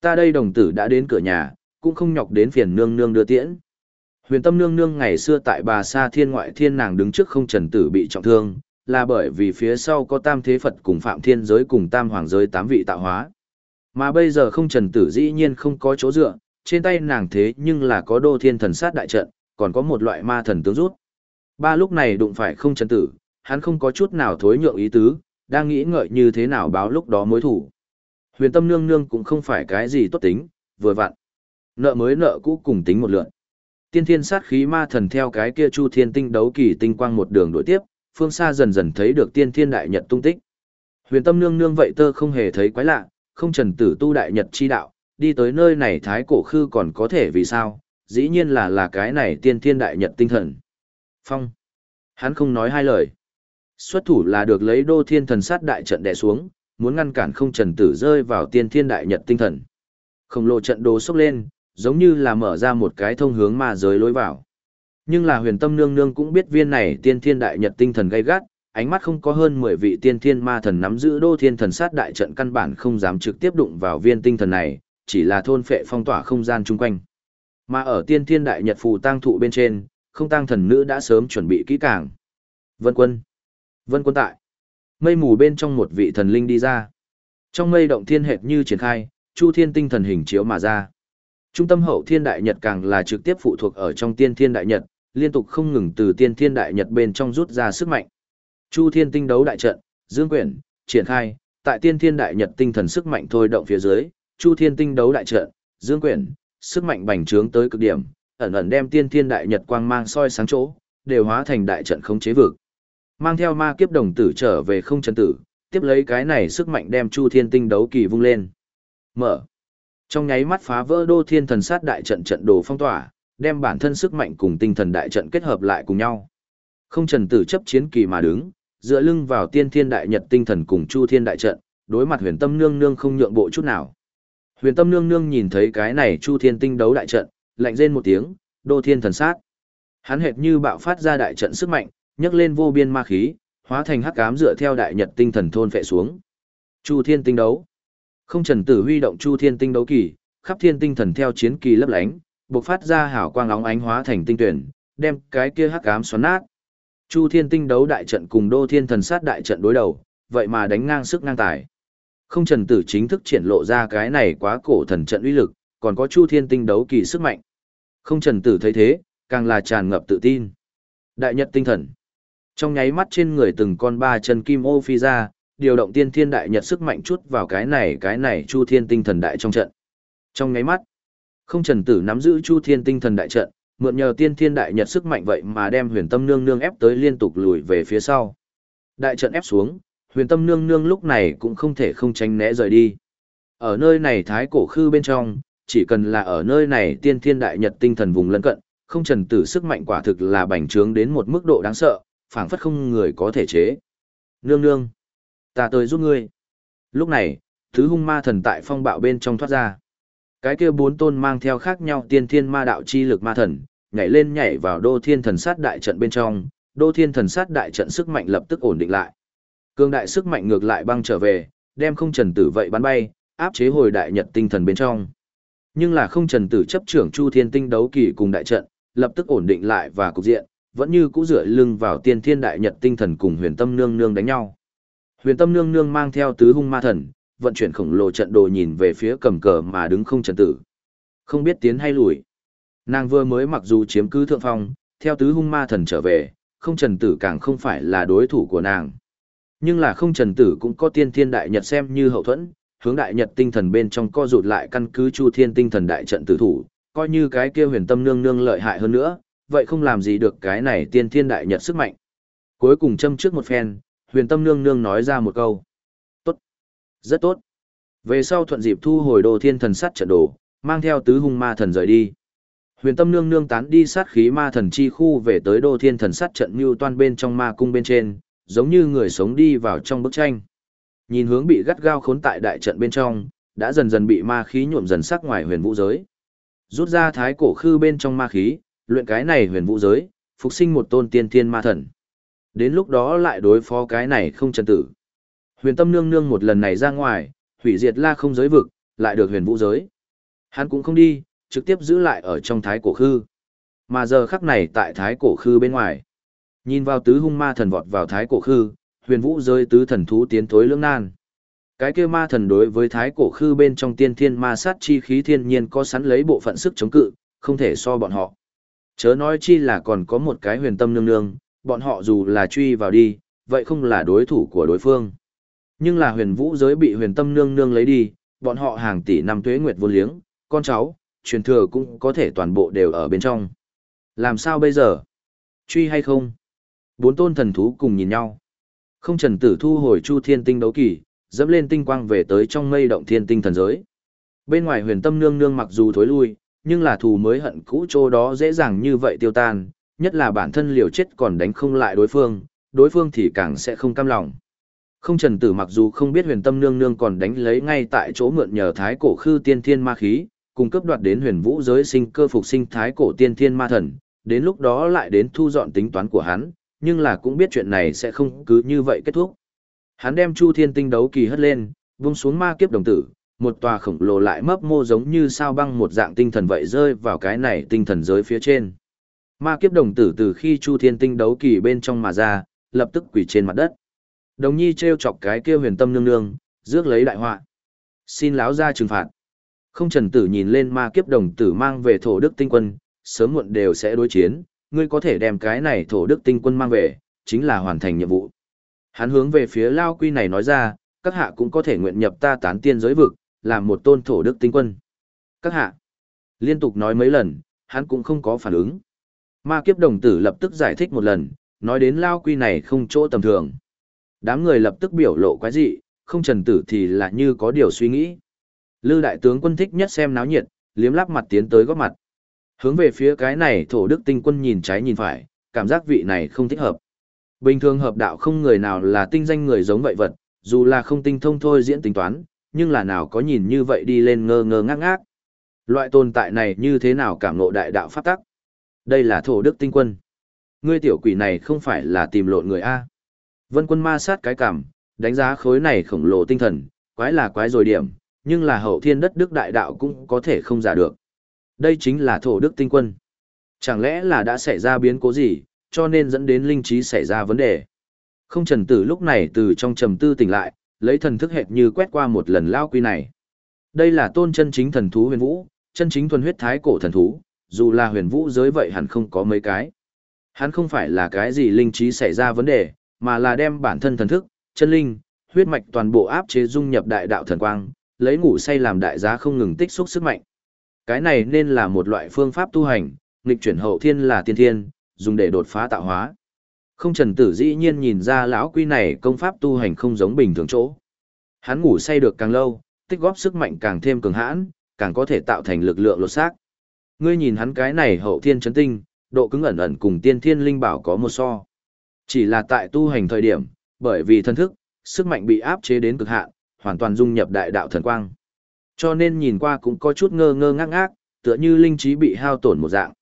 Speaker 1: Ta đây đồng tử đã đến cửa nhà, cũng không nhọc đến phiền nương nương đưa tiễn. Huyền tâm nương nương ngày xưa tại bà Sa Thiên ngoại thiên nàng đứng trước không trần tử bị trọng thương, là bởi vì phía sau có tam thế Phật cùng phạm thiên giới cùng tam hoàng giới tám vị tạo hóa. Mà bây giờ không trần tử dĩ nhiên không có chỗ dựa, trên tay nàng thế nhưng là có đô thiên thần sát đại trận, còn có một loại ma thần tướng rút. Ba lúc này đụng phải không trần tử, hắn không có chút nào thối nhượng ý tứ, đang nghĩ ngợi như thế nào báo lúc đó mối thủ. Huyền tâm nương nương cũng không phải cái gì tốt tính, vừa vặn. Nợ mới nợ cũ cùng tính một lượn. Tiên thiên sát khí ma thần theo cái kia chu thiên tinh đấu kỳ tinh quang một đường đổi tiếp, phương xa dần dần thấy được tiên thiên đại nhật tung tích. Huyền tâm nương nương vậy tơ không hề thấy quái lạ, không trần tử tu đại nhật chi đạo, đi tới nơi này thái cổ khư còn có thể vì sao, dĩ nhiên là là cái này tiên thiên đại nhật tinh thần. Phong. Hắn không nói hai lời. Xuất thủ là được lấy đô thiên thần sát đại trận đè xuống, muốn ngăn cản không trần tử rơi vào tiên thiên đại nhật tinh thần. Khổng lồ trận đồ sốc lên, giống như là mở ra một cái thông hướng ma giới lối vào. Nhưng là huyền tâm nương nương cũng biết viên này tiên thiên đại nhật tinh thần gay gắt, ánh mắt không có hơn 10 vị tiên thiên ma thần nắm giữ đô thiên thần sát đại trận căn bản không dám trực tiếp đụng vào viên tinh thần này, chỉ là thôn phệ phong tỏa không gian chung quanh. Mà ở tiên thiên đại nhật phù tang thụ bên trên, không tang thần nữ đã sớm chuẩn bị kỹ càng. Vân quân. Vân quân tại. Mây mù bên trong một vị thần linh đi ra. Trong mây động thiên hệt như triển khai, chu thiên tinh thần hình chiếu mà ra. Trung tâm hậu thiên đại nhật càng là trực tiếp phụ thuộc ở trong tiên thiên đại nhật, liên tục không ngừng từ tiên thiên đại nhật bên trong rút ra sức mạnh. Chu thiên tinh đấu đại trận, dương quyển, triển khai, tại tiên thiên đại nhật tinh thần sức mạnh thôi động phía dưới, chu thiên tinh đấu đại trận, dương quyển, sức mạnh bành trướng tới cực điểm, ẩn ẩn đem tiên thiên đại nhật quang mang soi sáng chỗ, đều hóa thành đại trận khống chế vực. Mang theo ma kiếp đồng tử trở về không chân tử, tiếp lấy cái này sức mạnh đem chu thiên tinh đấu kỳ vung lên. Mở. Trong nháy mắt phá vỡ đô thiên thần sát đại trận trận đồ phong tỏa, đem bản thân sức mạnh cùng tinh thần đại trận kết hợp lại cùng nhau. Không trần tử chấp chiến kỳ mà đứng, dựa lưng vào tiên thiên đại nhật tinh thần cùng chu thiên đại trận, đối mặt huyền tâm nương nương không nhượng bộ chút nào. Huyền tâm nương nương nhìn thấy cái này chu thiên tinh đấu đại trận, lạnh rên một tiếng, đô thiên thần sát. Hắn hệt như bạo phát ra đại trận sức mạnh, nhấc lên vô biên ma khí, hóa thành hắc ám dựa theo đại nhật tinh thần thôn phệ xuống. Chu thiên tinh đấu. Không trần tử huy động chu thiên tinh đấu kỳ, khắp thiên tinh thần theo chiến kỳ lấp lánh, bộc phát ra hào quang óng ánh hóa thành tinh tuyển, đem cái kia hắc ám xoắn nát. Chu thiên tinh đấu đại trận cùng đô thiên thần sát đại trận đối đầu, vậy mà đánh ngang sức ngang tài. Không trần tử chính thức triển lộ ra cái này quá cổ thần trận uy lực, còn có chu thiên tinh đấu kỳ sức mạnh. Không trần tử thấy thế, càng là tràn ngập tự tin. Đại nhật tinh thần. Trong nháy mắt trên người từng con ba chân kim ô phi ra, điều động tiên thiên đại nhật sức mạnh chút vào cái này cái này chu thiên tinh thần đại trong trận. Trong nháy mắt, không trần tử nắm giữ chu thiên tinh thần đại trận, mượn nhờ tiên thiên đại nhật sức mạnh vậy mà đem huyền tâm nương nương ép tới liên tục lùi về phía sau. Đại trận ép xuống, huyền tâm nương nương lúc này cũng không thể không tránh né rời đi. Ở nơi này thái cổ khư bên trong, chỉ cần là ở nơi này tiên thiên đại nhật tinh thần vùng lân cận, không trần tử sức mạnh quả thực là bành trướng đến một mức độ đáng sợ, phảng phất không người có thể chế. Nương nương, ta tới giúp ngươi. Lúc này, thứ hung ma thần tại phong bạo bên trong thoát ra. Cái kia bốn tôn mang theo khác nhau tiên thiên ma đạo chi lực ma thần, nhảy lên nhảy vào đô thiên thần sát đại trận bên trong, đô thiên thần sát đại trận sức mạnh lập tức ổn định lại. Cương đại sức mạnh ngược lại băng trở về, đem không trần tử vậy bắn bay, áp chế hồi đại nhật tinh thần bên trong. Nhưng là không trần tử chấp trưởng chu thiên tinh đấu kỳ cùng đại trận, lập tức ổn định lại và cục diện, vẫn như cũ dựa lưng vào tiên thiên đại nhật tinh thần cùng huyền tâm nương nương đánh nhau. Huyền tâm nương nương mang theo tứ hung ma thần, vận chuyển khổng lồ trận đồ nhìn về phía cầm cờ mà đứng không trần tử. Không biết tiến hay lùi. Nàng vừa mới mặc dù chiếm cứ thượng phong, theo tứ hung ma thần trở về, không trần tử càng không phải là đối thủ của nàng. Nhưng là không trần tử cũng có tiên thiên đại nhật xem như hậu thuẫn, hướng đại nhật tinh thần bên trong co rụt lại căn cứ chu thiên tinh thần đại trận tử thủ, coi như cái kia huyền tâm nương nương lợi hại hơn nữa, vậy không làm gì được cái này tiên thiên đại nhật sức mạnh. Cuối cùng châm trước một phen, huyền tâm nương nương nói ra một câu. Tốt. Rất tốt. Về sau thuận dịp thu hồi đồ thiên thần sắt trận đồ, mang theo tứ hung ma thần rời đi. Huyền tâm nương nương tán đi sát khí ma thần chi khu về tới đô thiên thần sát trận mưu toan bên trong ma cung bên trên, giống như người sống đi vào trong bức tranh. Nhìn hướng bị gắt gao khốn tại đại trận bên trong, đã dần dần bị ma khí nhuộm dần sắc ngoài huyền vũ giới. Rút ra thái cổ khư bên trong ma khí, luyện cái này huyền vũ giới, phục sinh một tôn tiên thiên ma thần. Đến lúc đó lại đối phó cái này không chân tử. Huyền tâm nương nương một lần này ra ngoài, hủy diệt la không giới vực, lại được huyền vũ giới. Hắn cũng không đi, trực tiếp giữ lại ở trong thái cổ khư. Mà giờ khắc này tại thái cổ khư bên ngoài. Nhìn vào tứ hung ma thần vọt vào thái cổ khư, huyền vũ giới tứ thần thú tiến thối lưỡng nan. Cái kia ma thần đối với thái cổ khư bên trong tiên thiên ma sát chi khí thiên nhiên có sẵn lấy bộ phận sức chống cự, không thể so bọn họ. Chớ nói chi là còn có một cái huyền tâm nương nương, bọn họ dù là truy vào đi, vậy không là đối thủ của đối phương. Nhưng là huyền vũ giới bị huyền tâm nương nương lấy đi, bọn họ hàng tỷ năm tuế nguyệt vô liếng, con cháu, truyền thừa cũng có thể toàn bộ đều ở bên trong. Làm sao bây giờ? Truy hay không? Bốn tôn thần thú cùng nhìn nhau. Không trần tử thu hồi chu thiên tinh đấu kỳ, dẫm lên tinh quang về tới trong mây động thiên tinh thần giới. Bên ngoài huyền tâm nương nương mặc dù thối lui, nhưng là thù mới hận cũ chỗ đó dễ dàng như vậy tiêu tan, nhất là bản thân liều chết còn đánh không lại đối phương, đối phương thì càng sẽ không cam lòng. Không trần tử mặc dù không biết huyền tâm nương nương còn đánh lấy ngay tại chỗ mượn nhờ thái cổ khư tiên thiên ma khí, cung cấp đoạt đến huyền vũ giới sinh cơ phục sinh thái cổ tiên thiên ma thần, đến lúc đó lại đến thu dọn tính toán của hắn, nhưng là cũng biết chuyện này sẽ không cứ như vậy kết thúc. Hắn đem chu thiên tinh đấu kỳ hất lên, vung xuống ma kiếp đồng tử, một tòa khổng lồ lại mấp mô giống như sao băng một dạng tinh thần vậy rơi vào cái này tinh thần giới phía trên. Ma kiếp đồng tử từ khi Chu Thiên Tinh đấu kỳ bên trong mà ra, lập tức quỳ trên mặt đất. Đồng nhi treo chọc cái kia huyền tâm nương nương, rước lấy đại họa. Xin láo ra trừng phạt. Không trần tử nhìn lên ma kiếp đồng tử mang về thổ đức tinh quân, sớm muộn đều sẽ đối chiến, ngươi có thể đem cái này thổ đức tinh quân mang về, chính là hoàn thành nhiệm vụ. Hắn hướng về phía Lao Quy này nói ra, các hạ cũng có thể nguyện nhập ta tán tiên giới vực, làm một tôn thổ đức tinh quân. Các hạ, liên tục nói mấy lần, hắn cũng không có phản ứng. Ma kiếp đồng tử lập tức giải thích một lần, nói đến Lao Quy này không chỗ tầm thường. Đám người lập tức biểu lộ quái dị, không trần tử thì là như có điều suy nghĩ. Lư đại tướng quân thích nhất xem náo nhiệt, liếm lắp mặt tiến tới góp mặt. Hướng về phía cái này thổ đức tinh quân nhìn trái nhìn phải, cảm giác vị này không thích hợp. Bình thường hợp đạo không người nào là tinh danh người giống vậy vật, dù là không tinh thông thôi diễn tính toán, nhưng là nào có nhìn như vậy đi lên ngơ ngơ ngác ngác. Loại tồn tại này như thế nào cảm ngộ đại đạo pháp tắc? Đây là thổ đức tinh quân. Ngươi tiểu quỷ này không phải là tìm lộn người A. Vân quân ma sát cái cảm, đánh giá khối này khổng lồ tinh thần, quái là quái rồi điểm, nhưng là hậu thiên đất đức đại đạo cũng có thể không giả được. Đây chính là thổ đức tinh quân. Chẳng lẽ là đã xảy ra biến cố gì, cho nên dẫn đến linh trí xảy ra vấn đề. Không trần tử lúc này từ trong trầm tư tỉnh lại, lấy thần thức hệt như quét qua một lần lao quy này. Đây là tôn chân chính thần thú huyền vũ, chân chính thuần huyết thái cổ thần thú, dù là huyền vũ giới vậy hẳn không có mấy cái. Hắn không phải là cái gì linh trí xảy ra vấn đề, mà là đem bản thân thần thức, chân linh, huyết mạch toàn bộ áp chế dung nhập đại đạo thần quang, lấy ngủ say làm đại giá không ngừng tích xúc sức mạnh. Cái này nên là một loại phương pháp tu hành, nghịch chuyển hậu thiên là tiên thiên, dùng để đột phá tạo hóa. Không trần tử dĩ nhiên nhìn ra lão quy này công pháp tu hành không giống bình thường chỗ. Hắn ngủ say được càng lâu, tích góp sức mạnh càng thêm cường hãn, càng có thể tạo thành lực lượng lột xác. Ngươi nhìn hắn cái này hậu thiên chấn tinh, độ cứng ẩn ẩn cùng tiên thiên linh bảo có một so. Chỉ là tại tu hành thời điểm, bởi vì thân thức, sức mạnh bị áp chế đến cực hạn, hoàn toàn dung nhập đại đạo thần quang. Cho nên nhìn qua cũng có chút ngơ ngơ ngác ngác, tựa như linh trí bị hao tổn một dạng.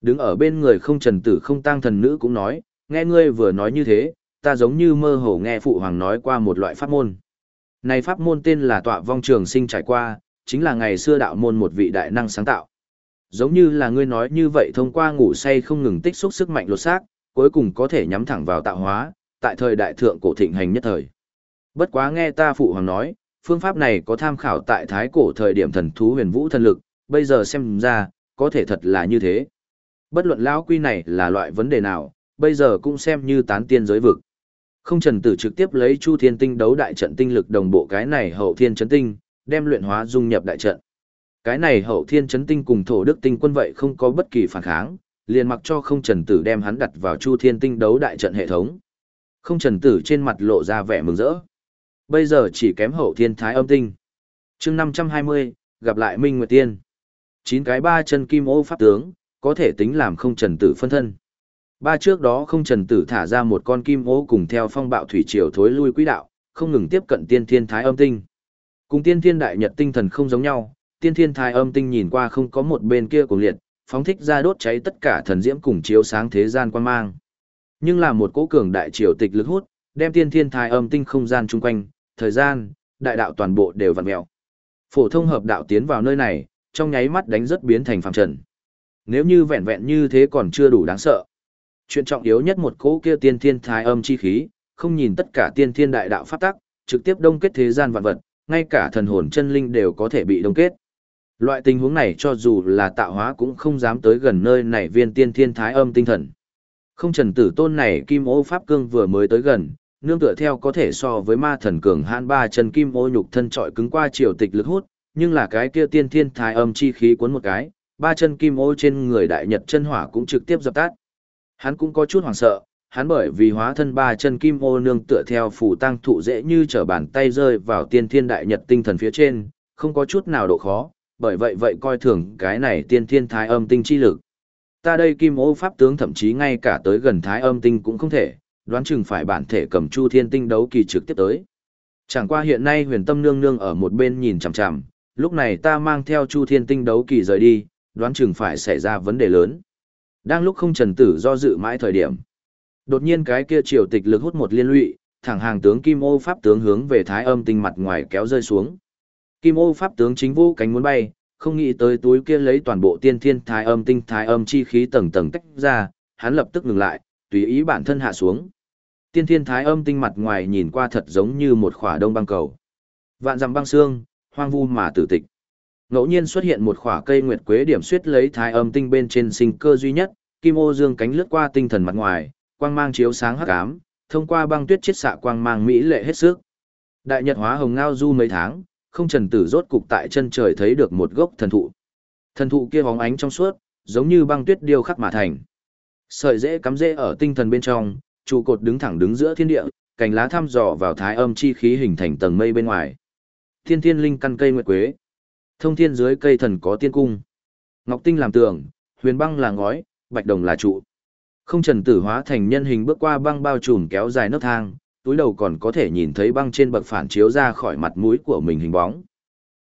Speaker 1: Đứng ở bên người không trần tử không tăng thần nữ cũng nói, nghe ngươi vừa nói như thế, ta giống như mơ hồ nghe phụ hoàng nói qua một loại pháp môn. Này pháp môn tên là tọa vong trường sinh trải qua, chính là ngày xưa đạo môn một vị đại năng sáng tạo. Giống như là ngươi nói như vậy thông qua ngủ say không ngừng tích xúc sức mạnh lột xác, cuối cùng có thể nhắm thẳng vào tạo hóa, tại thời đại thượng cổ thịnh hành nhất thời. Bất quá nghe ta phụ hoàng nói, phương pháp này có tham khảo tại thái cổ thời điểm thần thú huyền vũ thần lực, bây giờ xem ra, có thể thật là như thế. Bất luận lão quy này là loại vấn đề nào, bây giờ cũng xem như tán tiên giới vực. Không trần tử trực tiếp lấy chu thiên tinh đấu đại trận tinh lực đồng bộ cái này hậu thiên chấn tinh, đem luyện hóa dung nhập đại trận. Cái này hậu thiên chấn tinh cùng thổ đức tinh quân vậy không có bất kỳ phản kháng, liền mặc cho không trần tử đem hắn đặt vào chu thiên tinh đấu đại trận hệ thống. Không trần tử trên mặt lộ ra vẻ mừng rỡ. Bây giờ chỉ kém hậu thiên thái âm tinh. chương 520, gặp lại Minh Nguyệt Tiên. chín cái ba chân kim ô pháp tướng, có thể tính làm không trần tử phân thân. Ba trước đó không trần tử thả ra một con kim ô cùng theo phong bạo thủy triều thối lui quỹ đạo, không ngừng tiếp cận tiên thiên thái âm tinh. Cùng tiên thiên đại nhật tinh thần không giống nhau, tiên thiên thái âm tinh nhìn qua không có một bên kia cuồng liệt, phóng thích ra đốt cháy tất cả thần diễm cùng chiếu sáng thế gian quan mang. Nhưng là một cỗ cường đại triều tịch lực hút, đem tiên thiên thái âm tinh không gian chung quanh, thời gian, đại đạo toàn bộ đều vặn mèo. Phổ thông hợp đạo tiến vào nơi này, trong nháy mắt đánh rất biến thành phàm trần. Nếu như vẹn vẹn như thế còn chưa đủ đáng sợ. Chuyện trọng yếu nhất một cỗ kia tiên thiên thái âm chi khí, không nhìn tất cả tiên thiên đại đạo pháp tắc, trực tiếp đông kết thế gian vạn vật, ngay cả thần hồn chân linh đều có thể bị đông kết. Loại tình huống này cho dù là tạo hóa cũng không dám tới gần nơi này viên tiên thiên thái âm tinh thần. Không trần tử tôn này kim ô pháp cương vừa mới tới gần, nương tựa theo có thể so với ma thần cường hãn ba chân kim ô nhục thân trọi cứng qua triều tịch lực hút, nhưng là cái kia tiên thiên thái âm chi khí cuốn một cái, ba chân kim ô trên người đại nhật chân hỏa cũng trực tiếp dập tắt. Hắn cũng có chút hoảng sợ, hắn bởi vì hóa thân ba chân kim ô nương tựa theo phù tăng thụ dễ như trở bàn tay rơi vào tiên thiên đại nhật tinh thần phía trên, không có chút nào độ khó, bởi vậy vậy coi thường cái này tiên thiên thái âm tinh chi lực. Ta đây kim ô pháp tướng thậm chí ngay cả tới gần thái âm tinh cũng không thể, đoán chừng phải bản thể cầm chu thiên tinh đấu kỳ trực tiếp tới. Chẳng qua hiện nay huyền tâm nương nương ở một bên nhìn chằm chằm, lúc này ta mang theo chu thiên tinh đấu kỳ rời đi, đoán chừng phải xảy ra vấn đề lớn. Đang lúc không trần tử do dự mãi thời điểm. Đột nhiên cái kia triều tịch lực hút một liên lụy, thẳng hàng tướng kim ô pháp tướng hướng về thái âm tinh mặt ngoài kéo rơi xuống. Kim ô pháp tướng chính vô cánh muốn bay, không nghĩ tới túi kia lấy toàn bộ tiên thiên thái âm tinh thái âm chi khí tầng tầng tách ra, hắn lập tức ngừng lại, tùy ý bản thân hạ xuống. Tiên thiên thái âm tinh mặt ngoài nhìn qua thật giống như một khỏa đông băng cầu. Vạn dặm băng xương, hoang vu mà tử tịch. Ngẫu nhiên xuất hiện một khỏa cây nguyệt quế điểm suýt lấy thái âm tinh bên trên sinh cơ duy nhất, kim ô dương cánh lướt qua tinh thần mặt ngoài, quang mang chiếu sáng hắc ám, thông qua băng tuyết chiết xạ quang mang mỹ lệ hết sức. Đại nhật hóa hồng ngao du mấy tháng, không trần tử rốt cục tại chân trời thấy được một gốc thần thụ. Thần thụ kia bóng ánh trong suốt, giống như băng tuyết điêu khắc mà thành. Sợi rễ cắm rễ ở tinh thần bên trong, trụ cột đứng thẳng đứng giữa thiên địa, cành lá thăm dò vào thái âm chi khí hình thành tầng mây bên ngoài. Thiên thiên linh căn cây nguyệt quế. Thông thiên dưới cây thần có tiên cung. Ngọc tinh làm tường, huyền băng là ngói, bạch đồng là trụ. Không trần tử hóa thành nhân hình bước qua băng bao trùm kéo dài nấc thang, túi đầu còn có thể nhìn thấy băng trên bậc phản chiếu ra khỏi mặt mũi của mình hình bóng.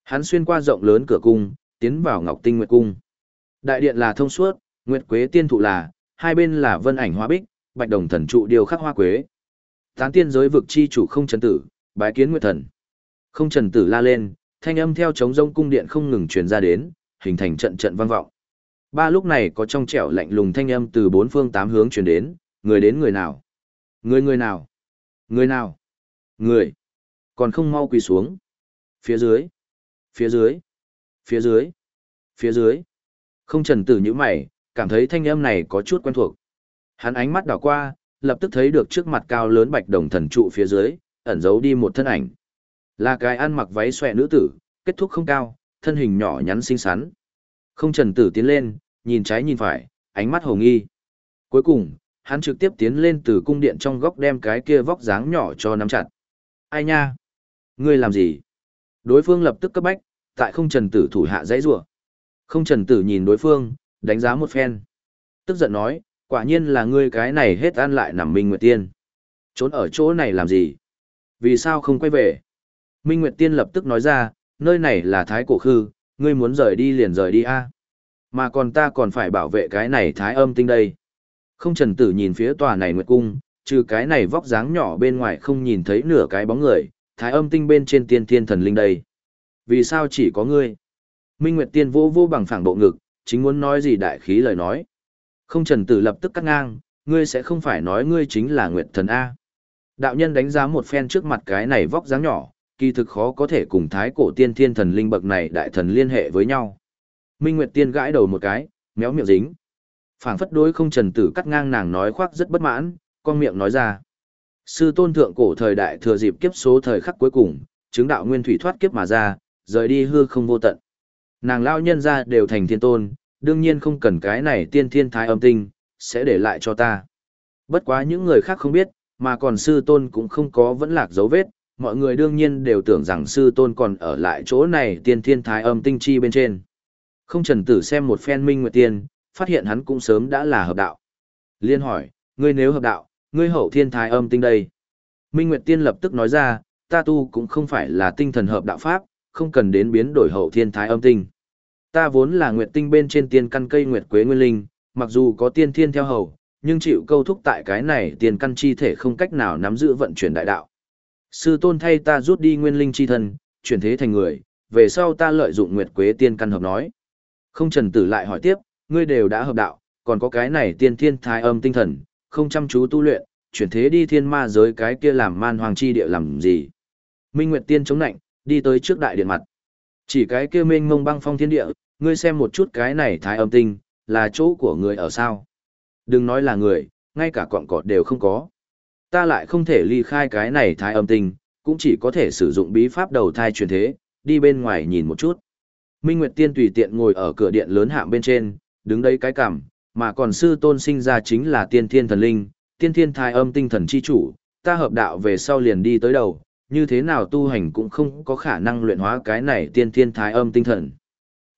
Speaker 1: Hắn xuyên qua rộng lớn cửa cung, tiến vào Ngọc Tinh Nguyệt cung. Đại điện là thông suốt, Nguyệt Quế tiên thụ là, hai bên là vân ảnh hoa bích, bạch đồng thần trụ điều khắc hoa quế. Tán tiên giới vực chi chủ không trần tử, bái kiến Nguyệt thần. Không trần tử la lên, thanh âm theo trống rông cung điện không ngừng truyền ra đến, hình thành trận trận vang vọng. Ba lúc này có trong trẻo lạnh lùng thanh âm từ bốn phương tám hướng truyền đến, người đến người nào? Người người nào? Người nào? Người. Còn không mau quỳ xuống. Phía dưới. Phía dưới. Phía dưới. Phía dưới. Không trần tử như mày, cảm thấy thanh âm này có chút quen thuộc. Hắn ánh mắt đảo qua, lập tức thấy được trước mặt cao lớn bạch đồng thần trụ phía dưới, ẩn giấu đi một thân ảnh. Là cái ăn mặc váy xòe nữ tử, kết thúc không cao, thân hình nhỏ nhắn xinh xắn. Không trần tử tiến lên, nhìn trái nhìn phải, ánh mắt hồ nghi. Cuối cùng, hắn trực tiếp tiến lên từ cung điện trong góc đem cái kia vóc dáng nhỏ cho nắm chặt. Ai nha? Ngươi làm gì? Đối phương lập tức cấp bách, tại không trần tử thủ hạ dãy rủa Không trần tử nhìn đối phương, đánh giá một phen. Tức giận nói, quả nhiên là ngươi cái này hết ăn lại nằm Minh Nguyệt Tiên. Trốn ở chỗ này làm gì? Vì sao không quay về? Minh Nguyệt Tiên lập tức nói ra, nơi này là Thái Cổ Khư, ngươi muốn rời đi liền rời đi a. Mà còn ta còn phải bảo vệ cái này Thái âm tinh đây. Không trần tử nhìn phía tòa này Nguyệt Cung, trừ cái này vóc dáng nhỏ bên ngoài không nhìn thấy nửa cái bóng người, Thái âm tinh bên trên tiên thiên thần linh đây. Vì sao chỉ có ngươi? Minh Nguyệt Tiên vô vô bằng phẳng bộ ngực, chính muốn nói gì đại khí lời nói. Không trần tử lập tức cắt ngang, ngươi sẽ không phải nói ngươi chính là Nguyệt Thần A. Đạo nhân đánh giá một phen trước mặt cái này vóc dáng nhỏ, kỳ thực khó có thể cùng thái cổ tiên thiên thần linh bậc này đại thần liên hệ với nhau. Minh Nguyệt Tiên gãi đầu một cái, méo miệng dính. phảng phất đối không trần tử cắt ngang nàng nói khoác rất bất mãn, con miệng nói ra. Sư tôn thượng cổ thời đại thừa dịp kiếp số thời khắc cuối cùng, chứng đạo nguyên thủy thoát kiếp mà ra, rời đi hư không vô tận. Nàng lao nhân ra đều thành thiên tôn, đương nhiên không cần cái này tiên thiên thái âm tinh, sẽ để lại cho ta. Bất quá những người khác không biết, mà còn sư tôn cũng không có vẫn lạc dấu vết, mọi người đương nhiên đều tưởng rằng sư tôn còn ở lại chỗ này tiên thiên thái âm tinh chi bên trên. Không trần tử xem một phen minh nguyệt tiên, phát hiện hắn cũng sớm đã là hợp đạo. Liên hỏi, ngươi nếu hợp đạo, ngươi hậu thiên thái âm tinh đây. Minh Nguyệt Tiên lập tức nói ra, ta tu cũng không phải là tinh thần hợp đạo pháp, không cần đến biến đổi hậu thiên thái âm tinh. Ta vốn là nguyệt tinh bên trên tiên căn cây nguyệt quế nguyên linh, mặc dù có tiên thiên theo hầu, nhưng chịu câu thúc tại cái này tiên căn chi thể không cách nào nắm giữ vận chuyển đại đạo. Sư tôn thay ta rút đi nguyên linh chi thân, chuyển thế thành người, về sau ta lợi dụng nguyệt quế tiên căn hợp nói. Không trần tử lại hỏi tiếp, ngươi đều đã hợp đạo, còn có cái này tiên thiên thái âm tinh thần, không chăm chú tu luyện, chuyển thế đi thiên ma giới cái kia làm man hoàng chi địa làm gì. Minh Nguyệt Tiên chống nạnh, đi tới trước đại điện mặt. Chỉ cái kia mênh mông băng phong thiên địa, ngươi xem một chút cái này thái âm tinh, là chỗ của người ở sao. Đừng nói là người, ngay cả cọn cọt đều không có. Ta lại không thể ly khai cái này thái âm tinh, cũng chỉ có thể sử dụng bí pháp đầu thai truyền thế, đi bên ngoài nhìn một chút. Minh Nguyệt Tiên tùy tiện ngồi ở cửa điện lớn hạng bên trên, đứng đây cái cằm, mà còn sư tôn sinh ra chính là tiên thiên thần linh, tiên thiên thái âm tinh thần chi chủ, ta hợp đạo về sau liền đi tới đầu, như thế nào tu hành cũng không có khả năng luyện hóa cái này tiên thiên thái âm tinh thần.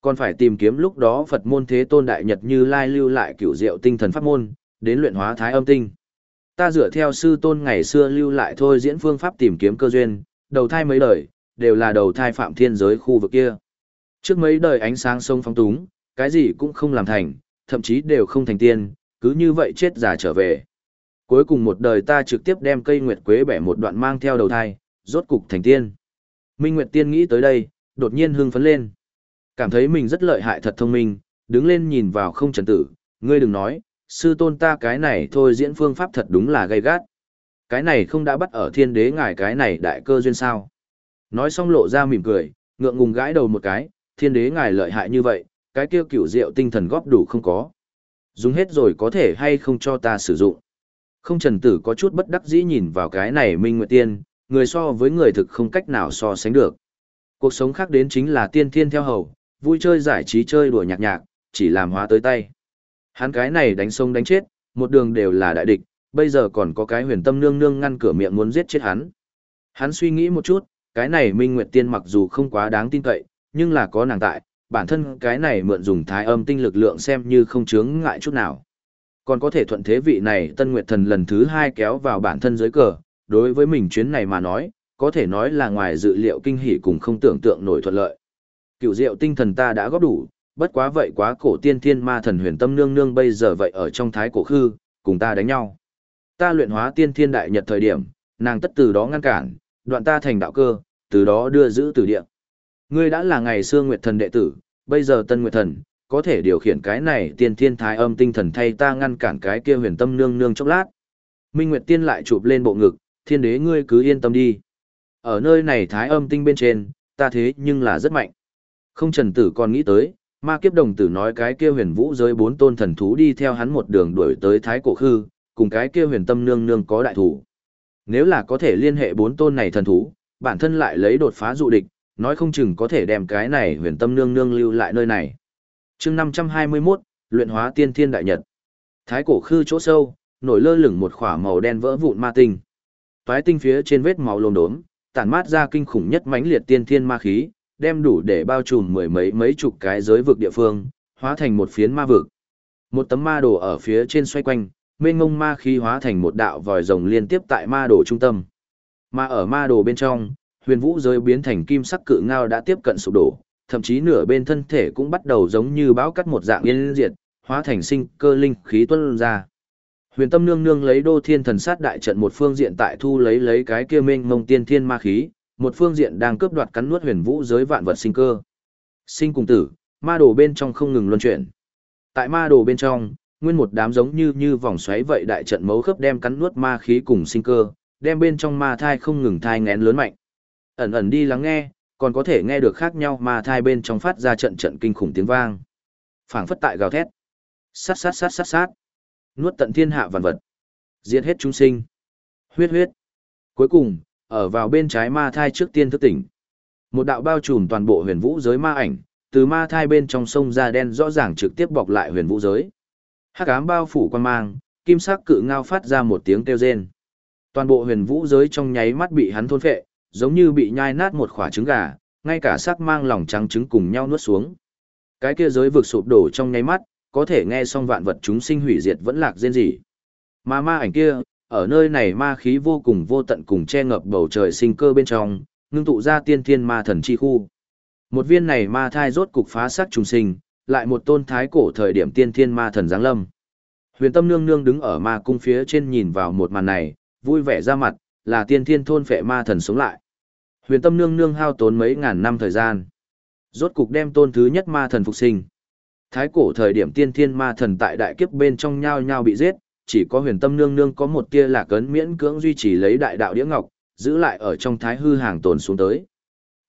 Speaker 1: Còn phải tìm kiếm lúc đó Phật môn thế tôn đại nhật như lai lưu lại cửu diệu tinh thần pháp môn, đến luyện hóa thái âm tinh. Ta dựa theo sư tôn ngày xưa lưu lại thôi diễn phương pháp tìm kiếm cơ duyên, đầu thai mấy đời, đều là đầu thai phạm thiên giới khu vực kia. Trước mấy đời ánh sáng sông phong túng, cái gì cũng không làm thành, thậm chí đều không thành tiên, cứ như vậy chết già trở về. Cuối cùng một đời ta trực tiếp đem cây nguyệt quế bẻ một đoạn mang theo đầu thai, rốt cục thành tiên. Minh Nguyệt Tiên nghĩ tới đây, đột nhiên hưng phấn lên. Cảm thấy mình rất lợi hại thật thông minh, đứng lên nhìn vào không trần tử, ngươi đừng nói, sư tôn ta cái này thôi diễn phương pháp thật đúng là gay gắt. Cái này không đã bắt ở thiên đế ngài cái này đại cơ duyên sao. Nói xong lộ ra mỉm cười, ngượng ngùng gãi đầu một cái, thiên đế ngài lợi hại như vậy, cái kia cửu diệu tinh thần góp đủ không có. Dùng hết rồi có thể hay không cho ta sử dụng. Không trần tử có chút bất đắc dĩ nhìn vào cái này minh nguyệt tiên, người so với người thực không cách nào so sánh được. Cuộc sống khác đến chính là tiên thiên theo hầu, vui chơi giải trí chơi đùa nhạc nhạc, chỉ làm hóa tới tay. Hắn cái này đánh sông đánh chết, một đường đều là đại địch, bây giờ còn có cái huyền tâm nương nương ngăn cửa miệng muốn giết chết hắn. Hắn suy nghĩ một chút, cái này Minh Nguyệt Tiên mặc dù không quá đáng tin cậy, nhưng là có nàng tại, bản thân cái này mượn dùng thái âm tinh lực lượng xem như không chướng ngại chút nào. Còn có thể thuận thế vị này Tân Nguyệt Thần lần thứ hai kéo vào bản thân dưới cờ, đối với mình chuyến này mà nói, có thể nói là ngoài dự liệu kinh hỉ cùng không tưởng tượng nổi thuận lợi. Cựu diệu tinh thần ta đã góp đủ, bất quá vậy quá cổ tiên thiên ma thần huyền tâm nương nương bây giờ vậy ở trong thái cổ khư, cùng ta đánh nhau. Ta luyện hóa tiên thiên đại nhật thời điểm, nàng tất từ đó ngăn cản, đoạn ta thành đạo cơ, từ đó đưa giữ từ địa. Ngươi đã là ngày xưa nguyệt thần đệ tử, bây giờ tân nguyệt thần, có thể điều khiển cái này tiên thiên thái âm tinh thần thay ta ngăn cản cái kia huyền tâm nương nương chốc lát. Minh Nguyệt Tiên lại chụp lên bộ ngực, thiên đế ngươi cứ yên tâm đi. Ở nơi này thái âm tinh bên trên, ta thế nhưng là rất mạnh. Không trần tử còn nghĩ tới, ma kiếp đồng tử nói cái kia huyền vũ giới bốn tôn thần thú đi theo hắn một đường đuổi tới thái cổ khư, cùng cái kia huyền tâm nương nương có đại thủ. Nếu là có thể liên hệ bốn tôn này thần thú, bản thân lại lấy đột phá dụ địch, nói không chừng có thể đem cái này huyền tâm nương nương lưu lại nơi này. chương 521, luyện hóa tiên thiên đại nhật. Thái cổ khư chỗ sâu, nổi lơ lửng một khỏa màu đen vỡ vụn ma tinh. Toái tinh phía trên vết máu lồm đốm, tản mát ra kinh khủng nhất mãnh liệt tiên thiên ma khí, đem đủ để bao trùm mười mấy mấy chục cái giới vực địa phương, hóa thành một phiến ma vực. Một tấm ma đồ ở phía trên xoay quanh, mênh ngông ma khí hóa thành một đạo vòi rồng liên tiếp tại ma đồ trung tâm. Mà ở ma đồ bên trong, huyền vũ giới biến thành kim sắc cự ngao đã tiếp cận sụp đổ, thậm chí nửa bên thân thể cũng bắt đầu giống như bão cắt một dạng yên diệt, hóa thành sinh cơ linh khí tuôn ra. Huyền Tâm Nương Nương lấy Đô Thiên Thần Sát đại trận một phương diện tại thu lấy lấy cái kia mênh mông tiên thiên ma khí, một phương diện đang cướp đoạt cắn nuốt huyền vũ giới vạn vật sinh cơ. Sinh cùng tử, ma đồ bên trong không ngừng luân chuyển. Tại ma đồ bên trong, nguyên một đám giống như như vòng xoáy vậy đại trận mấu khớp đem cắn nuốt ma khí cùng sinh cơ, đem bên trong ma thai không ngừng thai ngén lớn mạnh. Ẩn ẩn đi lắng nghe, còn có thể nghe được khác nhau ma thai bên trong phát ra trận trận kinh khủng tiếng vang. Phảng phất tại gào thét. Sát sát sát sát sát. Nuốt tận thiên hạ vạn vật. Diệt hết chúng sinh. Huyết huyết. Cuối cùng, ở vào bên trái ma thai trước tiên thức tỉnh. Một đạo bao trùm toàn bộ huyền vũ giới ma ảnh, từ ma thai bên trong sông ra đen rõ ràng trực tiếp bọc lại huyền vũ giới. Hắc ám bao phủ quan mang, kim sắc cự ngao phát ra một tiếng kêu rên. Toàn bộ huyền vũ giới trong nháy mắt bị hắn thôn phệ, giống như bị nhai nát một quả trứng gà, ngay cả sắc mang lòng trắng trứng cùng nhau nuốt xuống. Cái kia giới vực sụp đổ trong nháy mắt, có thể nghe xong vạn vật chúng sinh hủy diệt vẫn lạc rên rỉ. Mà ma ảnh kia, ở nơi này ma khí vô cùng vô tận cùng che ngập bầu trời sinh cơ bên trong, ngưng tụ ra tiên thiên ma thần chi khu. Một viên này ma thai rốt cục phá xác trùng sinh, lại một tôn thái cổ thời điểm tiên thiên ma thần giáng lâm. Huyền Tâm Nương Nương đứng ở ma cung phía trên nhìn vào một màn này, vui vẻ ra mặt, là tiên thiên thôn phệ ma thần sống lại. Huyền Tâm Nương Nương hao tốn mấy ngàn năm thời gian, rốt cục đem tôn thứ nhất ma thần phục sinh. Thái cổ thời điểm tiên thiên ma thần tại đại kiếp bên trong nhau nhau bị giết, chỉ có huyền tâm nương nương có một tia lạc ấn miễn cưỡng duy trì lấy đại đạo đĩa ngọc, giữ lại ở trong thái hư hàng tồn xuống tới.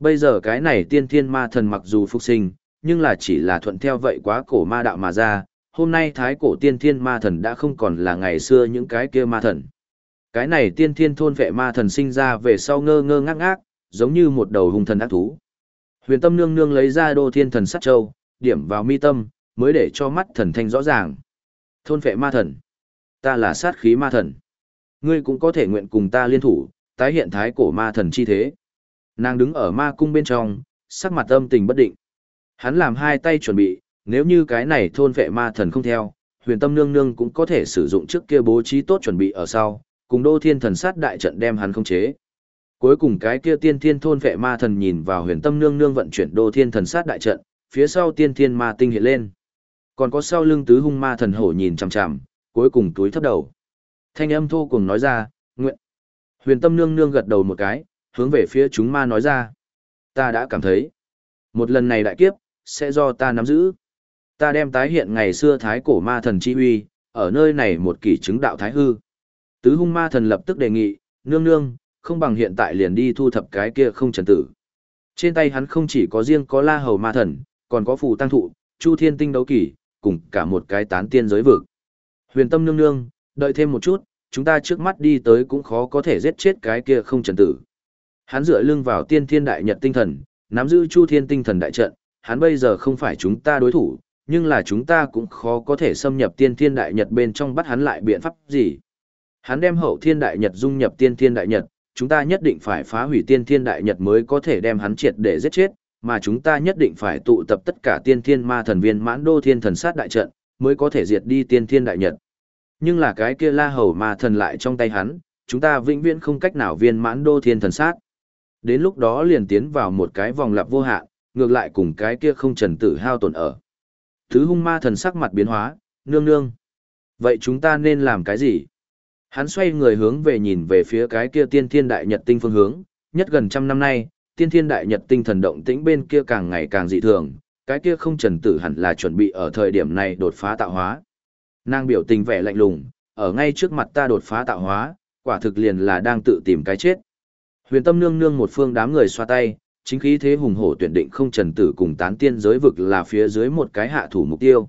Speaker 1: Bây giờ cái này tiên thiên ma thần mặc dù phục sinh, nhưng là chỉ là thuận theo vậy quá cổ ma đạo mà ra, hôm nay thái cổ tiên thiên ma thần đã không còn là ngày xưa những cái kia ma thần. Cái này tiên thiên thôn vệ ma thần sinh ra về sau ngơ ngơ ngác ngác, giống như một đầu hung thần ác thú. Huyền tâm nương nương lấy ra đô thiên thần sát châu, điểm vào mi tâm, mới để cho mắt thần thanh rõ ràng. Thôn vệ ma thần ta là sát khí ma thần. Ngươi cũng có thể nguyện cùng ta liên thủ, tái hiện thái cổ ma thần chi thế. Nàng đứng ở ma cung bên trong, sắc mặt âm tình bất định. Hắn làm hai tay chuẩn bị, nếu như cái này thôn vệ ma thần không theo, huyền tâm nương nương cũng có thể sử dụng trước kia bố trí tốt chuẩn bị ở sau, cùng đô thiên thần sát đại trận đem hắn không chế. Cuối cùng cái kia tiên thiên thôn vệ ma thần nhìn vào huyền tâm nương nương vận chuyển đô thiên thần sát đại trận, phía sau tiên thiên ma tinh hiện lên. Còn có sau lưng tứ hung ma thần hổ nhìn chằm chằm, cuối cùng túi thấp đầu. Thanh âm thô cùng nói ra, nguyện. Huyền tâm nương nương gật đầu một cái, hướng về phía chúng ma nói ra. Ta đã cảm thấy, Một lần này đại kiếp, sẽ do ta nắm giữ. Ta đem tái hiện ngày xưa thái cổ ma thần chi huy, ở nơi này một kỷ chứng đạo thái hư. Tứ hung ma thần lập tức đề nghị, nương nương, không bằng hiện tại liền đi thu thập cái kia không trần tử. Trên tay hắn không chỉ có riêng có la hầu ma thần, còn có phù tăng thụ, chu thiên tinh đấu kỷ, cùng cả một cái tán tiên giới vực. Huyền tâm nương nương, đợi thêm một chút, chúng ta trước mắt đi tới cũng khó có thể giết chết cái kia không trần tử. Hắn dựa lưng vào tiên thiên đại nhật tinh thần, nắm giữ chu thiên tinh thần đại trận, hắn bây giờ không phải chúng ta đối thủ, nhưng là chúng ta cũng khó có thể xâm nhập tiên thiên đại nhật bên trong bắt hắn lại biện pháp gì. Hắn đem hậu thiên đại nhật dung nhập tiên thiên đại nhật, chúng ta nhất định phải phá hủy tiên thiên đại nhật mới có thể đem hắn triệt để giết chết, mà chúng ta nhất định phải tụ tập tất cả tiên thiên ma thần viên mãn đô thiên thần sát đại trận, mới có thể diệt đi tiên thiên đại nhật. Nhưng là cái kia la hầu ma thần lại trong tay hắn, chúng ta vĩnh viễn không cách nào viên mãn đô thiên thần sát. Đến lúc đó liền tiến vào một cái vòng lặp vô hạn, ngược lại cùng cái kia không trần tử hao tổn ở. Thứ hung ma thần sắc mặt biến hóa, nương nương. Vậy chúng ta nên làm cái gì? Hắn xoay người hướng về nhìn về phía cái kia tiên thiên đại nhật tinh phương hướng, nhất gần trăm năm nay, tiên thiên đại nhật tinh thần động tĩnh bên kia càng ngày càng dị thường, cái kia không trần tử hẳn là chuẩn bị ở thời điểm này đột phá tạo hóa. Nàng biểu tình vẻ lạnh lùng, ở ngay trước mặt ta đột phá tạo hóa, quả thực liền là đang tự tìm cái chết. Huyền tâm nương nương một phương đám người xoa tay, chính khí thế hùng hổ tuyển định không trần tử cùng tán tiên giới vực là phía dưới một cái hạ thủ mục tiêu.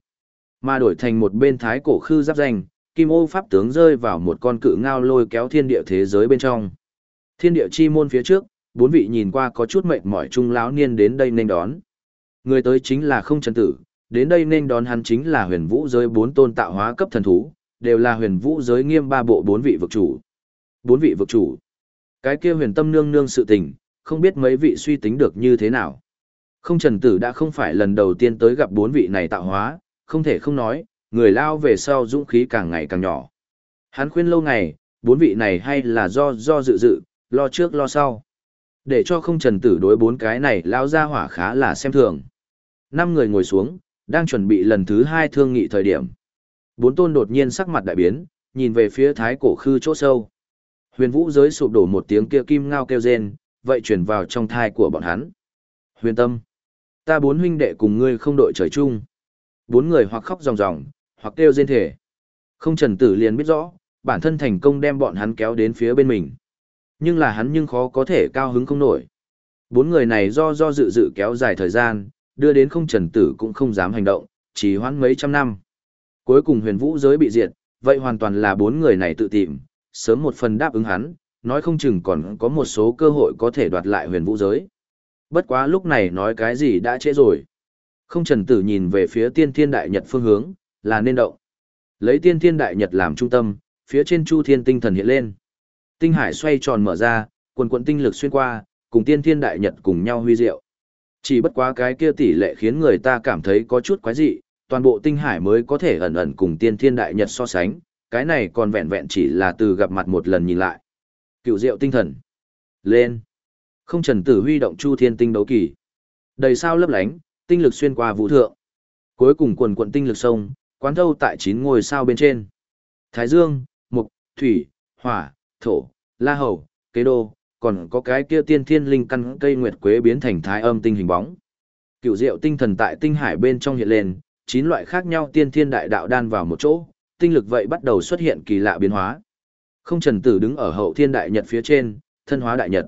Speaker 1: Mà đổi thành một bên thái cổ khư giáp danh, kim ô pháp tướng rơi vào một con cự ngao lôi kéo thiên địa thế giới bên trong. Thiên địa chi môn phía trước, bốn vị nhìn qua có chút mệt mỏi trung lão niên đến đây nên đón. Người tới chính là không trần tử, đến đây nên đón hắn chính là huyền vũ giới bốn tôn tạo hóa cấp thần thú, đều là huyền vũ giới nghiêm ba bộ bốn vị vực chủ. Bốn vị vực chủ. Cái kia huyền tâm nương nương sự tình, không biết mấy vị suy tính được như thế nào. Không trần tử đã không phải lần đầu tiên tới gặp bốn vị này tạo hóa, không thể không nói, người lao về sau dũng khí càng ngày càng nhỏ. Hắn khuyên lâu ngày, bốn vị này hay là do do dự dự, lo trước lo sau. Để cho không trần tử đối bốn cái này lao ra hỏa khá là xem thường. Năm người ngồi xuống, đang chuẩn bị lần thứ hai thương nghị thời điểm. Bốn tôn đột nhiên sắc mặt đại biến, nhìn về phía thái cổ khư chỗ sâu. Huyền vũ giới sụp đổ một tiếng kia kim ngao kêu rên, vậy chuyển vào trong thai của bọn hắn. Huyền tâm, ta bốn huynh đệ cùng ngươi không đội trời chung. Bốn người hoặc khóc ròng ròng, hoặc kêu rên thể. Không trần tử liền biết rõ, bản thân thành công đem bọn hắn kéo đến phía bên mình. Nhưng là hắn nhưng khó có thể cao hứng không nổi. Bốn người này do do dự dự kéo dài thời gian, đưa đến không trần tử cũng không dám hành động, chỉ hoãn mấy trăm năm. Cuối cùng huyền vũ giới bị diệt, vậy hoàn toàn là bốn người này tự tìm, sớm một phần đáp ứng hắn, nói không chừng còn có một số cơ hội có thể đoạt lại huyền vũ giới. Bất quá lúc này nói cái gì đã trễ rồi. Không trần tử nhìn về phía tiên thiên đại nhật phương hướng, là nên động. Lấy tiên thiên đại nhật làm trung tâm, phía trên chu thiên tinh thần hiện lên. Tinh hải xoay tròn mở ra, quần quận tinh lực xuyên qua, cùng tiên thiên đại nhật cùng nhau huy diệu. Chỉ bất quá cái kia tỷ lệ khiến người ta cảm thấy có chút quái dị, toàn bộ tinh hải mới có thể ẩn ẩn cùng tiên thiên đại nhật so sánh, cái này còn vẹn vẹn chỉ là từ gặp mặt một lần nhìn lại. Cựu diệu tinh thần. Lên. Không trần tử huy động chu thiên tinh đấu kỳ. Đầy sao lấp lánh, tinh lực xuyên qua vũ thượng. Cuối cùng quần quận tinh lực sông, quán thâu tại chín ngôi sao bên trên. Thái Dương, Mục, Thủy, Hỏa, Thổ, La Hầu, Kế Đô, còn có cái kia tiên thiên linh căn cây nguyệt quế biến thành thái âm tinh hình bóng. Cựu diệu tinh thần tại tinh hải bên trong hiện lên, chín loại khác nhau tiên thiên đại đạo đan vào một chỗ, tinh lực vậy bắt đầu xuất hiện kỳ lạ biến hóa. Không trần tử đứng ở hậu thiên đại nhật phía trên, thân hóa đại nhật.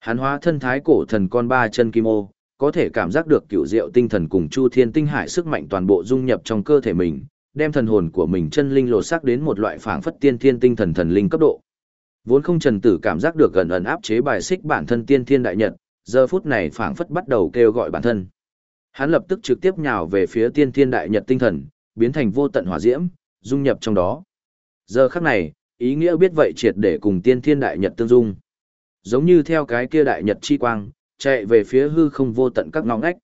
Speaker 1: Hán hóa thân thái cổ thần con ba chân kim ô, có thể cảm giác được cựu diệu tinh thần cùng chu thiên tinh hải sức mạnh toàn bộ dung nhập trong cơ thể mình, đem thần hồn của mình chân linh lột xác đến một loại phảng phất tiên thiên tinh thần thần linh cấp độ. Vốn không trần tử cảm giác được gần ẩn áp chế bài xích bản thân tiên thiên đại nhật, giờ phút này phảng phất bắt đầu kêu gọi bản thân. Hắn lập tức trực tiếp nhào về phía tiên thiên đại nhật tinh thần, biến thành vô tận hỏa diễm, dung nhập trong đó. Giờ khắc này, ý nghĩa biết vậy triệt để cùng tiên thiên đại nhật tương dung. Giống như theo cái kia đại nhật chi quang, chạy về phía hư không vô tận các ngõ ngách.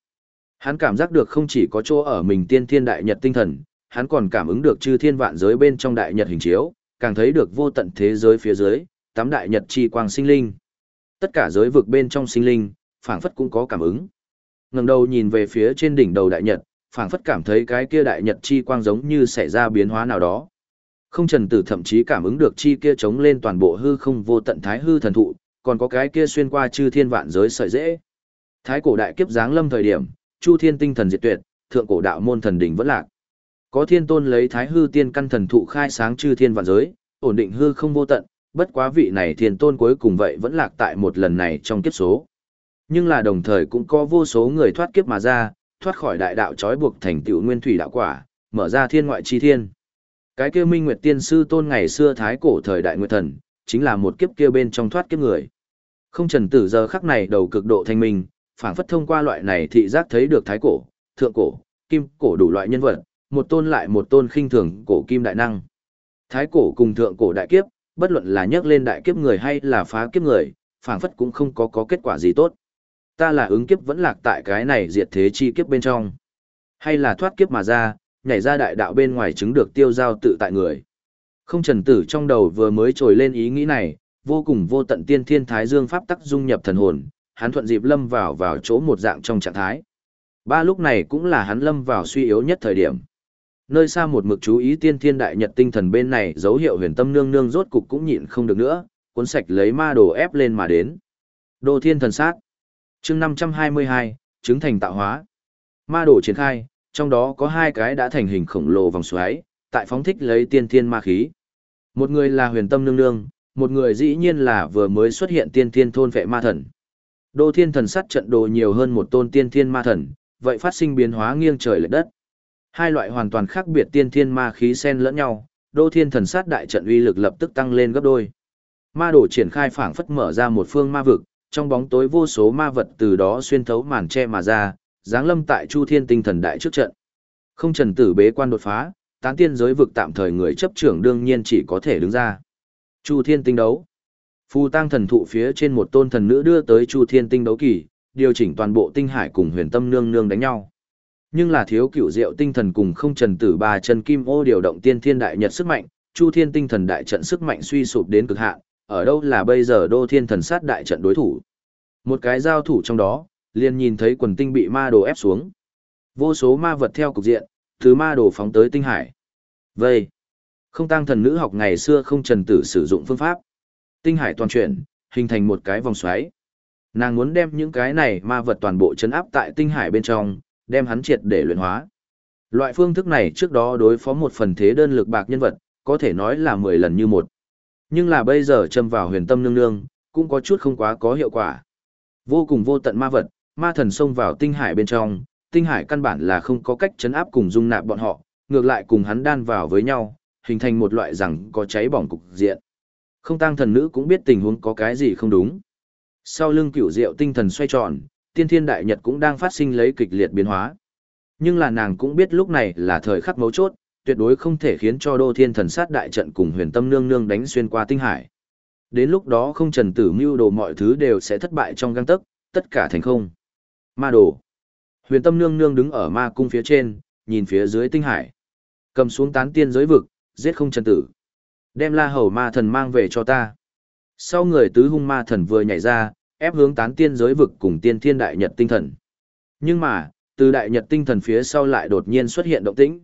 Speaker 1: Hắn cảm giác được không chỉ có chỗ ở mình tiên thiên đại nhật tinh thần, hắn còn cảm ứng được chư thiên vạn giới bên trong đại nhật hình chiếu, càng thấy được vô tận thế giới phía dưới, tám đại nhật chi quang sinh linh. Tất cả giới vực bên trong sinh linh, phảng phất cũng có cảm ứng. Ngẩng đầu nhìn về phía trên đỉnh đầu đại nhật, phảng phất cảm thấy cái kia đại nhật chi quang giống như xảy ra biến hóa nào đó. Không trần tử thậm chí cảm ứng được chi kia chống lên toàn bộ hư không vô tận thái hư thần thụ, còn có cái kia xuyên qua chư thiên vạn giới sợi dễ. Thái cổ đại kiếp giáng lâm thời điểm, Chu Thiên tinh thần diệt tuyệt, thượng cổ đạo môn thần đỉnh vẫn lạc. Có thiên tôn lấy Thái hư tiên căn thần thụ khai sáng chư thiên vạn giới, ổn định hư không vô tận, bất quá vị này thiên tôn cuối cùng vậy vẫn lạc tại một lần này trong kiếp số. Nhưng là đồng thời cũng có vô số người thoát kiếp mà ra, thoát khỏi đại đạo trói buộc thành tựu nguyên thủy đạo quả, mở ra thiên ngoại chi thiên. Cái kia Minh Nguyệt Tiên sư tôn ngày xưa thái cổ thời đại nguyệt thần, chính là một kiếp kia bên trong thoát kiếp người. Không trần tử giờ khắc này đầu cực độ thanh minh, phảng phất thông qua loại này thị giác thấy được thái cổ, thượng cổ, kim cổ đủ loại nhân vật, một tôn lại một tôn khinh thường cổ kim đại năng. Thái cổ cùng thượng cổ đại kiếp, bất luận là nhắc lên đại kiếp người hay là phá kiếp người, phảng phất cũng không có có kết quả gì tốt. Ta là ứng kiếp vẫn lạc tại cái này diệt thế chi kiếp bên trong. Hay là thoát kiếp mà ra, nhảy ra đại đạo bên ngoài chứng được tiêu giao tự tại người. Không trần tử trong đầu vừa mới trồi lên ý nghĩ này, vô cùng vô tận tiên thiên thái dương pháp tắc dung nhập thần hồn, hắn thuận dịp lâm vào vào chỗ một dạng trong trạng thái. Ba lúc này cũng là hắn lâm vào suy yếu nhất thời điểm. Nơi xa một mực chú ý tiên thiên đại nhật tinh thần bên này dấu hiệu huyền tâm nương nương rốt cục cũng nhịn không được nữa, cuốn sạch lấy ma đồ ép lên mà đến. Đồ thiên thần sát. chương 522, chứng thành tạo hóa. Ma đồ triển khai, trong đó có hai cái đã thành hình khổng lồ vòng xoáy, tại phóng thích lấy tiên thiên ma khí. Một người là huyền tâm nương nương, một người dĩ nhiên là vừa mới xuất hiện tiên thiên thôn vệ ma thần. Đô thiên thần sát trận đồ nhiều hơn một tôn tiên thiên ma thần, vậy phát sinh biến hóa nghiêng trời lệch đất. Hai loại hoàn toàn khác biệt tiên thiên ma khí xen lẫn nhau, đô thiên thần sát đại trận uy lực lập tức tăng lên gấp đôi. Ma đổ triển khai phảng phất mở ra một phương ma vực, trong bóng tối vô số ma vật từ đó xuyên thấu màn che mà ra, giáng lâm tại Chu Thiên Tinh Thần Đại trước trận. Không trần tử bế quan đột phá, tán tiên giới vực tạm thời người chấp trưởng đương nhiên chỉ có thể đứng ra. Chu Thiên Tinh đấu. Phù tăng thần thụ phía trên một tôn thần nữ đưa tới Chu Thiên Tinh đấu kỳ, điều chỉnh toàn bộ tinh hải cùng huyền tâm nương nương đánh nhau. Nhưng là thiếu cựu diệu tinh thần cùng không trần tử ba chân kim ô điều động tiên thiên đại nhật sức mạnh, Chu Thiên Tinh thần đại trận sức mạnh suy sụp đến cực hạn, ở đâu là bây giờ đô thiên thần sát đại trận đối thủ. Một cái giao thủ trong đó, liền nhìn thấy quần tinh bị ma đồ ép xuống. Vô số ma vật theo cục diện, từ ma đồ phóng tới tinh hải. Vây. Không tăng thần nữ học ngày xưa không trần tử sử dụng phương pháp. Tinh hải toàn chuyển, hình thành một cái vòng xoáy. Nàng muốn đem những cái này ma vật toàn bộ chấn áp tại tinh hải bên trong, đem hắn triệt để luyện hóa. Loại phương thức này trước đó đối phó một phần thế đơn lực bạc nhân vật, có thể nói là 10 lần như một. Nhưng là bây giờ châm vào huyền tâm nương nương, cũng có chút không quá có hiệu quả. Vô cùng vô tận ma vật, ma thần xông vào tinh hải bên trong, tinh hải căn bản là không có cách chấn áp cùng dung nạp bọn họ, ngược lại cùng hắn đan vào với nhau, hình thành một loại rằng có cháy bỏng cục diện. Không tăng thần nữ cũng biết tình huống có cái gì không đúng. Sau lưng cửu diệu tinh thần xoay tròn, tiên thiên đại nhật cũng đang phát sinh lấy kịch liệt biến hóa. Nhưng là nàng cũng biết lúc này là thời khắc mấu chốt, tuyệt đối không thể khiến cho đô thiên thần sát đại trận cùng huyền tâm nương nương đánh xuyên qua tinh hải. Đến lúc đó không trần tử mưu đồ mọi thứ đều sẽ thất bại trong găng tấc, tất cả thành không. Ma đồ. Huyền tâm nương nương đứng ở ma cung phía trên, nhìn phía dưới tinh hải. Cầm xuống tán tiên giới vực, giết không trần tử. Đem la hầu ma thần mang về cho ta. Sau người tứ hung ma thần vừa nhảy ra, ép hướng tán tiên giới vực cùng tiên thiên đại nhật tinh thần. Nhưng mà, từ đại nhật tinh thần phía sau lại đột nhiên xuất hiện động tĩnh.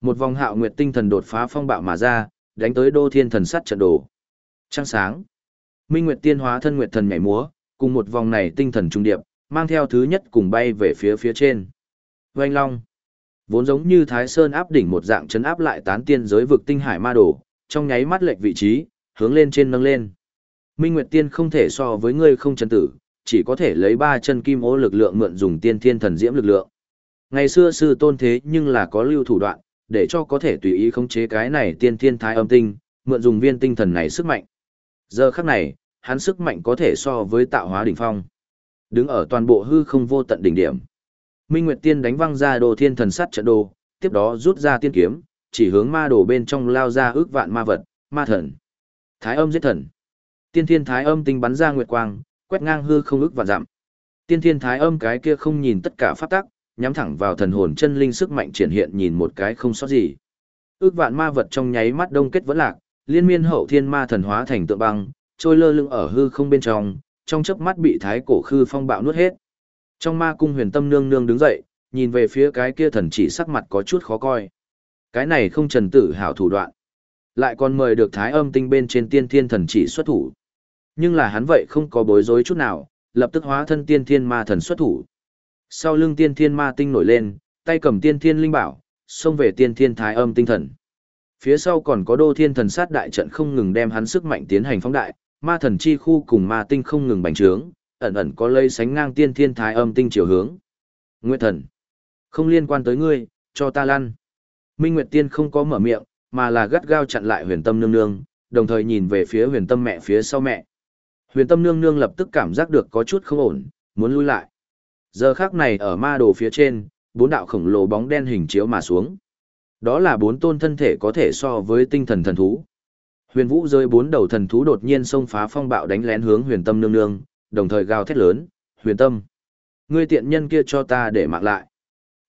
Speaker 1: Một vòng hạo nguyệt tinh thần đột phá phong bạo mà ra, đánh tới đô thiên thần sắt trận đồ. Trăng sáng. Minh Nguyệt tiên hóa thân nguyệt thần nhảy múa, cùng một vòng này tinh thần trung điệp, mang theo thứ nhất cùng bay về phía phía trên. Oanh long. Vốn giống như Thái Sơn áp đỉnh một dạng chấn áp lại tán tiên giới vực tinh hải ma đồ, trong nháy mắt lệch vị trí, hướng lên trên nâng lên. Minh Nguyệt Tiên không thể so với ngươi không chân tử, chỉ có thể lấy ba chân kim ô lực lượng mượn dùng tiên thiên thần diễm lực lượng. Ngày xưa sư tôn thế nhưng là có lưu thủ đoạn, để cho có thể tùy ý khống chế cái này tiên thiên thái âm tinh, mượn dùng viên tinh thần này sức mạnh. Giờ khắc này, hắn sức mạnh có thể so với tạo hóa đỉnh phong. Đứng ở toàn bộ hư không vô tận đỉnh điểm. Minh Nguyệt Tiên đánh văng ra đồ thiên thần sắt trận đồ, tiếp đó rút ra tiên kiếm, chỉ hướng ma đồ bên trong lao ra ước vạn ma vật, ma thần. Thái âm giết thần. Tiên thiên thái âm tinh bắn ra nguyệt quang, quét ngang hư không ước vạn giảm. Tiên thiên thái âm cái kia không nhìn tất cả pháp tắc, nhắm thẳng vào thần hồn chân linh sức mạnh triển hiện nhìn một cái không sót gì. Ước vạn ma vật trong nháy mắt đông kết vẫn lạc, liên miên hậu thiên ma thần hóa thành tượng băng, trôi lơ lửng ở hư không bên trong, trong chớp mắt bị thái cổ khư phong bạo nuốt hết. Trong ma cung huyền tâm nương nương đứng dậy, nhìn về phía cái kia thần chỉ sắc mặt có chút khó coi. Cái này không trần tử hảo thủ đoạn. Lại còn mời được thái âm tinh bên trên tiên thiên thần chỉ xuất thủ. Nhưng là hắn vậy không có bối rối chút nào, lập tức hóa thân tiên thiên ma thần xuất thủ. Sau lưng tiên thiên ma tinh nổi lên, tay cầm tiên thiên linh bảo, xông về tiên thiên thái âm tinh thần. Phía sau còn có đô thiên thần sát đại trận không ngừng đem hắn sức mạnh tiến hành phóng đại, ma thần chi khu cùng ma tinh không ngừng bành trướng, ẩn ẩn có lây sánh ngang tiên thiên thái âm tinh chiều hướng. Nguyệt thần, không liên quan tới ngươi, cho ta lăn. Minh Nguyệt Tiên không có mở miệng, mà là gắt gao chặn lại huyền tâm nương nương, đồng thời nhìn về phía huyền tâm mẹ phía sau mẹ. Huyền tâm nương nương lập tức cảm giác được có chút không ổn, muốn lui lại. Giờ khác này ở ma đồ phía trên, bốn đạo khổng lồ bóng đen hình chiếu mà xuống. Đó là bốn tôn thân thể có thể so với tinh thần thần thú. Huyền Vũ rơi bốn đầu thần thú đột nhiên xông phá phong bạo đánh lén hướng Huyền Tâm nương nương, đồng thời gào thét lớn, "Huyền Tâm, ngươi tiện nhân kia cho ta để mạng lại."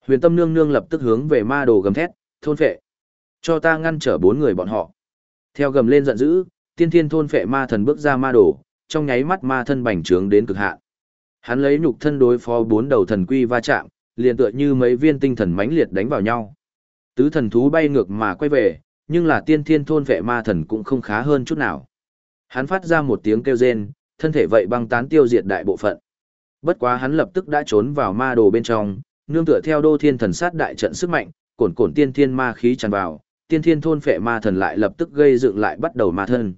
Speaker 1: Huyền Tâm nương nương lập tức hướng về ma đồ gầm thét, "Thôn phệ, cho ta ngăn trở bốn người bọn họ." Theo gầm lên giận dữ, Tiên Thiên thôn phệ ma thần bước ra ma đồ, trong nháy mắt ma thân bành trướng đến cực hạn. Hắn lấy nhục thân đối phó bốn đầu thần quy va chạm, liền tựa như mấy viên tinh thần mãnh liệt đánh vào nhau. Tứ thần thú bay ngược mà quay về, nhưng là tiên thiên thôn vệ ma thần cũng không khá hơn chút nào. Hắn phát ra một tiếng kêu rên, thân thể vậy băng tán tiêu diệt đại bộ phận. Bất quá hắn lập tức đã trốn vào ma đồ bên trong, nương tựa theo đô thiên thần sát đại trận sức mạnh, cổn cổn tiên thiên ma khí tràn vào, tiên thiên thôn phệ ma thần lại lập tức gây dựng lại bắt đầu ma thân.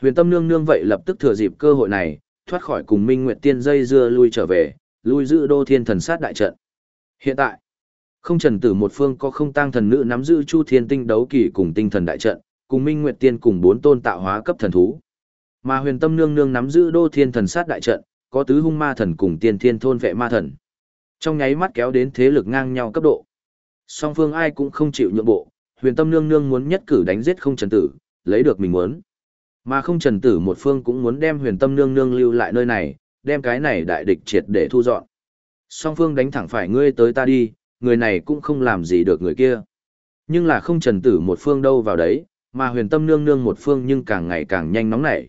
Speaker 1: Huyền tâm nương nương vậy lập tức thừa dịp cơ hội này, thoát khỏi cùng Minh Nguyệt Tiên dây dưa lui trở về, lui giữ đô thiên thần sát đại trận. Hiện tại, không trần tử một phương có không tăng thần nữ nắm giữ chu thiên tinh đấu kỳ cùng tinh thần đại trận, cùng Minh Nguyệt Tiên cùng bốn tôn tạo hóa cấp thần thú. Mà huyền tâm nương nương nắm giữ đô thiên thần sát đại trận, có tứ hung ma thần cùng tiên thiên thôn vệ ma thần. Trong nháy mắt kéo đến thế lực ngang nhau cấp độ. Song phương ai cũng không chịu nhượng bộ, huyền tâm nương nương muốn nhất cử đánh giết không trần tử, lấy được mình muốn. Mà không trần tử một phương cũng muốn đem huyền tâm nương nương lưu lại nơi này, đem cái này đại địch triệt để thu dọn. Song phương đánh thẳng phải ngươi tới ta đi, người này cũng không làm gì được người kia. Nhưng là không trần tử một phương đâu vào đấy, mà huyền tâm nương nương một phương nhưng càng ngày càng nhanh nóng nảy.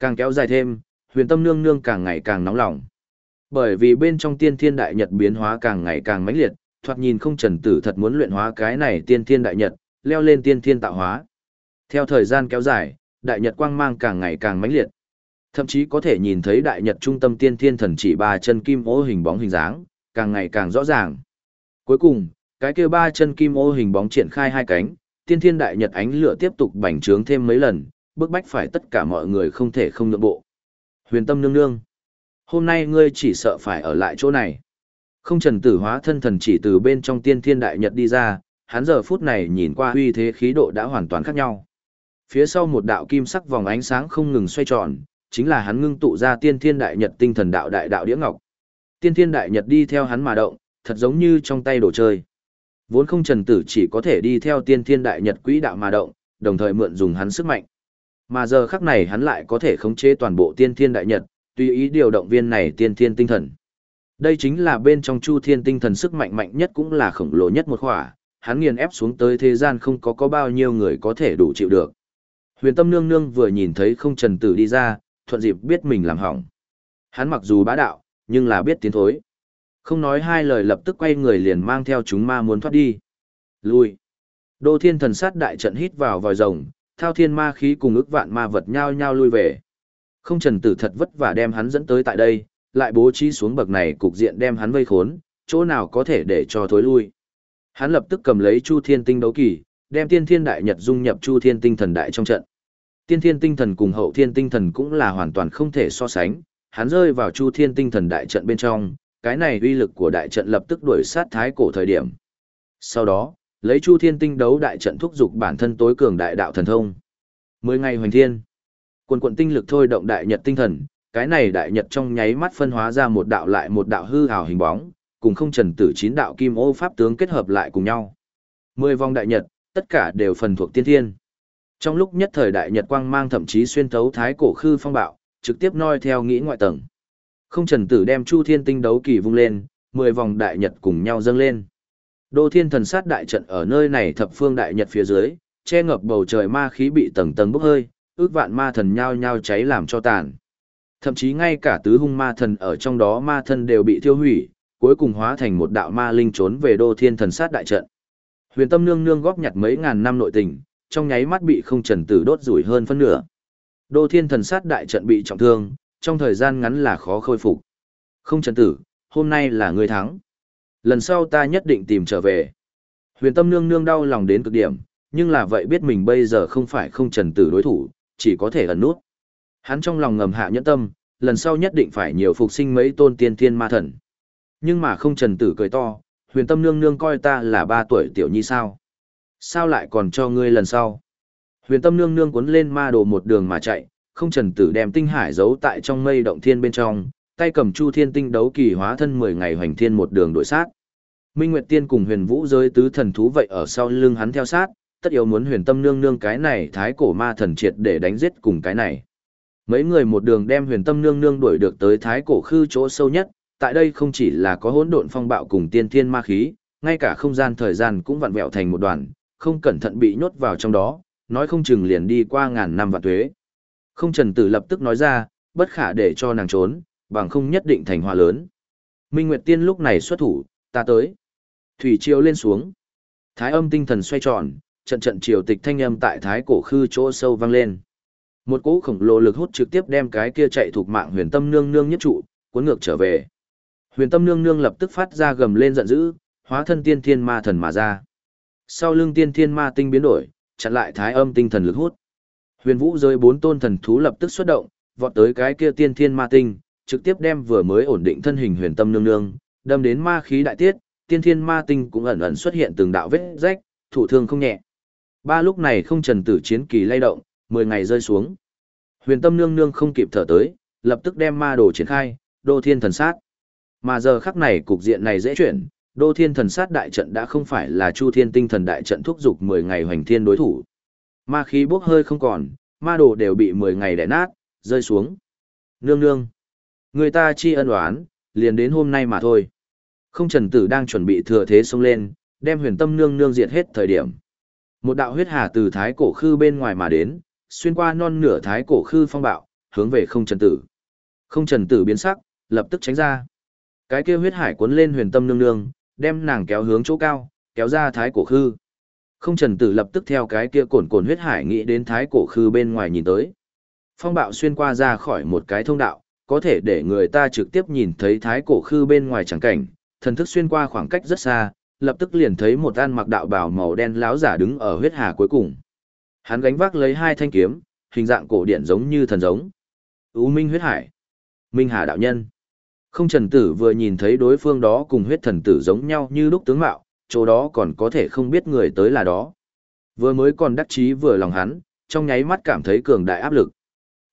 Speaker 1: Càng kéo dài thêm, huyền tâm nương nương càng ngày càng nóng lòng. Bởi vì bên trong tiên thiên đại nhật biến hóa càng ngày càng mãnh liệt, thoạt nhìn không trần tử thật muốn luyện hóa cái này tiên thiên đại nhật, leo lên tiên thiên tạo hóa. Theo thời gian kéo dài, đại nhật quang mang càng ngày càng mãnh liệt. Thậm chí có thể nhìn thấy đại nhật trung tâm tiên thiên thần chỉ ba chân kim ô hình bóng hình dáng, càng ngày càng rõ ràng. Cuối cùng, cái kia ba chân kim ô hình bóng triển khai hai cánh, tiên thiên đại nhật ánh lửa tiếp tục bành trướng thêm mấy lần, bức bách phải tất cả mọi người không thể không nhượng bộ. Huyền tâm nương nương, hôm nay ngươi chỉ sợ phải ở lại chỗ này. Không trần tử hóa thân thần chỉ từ bên trong tiên thiên đại nhật đi ra, hắn giờ phút này nhìn qua uy thế khí độ đã hoàn toàn khác nhau. Phía sau một đạo kim sắc vòng ánh sáng không ngừng xoay tròn, chính là hắn ngưng tụ ra tiên thiên đại nhật tinh thần đạo đại đạo đĩa ngọc. Tiên thiên đại nhật đi theo hắn mà động, thật giống như trong tay đồ chơi. Vốn không trần tử chỉ có thể đi theo tiên thiên đại nhật quỹ đạo mà động, đồng thời mượn dùng hắn sức mạnh. Mà giờ khắc này hắn lại có thể khống chế toàn bộ tiên thiên đại nhật, tùy ý điều động viên này tiên thiên tinh thần. Đây chính là bên trong chu thiên tinh thần sức mạnh mạnh nhất cũng là khổng lồ nhất một khỏa, hắn nghiền ép xuống tới thế gian không có có bao nhiêu người có thể đủ chịu được. Huyền tâm nương nương vừa nhìn thấy không trần tử đi ra, thuận dịp biết mình làm hỏng. Hắn mặc dù bá đạo, nhưng là biết tiến thối. Không nói hai lời lập tức quay người liền mang theo chúng ma muốn thoát đi. Lui. Đô thiên thần sát đại trận hít vào vòi rồng, thao thiên ma khí cùng ức vạn ma vật nhau nhau lui về. Không trần tử thật vất vả đem hắn dẫn tới tại đây, lại bố trí xuống bậc này cục diện đem hắn vây khốn, chỗ nào có thể để cho thối lui. Hắn lập tức cầm lấy chu thiên tinh đấu kỳ, đem tiên thiên đại nhật dung nhập chu thiên tinh thần đại trong trận. Tiên thiên tinh thần cùng hậu thiên tinh thần cũng là hoàn toàn không thể so sánh, hắn rơi vào chu thiên tinh thần đại trận bên trong, cái này uy lực của đại trận lập tức đuổi sát thái cổ thời điểm. Sau đó, lấy chu thiên tinh đấu đại trận thúc giục bản thân tối cường đại đạo thần thông. Mười ngày hoành thiên, quần quận tinh lực thôi động đại nhật tinh thần, cái này đại nhật trong nháy mắt phân hóa ra một đạo lại một đạo hư hào hình bóng, cùng không trần tử chín đạo kim ô pháp tướng kết hợp lại cùng nhau. Mười vòng đại nhật, tất cả đều phần thuộc tiên thiên. Trong lúc nhất thời đại nhật quang mang thậm chí xuyên thấu thái cổ khư phong bạo, trực tiếp noi theo nghĩ ngoại tầng. Không trần tử đem chu thiên tinh đấu kỳ vung lên, mười vòng đại nhật cùng nhau dâng lên. Đô thiên thần sát đại trận ở nơi này thập phương đại nhật phía dưới, che ngập bầu trời ma khí bị tầng tầng bốc hơi, ước vạn ma thần nhao nhao cháy làm cho tàn. Thậm chí ngay cả tứ hung ma thần ở trong đó ma thần đều bị thiêu hủy, cuối cùng hóa thành một đạo ma linh trốn về đô thiên thần sát đại trận. Huyền tâm nương nương góp nhặt mấy ngàn năm nội tình, trong nháy mắt bị không trần tử đốt rủi hơn phân nửa. Đô thiên thần sát đại trận bị trọng thương, trong thời gian ngắn là khó khôi phục. Không trần tử, hôm nay là người thắng. Lần sau ta nhất định tìm trở về. Huyền tâm nương nương đau lòng đến cực điểm, nhưng là vậy biết mình bây giờ không phải không trần tử đối thủ, chỉ có thể ẩn nút. Hắn trong lòng ngầm hạ nhẫn tâm, lần sau nhất định phải nhiều phục sinh mấy tôn tiên thiên ma thần. Nhưng mà không trần tử cười to, huyền tâm nương nương coi ta là ba tuổi tiểu nhi sao. Sao lại còn cho ngươi lần sau? Huyền tâm nương nương cuốn lên ma đồ một đường mà chạy, không trần tử đem tinh hải giấu tại trong mây động thiên bên trong, tay cầm chu thiên tinh đấu kỳ hóa thân 10 ngày hoành thiên một đường đội sát. Minh Nguyệt Tiên cùng huyền vũ giới tứ thần thú vậy ở sau lưng hắn theo sát, tất yếu muốn huyền tâm nương nương cái này thái cổ ma thần triệt để đánh giết cùng cái này. Mấy người một đường đem huyền tâm nương nương đuổi được tới thái cổ khư chỗ sâu nhất, tại đây không chỉ là có hỗn độn phong bạo cùng tiên thiên ma khí, ngay cả không gian thời gian cũng vặn vẹo thành một đoàn, không cẩn thận bị nhốt vào trong đó, nói không chừng liền đi qua ngàn năm vạn tuế. Không trần tử lập tức nói ra, bất khả để cho nàng trốn, bằng không nhất định thành hòa lớn. Minh Nguyệt Tiên lúc này xuất thủ, ta tới. Thủy chiều lên xuống. Thái âm tinh thần xoay tròn, trận trận chiều tịch thanh âm tại thái cổ khư chỗ sâu vang lên. Một cỗ khổng lồ lực hút trực tiếp đem cái kia chạy thuộc mạng huyền tâm nương nương nhất trụ, cuốn ngược trở về. Huyền tâm nương nương lập tức phát ra gầm lên giận dữ, hóa thân tiên thiên ma thần mà ra. Sau lưng tiên thiên ma tinh biến đổi, chặn lại thái âm tinh thần lực hút. Huyền vũ rơi bốn tôn thần thú lập tức xuất động, vọt tới cái kia tiên thiên ma tinh, trực tiếp đem vừa mới ổn định thân hình huyền tâm nương nương, đâm đến ma khí đại tiết, tiên thiên ma tinh cũng ẩn ẩn xuất hiện từng đạo vết rách, thủ thương không nhẹ. Ba lúc này không trần tử chiến kỳ lay động, mười ngày rơi xuống. Huyền tâm nương nương không kịp thở tới, lập tức đem ma đồ triển khai, đô thiên thần sát. Mà giờ khắc này cục diện này dễ chuyển, đô thiên thần sát đại trận đã không phải là chu thiên tinh thần đại trận thúc dục mười ngày hoành thiên đối thủ. Ma khí bốc hơi không còn, ma đồ đều bị mười ngày đẻ nát, rơi xuống. Nương nương. Người ta chi ân oán, liền đến hôm nay mà thôi. Không trần tử đang chuẩn bị thừa thế xông lên, đem huyền tâm nương nương diệt hết thời điểm. Một đạo huyết hà từ thái cổ khư bên ngoài mà đến, xuyên qua non nửa thái cổ khư phong bạo, hướng về không trần tử. Không trần tử biến sắc, lập tức tránh ra. Cái kia huyết hải cuốn lên huyền tâm nương nương, đem nàng kéo hướng chỗ cao, kéo ra thái cổ khư. Không trần tử lập tức theo cái kia cồn cồn huyết hải nghĩ đến thái cổ khư bên ngoài nhìn tới. Phong bạo xuyên qua ra khỏi một cái thông đạo, có thể để người ta trực tiếp nhìn thấy thái cổ khư bên ngoài chẳng cảnh, thần thức xuyên qua khoảng cách rất xa, lập tức liền thấy một an mặc đạo bào màu đen láo giả đứng ở huyết hà cuối cùng. Hắn gánh vác lấy hai thanh kiếm, hình dạng cổ điển giống như thần giống. U Minh huyết hải. Minh Hà đạo nhân. Không Trần Tử vừa nhìn thấy đối phương đó cùng huyết thần tử giống nhau như lúc tướng mạo, chỗ đó còn có thể không biết người tới là đó. Vừa mới còn đắc chí vừa lòng hắn, trong nháy mắt cảm thấy cường đại áp lực.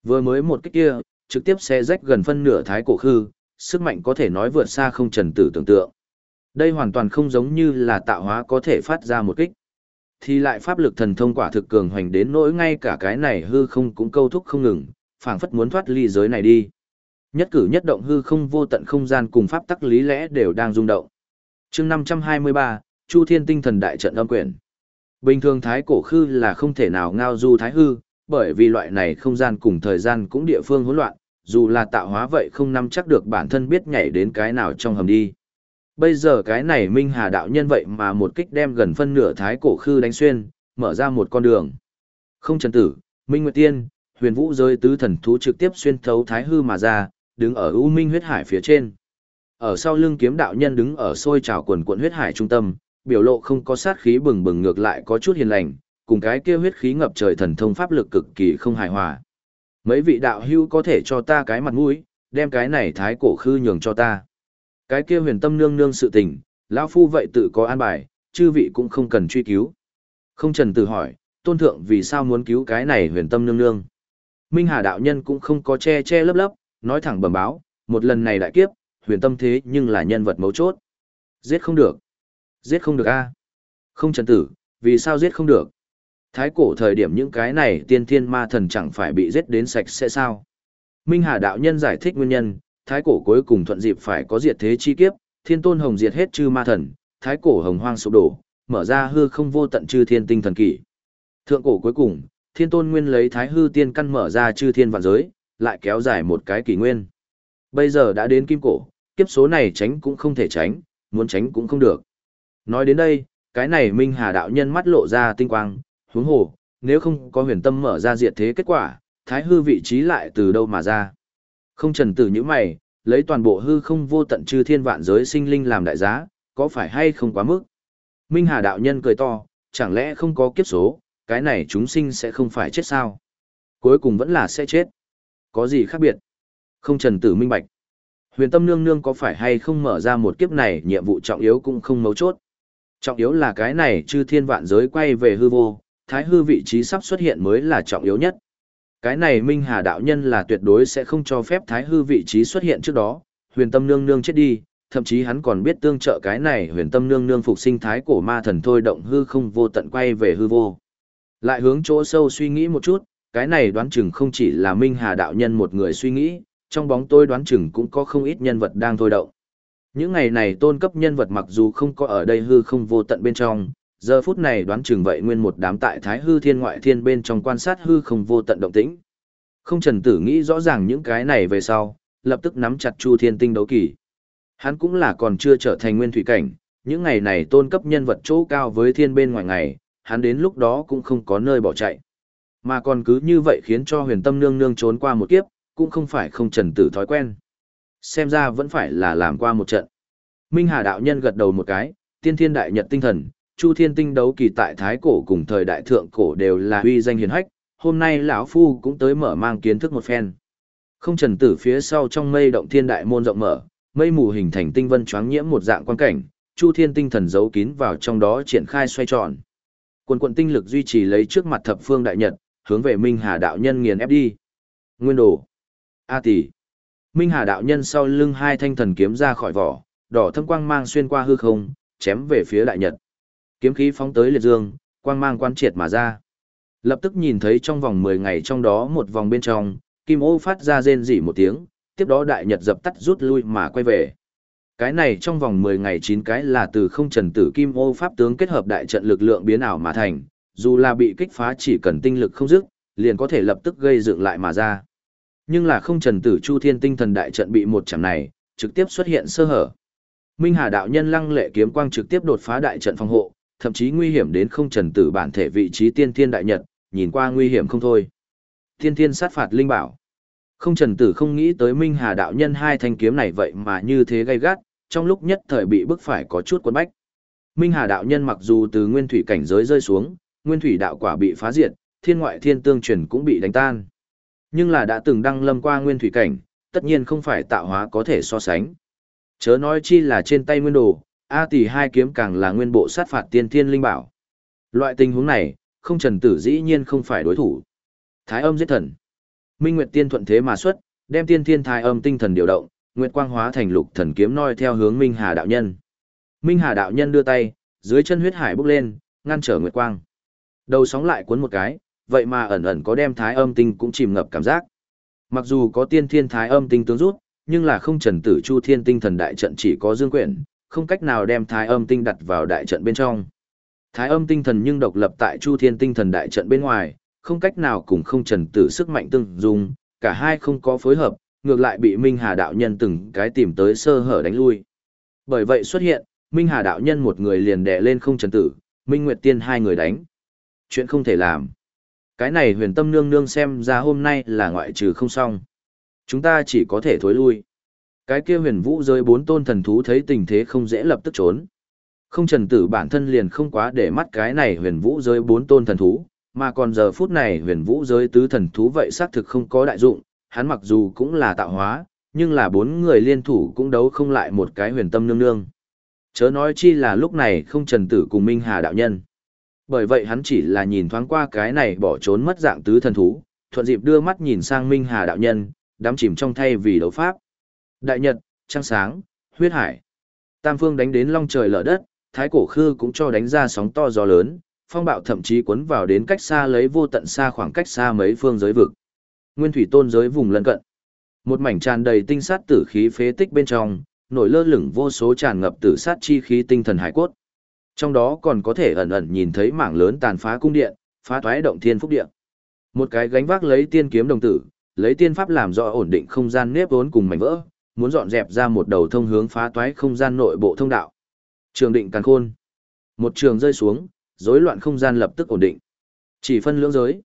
Speaker 1: Vừa mới một kích kia, trực tiếp xe rách gần phân nửa thái cổ khư, sức mạnh có thể nói vượt xa không trần tử tưởng tượng. Đây hoàn toàn không giống như là tạo hóa có thể phát ra một kích. Thì lại pháp lực thần thông quả thực cường hoành đến nỗi ngay cả cái này hư không cũng câu thúc không ngừng, phảng phất muốn thoát ly giới này đi. Nhất cử nhất động hư không vô tận không gian cùng pháp tắc lý lẽ đều đang rung động. chương 523, Chu Thiên Tinh Thần Đại Trận Âm Quyển. Bình thường thái cổ khư là không thể nào ngao du thái hư, bởi vì loại này không gian cùng thời gian cũng địa phương hỗn loạn, dù là tạo hóa vậy không nắm chắc được bản thân biết nhảy đến cái nào trong hầm đi. Bây giờ cái này Minh Hà đạo nhân vậy mà một kích đem gần phân nửa thái cổ khư đánh xuyên, mở ra một con đường. Không trần tử, Minh Nguyệt Tiên, huyền vũ rơi tứ thần thú trực tiếp xuyên thấu thái hư mà ra, đứng ở U Minh huyết hải phía trên. Ở sau lưng kiếm đạo nhân đứng ở sôi trào quần quận huyết hải trung tâm, biểu lộ không có sát khí bừng bừng ngược lại có chút hiền lành, cùng cái kia huyết khí ngập trời thần thông pháp lực cực kỳ không hài hòa. Mấy vị đạo hữu có thể cho ta cái mặt mũi, đem cái này thái cổ khư nhường cho ta. Cái kia huyền tâm nương nương sự tình, lão phu vậy tự có an bài, chư vị cũng không cần truy cứu. Không trần tự hỏi, tôn thượng vì sao muốn cứu cái này huyền tâm nương nương. Minh Hà đạo nhân cũng không có che che lấp lấp, nói thẳng bẩm báo, một lần này đại kiếp, huyền tâm thế nhưng là nhân vật mấu chốt. Giết không được. Giết không được a Không trần tử, vì sao giết không được? Thái cổ thời điểm những cái này tiên thiên ma thần chẳng phải bị giết đến sạch sẽ sao? Minh Hà đạo nhân giải thích nguyên nhân, thái cổ cuối cùng thuận dịp phải có diệt thế chi kiếp, thiên tôn hồng diệt hết chư ma thần, thái cổ hồng hoang sụp đổ, mở ra hư không vô tận chư thiên tinh thần kỷ. Thượng cổ cuối cùng, thiên tôn nguyên lấy thái hư tiên căn mở ra chư thiên vạn giới, lại kéo dài một cái kỷ nguyên. Bây giờ đã đến kim cổ, kiếp số này tránh cũng không thể tránh, muốn tránh cũng không được. Nói đến đây, cái này Minh Hà đạo nhân mắt lộ ra tinh quang, huống hồ, nếu không có huyền tâm mở ra diệt thế kết quả, thái hư vị trí lại từ đâu mà ra. Không trần tử như mày, lấy toàn bộ hư không vô tận chư thiên vạn giới sinh linh làm đại giá, có phải hay không quá mức? Minh Hà đạo nhân cười to, chẳng lẽ không có kiếp số, cái này chúng sinh sẽ không phải chết sao? Cuối cùng vẫn là sẽ chết. Có gì khác biệt? Không trần tử minh bạch. Huyền tâm nương nương có phải hay không mở ra một kiếp này nhiệm vụ trọng yếu cũng không mấu chốt. Trọng yếu là cái này chư thiên vạn giới quay về hư vô, thái hư vị trí sắp xuất hiện mới là trọng yếu nhất. Cái này Minh Hà đạo nhân là tuyệt đối sẽ không cho phép thái hư vị trí xuất hiện trước đó, huyền tâm nương nương chết đi, thậm chí hắn còn biết tương trợ cái này huyền tâm nương nương phục sinh thái cổ ma thần thôi động hư không vô tận quay về hư vô. Lại hướng chỗ sâu suy nghĩ một chút, cái này đoán chừng không chỉ là Minh Hà đạo nhân một người suy nghĩ, trong bóng tôi đoán chừng cũng có không ít nhân vật đang thôi động. Những ngày này tôn cấp nhân vật mặc dù không có ở đây hư không vô tận bên trong, giờ phút này đoán chừng vậy nguyên một đám tại thái hư thiên ngoại thiên bên trong quan sát hư không vô tận động tĩnh. Không trần tử nghĩ rõ ràng những cái này về sau, lập tức nắm chặt chu thiên tinh đấu kỳ. Hắn cũng là còn chưa trở thành nguyên thủy cảnh, những ngày này tôn cấp nhân vật chỗ cao với thiên bên ngoài ngày, hắn đến lúc đó cũng không có nơi bỏ chạy. Mà còn cứ như vậy khiến cho huyền tâm nương nương trốn qua một kiếp, cũng không phải không trần tử thói quen. Xem ra vẫn phải là làm qua một trận. Minh Hà đạo nhân gật đầu một cái, tiên thiên đại nhật tinh thần, chu thiên tinh đấu kỳ tại thái cổ cùng thời đại thượng cổ đều là uy danh hiền hách, hôm nay lão phu cũng tới mở mang kiến thức một phen. Không trần tử phía sau trong mây động thiên đại môn rộng mở, mây mù hình thành tinh vân choáng nhiễm một dạng quan cảnh, chu thiên tinh thần giấu kín vào trong đó triển khai xoay tròn. Quần quận tinh lực duy trì lấy trước mặt thập phương đại nhật, hướng về Minh Hà đạo nhân nghiền ép đi. Nguyên đồ. A tỷ. Minh Hà đạo nhân sau lưng hai thanh thần kiếm ra khỏi vỏ, đỏ thâm quang mang xuyên qua hư không, chém về phía đại nhật. Kiếm khí phóng tới liệt dương, quang mang quan triệt mà ra. Lập tức nhìn thấy trong vòng 10 ngày trong đó một vòng bên trong, kim ô phát ra rên rỉ một tiếng, tiếp đó đại nhật dập tắt rút lui mà quay về. Cái này trong vòng 10 ngày 9 cái là từ không trần tử kim ô pháp tướng kết hợp đại trận lực lượng biến ảo mà thành, dù là bị kích phá chỉ cần tinh lực không dứt, liền có thể lập tức gây dựng lại mà ra. Nhưng là không trần tử chu thiên tinh thần đại trận bị một chẳng này, trực tiếp xuất hiện sơ hở. Minh Hà đạo nhân lăng lệ kiếm quang trực tiếp đột phá đại trận phòng hộ, thậm chí nguy hiểm đến không trần tử bản thể vị trí tiên thiên đại nhật, nhìn qua nguy hiểm không thôi. Tiên thiên sát phạt linh bảo. Không trần tử không nghĩ tới Minh Hà đạo nhân hai thanh kiếm này vậy mà như thế gay gắt, trong lúc nhất thời bị bức phải có chút quấn bách. Minh Hà đạo nhân mặc dù từ nguyên thủy cảnh giới rơi xuống, nguyên thủy đạo quả bị phá diệt, thiên ngoại thiên tương truyền cũng bị đánh tan. Nhưng là đã từng đăng lâm qua nguyên thủy cảnh, tất nhiên không phải tạo hóa có thể so sánh. Chớ nói chi là trên tay nguyên đồ, A tỷ hai kiếm càng là nguyên bộ sát phạt tiên thiên linh bảo. Loại tình huống này, không trần tử dĩ nhiên không phải đối thủ. Thái âm giết thần. Minh Nguyệt tiên thuận thế mà xuất, đem tiên thiên thái âm tinh thần điều động, nguyệt quang hóa thành lục thần kiếm noi theo hướng Minh Hà đạo nhân. Minh Hà đạo nhân đưa tay, dưới chân huyết hải bốc lên, ngăn trở nguyệt quang. Đầu sóng lại cuốn một cái, vậy mà ẩn ẩn có đem thái âm tinh cũng chìm ngập cảm giác. Mặc dù có tiên thiên thái âm tinh tướng rút, nhưng là không trần tử chu thiên tinh thần đại trận chỉ có dương quyển, không cách nào đem thái âm tinh đặt vào đại trận bên trong. Thái âm tinh thần nhưng độc lập tại chu thiên tinh thần đại trận bên ngoài, không cách nào cùng không trần tử sức mạnh tương dung, cả hai không có phối hợp, ngược lại bị Minh Hà đạo nhân từng cái tìm tới sơ hở đánh lui. Bởi vậy xuất hiện, Minh Hà đạo nhân một người liền đè lên không trần tử, Minh Nguyệt Tiên hai người đánh. Chuyện không thể làm. Cái này huyền tâm nương nương xem ra hôm nay là ngoại trừ không xong. Chúng ta chỉ có thể thối lui. Cái kia huyền vũ rơi bốn tôn thần thú thấy tình thế không dễ lập tức trốn. Không trần tử bản thân liền không quá để mắt cái này huyền vũ rơi bốn tôn thần thú, mà còn giờ phút này huyền vũ giới tứ thần thú vậy xác thực không có đại dụng, hắn mặc dù cũng là tạo hóa, nhưng là bốn người liên thủ cũng đấu không lại một cái huyền tâm nương nương. Chớ nói chi là lúc này không trần tử cùng Minh Hà đạo nhân. Bởi vậy hắn chỉ là nhìn thoáng qua cái này bỏ trốn mất dạng tứ thần thú, thuận dịp đưa mắt nhìn sang Minh Hà đạo nhân, đắm chìm trong thay vì đấu pháp. Đại Nhật, Trăng Sáng, Huyết Hải. Tam phương đánh đến long trời lở đất, Thái Cổ Khư cũng cho đánh ra sóng to gió lớn, phong bạo thậm chí cuốn vào đến cách xa lấy vô tận xa khoảng cách xa mấy phương giới vực. Nguyên thủy tôn giới vùng lân cận. Một mảnh tràn đầy tinh sát tử khí phế tích bên trong, nổi lơ lửng vô số tràn ngập tử sát chi khí tinh thần hải cốt. Trong đó còn có thể ẩn ẩn nhìn thấy mảng lớn tàn phá cung điện, phá thoái động thiên phúc điện. Một cái gánh vác lấy tiên kiếm đồng tử, lấy tiên pháp làm rõ ổn định không gian nếp vốn cùng mảnh vỡ, muốn dọn dẹp ra một đầu thông hướng phá toái không gian nội bộ thông đạo. Trường định càn khôn. Một trường rơi xuống, rối loạn không gian lập tức ổn định. Chỉ phân lưỡng giới.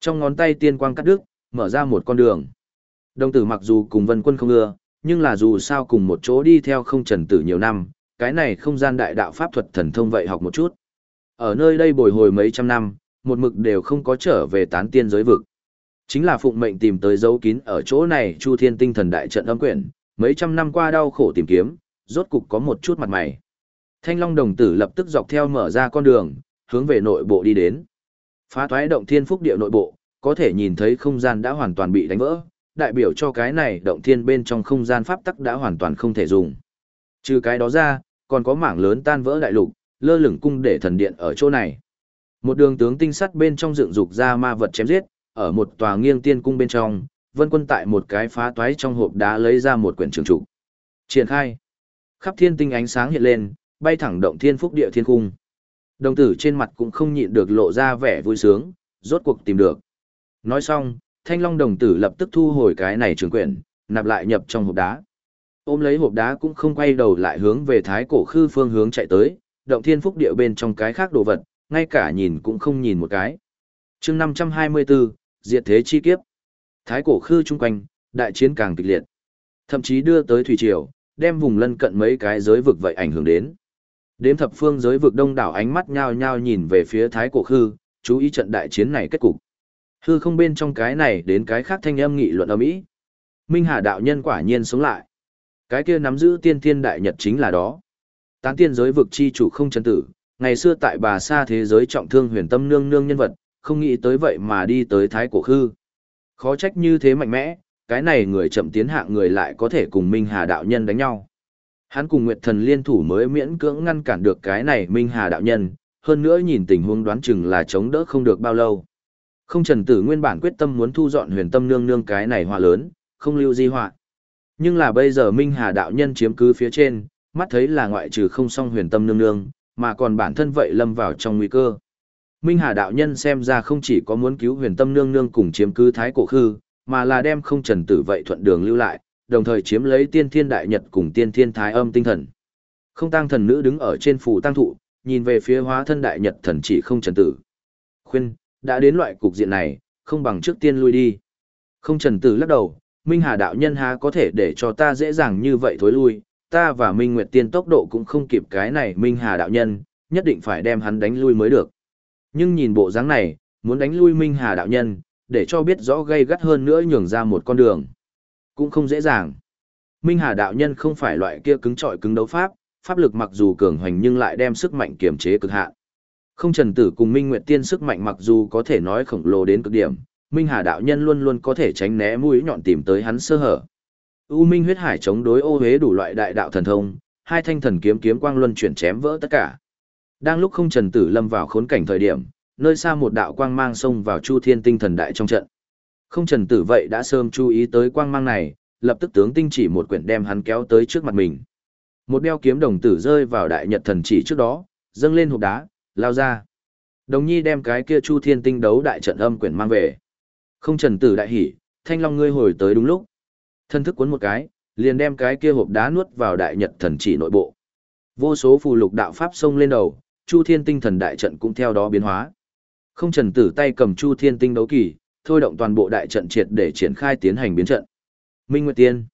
Speaker 1: Trong ngón tay tiên quang cắt đứt, mở ra một con đường. Đồng tử mặc dù cùng vân quân không ưa, nhưng là dù sao cùng một chỗ đi theo không trần tử nhiều năm, cái này không gian đại đạo pháp thuật thần thông vậy học một chút. Ở nơi đây bồi hồi mấy trăm năm, một mực đều không có trở về tán tiên giới vực. Chính là phụng mệnh tìm tới dấu kín ở chỗ này Chu Thiên Tinh Thần Đại trận âm quyển, mấy trăm năm qua đau khổ tìm kiếm, rốt cục có một chút mặt mày. Thanh Long đồng tử lập tức dọc theo mở ra con đường, hướng về nội bộ đi đến. Phá thoái động thiên phúc địa nội bộ, có thể nhìn thấy không gian đã hoàn toàn bị đánh vỡ, đại biểu cho cái này động thiên bên trong không gian pháp tắc đã hoàn toàn không thể dùng. Trừ cái đó ra, còn có mảng lớn tan vỡ đại lục, lơ lửng cung để thần điện ở chỗ này. Một đường tướng tinh sắt bên trong dựng dục ra ma vật chém giết, ở một tòa nghiêng tiên cung bên trong, vân quân tại một cái phá toái trong hộp đá lấy ra một quyển trường trụ. Triển khai. Khắp thiên tinh ánh sáng hiện lên, bay thẳng động thiên phúc địa thiên cung. Đồng tử trên mặt cũng không nhịn được lộ ra vẻ vui sướng, rốt cuộc tìm được. Nói xong, thanh long đồng tử lập tức thu hồi cái này trường quyển, nạp lại nhập trong hộp đá. Ôm lấy hộp đá cũng không quay đầu lại hướng về thái cổ khư phương hướng chạy tới, động thiên phúc địa bên trong cái khác đồ vật, ngay cả nhìn cũng không nhìn một cái. chương 524, diệt thế chi kiếp. Thái cổ khư chung quanh, đại chiến càng kịch liệt. Thậm chí đưa tới thủy triều, đem vùng lân cận mấy cái giới vực vậy ảnh hưởng đến. Đếm thập phương giới vực đông đảo ánh mắt nhao nhao nhìn về phía thái cổ khư, chú ý trận đại chiến này kết cục. Hư không bên trong cái này đến cái khác thanh âm nghị luận âm ý. Minh Hà đạo nhân quả nhiên sống lại. Cái kia nắm giữ tiên thiên đại nhật chính là đó. Tán tiên giới vực chi chủ không chân tử, ngày xưa tại bà sa thế giới trọng thương huyền tâm nương nương nhân vật, không nghĩ tới vậy mà đi tới thái cổ khư. Khó trách như thế mạnh mẽ, cái này người chậm tiến hạng người lại có thể cùng Minh Hà đạo nhân đánh nhau. Hắn cùng Nguyệt Thần liên thủ mới miễn cưỡng ngăn cản được cái này Minh Hà đạo nhân, hơn nữa nhìn tình huống đoán chừng là chống đỡ không được bao lâu. Không Trần Tử nguyên bản quyết tâm muốn thu dọn huyền tâm nương nương cái này hòa lớn, không lưu di họa. Nhưng là bây giờ Minh Hà đạo nhân chiếm cứ phía trên, mắt thấy là ngoại trừ không song huyền tâm nương nương, mà còn bản thân vậy lâm vào trong nguy cơ. Minh Hà đạo nhân xem ra không chỉ có muốn cứu huyền tâm nương nương cùng chiếm cứ thái cổ khư, mà là đem không trần tử vậy thuận đường lưu lại, đồng thời chiếm lấy tiên thiên đại nhật cùng tiên thiên thái âm tinh thần. Không tăng thần nữ đứng ở trên phù tăng thụ, nhìn về phía hóa thân đại nhật thần chỉ không trần tử. Khuyên, đã đến loại cục diện này, không bằng trước tiên lui đi. Không trần tử lắc đầu, Minh Hà đạo nhân há có thể để cho ta dễ dàng như vậy thối lui, ta và Minh Nguyệt Tiên tốc độ cũng không kịp cái này Minh Hà đạo nhân, nhất định phải đem hắn đánh lui mới được. Nhưng nhìn bộ dáng này, muốn đánh lui Minh Hà đạo nhân, để cho biết rõ gây gắt hơn nữa nhường ra một con đường. Cũng không dễ dàng. Minh Hà đạo nhân không phải loại kia cứng trọi cứng đấu pháp, pháp lực mặc dù cường hoành nhưng lại đem sức mạnh kiềm chế cực hạn. Không Trần Tử cùng Minh Nguyệt Tiên sức mạnh mặc dù có thể nói khổng lồ đến cực điểm, Minh Hà đạo nhân luôn luôn có thể tránh né mũi nhọn tìm tới hắn sơ hở. U Minh huyết hải chống đối ô hế đủ loại đại đạo thần thông, hai thanh thần kiếm kiếm quang luân chuyển chém vỡ tất cả. Đang lúc không Trần Tử lâm vào khốn cảnh thời điểm, nơi xa một đạo quang mang xông vào Chu Thiên Tinh Thần Đại trong trận. Không Trần Tử vậy đã sớm chú ý tới quang mang này, lập tức tướng tinh chỉ một quyển đem hắn kéo tới trước mặt mình. Một đeo kiếm đồng tử rơi vào đại nhật thần chỉ trước đó, dâng lên hộp đá, lao ra. Đồng nhi đem cái kia Chu Thiên Tinh đấu đại trận âm quyển mang về. Không Trần Tử đại hỉ, thanh long ngươi hồi tới đúng lúc. Thân thức cuốn một cái, liền đem cái kia hộp đá nuốt vào đại nhật thần chỉ nội bộ. Vô số phù lục đạo pháp xông lên đầu, Chu Thiên Tinh thần đại trận cũng theo đó biến hóa. Không Trần Tử tay cầm Chu Thiên Tinh đấu kỳ, thôi động toàn bộ đại trận triệt để triển khai tiến hành biến trận. Minh Nguyệt Tiên.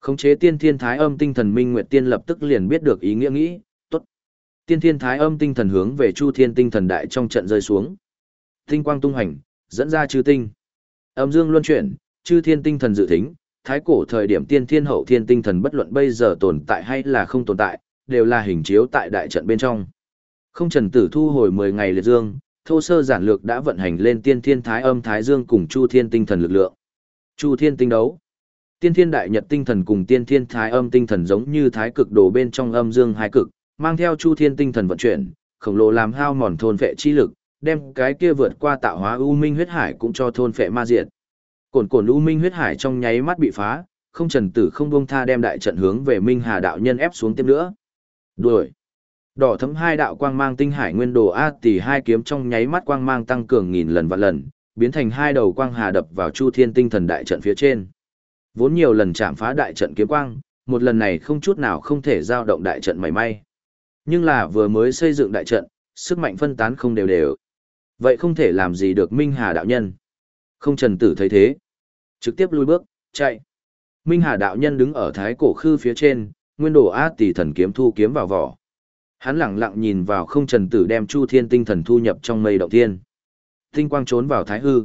Speaker 1: Khống chế Tiên Thiên Thái Âm tinh thần Minh Nguyệt Tiên lập tức liền biết được ý nghĩa nghĩ, tốt. Tiên Thiên Thái Âm tinh thần hướng về Chu Thiên Tinh thần đại trong trận rơi xuống. Tinh quang tung hành, dẫn ra chư tinh. Âm dương luân chuyển, chư thiên tinh thần dự thính, thái cổ thời điểm tiên thiên hậu thiên tinh thần bất luận bây giờ tồn tại hay là không tồn tại, đều là hình chiếu tại đại trận bên trong. Không trần tử thu hồi 10 ngày liệt dương, thô sơ giản lược đã vận hành lên tiên thiên thái âm thái dương cùng chu thiên tinh thần lực lượng. Chu thiên tinh đấu. Tiên thiên đại nhật tinh thần cùng tiên thiên thái âm tinh thần giống như thái cực đồ bên trong âm dương hai cực, mang theo chu thiên tinh thần vận chuyển, khổng lồ làm hao mòn thôn vệ chi lực, đem cái kia vượt qua tạo hóa u minh huyết hải cũng cho thôn phệ ma diệt. Cổn cổn u minh huyết hải trong nháy mắt bị phá, không trần tử không buông tha đem đại trận hướng về Minh Hà đạo nhân ép xuống tiếp nữa. Đuổi. Đỏ thấm hai đạo quang mang tinh hải nguyên đồ a tỷ hai kiếm trong nháy mắt quang mang tăng cường nghìn lần vạn lần, biến thành hai đầu quang hà đập vào Chu Thiên tinh thần đại trận phía trên. Vốn nhiều lần chạm phá đại trận kiếm quang, một lần này không chút nào không thể giao động đại trận mảy may. Nhưng là vừa mới xây dựng đại trận, sức mạnh phân tán không đều đều. Vậy không thể làm gì được Minh Hà đạo nhân. Không trần tử thấy thế. Trực tiếp lui bước, chạy. Minh Hà đạo nhân đứng ở thái cổ khư phía trên, nguyên đồ A tỷ thần kiếm thu kiếm vào vỏ. Hắn lặng lặng nhìn vào không trần tử đem chu thiên tinh thần thu nhập trong mây động thiên. Tinh quang trốn vào thái hư.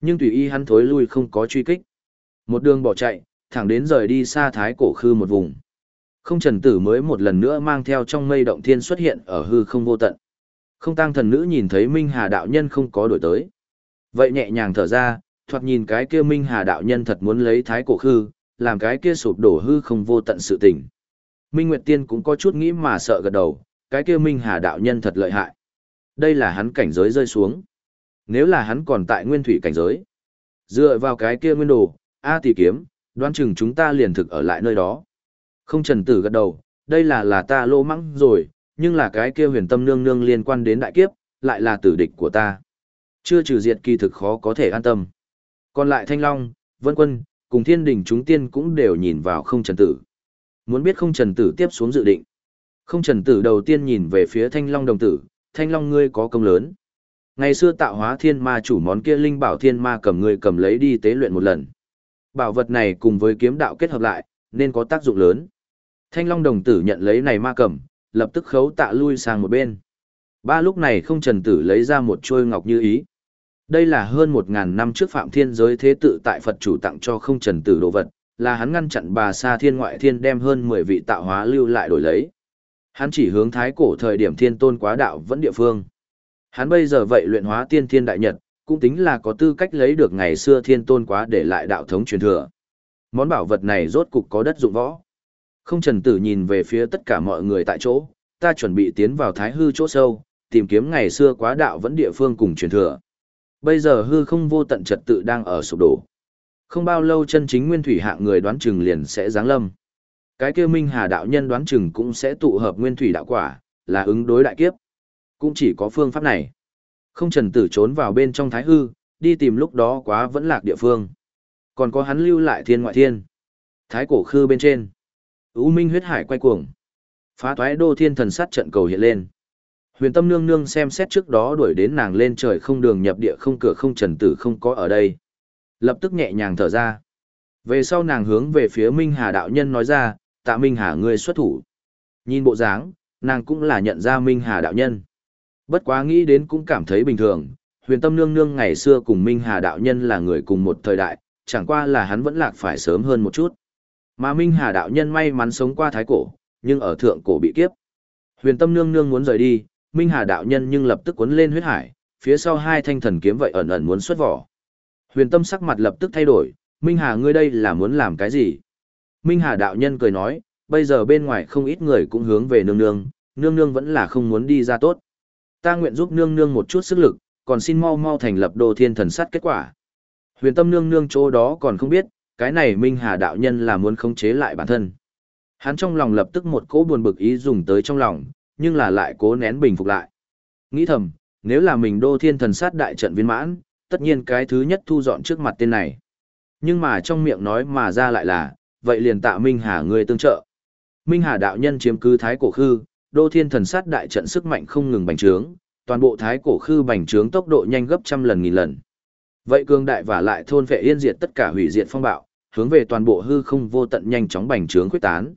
Speaker 1: Nhưng tùy y hắn thối lui không có truy kích. Một đường bỏ chạy, thẳng đến rời đi xa thái cổ khư một vùng. Không trần tử mới một lần nữa mang theo trong mây động thiên xuất hiện ở hư không vô tận. Không tăng thần nữ nhìn thấy Minh Hà đạo nhân không có đổi tới. Vậy nhẹ nhàng thở ra, thoạt nhìn cái kia Minh Hà đạo nhân thật muốn lấy thái cổ khư, làm cái kia sụp đổ hư không vô tận sự tình. Minh Nguyệt Tiên cũng có chút nghĩ mà sợ gật đầu, cái kia Minh Hà đạo nhân thật lợi hại. Đây là hắn cảnh giới rơi xuống. Nếu là hắn còn tại nguyên thủy cảnh giới, dựa vào cái kia nguyên đồ, A tỷ kiếm, đoán chừng chúng ta liền thực ở lại nơi đó. Không trần tử gật đầu, đây là là ta lô mắng rồi, nhưng là cái kia huyền tâm nương nương liên quan đến đại kiếp, lại là tử địch của ta. Chưa trừ diệt kỳ thực khó có thể an tâm. Còn lại Thanh Long, Vân Quân, cùng thiên đình chúng tiên cũng đều nhìn vào không trần tử. Muốn biết không trần tử tiếp xuống dự định. Không trần tử đầu tiên nhìn về phía Thanh Long đồng tử, Thanh Long ngươi có công lớn. Ngày xưa tạo hóa thiên ma chủ món kia linh bảo thiên ma cầm ngươi cầm lấy đi tế luyện một lần. Bảo vật này cùng với kiếm đạo kết hợp lại, nên có tác dụng lớn. Thanh Long đồng tử nhận lấy này ma cầm, lập tức khấu tạ lui sang một bên. Ba lúc này không trần tử lấy ra một chuôi ngọc như ý. Đây là hơn một ngàn năm trước Phạm Thiên giới thế tự tại Phật chủ tặng cho không trần tử đồ vật, là hắn ngăn chặn bà Sa Thiên ngoại thiên đem hơn mười vị tạo hóa lưu lại đổi lấy. Hắn chỉ hướng thái cổ thời điểm thiên tôn quá đạo vẫn địa phương. Hắn bây giờ vậy luyện hóa tiên thiên đại nhật, cũng tính là có tư cách lấy được ngày xưa thiên tôn quá để lại đạo thống truyền thừa. Món bảo vật này rốt cục có đất dụng võ. Không trần tử nhìn về phía tất cả mọi người tại chỗ, ta chuẩn bị tiến vào thái hư chỗ sâu, tìm kiếm ngày xưa quá đạo vẫn địa phương cùng truyền thừa. Bây giờ hư không vô tận trật tự đang ở sụp đổ. Không bao lâu chân chính nguyên thủy hạng người đoán chừng liền sẽ giáng lâm. Cái kia Minh Hà đạo nhân đoán chừng cũng sẽ tụ hợp nguyên thủy đạo quả, là ứng đối đại kiếp. Cũng chỉ có phương pháp này. Không trần tử trốn vào bên trong thái hư, đi tìm lúc đó quá vẫn lạc địa phương. Còn có hắn lưu lại thiên ngoại thiên. Thái cổ khư bên trên. U minh huyết hải quay cuồng. Phá toái đô thiên thần sát trận cầu hiện lên. Huyền tâm nương nương xem xét trước đó đuổi đến nàng lên trời không đường nhập địa không cửa không trần tử không có ở đây. Lập tức nhẹ nhàng thở ra. Về sau nàng hướng về phía Minh Hà đạo nhân nói ra, tạ Minh Hà ngươi xuất thủ. Nhìn bộ dáng, nàng cũng là nhận ra Minh Hà đạo nhân. Bất quá nghĩ đến cũng cảm thấy bình thường, huyền tâm nương nương ngày xưa cùng Minh Hà đạo nhân là người cùng một thời đại, chẳng qua là hắn vẫn lạc phải sớm hơn một chút. Mà Minh Hà đạo nhân may mắn sống qua thái cổ, nhưng ở thượng cổ bị kiếp. Huyền tâm nương nương muốn rời đi, Minh Hà đạo nhân nhưng lập tức cuốn lên huyết hải, phía sau hai thanh thần kiếm vậy ẩn ẩn muốn xuất vỏ. Huyền tâm sắc mặt lập tức thay đổi, Minh Hà ngươi đây là muốn làm cái gì? Minh Hà đạo nhân cười nói, bây giờ bên ngoài không ít người cũng hướng về nương nương, nương nương vẫn là không muốn đi ra tốt. Ta nguyện giúp nương nương một chút sức lực, còn xin mau mau thành lập đồ thiên thần sát kết quả. Huyền tâm nương nương chỗ đó còn không biết, cái này Minh Hà đạo nhân là muốn khống chế lại bản thân. Hắn trong lòng lập tức một cỗ buồn bực ý dùng tới trong lòng, nhưng là lại cố nén bình phục lại. Nghĩ thầm, nếu là mình đô thiên thần sát đại trận viên mãn, tất nhiên cái thứ nhất thu dọn trước mặt tên này. Nhưng mà trong miệng nói mà ra lại là, vậy liền tạ Minh Hà người tương trợ. Minh Hà đạo nhân chiếm cứ thái cổ khư, đô thiên thần sát đại trận sức mạnh không ngừng bành trướng, toàn bộ thái cổ khư bành trướng tốc độ nhanh gấp trăm lần nghìn lần. Vậy cường đại và lại thôn vệ yên diệt tất cả hủy diệt phong bạo, hướng về toàn bộ hư không vô tận nhanh chóng bành trướng khuyết tán.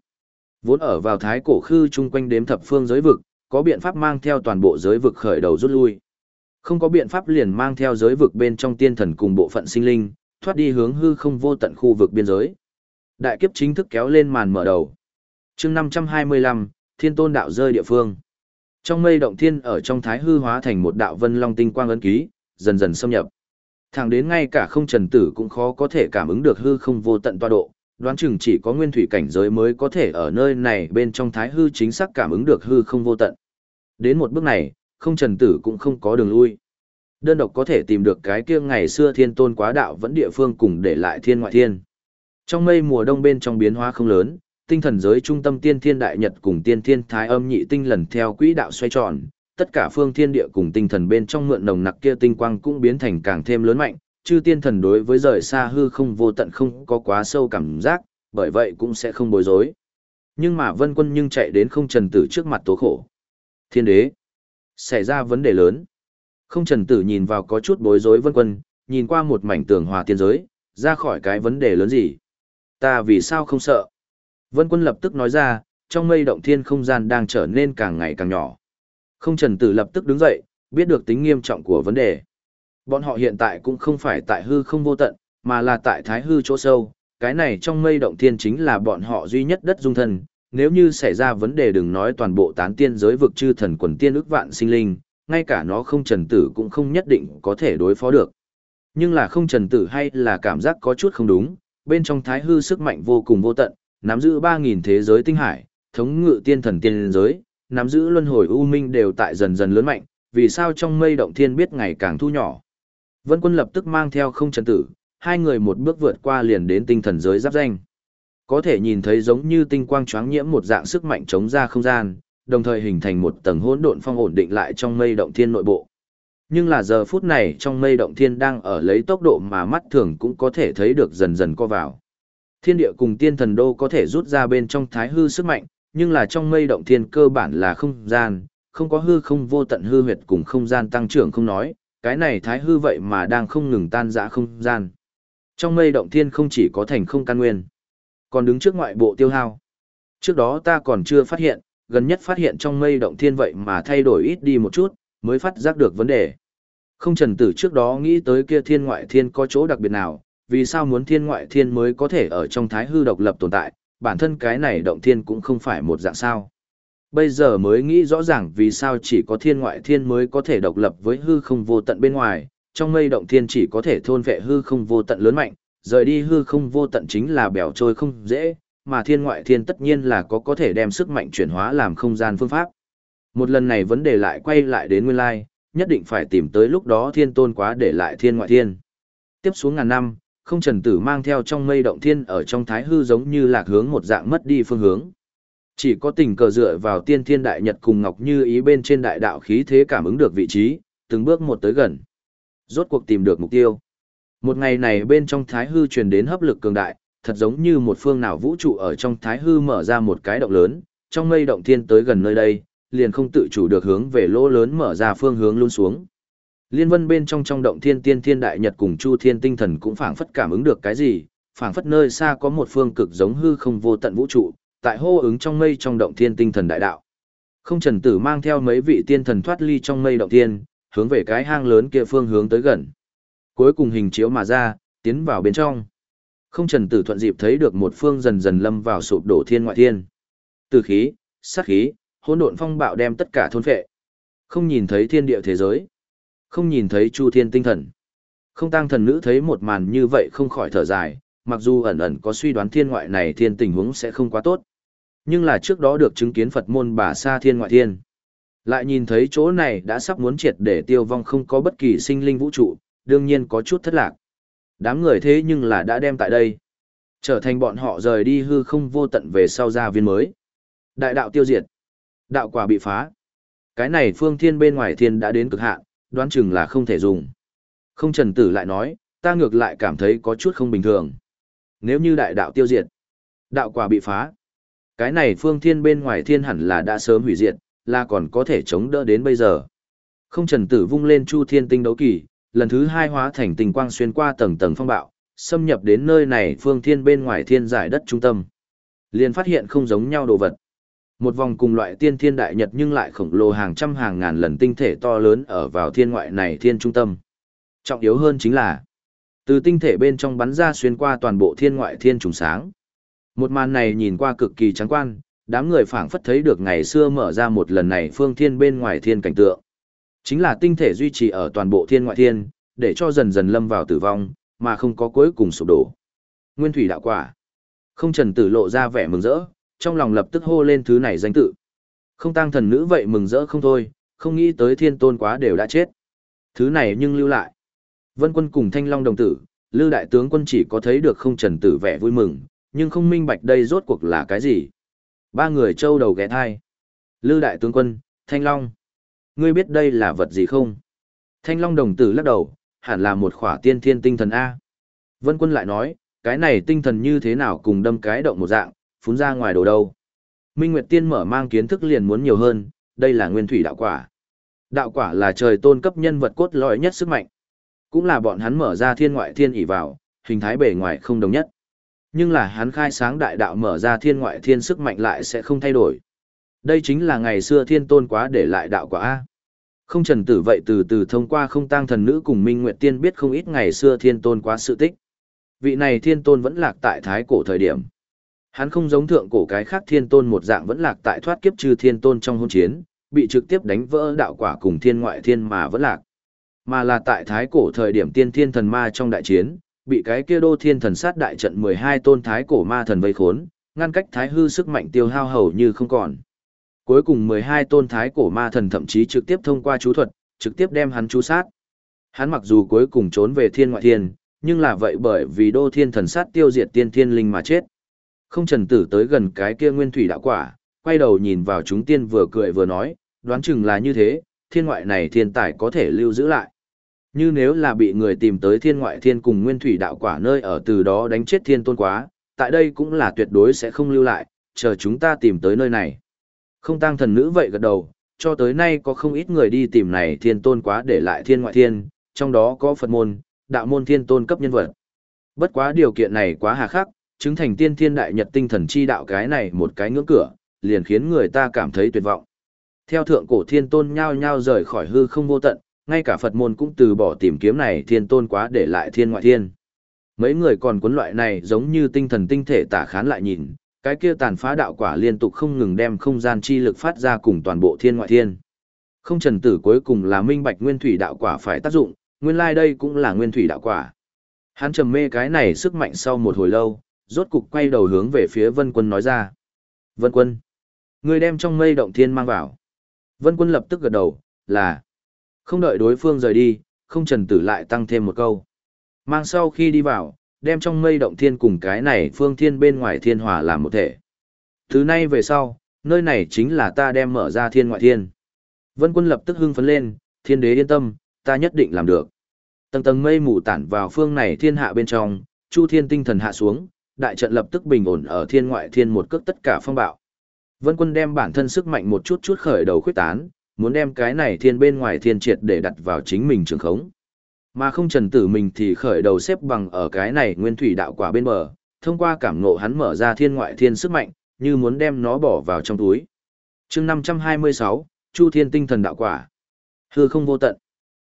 Speaker 1: Vốn ở vào thái cổ khư chung quanh đếm thập phương giới vực, có biện pháp mang theo toàn bộ giới vực khởi đầu rút lui. Không có biện pháp liền mang theo giới vực bên trong tiên thần cùng bộ phận sinh linh, thoát đi hướng hư không vô tận khu vực biên giới. Đại kiếp chính thức kéo lên màn mở đầu. chương 525, thiên tôn đạo rơi địa phương. Trong mây động thiên ở trong thái hư hóa thành một đạo vân long tinh quang ấn ký, dần dần xâm nhập. Thẳng đến ngay cả không trần tử cũng khó có thể cảm ứng được hư không vô tận toa độ, đoán chừng chỉ có nguyên thủy cảnh giới mới có thể ở nơi này bên trong thái hư chính xác cảm ứng được hư không vô tận. Đến một bước này, không trần tử cũng không có đường lui. Đơn độc có thể tìm được cái kia ngày xưa thiên tôn quá đạo vẫn địa phương cùng để lại thiên ngoại thiên. Trong mây mùa đông bên trong biến hóa không lớn, tinh thần giới trung tâm tiên thiên đại nhật cùng tiên thiên thái âm nhị tinh lần theo quỹ đạo xoay tròn, tất cả phương thiên địa cùng tinh thần bên trong mượn nồng nặc kia tinh quang cũng biến thành càng thêm lớn mạnh, chư tiên thần đối với rời xa hư không vô tận không có quá sâu cảm giác, bởi vậy cũng sẽ không bối rối. Nhưng mà vân quân nhưng chạy đến không trần tử trước mặt tố khổ. Thiên đế, xảy ra vấn đề lớn. Không trần tử nhìn vào có chút bối rối vân quân, nhìn qua một mảnh tường hòa tiên giới, ra khỏi cái vấn đề lớn gì. Ta vì sao không sợ? Vân quân lập tức nói ra, trong mây động thiên không gian đang trở nên càng ngày càng nhỏ. Không trần tử lập tức đứng dậy, biết được tính nghiêm trọng của vấn đề. Bọn họ hiện tại cũng không phải tại hư không vô tận, mà là tại thái hư chỗ sâu, cái này trong mây động thiên chính là bọn họ duy nhất đất dung thân, nếu như xảy ra vấn đề đừng nói toàn bộ tán tiên giới vực chư thần quần tiên ức vạn sinh linh, ngay cả nó không trần tử cũng không nhất định có thể đối phó được. Nhưng là không trần tử hay là cảm giác có chút không đúng, bên trong thái hư sức mạnh vô cùng vô tận, nắm giữ 3.000 thế giới tinh hải, thống ngự tiên thần tiên giới, nắm giữ luân hồi u minh đều tại dần dần lớn mạnh, vì sao trong mây động thiên biết ngày càng thu nhỏ. Vân quân lập tức mang theo không trần tử, hai người một bước vượt qua liền đến tinh thần giới giáp danh. Có thể nhìn thấy giống như tinh quang choáng nhiễm một dạng sức mạnh chống ra không gian, đồng thời hình thành một tầng hỗn độn phong ổn định lại trong mây động thiên nội bộ. Nhưng là giờ phút này trong mây động thiên đang ở lấy tốc độ mà mắt thường cũng có thể thấy được dần dần co vào. Thiên địa cùng tiên thần đô có thể rút ra bên trong thái hư sức mạnh, nhưng là trong mây động thiên cơ bản là không gian, không có hư không vô tận hư huyệt cùng không gian tăng trưởng không nói, cái này thái hư vậy mà đang không ngừng tan rã không gian. Trong mây động thiên không chỉ có thành không căn nguyên, còn đứng trước ngoại bộ tiêu hao. Trước đó ta còn chưa phát hiện, gần nhất phát hiện trong mây động thiên vậy mà thay đổi ít đi một chút, mới phát giác được vấn đề. Không trần tử trước đó nghĩ tới kia thiên ngoại thiên có chỗ đặc biệt nào, vì sao muốn thiên ngoại thiên mới có thể ở trong thái hư độc lập tồn tại, bản thân cái này động thiên cũng không phải một dạng sao. Bây giờ mới nghĩ rõ ràng vì sao chỉ có thiên ngoại thiên mới có thể độc lập với hư không vô tận bên ngoài, trong mây động thiên chỉ có thể thôn vệ hư không vô tận lớn mạnh, rời đi hư không vô tận chính là bèo trôi không dễ, mà thiên ngoại thiên tất nhiên là có có thể đem sức mạnh chuyển hóa làm không gian phương pháp. Một lần này vấn đề lại quay lại đến nguyên lai, nhất định phải tìm tới lúc đó thiên tôn quá để lại thiên ngoại thiên. Tiếp xuống ngàn năm, không trần tử mang theo trong mây động thiên ở trong thái hư giống như lạc hướng một dạng mất đi phương hướng. Chỉ có tình cờ dựa vào tiên thiên đại nhật cùng ngọc như ý bên trên đại đạo khí thế cảm ứng được vị trí, từng bước một tới gần. Rốt cuộc tìm được mục tiêu. Một ngày này bên trong thái hư truyền đến hấp lực cường đại, thật giống như một phương nào vũ trụ ở trong thái hư mở ra một cái động lớn, trong mây động thiên tới gần nơi đây, liền không tự chủ được hướng về lỗ lớn mở ra phương hướng luôn xuống. Liên vân bên trong trong động thiên tiên thiên đại nhật cùng chu thiên tinh thần cũng phảng phất cảm ứng được cái gì, phảng phất nơi xa có một phương cực giống hư không vô tận vũ trụ, tại hô ứng trong mây trong động thiên tinh thần đại đạo. Không trần tử mang theo mấy vị tiên thần thoát ly trong mây động thiên, hướng về cái hang lớn kia phương hướng tới gần. Cuối cùng hình chiếu mà ra, tiến vào bên trong. Không trần tử thuận dịp thấy được một phương dần dần lâm vào sụp đổ thiên ngoại thiên. Từ khí, sát khí, hỗn độn phong bạo đem tất cả thôn phệ. Không nhìn thấy thiên địa thế giới. Không nhìn thấy chu thiên tinh thần. Không tăng thần nữ thấy một màn như vậy không khỏi thở dài, mặc dù ẩn ẩn có suy đoán thiên ngoại này thiên tình huống sẽ không quá tốt. Nhưng là trước đó được chứng kiến Phật môn bà sa thiên ngoại thiên. Lại nhìn thấy chỗ này đã sắp muốn triệt để tiêu vong không có bất kỳ sinh linh vũ trụ, đương nhiên có chút thất lạc. Đám người thế nhưng là đã đem tại đây. Trở thành bọn họ rời đi hư không vô tận về sau gia viên mới. Đại đạo tiêu diệt. Đạo quả bị phá. Cái này phương thiên bên ngoài thiên đã đến cực hạn, đoán chừng là không thể dùng. Không trần tử lại nói, ta ngược lại cảm thấy có chút không bình thường. Nếu như đại đạo tiêu diệt, đạo quả bị phá. Cái này phương thiên bên ngoài thiên hẳn là đã sớm hủy diệt, là còn có thể chống đỡ đến bây giờ. Không trần tử vung lên chu thiên tinh đấu kỳ, lần thứ hai hóa thành tình quang xuyên qua tầng tầng phong bạo, xâm nhập đến nơi này phương thiên bên ngoài thiên giải đất trung tâm. liền phát hiện không giống nhau đồ vật. Một vòng cùng loại tiên thiên đại nhật nhưng lại khổng lồ hàng trăm hàng ngàn lần tinh thể to lớn ở vào thiên ngoại này thiên trung tâm. Trọng yếu hơn chính là, từ tinh thể bên trong bắn ra xuyên qua toàn bộ thiên ngoại thiên trùng sáng. Một màn này nhìn qua cực kỳ trắng quan, đám người phảng phất thấy được ngày xưa mở ra một lần này phương thiên bên ngoài thiên cảnh tượng. Chính là tinh thể duy trì ở toàn bộ thiên ngoại thiên, để cho dần dần lâm vào tử vong, mà không có cuối cùng sụp đổ. Nguyên thủy đạo quả. Không trần tử lộ ra vẻ mừng rỡ, trong lòng lập tức hô lên thứ này danh tự. Không tăng thần nữ vậy mừng rỡ không thôi, không nghĩ tới thiên tôn quá đều đã chết. Thứ này nhưng lưu lại. Vân quân cùng thanh long đồng tử, lưu đại tướng quân chỉ có thấy được không trần tử vẻ vui mừng, nhưng không minh bạch đây rốt cuộc là cái gì. Ba người trâu đầu ghé thai. Lưu đại tướng quân, thanh long. Ngươi biết đây là vật gì không? Thanh long đồng tử lắc đầu, hẳn là một khỏa tiên thiên tinh thần A. Vân quân lại nói, cái này tinh thần như thế nào cùng đâm cái động một dạng, phún ra ngoài đồ đâu. Minh Nguyệt Tiên mở mang kiến thức liền muốn nhiều hơn, đây là nguyên thủy đạo quả. Đạo quả là trời tôn cấp nhân vật cốt lõi nhất sức mạnh. Cũng là bọn hắn mở ra thiên ngoại thiên ỷ vào, hình thái bề ngoài không đồng nhất. Nhưng là hắn khai sáng đại đạo mở ra thiên ngoại thiên sức mạnh lại sẽ không thay đổi. Đây chính là ngày xưa thiên tôn quá để lại đạo quả A. Không trần tử vậy từ từ thông qua không tăng thần nữ cùng Minh Nguyệt Tiên biết không ít ngày xưa thiên tôn quá sự tích. Vị này thiên tôn vẫn lạc tại thái cổ thời điểm. Hắn không giống thượng cổ cái khác thiên tôn một dạng vẫn lạc tại thoát kiếp trừ thiên tôn trong hôn chiến, bị trực tiếp đánh vỡ đạo quả cùng thiên ngoại thiên mà vẫn lạc. Mà là tại thái cổ thời điểm tiên thiên thần ma trong đại chiến, bị cái kia đô thiên thần sát đại trận 12 tôn thái cổ ma thần vây khốn, ngăn cách thái hư sức mạnh tiêu hao hầu như không còn. Cuối cùng 12 tôn thái cổ ma thần thậm chí trực tiếp thông qua chú thuật, trực tiếp đem hắn chú sát. Hắn mặc dù cuối cùng trốn về thiên ngoại thiên, nhưng là vậy bởi vì đô thiên thần sát tiêu diệt tiên thiên linh mà chết. Không trần tử tới gần cái kia nguyên thủy đạo quả, quay đầu nhìn vào chúng tiên vừa cười vừa nói, đoán chừng là như thế, thiên ngoại này thiên tài có thể lưu giữ lại. Như nếu là bị người tìm tới thiên ngoại thiên cùng nguyên thủy đạo quả nơi ở từ đó đánh chết thiên tôn quá, tại đây cũng là tuyệt đối sẽ không lưu lại, chờ chúng ta tìm tới nơi này. Không tăng thần nữ vậy gật đầu, cho tới nay có không ít người đi tìm này thiên tôn quá để lại thiên ngoại thiên, trong đó có Phật môn, đạo môn thiên tôn cấp nhân vật. Bất quá điều kiện này quá hà khắc, chứng thành tiên thiên đại nhật tinh thần chi đạo cái này một cái ngưỡng cửa, liền khiến người ta cảm thấy tuyệt vọng. Theo thượng cổ thiên tôn nhao nhao rời khỏi hư không vô tận, ngay cả Phật môn cũng từ bỏ tìm kiếm này thiên tôn quá để lại thiên ngoại thiên. Mấy người còn cuốn loại này giống như tinh thần tinh thể tả khán lại nhìn, cái kia tàn phá đạo quả liên tục không ngừng đem không gian chi lực phát ra cùng toàn bộ thiên ngoại thiên. Không trần tử cuối cùng là minh bạch nguyên thủy đạo quả phải tác dụng, nguyên lai like đây cũng là nguyên thủy đạo quả. Hắn trầm mê cái này sức mạnh sau một hồi lâu, rốt cục quay đầu hướng về phía vân quân nói ra. Vân quân, người đem trong mây động thiên mang vào. Vân quân lập tức gật đầu, là không đợi đối phương rời đi, không trần tử lại tăng thêm một câu. Mang sau khi đi vào, đem trong mây động thiên cùng cái này phương thiên bên ngoài thiên hòa làm một thể. Thứ nay về sau, nơi này chính là ta đem mở ra thiên ngoại thiên. Vân quân lập tức hưng phấn lên, thiên đế yên tâm, ta nhất định làm được. Tầng tầng mây mù tản vào phương này thiên hạ bên trong, chu thiên tinh thần hạ xuống, đại trận lập tức bình ổn ở thiên ngoại thiên một cước tất cả phong bạo. Vân quân đem bản thân sức mạnh một chút chút khởi đầu khuyết tán, muốn đem cái này thiên bên ngoài thiên triệt để đặt vào chính mình trường khống. Mà không trần tử mình thì khởi đầu xếp bằng ở cái này nguyên thủy đạo quả bên bờ, thông qua cảm ngộ hắn mở ra thiên ngoại thiên sức mạnh, như muốn đem nó bỏ vào trong túi. chương 526, Chu Thiên Tinh Thần Đạo Quả. Hư không vô tận.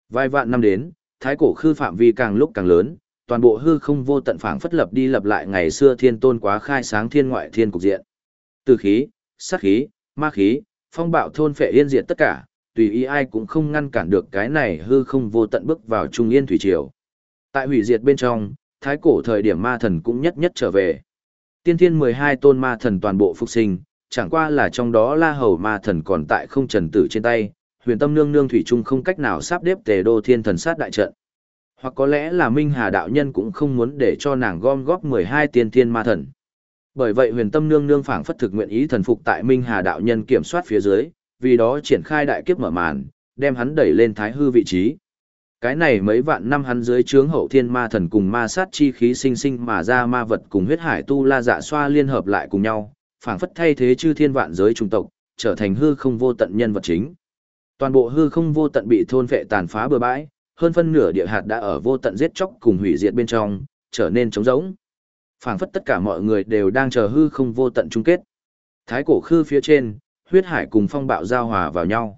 Speaker 1: Vài vạn năm đến, thái cổ khư phạm vi càng lúc càng lớn, toàn bộ hư không vô tận phảng phất lập đi lập lại ngày xưa thiên tôn quá khai sáng thiên ngoại thiên cục diện. Từ khí, sát khí, ma khí, phong bạo thôn phệ yên diệt tất cả, tùy ý ai cũng không ngăn cản được cái này hư không vô tận bước vào trung yên thủy triều. Tại hủy diệt bên trong, thái cổ thời điểm ma thần cũng nhất nhất trở về. Tiên thiên 12 tôn ma thần toàn bộ phục sinh, chẳng qua là trong đó la hầu ma thần còn tại không trần tử trên tay, huyền tâm nương nương thủy trung không cách nào sắp đếp tề đô thiên thần sát đại trận. Hoặc có lẽ là Minh Hà đạo nhân cũng không muốn để cho nàng gom góp 12 tiên thiên ma thần. Bởi vậy huyền tâm nương nương phảng phất thực nguyện ý thần phục tại Minh Hà đạo nhân kiểm soát phía dưới, vì đó triển khai đại kiếp mở màn, đem hắn đẩy lên thái hư vị trí. Cái này mấy vạn năm hắn dưới trướng hậu thiên ma thần cùng ma sát chi khí sinh sinh mà ra ma vật cùng huyết hải tu la dạ xoa liên hợp lại cùng nhau, phảng phất thay thế chư thiên vạn giới trung tộc, trở thành hư không vô tận nhân vật chính. Toàn bộ hư không vô tận bị thôn vệ tàn phá bừa bãi, hơn phân nửa địa hạt đã ở vô tận giết chóc cùng hủy diệt bên trong, trở nên trống rỗng. Phảng phất tất cả mọi người đều đang chờ hư không vô tận chung kết. Thái cổ khư phía trên, huyết hải cùng phong bạo giao hòa vào nhau.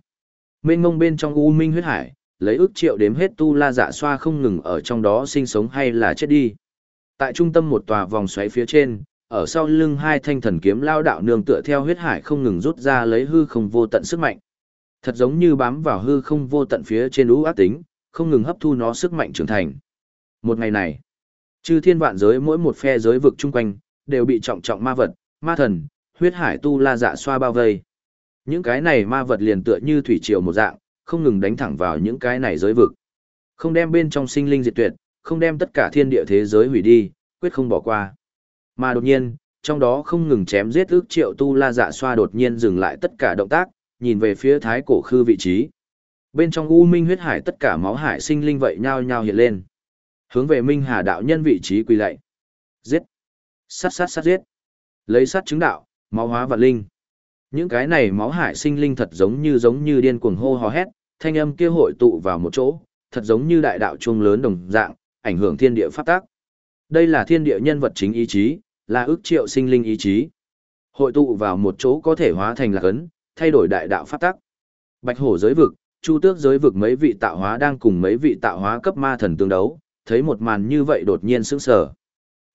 Speaker 1: Mênh ngông bên trong u minh huyết hải, lấy ước triệu đếm hết tu la dạ xoa không ngừng ở trong đó sinh sống hay là chết đi. Tại trung tâm một tòa vòng xoáy phía trên, ở sau lưng hai thanh thần kiếm lao đạo nương tựa theo huyết hải không ngừng rút ra lấy hư không vô tận sức mạnh. Thật giống như bám vào hư không vô tận phía trên ú ác tính, không ngừng hấp thu nó sức mạnh trưởng thành. Một ngày này, chư thiên vạn giới mỗi một phe giới vực chung quanh, đều bị trọng trọng ma vật, ma thần, huyết hải tu la dạ xoa bao vây. Những cái này ma vật liền tựa như thủy triều một dạng, không ngừng đánh thẳng vào những cái này giới vực. Không đem bên trong sinh linh diệt tuyệt, không đem tất cả thiên địa thế giới hủy đi, quyết không bỏ qua. Mà đột nhiên, trong đó không ngừng chém giết ước triệu tu la dạ xoa đột nhiên dừng lại tất cả động tác, nhìn về phía thái cổ khư vị trí. Bên trong u minh huyết hải tất cả máu hải sinh linh vậy nhao nhao hiện lên. Hướng về Minh Hà đạo nhân vị trí quỳ lạy. Giết. Sát sát sát giết. Lấy sát chứng đạo, máu hóa vật linh. Những cái này máu hải sinh linh thật giống như giống như điên cuồng hô hò hét, thanh âm kia hội tụ vào một chỗ, thật giống như đại đạo chuông lớn đồng dạng, ảnh hưởng thiên địa phát tác. Đây là thiên địa nhân vật chính ý chí, là ước triệu sinh linh ý chí. Hội tụ vào một chỗ có thể hóa thành lạc ấn, thay đổi đại đạo phát tác Bạch hổ giới vực, chu tước giới vực mấy vị tạo hóa đang cùng mấy vị tạo hóa cấp ma thần tương đấu, thấy một màn như vậy đột nhiên sững sờ.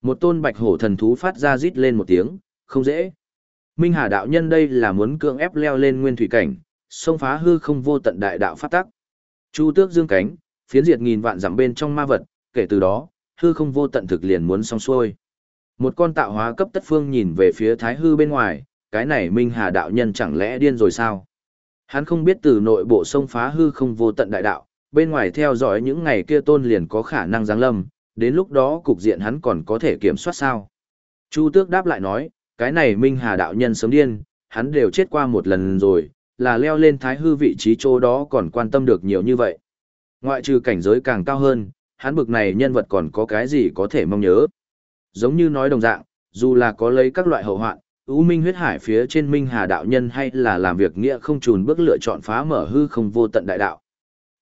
Speaker 1: Một tôn bạch hổ thần thú phát ra rít lên một tiếng, không dễ. Minh Hà đạo nhân đây là muốn cưỡng ép leo lên nguyên thủy cảnh, xông phá hư không vô tận đại đạo phát tắc. Chu tước dương cánh, phiến diệt nghìn vạn dặm bên trong ma vật, kể từ đó, hư không vô tận thực liền muốn xong xuôi. Một con tạo hóa cấp tất phương nhìn về phía thái hư bên ngoài, cái này Minh Hà đạo nhân chẳng lẽ điên rồi sao? Hắn không biết từ nội bộ sông phá hư không vô tận đại đạo, bên ngoài theo dõi những ngày kia tôn liền có khả năng giáng lâm, đến lúc đó cục diện hắn còn có thể kiểm soát sao? Chu Tước đáp lại nói, cái này Minh Hà đạo nhân sớm điên, hắn đều chết qua một lần rồi, là leo lên thái hư vị trí chỗ đó còn quan tâm được nhiều như vậy. Ngoại trừ cảnh giới càng cao hơn, hắn bực này nhân vật còn có cái gì có thể mong nhớ. Giống như nói đồng dạng, dù là có lấy các loại hậu hoạn, U Minh huyết hải phía trên Minh Hà đạo nhân hay là làm việc nghĩa không trùn bước lựa chọn phá mở hư không vô tận đại đạo.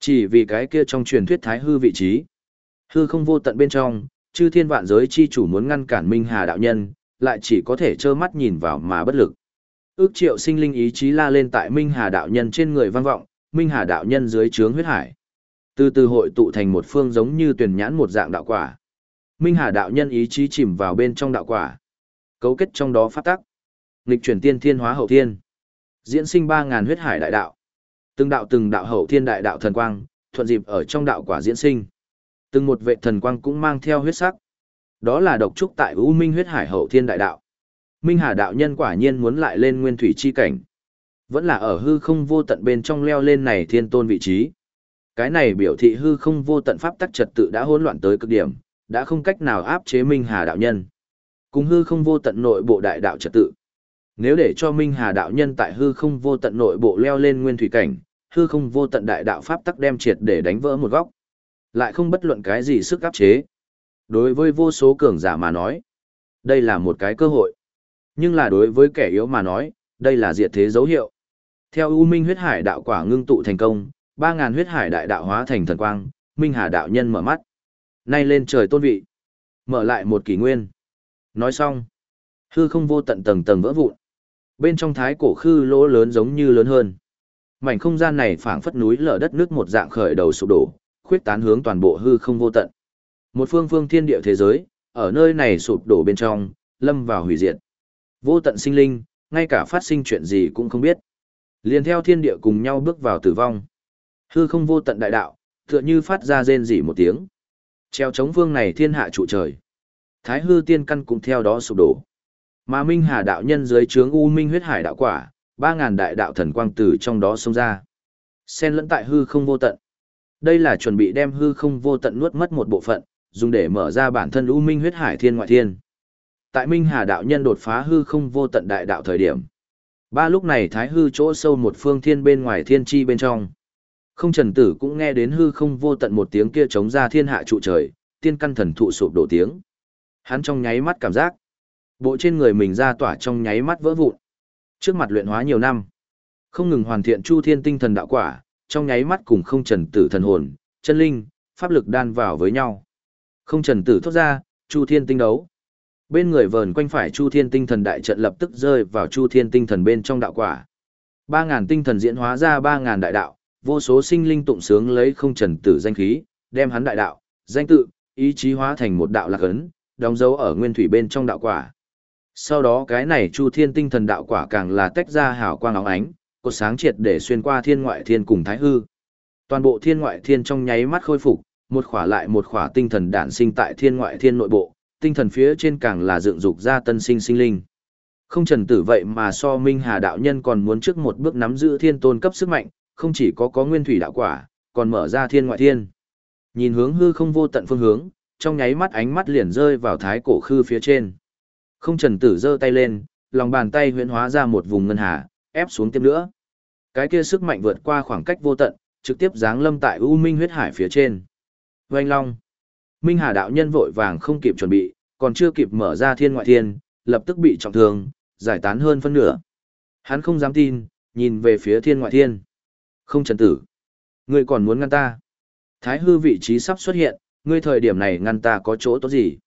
Speaker 1: Chỉ vì cái kia trong truyền thuyết thái hư vị trí. Hư không vô tận bên trong, chư thiên vạn giới chi chủ muốn ngăn cản Minh Hà đạo nhân, lại chỉ có thể trơ mắt nhìn vào mà bất lực. Ước triệu sinh linh ý chí la lên tại Minh Hà đạo nhân trên người vang vọng, Minh Hà đạo nhân dưới trướng huyết hải. Từ từ hội tụ thành một phương giống như tuyển nhãn một dạng đạo quả. Minh Hà đạo nhân ý chí chìm vào bên trong đạo quả. Cấu kết trong đó phát tắc. Nghịch chuyển tiên thiên hóa hậu thiên. Diễn sinh ba ngàn huyết hải đại đạo. Từng đạo từng đạo hậu thiên đại đạo thần quang, thuận dịp ở trong đạo quả diễn sinh. Từng một vệ thần quang cũng mang theo huyết sắc. Đó là độc trúc tại U Minh huyết hải hậu thiên đại đạo. Minh Hà đạo nhân quả nhiên muốn lại lên nguyên thủy chi cảnh. Vẫn là ở hư không vô tận bên trong leo lên này thiên tôn vị trí. Cái này biểu thị hư không vô tận pháp tắc trật tự đã hỗn loạn tới cực điểm, đã không cách nào áp chế Minh Hà đạo nhân. Cùng hư không vô tận nội bộ đại đạo trật tự. Nếu để cho Minh Hà đạo nhân tại hư không vô tận nội bộ leo lên nguyên thủy cảnh, hư không vô tận đại đạo pháp tắc đem triệt để đánh vỡ một góc. Lại không bất luận cái gì sức áp chế. Đối với vô số cường giả mà nói, đây là một cái cơ hội. Nhưng là đối với kẻ yếu mà nói, đây là diệt thế dấu hiệu. Theo U Minh huyết hải đạo quả ngưng tụ thành công, 3000 huyết hải đại đạo hóa thành thần quang, Minh Hà đạo nhân mở mắt. Nay lên trời tôn vị, mở lại một kỷ nguyên. Nói xong, hư không vô tận tầng tầng vỡ vụn. Bên trong thái cổ khư lỗ lớn giống như lớn hơn. Mảnh không gian này phảng phất núi lở đất nước một dạng khởi đầu sụp đổ, khuyết tán hướng toàn bộ hư không vô tận. Một phương phương thiên địa thế giới, ở nơi này sụp đổ bên trong, lâm vào hủy diệt. Vô tận sinh linh, ngay cả phát sinh chuyện gì cũng không biết. Liền theo thiên địa cùng nhau bước vào tử vong. Hư không vô tận đại đạo, tựa như phát ra rên rỉ một tiếng. Treo chống vương này thiên hạ trụ trời. Thái hư tiên căn cũng theo đó sụp đổ. Mà Minh Hà đạo nhân dưới trướng U Minh huyết hải đạo quả, ba ngàn đại đạo thần quang tử trong đó xông ra. Xen lẫn tại hư không vô tận. Đây là chuẩn bị đem hư không vô tận nuốt mất một bộ phận, dùng để mở ra bản thân U Minh huyết hải thiên ngoại thiên. Tại Minh Hà đạo nhân đột phá hư không vô tận đại đạo thời điểm. Ba lúc này thái hư chỗ sâu một phương thiên bên ngoài thiên chi bên trong. Không trần tử cũng nghe đến hư không vô tận một tiếng kia chống ra thiên hạ trụ trời, tiên căn thần thụ sụp đổ tiếng. Hắn trong nháy mắt cảm giác, bộ trên người mình ra tỏa trong nháy mắt vỡ vụn. Trước mặt luyện hóa nhiều năm, không ngừng hoàn thiện chu thiên tinh thần đạo quả, trong nháy mắt cùng không trần tử thần hồn, chân linh, pháp lực đan vào với nhau. Không trần tử thoát ra, chu thiên tinh đấu. Bên người vờn quanh phải chu thiên tinh thần đại trận lập tức rơi vào chu thiên tinh thần bên trong đạo quả. Ba ngàn tinh thần diễn hóa ra ba ngàn đại đạo, vô số sinh linh tụng sướng lấy không trần tử danh khí, đem hắn đại đạo, danh tự, ý chí hóa thành một đạo lạc ấn, đóng dấu ở nguyên thủy bên trong đạo quả. Sau đó cái này Chu Thiên Tinh Thần đạo quả càng là tách ra hào quang óng ánh, cột sáng triệt để xuyên qua thiên ngoại thiên cùng thái hư. Toàn bộ thiên ngoại thiên trong nháy mắt khôi phục, một khỏa lại một khỏa tinh thần đản sinh tại thiên ngoại thiên nội bộ, tinh thần phía trên càng là dựng dục ra tân sinh sinh linh. Không trần tử vậy mà so Minh Hà đạo nhân còn muốn trước một bước nắm giữ thiên tôn cấp sức mạnh, không chỉ có có nguyên thủy đạo quả, còn mở ra thiên ngoại thiên. Nhìn hướng hư không vô tận phương hướng, trong nháy mắt ánh mắt liền rơi vào thái cổ khư phía trên. Không trần tử giơ tay lên, lòng bàn tay huyễn hóa ra một vùng ngân hà, ép xuống tiếp nữa. Cái kia sức mạnh vượt qua khoảng cách vô tận, trực tiếp giáng lâm tại U Minh huyết hải phía trên. Oanh Long. Minh Hà đạo nhân vội vàng không kịp chuẩn bị, còn chưa kịp mở ra thiên ngoại thiên, lập tức bị trọng thương, giải tán hơn phân nửa. Hắn không dám tin, nhìn về phía thiên ngoại thiên. Không trần tử. Ngươi còn muốn ngăn ta. Thái hư vị trí sắp xuất hiện, ngươi thời điểm này ngăn ta có chỗ tốt gì?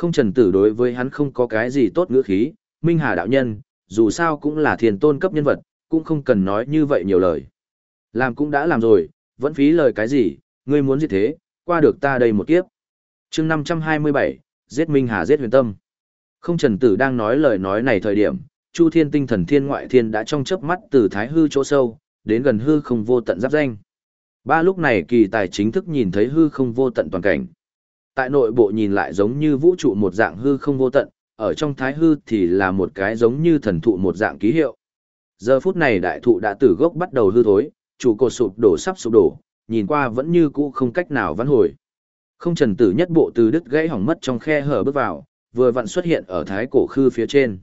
Speaker 1: Không trần tử đối với hắn không có cái gì tốt ngữ khí, Minh Hà đạo nhân, dù sao cũng là thiền tôn cấp nhân vật, cũng không cần nói như vậy nhiều lời. Làm cũng đã làm rồi, vẫn phí lời cái gì, ngươi muốn gì thế, qua được ta đây một kiếp. chương 527, giết Minh Hà giết huyền tâm. Không trần tử đang nói lời nói này thời điểm, Chu Thiên tinh thần thiên ngoại thiên đã trong chớp mắt từ thái hư chỗ sâu, đến gần hư không vô tận giáp danh. Ba lúc này kỳ tài chính thức nhìn thấy hư không vô tận toàn cảnh. Tại nội bộ nhìn lại giống như vũ trụ một dạng hư không vô tận, ở trong thái hư thì là một cái giống như thần thụ một dạng ký hiệu. Giờ phút này đại thụ đã từ gốc bắt đầu hư thối, trụ cột sụp đổ sắp sụp đổ, nhìn qua vẫn như cũ không cách nào vãn hồi. Không trần tử nhất bộ từ đứt gãy hỏng mất trong khe hở bước vào, vừa vặn xuất hiện ở thái cổ khư phía trên.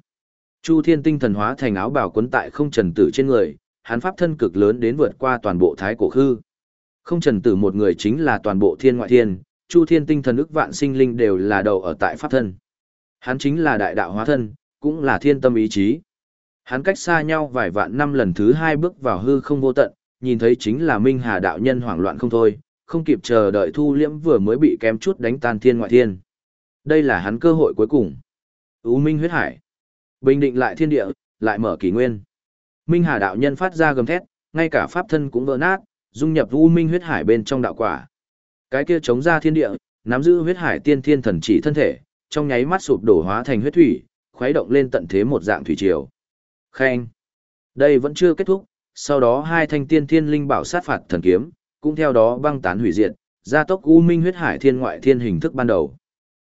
Speaker 1: Chu Thiên tinh thần hóa thành áo bào quấn tại không trần tử trên người, hắn pháp thân cực lớn đến vượt qua toàn bộ thái cổ khư. Không trần tử một người chính là toàn bộ thiên ngoại thiên, Chu Thiên tinh thần ức vạn sinh linh đều là đầu ở tại pháp thân. Hắn chính là đại đạo hóa thân, cũng là thiên tâm ý chí. Hắn cách xa nhau vài vạn năm lần thứ hai bước vào hư không vô tận, nhìn thấy chính là Minh Hà đạo nhân hoảng loạn không thôi, không kịp chờ đợi thu liễm vừa mới bị kém chút đánh tan thiên ngoại thiên. Đây là hắn cơ hội cuối cùng. U Minh huyết hải. Bình định lại thiên địa, lại mở kỷ nguyên. Minh Hà đạo nhân phát ra gầm thét, ngay cả pháp thân cũng vỡ nát, dung nhập U Minh huyết hải bên trong đạo quả. Cái kia chống ra thiên địa, nắm giữ huyết hải tiên thiên thần chỉ thân thể, trong nháy mắt sụp đổ hóa thành huyết thủy, khuấy động lên tận thế một dạng thủy triều. Khen. Đây vẫn chưa kết thúc, sau đó hai thanh tiên thiên linh bảo sát phạt thần kiếm, cũng theo đó băng tán hủy diệt, gia tốc U Minh huyết hải thiên ngoại thiên hình thức ban đầu.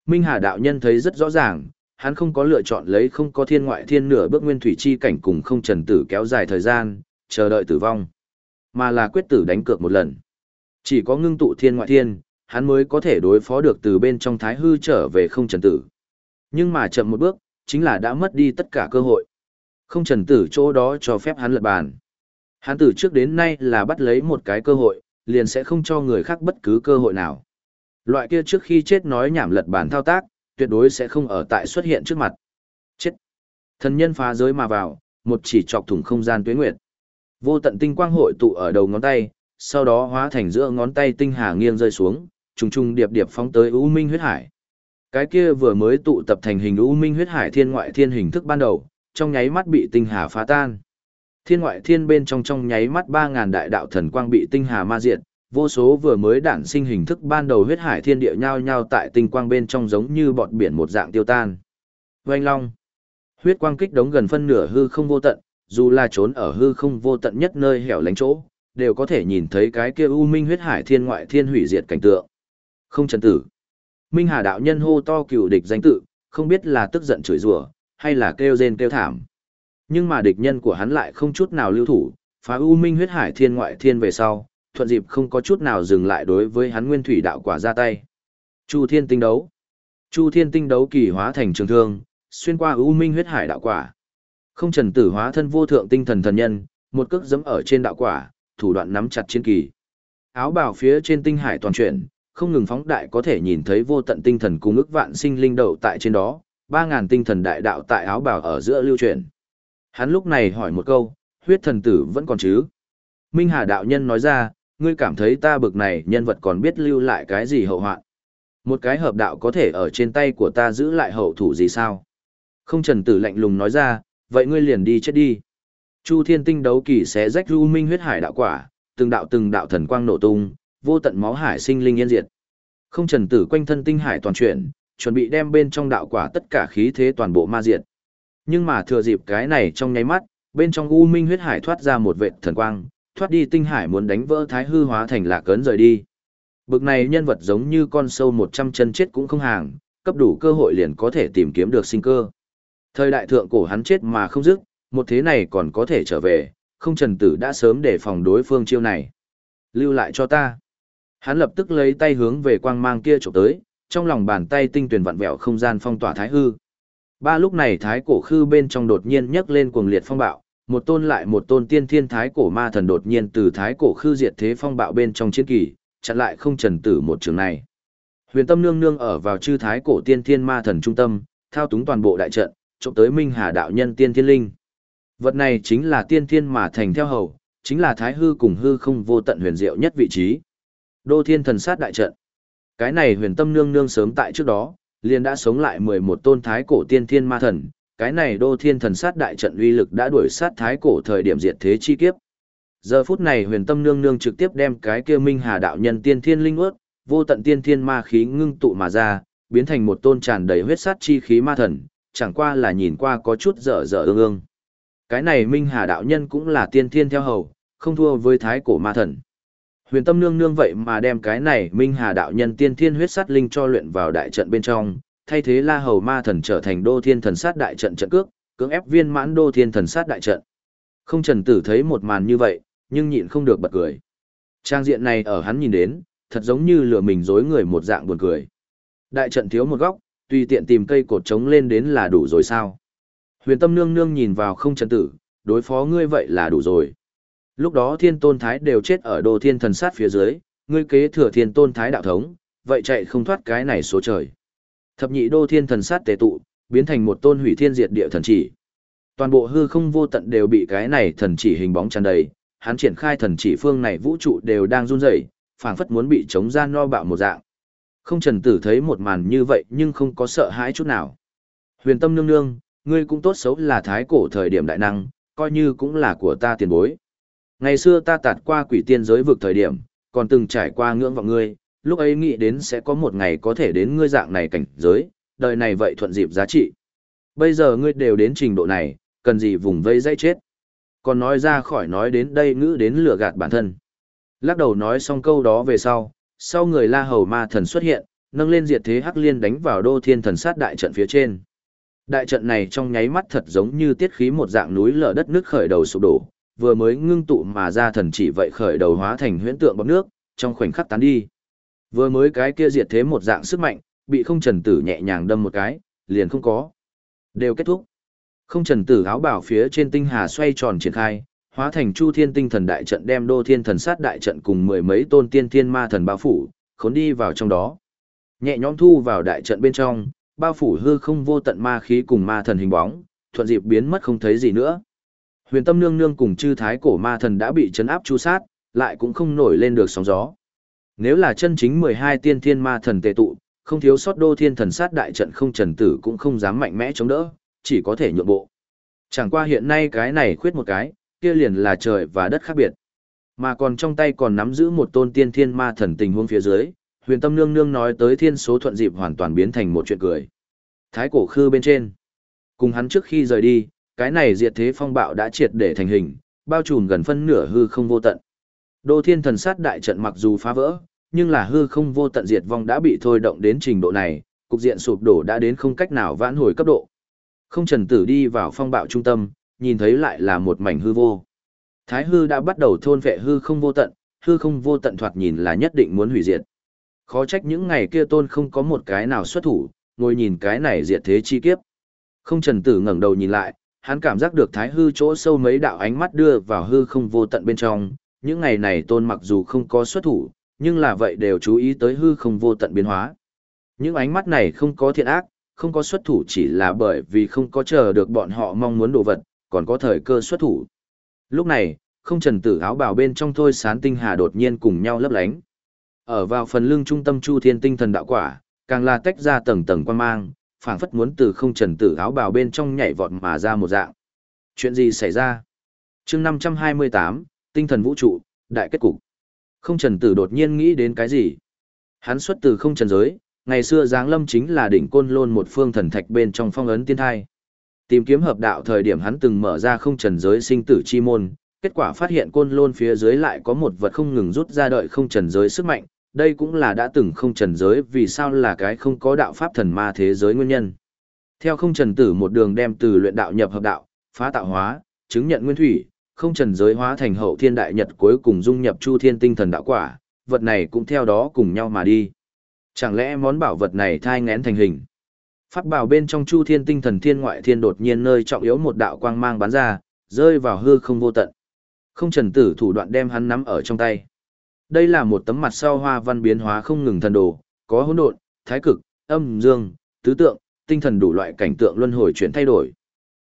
Speaker 1: Minh Hà đạo nhân thấy rất rõ ràng, hắn không có lựa chọn lấy không có thiên ngoại thiên nửa bước nguyên thủy chi cảnh cùng không trần tử kéo dài thời gian, chờ đợi tử vong, mà là quyết tử đánh cược một lần. Chỉ có ngưng tụ thiên ngoại thiên, hắn mới có thể đối phó được từ bên trong thái hư trở về không trần tử. Nhưng mà chậm một bước, chính là đã mất đi tất cả cơ hội. Không trần tử chỗ đó cho phép hắn lật bàn. Hắn từ trước đến nay là bắt lấy một cái cơ hội, liền sẽ không cho người khác bất cứ cơ hội nào. Loại kia trước khi chết nói nhảm lật bàn thao tác, tuyệt đối sẽ không ở tại xuất hiện trước mặt. Chết. Thần nhân phá giới mà vào, một chỉ chọc thủng không gian tuyến nguyệt. Vô tận tinh quang hội tụ ở đầu ngón tay, sau đó hóa thành giữa ngón tay tinh hà nghiêng rơi xuống, trùng trùng điệp điệp phóng tới U Minh huyết hải. Cái kia vừa mới tụ tập thành hình U Minh huyết hải thiên ngoại thiên hình thức ban đầu, trong nháy mắt bị tinh hà phá tan. Thiên ngoại thiên bên trong trong nháy mắt 3000 đại đạo thần quang bị tinh hà ma diệt, vô số vừa mới đản sinh hình thức ban đầu huyết hải thiên địa nhao nhao tại tinh quang bên trong giống như bọt biển một dạng tiêu tan. Oanh long. Huyết quang kích đống gần phân nửa hư không vô tận, dù là trốn ở hư không vô tận nhất nơi hẻo lánh chỗ, đều có thể nhìn thấy cái kia u minh huyết hải thiên ngoại thiên hủy diệt cảnh tượng. Không trần tử. Minh Hà đạo nhân hô to cựu địch danh tự, không biết là tức giận chửi rủa, hay là kêu rên kêu thảm. Nhưng mà địch nhân của hắn lại không chút nào lưu thủ, phá u minh huyết hải thiên ngoại thiên về sau, thuận dịp không có chút nào dừng lại đối với hắn nguyên thủy đạo quả ra tay. Chu thiên tinh đấu. Chu thiên tinh đấu kỳ hóa thành trường thương, xuyên qua u minh huyết hải đạo quả. Không trần tử hóa thân vô thượng tinh thần thần nhân, một cước giẫm ở trên đạo quả, thủ đoạn nắm chặt chiến kỳ. Áo bào phía trên tinh hải toàn chuyển, không ngừng phóng đại có thể nhìn thấy vô tận tinh thần cung ức vạn sinh linh đậu tại trên đó, ba ngàn tinh thần đại đạo tại áo bào ở giữa lưu chuyển. Hắn lúc này hỏi một câu, huyết thần tử vẫn còn chứ? Minh Hà đạo nhân nói ra, ngươi cảm thấy ta bực này nhân vật còn biết lưu lại cái gì hậu hoạn. Một cái hợp đạo có thể ở trên tay của ta giữ lại hậu thủ gì sao? Không trần tử lạnh lùng nói ra, vậy ngươi liền đi chết đi. Chu thiên tinh đấu kỳ sẽ rách U minh huyết hải đạo quả, từng đạo từng đạo thần quang nổ tung, vô tận máu hải sinh linh yên diệt. Không trần tử quanh thân tinh hải toàn chuyển, chuẩn bị đem bên trong đạo quả tất cả khí thế toàn bộ ma diệt. Nhưng mà thừa dịp cái này trong nháy mắt, bên trong u minh huyết hải thoát ra một vệt thần quang, thoát đi tinh hải muốn đánh vỡ thái hư hóa thành lạc cấn rời đi. Bực này nhân vật giống như con sâu một trăm chân chết cũng không hàng, cấp đủ cơ hội liền có thể tìm kiếm được sinh cơ. Thời đại thượng cổ hắn chết mà không dứt, một thế này còn có thể trở về, không trần tử đã sớm để phòng đối phương chiêu này. Lưu lại cho ta. Hắn lập tức lấy tay hướng về quang mang kia chụp tới, trong lòng bàn tay tinh tuyển vặn vẹo không gian phong tỏa thái hư. Ba lúc này thái cổ khư bên trong đột nhiên nhấc lên cuồng liệt phong bạo, một tôn lại một tôn tiên thiên thái cổ ma thần đột nhiên từ thái cổ khư diệt thế phong bạo bên trong chiến kỳ, chặn lại không trần tử một trường này. Huyền tâm nương nương ở vào chư thái cổ tiên thiên ma thần trung tâm, thao túng toàn bộ đại trận, trộm tới minh hà đạo nhân tiên thiên linh. Vật này chính là tiên thiên mà thành theo hầu, chính là thái hư cùng hư không vô tận huyền diệu nhất vị trí. Đô thiên thần sát đại trận. Cái này huyền tâm nương nương sớm tại trước đó, liền đã sống lại 11 tôn thái cổ tiên thiên ma thần, cái này đô thiên thần sát đại trận uy lực đã đuổi sát thái cổ thời điểm diệt thế chi kiếp. Giờ phút này huyền tâm nương nương trực tiếp đem cái kia minh hà đạo nhân tiên thiên linh ướt, vô tận tiên thiên ma khí ngưng tụ mà ra, biến thành một tôn tràn đầy huyết sát chi khí ma thần, chẳng qua là nhìn qua có chút dở dở ương ương. Cái này minh hà đạo nhân cũng là tiên thiên theo hầu, không thua với thái cổ ma thần. Huyền tâm nương nương vậy mà đem cái này minh hà đạo nhân tiên thiên huyết sát linh cho luyện vào đại trận bên trong, thay thế la hầu ma thần trở thành đô thiên thần sát đại trận trận cước, cưỡng ép viên mãn đô thiên thần sát đại trận. Không trần tử thấy một màn như vậy, nhưng nhịn không được bật cười. Trang diện này ở hắn nhìn đến, thật giống như lừa mình dối người một dạng buồn cười. Đại trận thiếu một góc, tùy tiện tìm cây cột trống lên đến là đủ rồi sao. Huyền tâm nương nương nhìn vào không trần tử, đối phó ngươi vậy là đủ rồi. Lúc đó thiên tôn thái đều chết ở đô thiên thần sát phía dưới, ngươi kế thừa thiên tôn thái đạo thống, vậy chạy không thoát cái này số trời. Thập nhị đô thiên thần sát tề tụ, biến thành một tôn hủy thiên diệt địa thần chỉ. Toàn bộ hư không vô tận đều bị cái này thần chỉ hình bóng tràn đầy, hắn triển khai thần chỉ phương này vũ trụ đều đang run rẩy, phảng phất muốn bị chống ra no bạo một dạng. Không trần tử thấy một màn như vậy nhưng không có sợ hãi chút nào. Huyền tâm nương nương, ngươi cũng tốt xấu là thái cổ thời điểm đại năng, coi như cũng là của ta tiền bối. Ngày xưa ta tạt qua quỷ tiên giới vực thời điểm, còn từng trải qua ngưỡng vọng ngươi, lúc ấy nghĩ đến sẽ có một ngày có thể đến ngươi dạng này cảnh giới, đời này vậy thuận dịp giá trị. Bây giờ ngươi đều đến trình độ này, cần gì vùng vây dây chết. Còn nói ra khỏi nói đến đây ngữ đến lừa gạt bản thân. Lắc đầu nói xong câu đó về sau, sau người la hầu ma thần xuất hiện, nâng lên diệt thế hắc liên đánh vào đô thiên thần sát đại trận phía trên. Đại trận này trong nháy mắt thật giống như tiết khí một dạng núi lở đất nước khởi đầu sụp đổ, vừa mới ngưng tụ mà ra thần chỉ vậy khởi đầu hóa thành huyễn tượng bọt nước, trong khoảnh khắc tán đi. Vừa mới cái kia diệt thế một dạng sức mạnh, bị không trần tử nhẹ nhàng đâm một cái, liền không có. Đều kết thúc. Không trần tử áo bảo phía trên tinh hà xoay tròn triển khai, hóa thành chu thiên tinh thần đại trận đem đô thiên thần sát đại trận cùng mười mấy tôn tiên thiên ma thần bao phủ, khốn đi vào trong đó. Nhẹ nhõm thu vào đại trận bên trong, bao phủ hư không vô tận ma khí cùng ma thần hình bóng, thuận dịp biến mất không thấy gì nữa. Huyền tâm nương nương cùng chư thái cổ ma thần đã bị chấn áp chu sát, lại cũng không nổi lên được sóng gió. Nếu là chân chính 12 tiên thiên ma thần tề tụ, không thiếu sót đô thiên thần sát đại trận không trần tử cũng không dám mạnh mẽ chống đỡ, chỉ có thể nhượng bộ. Chẳng qua hiện nay cái này khuyết một cái, kia liền là trời và đất khác biệt. Mà còn trong tay còn nắm giữ một tôn tiên thiên ma thần tình huống phía dưới, huyền tâm nương nương nói tới thiên số thuận dịp hoàn toàn biến thành một chuyện cười. Thái cổ khư bên trên. Cùng hắn trước khi rời đi, cái này diệt thế phong bạo đã triệt để thành hình, bao trùm gần phân nửa hư không vô tận. Đô thiên thần sát đại trận mặc dù phá vỡ, nhưng là hư không vô tận diệt vong đã bị thôi động đến trình độ này, cục diện sụp đổ đã đến không cách nào vãn hồi cấp độ. Không trần tử đi vào phong bạo trung tâm, nhìn thấy lại là một mảnh hư vô. Thái hư đã bắt đầu thôn vệ hư không vô tận, hư không vô tận thoạt nhìn là nhất định muốn hủy diệt. Khó trách những ngày kia tôn không có một cái nào xuất thủ, ngồi nhìn cái này diệt thế chi kiếp. Không trần tử ngẩng đầu nhìn lại, hắn cảm giác được thái hư chỗ sâu mấy đạo ánh mắt đưa vào hư không vô tận bên trong, những ngày này tôn mặc dù không có xuất thủ, nhưng là vậy đều chú ý tới hư không vô tận biến hóa. Những ánh mắt này không có thiện ác, không có xuất thủ chỉ là bởi vì không có chờ được bọn họ mong muốn đồ vật, còn có thời cơ xuất thủ. Lúc này, không trần tử áo bào bên trong thôi sán tinh hà đột nhiên cùng nhau lấp lánh. Ở vào phần lưng trung tâm chu thiên tinh thần đạo quả, càng là tách ra tầng tầng quan mang, phảng phất muốn từ không trần tử áo bào bên trong nhảy vọt mà ra một dạng. Chuyện gì xảy ra? chương 528, tinh thần vũ trụ, đại kết cục. Không trần tử đột nhiên nghĩ đến cái gì? Hắn xuất từ không trần giới, ngày xưa Giáng Lâm chính là đỉnh côn lôn một phương thần thạch bên trong phong ấn tiên thai. Tìm kiếm hợp đạo thời điểm hắn từng mở ra không trần giới sinh tử chi môn, kết quả phát hiện côn lôn phía dưới lại có một vật không ngừng rút ra đợi không trần giới sức mạnh, đây cũng là đã từng không trần giới vì sao là cái không có đạo pháp thần ma thế giới nguyên nhân. Theo không trần tử một đường đem từ luyện đạo nhập hợp đạo, phá tạo hóa, chứng nhận nguyên thủy, không trần giới hóa thành hậu thiên đại nhật cuối cùng dung nhập chu thiên tinh thần đạo quả, vật này cũng theo đó cùng nhau mà đi. Chẳng lẽ món bảo vật này thai ngén thành hình? Pháp bảo bên trong chu thiên tinh thần thiên ngoại thiên đột nhiên nơi trọng yếu một đạo quang mang bắn ra, rơi vào hư không vô tận. Không trần tử thủ đoạn đem hắn nắm ở trong tay. Đây là một tấm mặt sau hoa văn biến hóa không ngừng thần đồ, có hỗn độn, thái cực, âm dương, tứ tượng, tinh thần đủ loại cảnh tượng luân hồi chuyển thay đổi.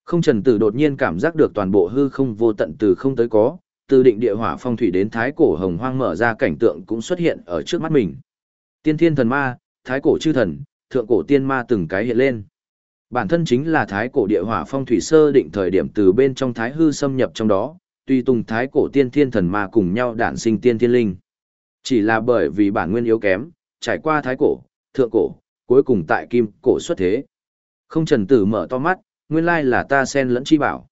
Speaker 1: Không trần tử đột nhiên cảm giác được toàn bộ hư không vô tận từ không tới có, từ định địa hỏa phong thủy đến thái cổ hồng hoang mở ra cảnh tượng cũng xuất hiện ở trước mắt mình. Tiên thiên thần ma, thái cổ chư thần, thượng cổ tiên ma từng cái hiện lên. Bản thân chính là thái cổ địa hỏa phong thủy sơ định thời điểm từ bên trong thái hư xâm nhập trong đó, tùy tùng thái cổ tiên thiên thần ma cùng nhau đản sinh tiên thiên linh. Chỉ là bởi vì bản nguyên yếu kém, trải qua thái cổ, thượng cổ, cuối cùng tại kim cổ xuất thế. Không trần tử mở to mắt, nguyên lai là ta sen lẫn chi bảo.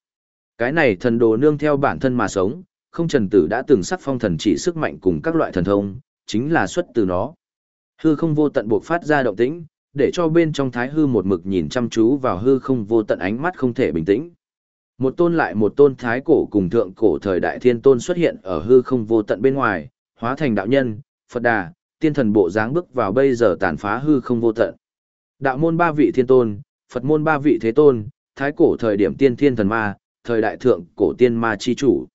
Speaker 1: Cái này thần đồ nương theo bản thân mà sống, không trần tử đã từng sắc phong thần chỉ sức mạnh cùng các loại thần thông, chính là xuất từ nó. Hư không vô tận buộc phát ra động tĩnh, để cho bên trong thái hư một mực nhìn chăm chú vào hư không vô tận ánh mắt không thể bình tĩnh. Một tôn lại một tôn thái cổ cùng thượng cổ thời đại thiên tôn xuất hiện ở hư không vô tận bên ngoài, hóa thành đạo nhân, Phật đà, tiên thần bộ dáng bước vào bây giờ tàn phá hư không vô tận. Đạo môn ba vị thiên tôn, Phật môn ba vị thế tôn, thái cổ thời điểm tiên thiên thần ma, thời đại thượng cổ tiên ma chi chủ.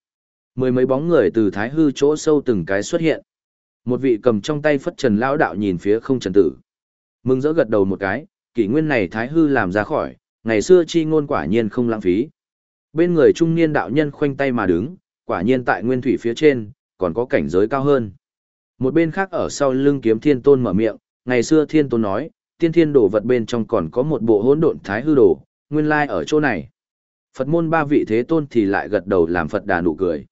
Speaker 1: Mười mấy bóng người từ thái hư chỗ sâu từng cái xuất hiện. Một vị cầm trong tay phất trần lão đạo nhìn phía không trần tử. Mừng rỡ gật đầu một cái, kỷ nguyên này thái hư làm ra khỏi, ngày xưa chi ngôn quả nhiên không lãng phí. Bên người trung niên đạo nhân khoanh tay mà đứng, quả nhiên tại nguyên thủy phía trên, còn có cảnh giới cao hơn. Một bên khác ở sau lưng kiếm thiên tôn mở miệng, ngày xưa thiên tôn nói, tiên thiên đồ vật bên trong còn có một bộ hỗn độn thái hư đồ, nguyên lai ở chỗ này. Phật môn ba vị thế tôn thì lại gật đầu làm Phật đà nụ cười.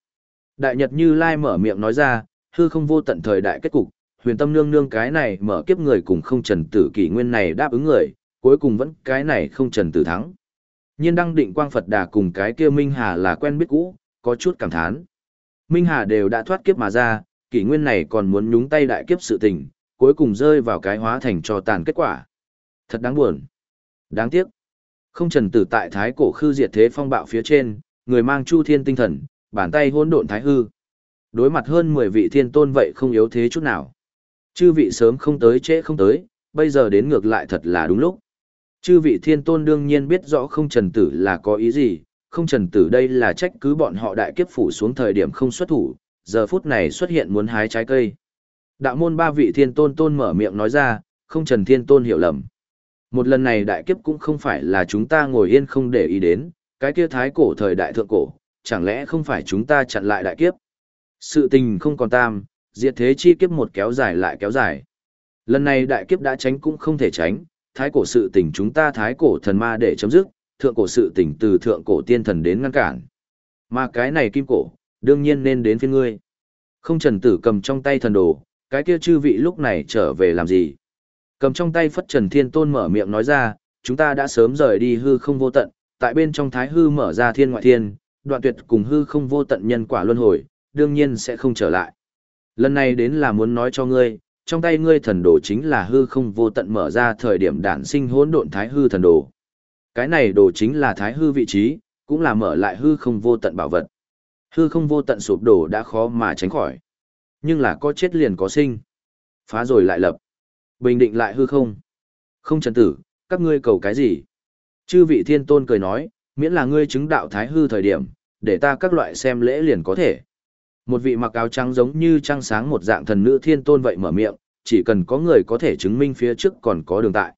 Speaker 1: Đại Nhật Như Lai mở miệng nói ra, hư không vô tận thời đại kết cục, huyền tâm nương nương cái này mở kiếp người cùng không trần tử kỷ nguyên này đáp ứng người, cuối cùng vẫn cái này không trần tử thắng. Nhiên đăng định quang Phật đà cùng cái kia Minh Hà là quen biết cũ, có chút cảm thán. Minh Hà đều đã thoát kiếp mà ra, kỷ nguyên này còn muốn nhúng tay đại kiếp sự tình, cuối cùng rơi vào cái hóa thành cho tàn kết quả. Thật đáng buồn. Đáng tiếc. Không trần tử tại thái cổ khư diệt thế phong bạo phía trên, người mang chu thiên tinh thần, bàn tay hỗn độn thái hư. Đối mặt hơn 10 vị thiên tôn vậy không yếu thế chút nào. Chư vị sớm không tới trễ không tới, bây giờ đến ngược lại thật là đúng lúc. Chư vị thiên tôn đương nhiên biết rõ không trần tử là có ý gì, không trần tử đây là trách cứ bọn họ đại kiếp phủ xuống thời điểm không xuất thủ, giờ phút này xuất hiện muốn hái trái cây. Đạo môn ba vị thiên tôn tôn mở miệng nói ra, không trần thiên tôn hiểu lầm. Một lần này đại kiếp cũng không phải là chúng ta ngồi yên không để ý đến, cái kia thái cổ thời đại thượng cổ, chẳng lẽ không phải chúng ta chặn lại đại kiếp. Sự tình không còn tam, diệt thế chi kiếp một kéo dài lại kéo dài. Lần này đại kiếp đã tránh cũng không thể tránh, thái cổ sự tình chúng ta thái cổ thần ma để chấm dứt, thượng cổ sự tỉnh từ thượng cổ tiên thần đến ngăn cản. Mà cái này kim cổ, đương nhiên nên đến phiên ngươi. Không trần tử cầm trong tay thần đồ, cái kia chư vị lúc này trở về làm gì? Cầm trong tay phất trần thiên tôn mở miệng nói ra, chúng ta đã sớm rời đi hư không vô tận, tại bên trong thái hư mở ra thiên ngoại thiên, đoạn tuyệt cùng hư không vô tận nhân quả luân hồi, đương nhiên sẽ không trở lại. Lần này đến là muốn nói cho ngươi, trong tay ngươi thần đồ chính là hư không vô tận mở ra thời điểm đản sinh hỗn độn thái hư thần đồ. Cái này đồ chính là thái hư vị trí, cũng là mở lại hư không vô tận bảo vật. Hư không vô tận sụp đổ đã khó mà tránh khỏi. Nhưng là có chết liền có sinh. Phá rồi lại lập. Bình định lại hư không. Không trần tử, các ngươi cầu cái gì? Chư vị thiên tôn cười nói, miễn là ngươi chứng đạo thái hư thời điểm, để ta các loại xem lễ liền có thể. Một vị mặc áo trắng giống như trăng sáng một dạng thần nữ thiên tôn vậy mở miệng, chỉ cần có người có thể chứng minh phía trước còn có đường tại.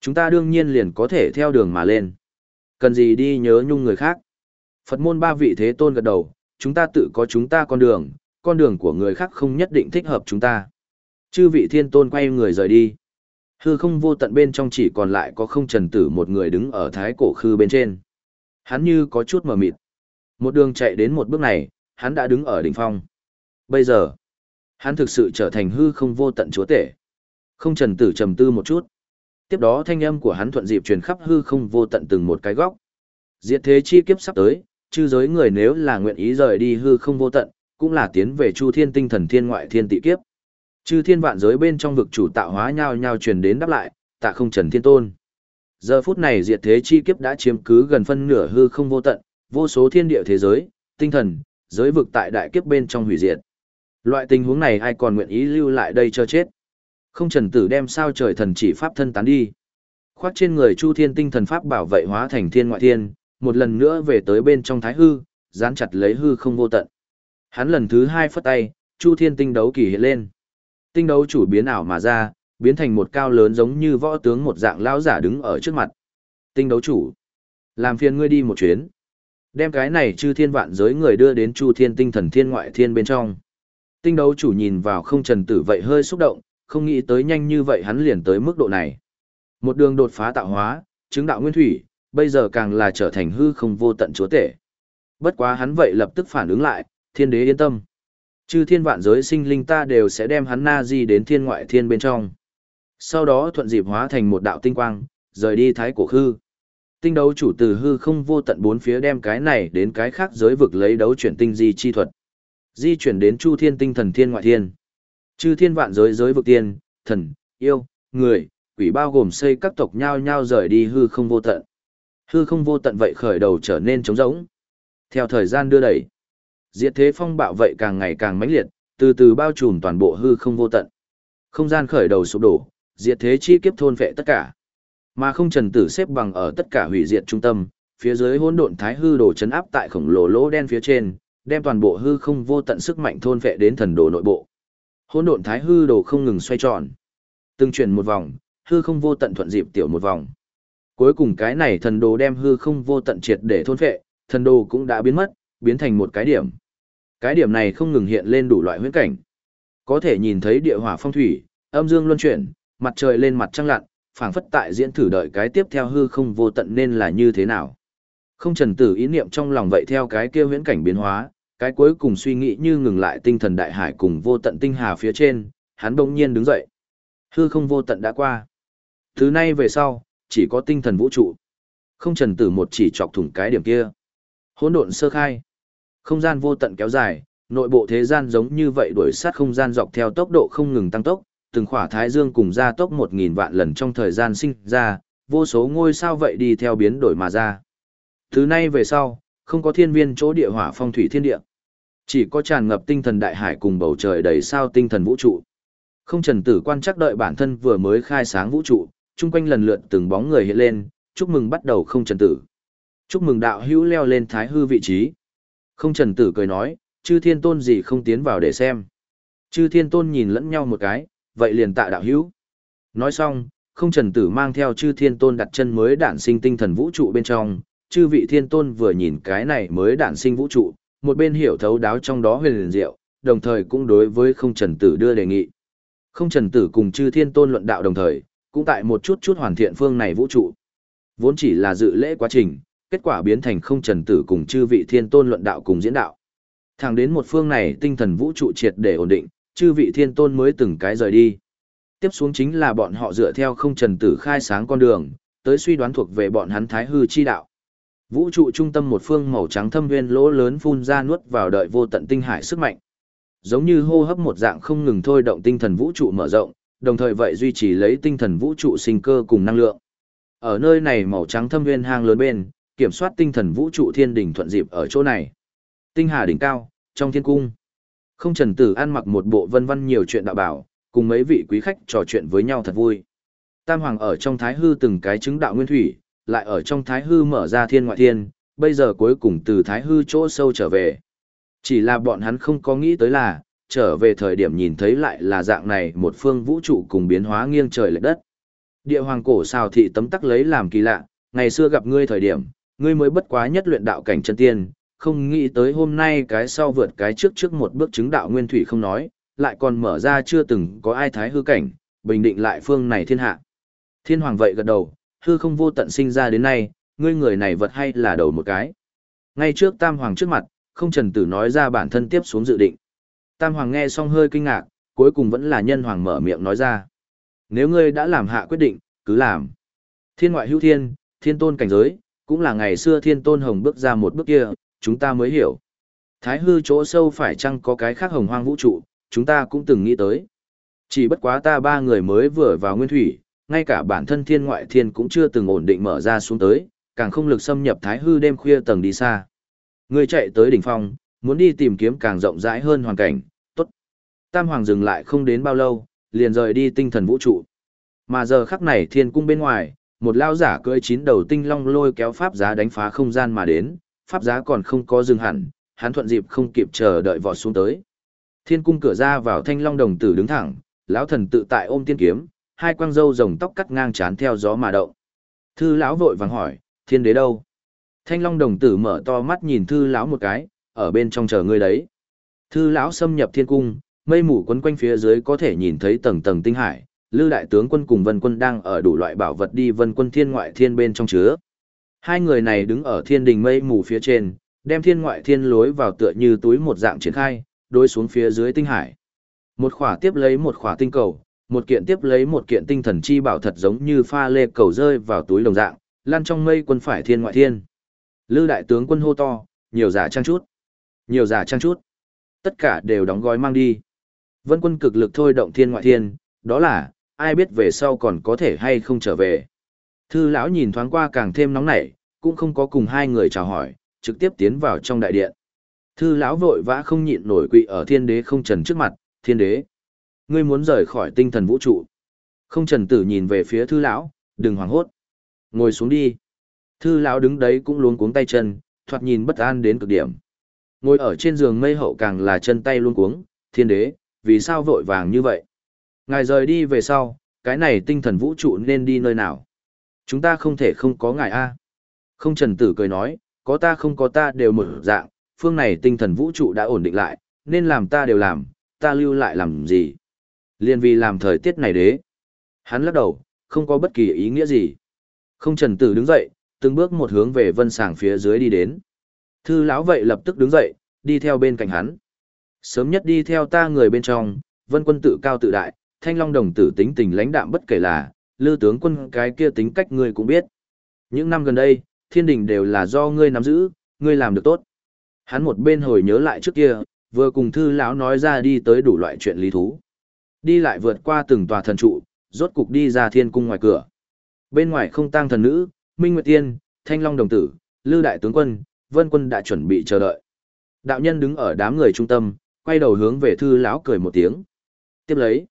Speaker 1: Chúng ta đương nhiên liền có thể theo đường mà lên. Cần gì đi nhớ nhung người khác. Phật môn ba vị thế tôn gật đầu, chúng ta tự có chúng ta con đường, con đường của người khác không nhất định thích hợp chúng ta. Chư vị thiên tôn quay người rời đi. Hư không vô tận bên trong chỉ còn lại có không trần tử một người đứng ở thái cổ khư bên trên. Hắn như có chút mờ mịt. Một đường chạy đến một bước này, hắn đã đứng ở đỉnh phong. Bây giờ, hắn thực sự trở thành hư không vô tận chúa tể. Không trần tử trầm tư một chút. Tiếp đó thanh âm của hắn thuận dịp truyền khắp hư không vô tận từng một cái góc. Diệt thế chi kiếp sắp tới, chư giới người nếu là nguyện ý rời đi hư không vô tận, cũng là tiến về chu thiên tinh thần thiên ngoại thiên tị kiếp. Chư thiên vạn giới bên trong vực chủ tạo hóa nhau nhau truyền đến đáp lại, tạ không trần thiên tôn. Giờ phút này diệt thế chi kiếp đã chiếm cứ gần phân nửa hư không vô tận, vô số thiên địa thế giới, tinh thần, giới vực tại đại kiếp bên trong hủy diệt. Loại tình huống này ai còn nguyện ý lưu lại đây cho chết. Không trần tử đem sao trời thần chỉ pháp thân tán đi. Khoác trên người chu thiên tinh thần pháp bảo vệ hóa thành thiên ngoại thiên, một lần nữa về tới bên trong thái hư, dán chặt lấy hư không vô tận. Hắn lần thứ hai phất tay, chu thiên tinh đấu kỳ hiện lên. Tinh đấu chủ biến ảo mà ra, biến thành một cao lớn giống như võ tướng một dạng lão giả đứng ở trước mặt. Tinh đấu chủ, làm phiền ngươi đi một chuyến. Đem cái này chư thiên vạn giới người đưa đến chu thiên tinh thần thiên ngoại thiên bên trong. Tinh đấu chủ nhìn vào không trần tử vậy hơi xúc động, không nghĩ tới nhanh như vậy hắn liền tới mức độ này. Một đường đột phá tạo hóa, chứng đạo nguyên thủy, bây giờ càng là trở thành hư không vô tận chúa tể. Bất quá hắn vậy lập tức phản ứng lại, thiên đế yên tâm. Chư thiên vạn giới sinh linh ta đều sẽ đem hắn na di đến thiên ngoại thiên bên trong. Sau đó thuận dịp hóa thành một đạo tinh quang, rời đi thái cổ hư. Tinh đấu chủ từ hư không vô tận bốn phía đem cái này đến cái khác giới vực lấy đấu chuyển tinh di chi thuật. Di chuyển đến chu thiên tinh thần thiên ngoại thiên. Chư thiên vạn giới giới vực tiên, thần, yêu, người, quỷ bao gồm xây các tộc nhau nhau rời đi hư không vô tận. Hư không vô tận vậy khởi đầu trở nên trống rỗng. Theo thời gian đưa đẩy, diệt thế phong bạo vậy càng ngày càng mãnh liệt, từ từ bao trùm toàn bộ hư không vô tận. Không gian khởi đầu sụp đổ, diệt thế chi kiếp thôn vệ tất cả. Mà không trần tử xếp bằng ở tất cả hủy diệt trung tâm, phía dưới hỗn độn thái hư đồ chấn áp tại khổng lồ lỗ đen phía trên, đem toàn bộ hư không vô tận sức mạnh thôn vệ đến thần đồ nội bộ. Hỗn độn thái hư đồ không ngừng xoay tròn. Từng chuyển một vòng, hư không vô tận thuận dịp tiểu một vòng. Cuối cùng cái này thần đồ đem hư không vô tận triệt để thôn vệ, thần đồ cũng đã biến mất, biến thành một cái điểm. Cái điểm này không ngừng hiện lên đủ loại huyễn cảnh. Có thể nhìn thấy địa hỏa phong thủy, âm dương luân chuyển, mặt trời lên mặt trăng lặn, phảng phất tại diễn thử đợi cái tiếp theo hư không vô tận nên là như thế nào. Không trần tử ý niệm trong lòng vậy theo cái kia huyễn cảnh biến hóa, cái cuối cùng suy nghĩ như ngừng lại tinh thần đại hải cùng vô tận tinh hà phía trên, hắn đông nhiên đứng dậy. Hư không vô tận đã qua. Thứ nay về sau, chỉ có tinh thần vũ trụ. Không trần tử một chỉ chọc thủng cái điểm kia. Hỗn độn sơ khai. Không gian vô tận kéo dài, nội bộ thế gian giống như vậy đuổi sát không gian dọc theo tốc độ không ngừng tăng tốc, từng khỏa thái dương cùng gia tốc một nghìn vạn lần trong thời gian sinh ra, vô số ngôi sao vậy đi theo biến đổi mà ra. Thứ nay về sau, không có thiên viên chỗ địa hỏa phong thủy thiên địa. Chỉ có tràn ngập tinh thần đại hải cùng bầu trời đầy sao tinh thần vũ trụ. Không trần tử quan chắc đợi bản thân vừa mới khai sáng vũ trụ, chung quanh lần lượt từng bóng người hiện lên, chúc mừng bắt đầu không trần tử. Chúc mừng đạo hữu leo lên thái hư vị trí. Không trần tử cười nói, chư thiên tôn gì không tiến vào để xem. Chư thiên tôn nhìn lẫn nhau một cái, vậy liền tạ đạo hữu. Nói xong, không trần tử mang theo chư thiên tôn đặt chân mới đản sinh tinh thần vũ trụ bên trong, chư vị thiên tôn vừa nhìn cái này mới đản sinh vũ trụ, một bên hiểu thấu đáo trong đó huyền liền diệu, đồng thời cũng đối với không trần tử đưa đề nghị. Không trần tử cùng chư thiên tôn luận đạo đồng thời, cũng tại một chút chút hoàn thiện phương này vũ trụ. Vốn chỉ là dự lễ quá trình, kết quả biến thành không trần tử cùng chư vị thiên tôn luận đạo cùng diễn đạo. Thẳng đến một phương này tinh thần vũ trụ triệt để ổn định, chư vị thiên tôn mới từng cái rời đi. Tiếp xuống chính là bọn họ dựa theo không trần tử khai sáng con đường, tới suy đoán thuộc về bọn hắn thái hư chi đạo. Vũ trụ trung tâm một phương màu trắng thâm nguyên lỗ lớn phun ra nuốt vào đợi vô tận tinh hải sức mạnh. Giống như hô hấp một dạng không ngừng thôi động tinh thần vũ trụ mở rộng, đồng thời vậy duy trì lấy tinh thần vũ trụ sinh cơ cùng năng lượng. Ở nơi này màu trắng thâm nguyên hang lớn bên, kiểm soát tinh thần vũ trụ thiên đỉnh thuận dịp ở chỗ này. Tinh hà đỉnh cao, trong thiên cung. Không trần tử ăn mặc một bộ vân vân nhiều chuyện đạo bảo, cùng mấy vị quý khách trò chuyện với nhau thật vui. Tam hoàng ở trong thái hư từng cái chứng đạo nguyên thủy, lại ở trong thái hư mở ra thiên ngoại thiên, bây giờ cuối cùng từ thái hư chỗ sâu trở về. Chỉ là bọn hắn không có nghĩ tới là, trở về thời điểm nhìn thấy lại là dạng này một phương vũ trụ cùng biến hóa nghiêng trời lệch đất. Địa hoàng cổ xào thị tấm tắc lấy làm kỳ lạ, ngày xưa gặp ngươi thời điểm, ngươi mới bất quá nhất luyện đạo cảnh chân tiên, không nghĩ tới hôm nay cái sau vượt cái trước trước một bước chứng đạo nguyên thủy không nói, lại còn mở ra chưa từng có ai thái hư cảnh, bình định lại phương này thiên hạ. Thiên hoàng vậy gật đầu, hư không vô tận sinh ra đến nay, ngươi người này vật hay là đầu một cái. Ngay trước tam hoàng trước mặt, không trần tử nói ra bản thân tiếp xuống dự định. Tam hoàng nghe xong hơi kinh ngạc, cuối cùng vẫn là nhân hoàng mở miệng nói ra. Nếu ngươi đã làm hạ quyết định, cứ làm. Thiên ngoại hữu thiên, thiên tôn cảnh giới, cũng là ngày xưa thiên tôn hồng bước ra một bước kia, chúng ta mới hiểu. Thái hư chỗ sâu phải chăng có cái khác hồng hoang vũ trụ, chúng ta cũng từng nghĩ tới. Chỉ bất quá ta ba người mới vừa vào nguyên thủy, ngay cả bản thân thiên ngoại thiên cũng chưa từng ổn định mở ra xuống tới, càng không lực xâm nhập thái hư đêm khuya tầng đi xa. Người chạy tới đỉnh phong, muốn đi tìm kiếm càng rộng rãi hơn hoàn cảnh, tốt. Tam Hoàng dừng lại không đến bao lâu, liền rời đi tinh thần vũ trụ. Mà giờ khắc này thiên cung bên ngoài, một lao giả cưỡi chín đầu tinh long lôi kéo pháp giá đánh phá không gian mà đến, pháp giá còn không có dừng hẳn, hắn thuận dịp không kịp chờ đợi vọt xuống tới. Thiên cung cửa ra vào thanh long đồng tử đứng thẳng, lão thần tự tại ôm tiên kiếm, hai quang râu rồng tóc cắt ngang chán theo gió mà động. Thư lão vội vàng hỏi, thiên đế đâu? Thanh long đồng tử mở to mắt nhìn thư lão một cái, ở bên trong chờ ngươi đấy. Thư lão xâm nhập thiên cung, mây mù quấn quanh phía dưới có thể nhìn thấy tầng tầng tinh hải, Lư đại tướng quân cùng Vân quân đang ở đủ loại bảo vật đi Vân quân thiên ngoại thiên bên trong chứa. Hai người này đứng ở thiên đình mây mù phía trên, đem thiên ngoại thiên lối vào tựa như túi một dạng triển khai, đối xuống phía dưới tinh hải. Một khỏa tiếp lấy một khỏa tinh cầu, một kiện tiếp lấy một kiện tinh thần chi bảo thật giống như pha lê cầu rơi vào túi đồng dạng, lan trong mây quân phải thiên ngoại thiên. Lư đại tướng quân hô to, nhiều giả trang chút, nhiều giả trang chút. Tất cả đều đóng gói mang đi. Vân quân cực lực thôi động thiên ngoại thiên, đó là, ai biết về sau còn có thể hay không trở về. Thư lão nhìn thoáng qua càng thêm nóng nảy, cũng không có cùng hai người chào hỏi, trực tiếp tiến vào trong đại điện. Thư lão vội vã không nhịn nổi quỵ ở thiên đế không trần trước mặt, thiên đế. Ngươi muốn rời khỏi tinh thần vũ trụ. Không trần tử nhìn về phía thư lão, đừng hoảng hốt. Ngồi xuống đi. Thư lão đứng đấy cũng luống cuống tay chân, thoạt nhìn bất an đến cực điểm. Ngồi ở trên giường mây hậu càng là chân tay luống cuống, thiên đế, vì sao vội vàng như vậy? Ngài rời đi về sau, cái này tinh thần vũ trụ nên đi nơi nào? Chúng ta không thể không có ngài A. Không trần tử cười nói, có ta không có ta đều mở dạng, phương này tinh thần vũ trụ đã ổn định lại, nên làm ta đều làm, ta lưu lại làm gì? Liên vì làm thời tiết này đế. Hắn lắc đầu, không có bất kỳ ý nghĩa gì. Không trần tử đứng dậy, từng bước một hướng về vân sàng phía dưới đi đến. Thư lão vậy lập tức đứng dậy, đi theo bên cạnh hắn. Sớm nhất đi theo ta người bên trong, vân quân tự cao tự đại, thanh long đồng tử tính tình lãnh đạm bất kể là, lư tướng quân cái kia tính cách ngươi cũng biết. Những năm gần đây, thiên đình đều là do ngươi nắm giữ, ngươi làm được tốt. Hắn một bên hồi nhớ lại trước kia, vừa cùng thư lão nói ra đi tới đủ loại chuyện lý thú. Đi lại vượt qua từng tòa thần trụ, rốt cục đi ra thiên cung ngoài cửa. Bên ngoài không tang thần nữ, Minh Nguyệt Tiên, Thanh Long đồng tử, Lư đại tướng quân, Vân quân đã chuẩn bị chờ đợi. Đạo nhân đứng ở đám người trung tâm, quay đầu hướng về thư lão cười một tiếng. Tiếp lấy,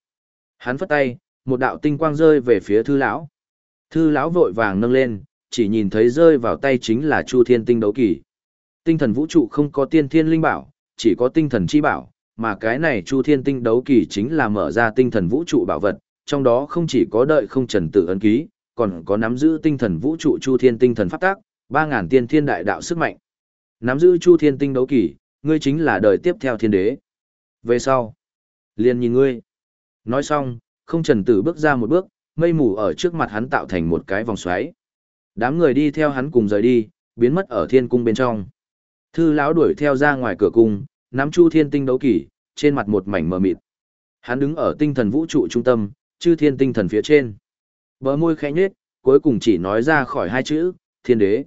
Speaker 1: hắn phất tay, một đạo tinh quang rơi về phía thư lão. Thư lão vội vàng nâng lên, chỉ nhìn thấy rơi vào tay chính là Chu Thiên Tinh đấu kỳ. Tinh thần vũ trụ không có tiên thiên linh bảo, chỉ có tinh thần chi bảo, mà cái này Chu Thiên Tinh đấu kỳ chính là mở ra tinh thần vũ trụ bảo vật, trong đó không chỉ có đợi không trần tự ấn ký, còn có nắm giữ tinh thần vũ trụ Chu Thiên Tinh thần pháp tác, 3000 tiên thiên đại đạo sức mạnh. Nắm giữ Chu Thiên Tinh đấu kỳ, ngươi chính là đời tiếp theo thiên đế. Về sau, liền nhìn ngươi. Nói xong, không trần tử bước ra một bước, mây mù ở trước mặt hắn tạo thành một cái vòng xoáy. Đám người đi theo hắn cùng rời đi, biến mất ở thiên cung bên trong. Thư lão đuổi theo ra ngoài cửa cung, nắm chu thiên tinh đấu kỷ, trên mặt một mảnh mờ mịt. Hắn đứng ở tinh thần vũ trụ trung tâm, chư thiên tinh thần phía trên. Bờ môi khẽ nhếch, cuối cùng chỉ nói ra khỏi hai chữ, thiên đế.